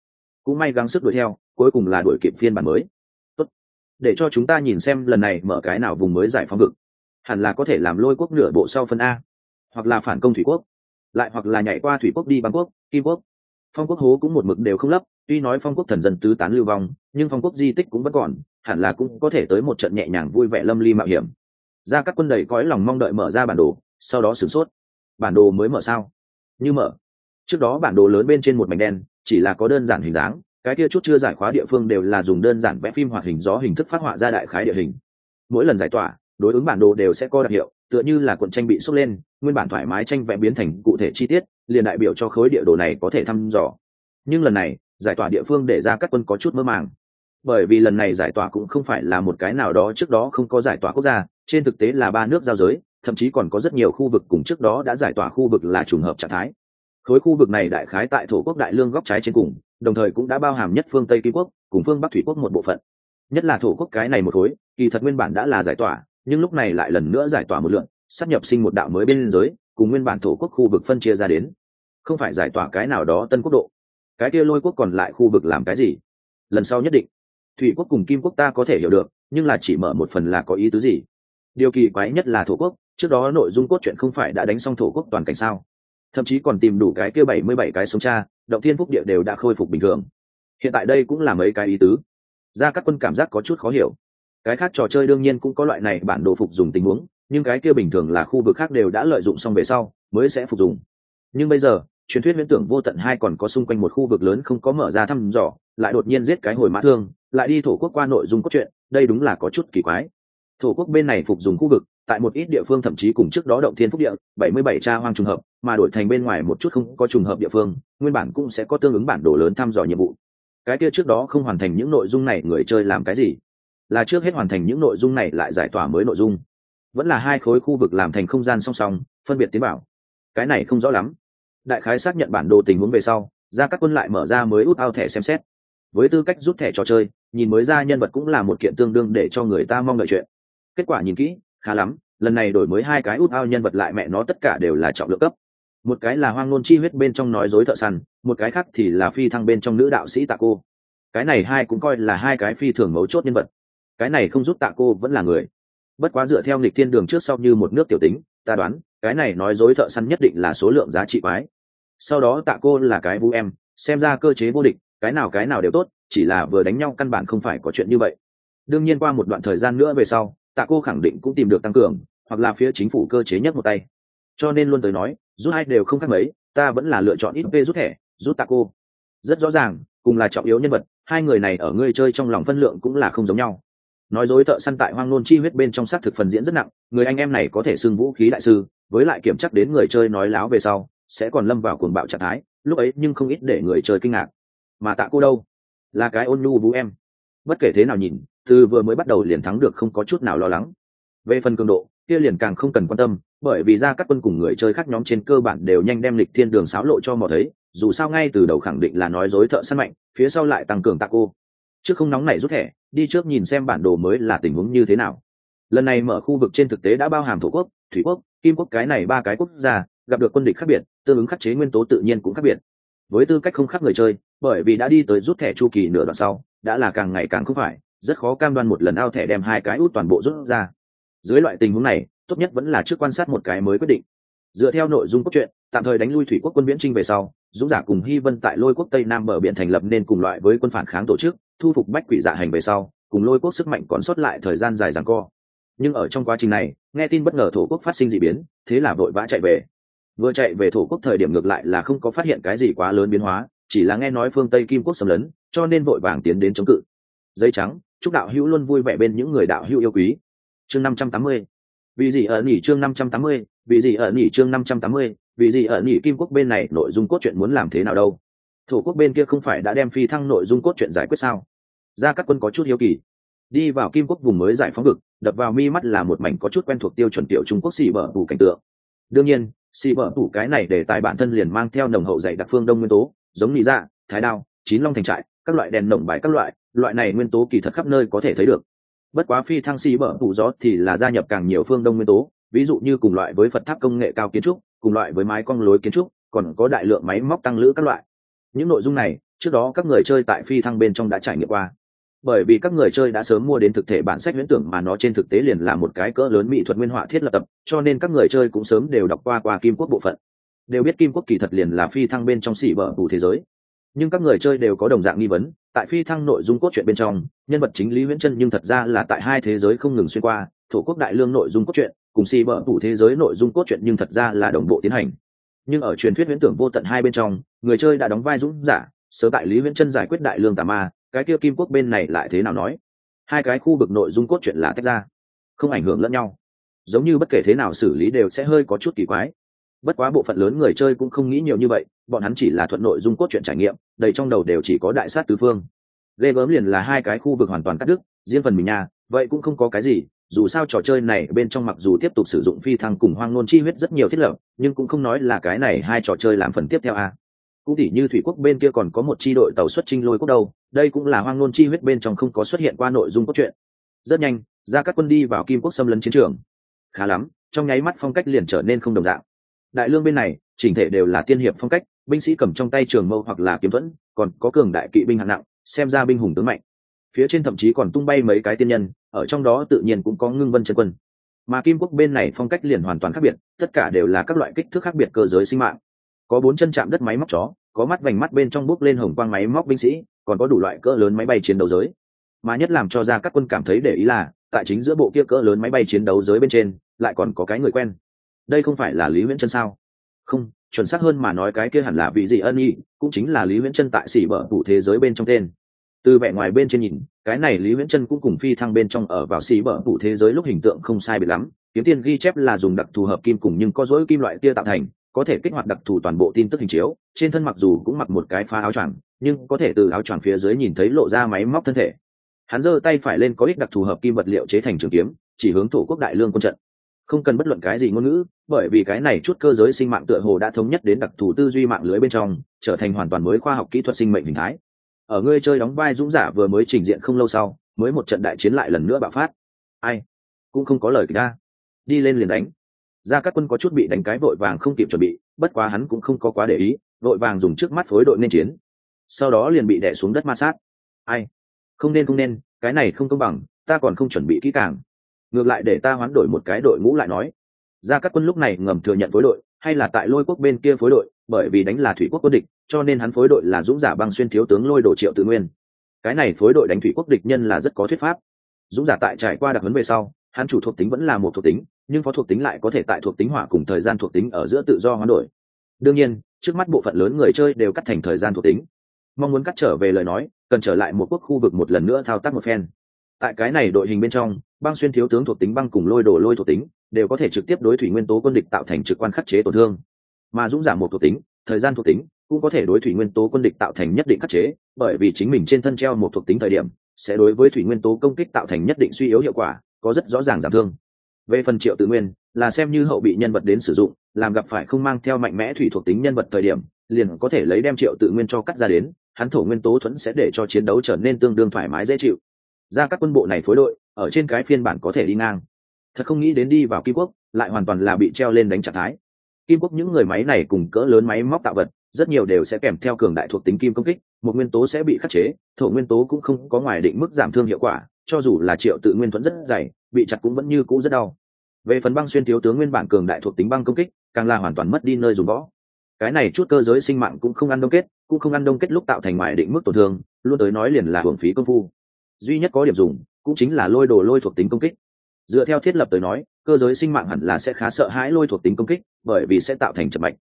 Cũng may gắng sức đuổi theo, cuối cùng là đuổi kịp phiên bản mới. Tốt. để cho chúng ta nhìn xem lần này mở cái nào vùng mới giải phóng vực. Hẳn là có thể làm lôi quốc nửa bộ sau phân a. Hoặc là phản công thủy quốc. Lại hoặc là nhảy qua thủy quốc đi băng quốc, kim quốc. Phong quốc hố cũng một mực đều không lấp, tuy nói phong quốc thần dân tứ tán lưu vong, nhưng phong quốc di tích cũng vẫn còn, hẳn là cũng có thể tới một trận nhẹ nhàng vui vẻ lâm ly mạo hiểm ra các quân đầy cõi lòng mong đợi mở ra bản đồ, sau đó sửng sốt. Bản đồ mới mở sao? Như mở. Trước đó bản đồ lớn bên trên một mảnh đen, chỉ là có đơn giản hình dáng, cái kia chút chưa giải khóa địa phương đều là dùng đơn giản vẽ phim hoạt hình gió hình thức phát họa ra đại khái địa hình. Mỗi lần giải tỏa, đối ứng bản đồ đều sẽ có đặc hiệu, tựa như là cuộn tranh bị sốc lên, nguyên bản thoải mái tranh vẽ biến thành cụ thể chi tiết, liền đại biểu cho khối địa đồ này có thể thăm dò. Nhưng lần này, giải tỏa địa phương để ra các quân có chút mơ màng bởi vì lần này giải tỏa cũng không phải là một cái nào đó trước đó không có giải tỏa quốc gia, trên thực tế là ba nước giao giới, thậm chí còn có rất nhiều khu vực cùng trước đó đã giải tỏa khu vực là trùng hợp trạng thái. Khối khu vực này đại khái tại thổ quốc đại lương góc trái trên cùng, đồng thời cũng đã bao hàm nhất phương tây ký quốc, cùng phương bắc thủy quốc một bộ phận. Nhất là thổ quốc cái này một khối, kỳ thật nguyên bản đã là giải tỏa, nhưng lúc này lại lần nữa giải tỏa một lượng, sắp nhập sinh một đạo mới bên giới, cùng nguyên bản thổ quốc khu vực phân chia ra đến. Không phải giải tỏa cái nào đó tân quốc độ. Cái kia lôi quốc còn lại khu vực làm cái gì? Lần sau nhất định thủy quốc cùng kim quốc ta có thể hiểu được, nhưng là chỉ mở một phần là có ý tứ gì? Điều kỳ quái nhất là thổ quốc, trước đó nội dung cốt truyện không phải đã đánh xong thổ quốc toàn cảnh sao? Thậm chí còn tìm đủ cái kia bảy mươi bảy cái sống cha, động thiên phúc địa đều đã khôi phục bình thường. Hiện tại đây cũng là mấy cái ý tứ. Ra các quân cảm giác có chút khó hiểu. Cái khác trò chơi đương nhiên cũng có loại này bản đồ phục dùng tình huống, nhưng cái kia bình thường là khu vực khác đều đã lợi dụng xong về sau, mới sẽ phục dùng. Nhưng bây giờ, truyền thuyết viễn tưởng vô tận hai còn có xung quanh một khu vực lớn không có mở ra thăm dò, lại đột nhiên giết cái hồi mã thương lại đi thổ quốc qua nội dung cốt truyện, đây đúng là có chút kỳ quái. Thổ quốc bên này phục dùng khu vực, tại một ít địa phương thậm chí cùng trước đó động thiên phúc địa, bảy mươi bảy tra hoang trùng hợp, mà đổi thành bên ngoài một chút không có trùng hợp địa phương, nguyên bản cũng sẽ có tương ứng bản đồ lớn thăm dò nhiệm vụ. Cái kia trước đó không hoàn thành những nội dung này người chơi làm cái gì? Là trước hết hoàn thành những nội dung này lại giải tỏa mới nội dung. Vẫn là hai khối khu vực làm thành không gian song song, phân biệt tiến bảo. Cái này không rõ lắm. Đại khái xác nhận bản đồ tình huống về sau, ra các quân lại mở ra mới út ao thẻ xem xét với tư cách rút thẻ trò chơi, nhìn mới ra nhân vật cũng là một kiện tương đương để cho người ta mong đợi chuyện. Kết quả nhìn kỹ, khá lắm, lần này đổi mới hai cái út ao nhân vật lại mẹ nó tất cả đều là trọng lượng cấp. Một cái là hoang nôn chi huyết bên trong nói dối thợ săn, một cái khác thì là phi thăng bên trong nữ đạo sĩ tạ cô. Cái này hai cũng coi là hai cái phi thường mấu chốt nhân vật. Cái này không giúp tạ cô vẫn là người. Bất quá dựa theo nghịch thiên đường trước sau như một nước tiểu tính, ta đoán, cái này nói dối thợ săn nhất định là số lượng giá trị quái. Sau đó tạ cô là cái vũ em, xem ra cơ chế vô địch cái nào cái nào đều tốt, chỉ là vừa đánh nhau căn bản không phải có chuyện như vậy. Đương nhiên qua một đoạn thời gian nữa về sau, tạ cô khẳng định cũng tìm được tăng cường, hoặc là phía chính phủ cơ chế nhất một tay. Cho nên luôn tới nói, rút hai đều không khác mấy, ta vẫn là lựa chọn ít p rút thẻ, rút tạ cô. Rất rõ ràng, cùng là trọng yếu nhân vật, hai người này ở ngươi chơi trong lòng phân lượng cũng là không giống nhau. Nói dối thợ săn tại hoang nôn chi huyết bên trong xác thực phần diễn rất nặng, người anh em này có thể xưng vũ khí đại sư, với lại kiểm chắc đến người chơi nói láo về sau, sẽ còn lâm vào cuồng bạo trạng thái, lúc ấy nhưng không ít để người chơi kinh ngạc mà tạ cô đâu? Là cái ôn nhu vũ em. Bất kể thế nào nhìn, từ vừa mới bắt đầu liền thắng được không có chút nào lo lắng. Về phần cường độ, kia liền càng không cần quan tâm, bởi vì ra các quân cùng người chơi khác nhóm trên cơ bản đều nhanh đem lịch thiên đường xáo lộ cho mò thấy, dù sao ngay từ đầu khẳng định là nói dối thợ săn mạnh, phía sau lại tăng cường tạ cô. Trước không nóng này rút thẻ, đi trước nhìn xem bản đồ mới là tình huống như thế nào. Lần này mở khu vực trên thực tế đã bao hàm thổ quốc, thủy quốc, kim quốc cái này ba cái quốc gia, gặp được quân địch khác biệt, tương ứng khắc chế nguyên tố tự nhiên cũng khác biệt với tư cách không khác người chơi, bởi vì đã đi tới rút thẻ chu kỳ nửa đoạn sau, đã là càng ngày càng không phải, rất khó cam đoan một lần ao thẻ đem hai cái út toàn bộ rút ra. Dưới loại tình huống này, tốt nhất vẫn là trước quan sát một cái mới quyết định. Dựa theo nội dung cốt truyện, tạm thời đánh lui thủy quốc quân viễn trinh về sau, dũng giả cùng hy vân tại lôi quốc tây nam bờ biển thành lập nên cùng loại với quân phản kháng tổ chức, thu phục bách quỷ dạ hành về sau, cùng lôi quốc sức mạnh còn sót lại thời gian dài rằng co. Nhưng ở trong quá trình này, nghe tin bất ngờ thổ quốc phát sinh d ị biến, thế là vội vã chạy về vừa chạy về thổ quốc thời điểm ngược lại là không có phát hiện cái gì quá lớn biến hóa, chỉ là nghe nói phương tây kim quốc xâm lấn, cho nên vội vàng tiến đến chống cự. Dây trắng, chúc đạo hữu luôn vui vẻ bên những người đạo hữu yêu quý. Chương năm trăm tám mươi, vì gì ở nỉ chương năm trăm tám mươi, vì gì ở nỉ chương năm trăm tám mươi, vì gì ở nỉ kim quốc bên này nội dung cốt truyện muốn làm thế nào đâu? Thổ quốc bên kia không phải đã đem phi thăng nội dung cốt truyện giải quyết sao? Ra các quân có chút hiếu kỳ. Đi vào kim quốc vùng mới giải phóng vực, đập vào mi mắt là một mảnh có chút quen thuộc tiêu chuẩn tiểu trung quốc xì bở bù cảnh tượng đương nhiên, xì vợ tủ cái này để tài bản thân liền mang theo nồng hậu dạy đặc phương đông nguyên tố, giống lý dạ thái đao, chín long thành trại, các loại đèn nồng bài các loại loại này nguyên tố kỳ thật khắp nơi có thể thấy được. Bất quá phi thăng xì vợ tủ gió thì là gia nhập càng nhiều phương đông nguyên tố, ví dụ như cùng loại với phật tháp công nghệ cao kiến trúc, cùng loại với mái cong lối kiến trúc, còn có đại lượng máy móc tăng lữ các loại. Những nội dung này, trước đó các người chơi tại phi thăng bên trong đã trải nghiệm qua bởi vì các người chơi đã sớm mua đến thực thể bản sách viễn tưởng mà nó trên thực tế liền là một cái cỡ lớn mỹ thuật nguyên họa thiết lập tập, cho nên các người chơi cũng sớm đều đọc qua qua kim quốc bộ phận. Đều biết kim quốc kỳ thật liền là phi thăng bên trong xỉ bờ đủ thế giới. Nhưng các người chơi đều có đồng dạng nghi vấn, tại phi thăng nội dung cốt truyện bên trong, nhân vật chính lý nguyễn chân nhưng thật ra là tại hai thế giới không ngừng xuyên qua, thổ quốc đại lương nội dung cốt truyện, cùng xì bờ đủ thế giới nội dung cốt truyện nhưng thật ra là đồng bộ tiến hành. Nhưng ở truyền thuyết viễn tưởng vô tận hai bên trong, người chơi đã đóng vai dũng giả sớ tại lý nguyễn chân giải quyết đại lương tà ma cái kia kim quốc bên này lại thế nào nói? Hai cái khu vực nội dung cốt truyện là tách ra, không ảnh hưởng lẫn nhau. Giống như bất kể thế nào xử lý đều sẽ hơi có chút kỳ quái. Bất quá bộ phận lớn người chơi cũng không nghĩ nhiều như vậy, bọn hắn chỉ là thuận nội dung cốt truyện trải nghiệm, đầy trong đầu đều chỉ có đại sát tứ phương. Ghê gớm liền là hai cái khu vực hoàn toàn cắt đứt, riêng phần mình nha, vậy cũng không có cái gì, dù sao trò chơi này bên trong mặc dù tiếp tục sử dụng phi thăng cùng hoang nôn chi huyết rất nhiều thiết lập, nhưng cũng không nói là cái này hai trò chơi làm phần tiếp theo a à cũng tỉ như thủy quốc bên kia còn có một chi đội tàu xuất trinh lôi quốc đâu, đây cũng là hoang nôn chi huyết bên trong không có xuất hiện qua nội dung cốt truyện. Rất nhanh ra các quân đi vào kim quốc xâm lấn chiến trường. Khá lắm, trong nháy mắt phong cách liền trở nên không đồng dạng. Đại lương bên này, chỉnh thể đều là tiên hiệp phong cách, binh sĩ cầm trong tay trường mâu hoặc là kiếm thuẫn, còn có cường đại kỵ binh hạng nặng, xem ra binh hùng tướng mạnh. Phía trên thậm chí còn tung bay mấy cái tiên nhân, ở trong đó tự nhiên cũng có ngưng vân chân quân. Mà kim quốc bên này phong cách liền hoàn toàn khác biệt, tất cả đều là các loại kích thước khác biệt cơ giới sinh mạng có bốn chân chạm đất máy móc chó, có mắt vành mắt bên trong bút lên hồng quang máy móc binh sĩ, còn có đủ loại cỡ lớn máy bay chiến đấu giới. Mà nhất làm cho ra các quân cảm thấy để ý là, tại chính giữa bộ kia cỡ lớn máy bay chiến đấu giới bên trên, lại còn có cái người quen. Đây không phải là lý nguyễn chân sao? Không, chuẩn xác hơn mà nói cái kia hẳn là vị gì ân y cũng chính là lý nguyễn chân tại xỉ bờ phủ thế giới bên trong tên. Từ vẻ ngoài bên trên nhìn, cái này lý nguyễn chân cũng cùng phi thăng bên trong ở vào xỉ bờ phủ thế giới lúc hình tượng không sai biệt lắm. Kiếm tiên ghi chép là dùng đặc thù hợp kim cùng nhưng có dối kim loại tia tạo thành có thể kích hoạt đặc thù toàn bộ tin tức hình chiếu, trên thân mặc dù cũng mặc một cái pha áo choàng, nhưng có thể từ áo choàng phía dưới nhìn thấy lộ ra máy móc thân thể. Hắn giơ tay phải lên có ích đặc thù hợp kim vật liệu chế thành trường kiếm, chỉ hướng thổ quốc đại lương quân trận. Không cần bất luận cái gì ngôn ngữ, bởi vì cái này chút cơ giới sinh mạng tựa hồ đã thống nhất đến đặc thù tư duy mạng lưới bên trong, trở thành hoàn toàn mới khoa học kỹ thuật sinh mệnh hình thái. Ở ngươi chơi đóng vai dũng giả vừa mới trình diện không lâu sau, mới một trận đại chiến lại lần nữa bạo phát. Ai? Cũng không có lời kỳ ra đi lên liền đánh ra các quân có chút bị đánh cái vội vàng không kịp chuẩn bị, bất quá hắn cũng không có quá để ý, vội vàng dùng trước mắt phối đội nên chiến. Sau đó liền bị đẻ xuống đất ma sát. Ai? Không nên không nên, cái này không công bằng, ta còn không chuẩn bị kỹ càng. Ngược lại để ta hoán đổi một cái đội ngũ lại nói. Ra các quân lúc này ngầm thừa nhận phối đội, hay là tại lôi quốc bên kia phối đội, bởi vì đánh là thủy quốc quân địch, cho nên hắn phối đội là dũng giả băng xuyên thiếu tướng lôi đồ triệu tự nguyên. Cái này phối đội đánh thủy quốc địch nhân là rất có thuyết pháp. Dũng giả tại trải qua đặc huấn về sau, hắn chủ thuộc tính vẫn là một thuộc tính nhưng phó thuộc tính lại có thể tại thuộc tính hỏa cùng thời gian thuộc tính ở giữa tự do hoán đổi. Đương nhiên, trước mắt bộ phận lớn người chơi đều cắt thành thời gian thuộc tính. Mong muốn cắt trở về lời nói, cần trở lại một quốc khu vực một lần nữa thao tác một phen. Tại cái này đội hình bên trong, băng xuyên thiếu tướng thuộc tính băng cùng lôi đồ lôi thuộc tính đều có thể trực tiếp đối thủy nguyên tố quân địch tạo thành trực quan khắc chế tổn thương. Mà dũng giảm một thuộc tính, thời gian thuộc tính cũng có thể đối thủy nguyên tố quân địch tạo thành nhất định khắc chế, bởi vì chính mình trên thân treo một thuộc tính thời điểm sẽ đối với thủy nguyên tố công kích tạo thành nhất định suy yếu hiệu quả, có rất rõ ràng giảm thương về phần triệu tự nguyên, là xem như hậu bị nhân vật đến sử dụng, làm gặp phải không mang theo mạnh mẽ thủy thuộc tính nhân vật thời điểm, liền có thể lấy đem triệu tự nguyên cho cắt ra đến, hắn thổ nguyên tố thuẫn sẽ để cho chiến đấu trở nên tương đương thoải mái dễ chịu. Ra các quân bộ này phối đội, ở trên cái phiên bản có thể đi ngang. Thật không nghĩ đến đi vào kim quốc, lại hoàn toàn là bị treo lên đánh trạng thái. Kim quốc những người máy này cùng cỡ lớn máy móc tạo vật, rất nhiều đều sẽ kèm theo cường đại thuộc tính kim công kích, một nguyên tố sẽ bị khắc chế, thổ nguyên tố cũng không có ngoài định mức giảm thương hiệu quả, cho dù là triệu tự nguyên thuẫn rất dày bị chặt cũng vẫn như cũ rất đau. Về phần băng xuyên thiếu tướng nguyên bản cường đại thuộc tính băng công kích, càng là hoàn toàn mất đi nơi dùng võ. Cái này chút cơ giới sinh mạng cũng không ăn đông kết, cũng không ăn đông kết lúc tạo thành ngoài định mức tổn thương, luôn tới nói liền là hưởng phí công phu. Duy nhất có điểm dùng, cũng chính là lôi đồ lôi thuộc tính công kích. Dựa theo thiết lập tới nói, cơ giới sinh mạng hẳn là sẽ khá sợ hãi lôi thuộc tính công kích, bởi vì sẽ tạo thành chậm mạnh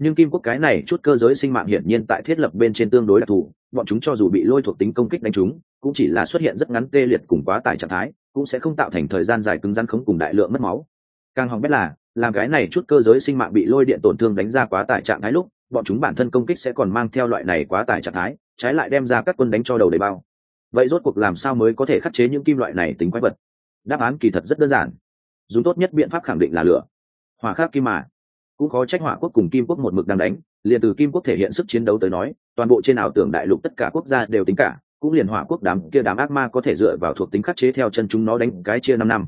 nhưng kim quốc cái này chút cơ giới sinh mạng hiển nhiên tại thiết lập bên trên tương đối đặc thù bọn chúng cho dù bị lôi thuộc tính công kích đánh chúng cũng chỉ là xuất hiện rất ngắn tê liệt cùng quá tải trạng thái, cũng sẽ không tạo thành thời gian dài cứng rắn khống cùng đại lượng mất máu. Càng hỏng bét là, làm cái này chút cơ giới sinh mạng bị lôi điện tổn thương đánh ra quá tải trạng thái lúc, bọn chúng bản thân công kích sẽ còn mang theo loại này quá tải trạng thái, trái lại đem ra các quân đánh cho đầu đầy bao. Vậy rốt cuộc làm sao mới có thể khắc chế những kim loại này tính quái vật? Đáp án kỳ thật rất đơn giản. Dùng tốt nhất biện pháp khẳng định là lửa. Hỏa khắc kim mà. Cũng có trách hỏa quốc cùng kim quốc một mực đang đánh liền từ kim quốc thể hiện sức chiến đấu tới nói, toàn bộ trên ảo tưởng đại lục tất cả quốc gia đều tính cả, cũng liền hỏa quốc đám kia đám ác ma có thể dựa vào thuộc tính khắc chế theo chân chúng nó đánh cái chia năm năm.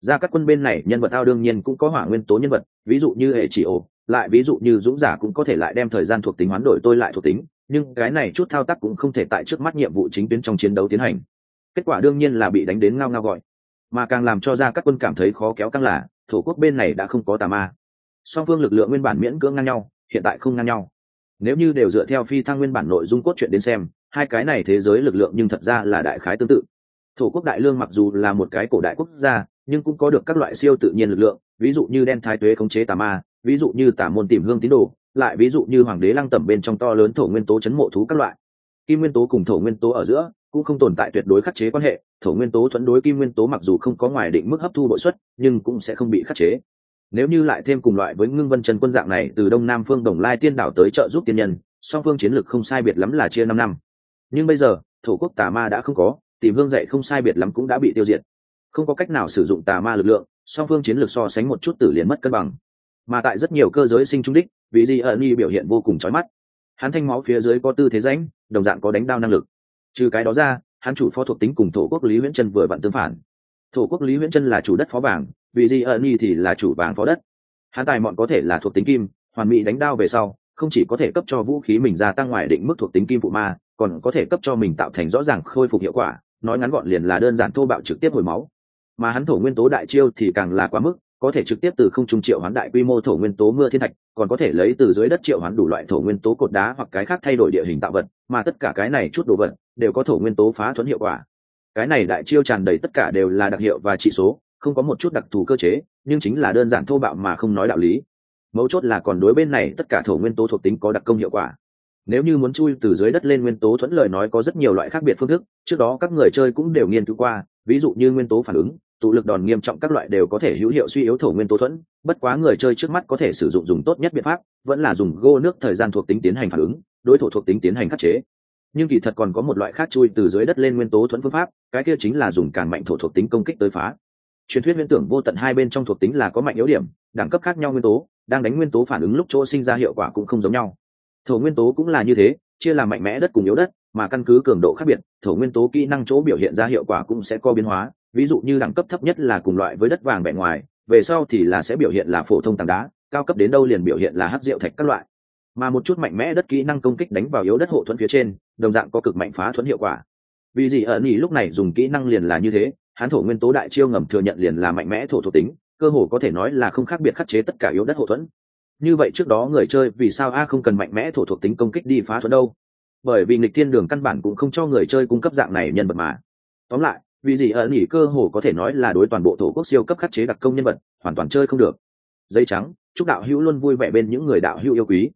Ra các quân bên này nhân vật ao đương nhiên cũng có hỏa nguyên tố nhân vật, ví dụ như hệ chỉ ổ, lại ví dụ như dũng giả cũng có thể lại đem thời gian thuộc tính hoán đổi tôi lại thuộc tính, nhưng cái này chút thao tác cũng không thể tại trước mắt nhiệm vụ chính tuyến trong chiến đấu tiến hành. Kết quả đương nhiên là bị đánh đến ngao ngao gọi. Mà càng làm cho ra các quân cảm thấy khó kéo căng là, thổ quốc bên này đã không có tà ma. Song phương lực lượng nguyên bản miễn cưỡng ngang nhau hiện tại không ngang nhau. Nếu như đều dựa theo phi thăng nguyên bản nội dung cốt truyện đến xem, hai cái này thế giới lực lượng nhưng thật ra là đại khái tương tự. Thổ quốc đại lương mặc dù là một cái cổ đại quốc gia, nhưng cũng có được các loại siêu tự nhiên lực lượng, ví dụ như đen thái tuế khống chế tà ma, ví dụ như tả môn tìm hương tín đồ, lại ví dụ như hoàng đế lăng tẩm bên trong to lớn thổ nguyên tố chấn mộ thú các loại. Kim nguyên tố cùng thổ nguyên tố ở giữa cũng không tồn tại tuyệt đối khắc chế quan hệ, thổ nguyên tố thuẫn đối kim nguyên tố mặc dù không có ngoài định mức hấp thu bội suất, nhưng cũng sẽ không bị khắc chế nếu như lại thêm cùng loại với ngưng vân trần quân dạng này, từ đông nam phương đồng lai tiên đảo tới trợ giúp tiên nhân, song phương chiến lược không sai biệt lắm là chia năm năm. Nhưng bây giờ, thổ quốc tà ma đã không có, tìm hương dạy không sai biệt lắm cũng đã bị tiêu diệt. Không có cách nào sử dụng tà ma lực lượng, song phương chiến lược so sánh một chút tử liền mất cân bằng. Mà tại rất nhiều cơ giới sinh trung đích, vì di ẩn y biểu hiện vô cùng chói mắt. Hắn thanh máu phía dưới có tư thế rãnh, đồng dạng có đánh đao năng lực. Trừ cái đó ra, hắn chủ phó thuộc tính cùng thổ quốc lý huyễn chân vừa vặn tương phản thổ quốc lý huyễn chân là chủ đất phó vàng, vì di ẩn y thì là chủ vàng phó đất. Hãn tài mọn có thể là thuộc tính kim, hoàn mỹ đánh đao về sau, không chỉ có thể cấp cho vũ khí mình gia tăng ngoài định mức thuộc tính kim phụ ma, còn có thể cấp cho mình tạo thành rõ ràng khôi phục hiệu quả, nói ngắn gọn liền là đơn giản thô bạo trực tiếp hồi máu. Mà hắn thổ nguyên tố đại chiêu thì càng là quá mức, có thể trực tiếp từ không trung triệu hoán đại quy mô thổ nguyên tố mưa thiên thạch, còn có thể lấy từ dưới đất triệu hoán đủ loại thổ nguyên tố cột đá hoặc cái khác thay đổi địa hình tạo vật, mà tất cả cái này chút đồ vật đều có thổ nguyên tố phá thuẫn hiệu quả cái này đại chiêu tràn đầy tất cả đều là đặc hiệu và trị số, không có một chút đặc thù cơ chế, nhưng chính là đơn giản thô bạo mà không nói đạo lý. Mấu chốt là còn đối bên này tất cả thổ nguyên tố thuộc tính có đặc công hiệu quả. Nếu như muốn chui từ dưới đất lên nguyên tố thuẫn lời nói có rất nhiều loại khác biệt phương thức, trước đó các người chơi cũng đều nghiên cứu qua, ví dụ như nguyên tố phản ứng, tụ lực đòn nghiêm trọng các loại đều có thể hữu hiệu suy yếu thổ nguyên tố thuẫn, bất quá người chơi trước mắt có thể sử dụng dùng tốt nhất biện pháp, vẫn là dùng gô nước thời gian thuộc tính tiến hành phản ứng, đối thổ thuộc tính tiến hành khắc chế nhưng kỳ thật còn có một loại khác chui từ dưới đất lên nguyên tố thuẫn phương pháp, cái kia chính là dùng càng mạnh thổ thuộc tính công kích tới phá. Truyền thuyết viễn tưởng vô tận hai bên trong thuộc tính là có mạnh yếu điểm, đẳng cấp khác nhau nguyên tố, đang đánh nguyên tố phản ứng lúc chỗ sinh ra hiệu quả cũng không giống nhau. Thổ nguyên tố cũng là như thế, chia làm mạnh mẽ đất cùng yếu đất, mà căn cứ cường độ khác biệt, thổ nguyên tố kỹ năng chỗ biểu hiện ra hiệu quả cũng sẽ có biến hóa, ví dụ như đẳng cấp thấp nhất là cùng loại với đất vàng bẻ ngoài, về sau thì là sẽ biểu hiện là phổ thông tảng đá, cao cấp đến đâu liền biểu hiện là hát rượu thạch các loại mà một chút mạnh mẽ đất kỹ năng công kích đánh vào yếu đất hộ thuẫn phía trên, đồng dạng có cực mạnh phá thuẫn hiệu quả. Vì gì ở nhì lúc này dùng kỹ năng liền là như thế, hán thổ nguyên tố đại chiêu ngầm thừa nhận liền là mạnh mẽ thổ thuộc tính, cơ hồ có thể nói là không khác biệt khắc chế tất cả yếu đất hộ thuẫn. Như vậy trước đó người chơi vì sao a không cần mạnh mẽ thổ thuộc tính công kích đi phá thuẫn đâu? Bởi vì nghịch thiên đường căn bản cũng không cho người chơi cung cấp dạng này nhân vật mà. Tóm lại, vì gì ở nhì cơ hồ có thể nói là đối toàn bộ thổ quốc siêu cấp khắc chế đặc công nhân vật, hoàn toàn chơi không được. Dây trắng, chúc đạo hữu luôn vui vẻ bên những người đạo hữu yêu quý.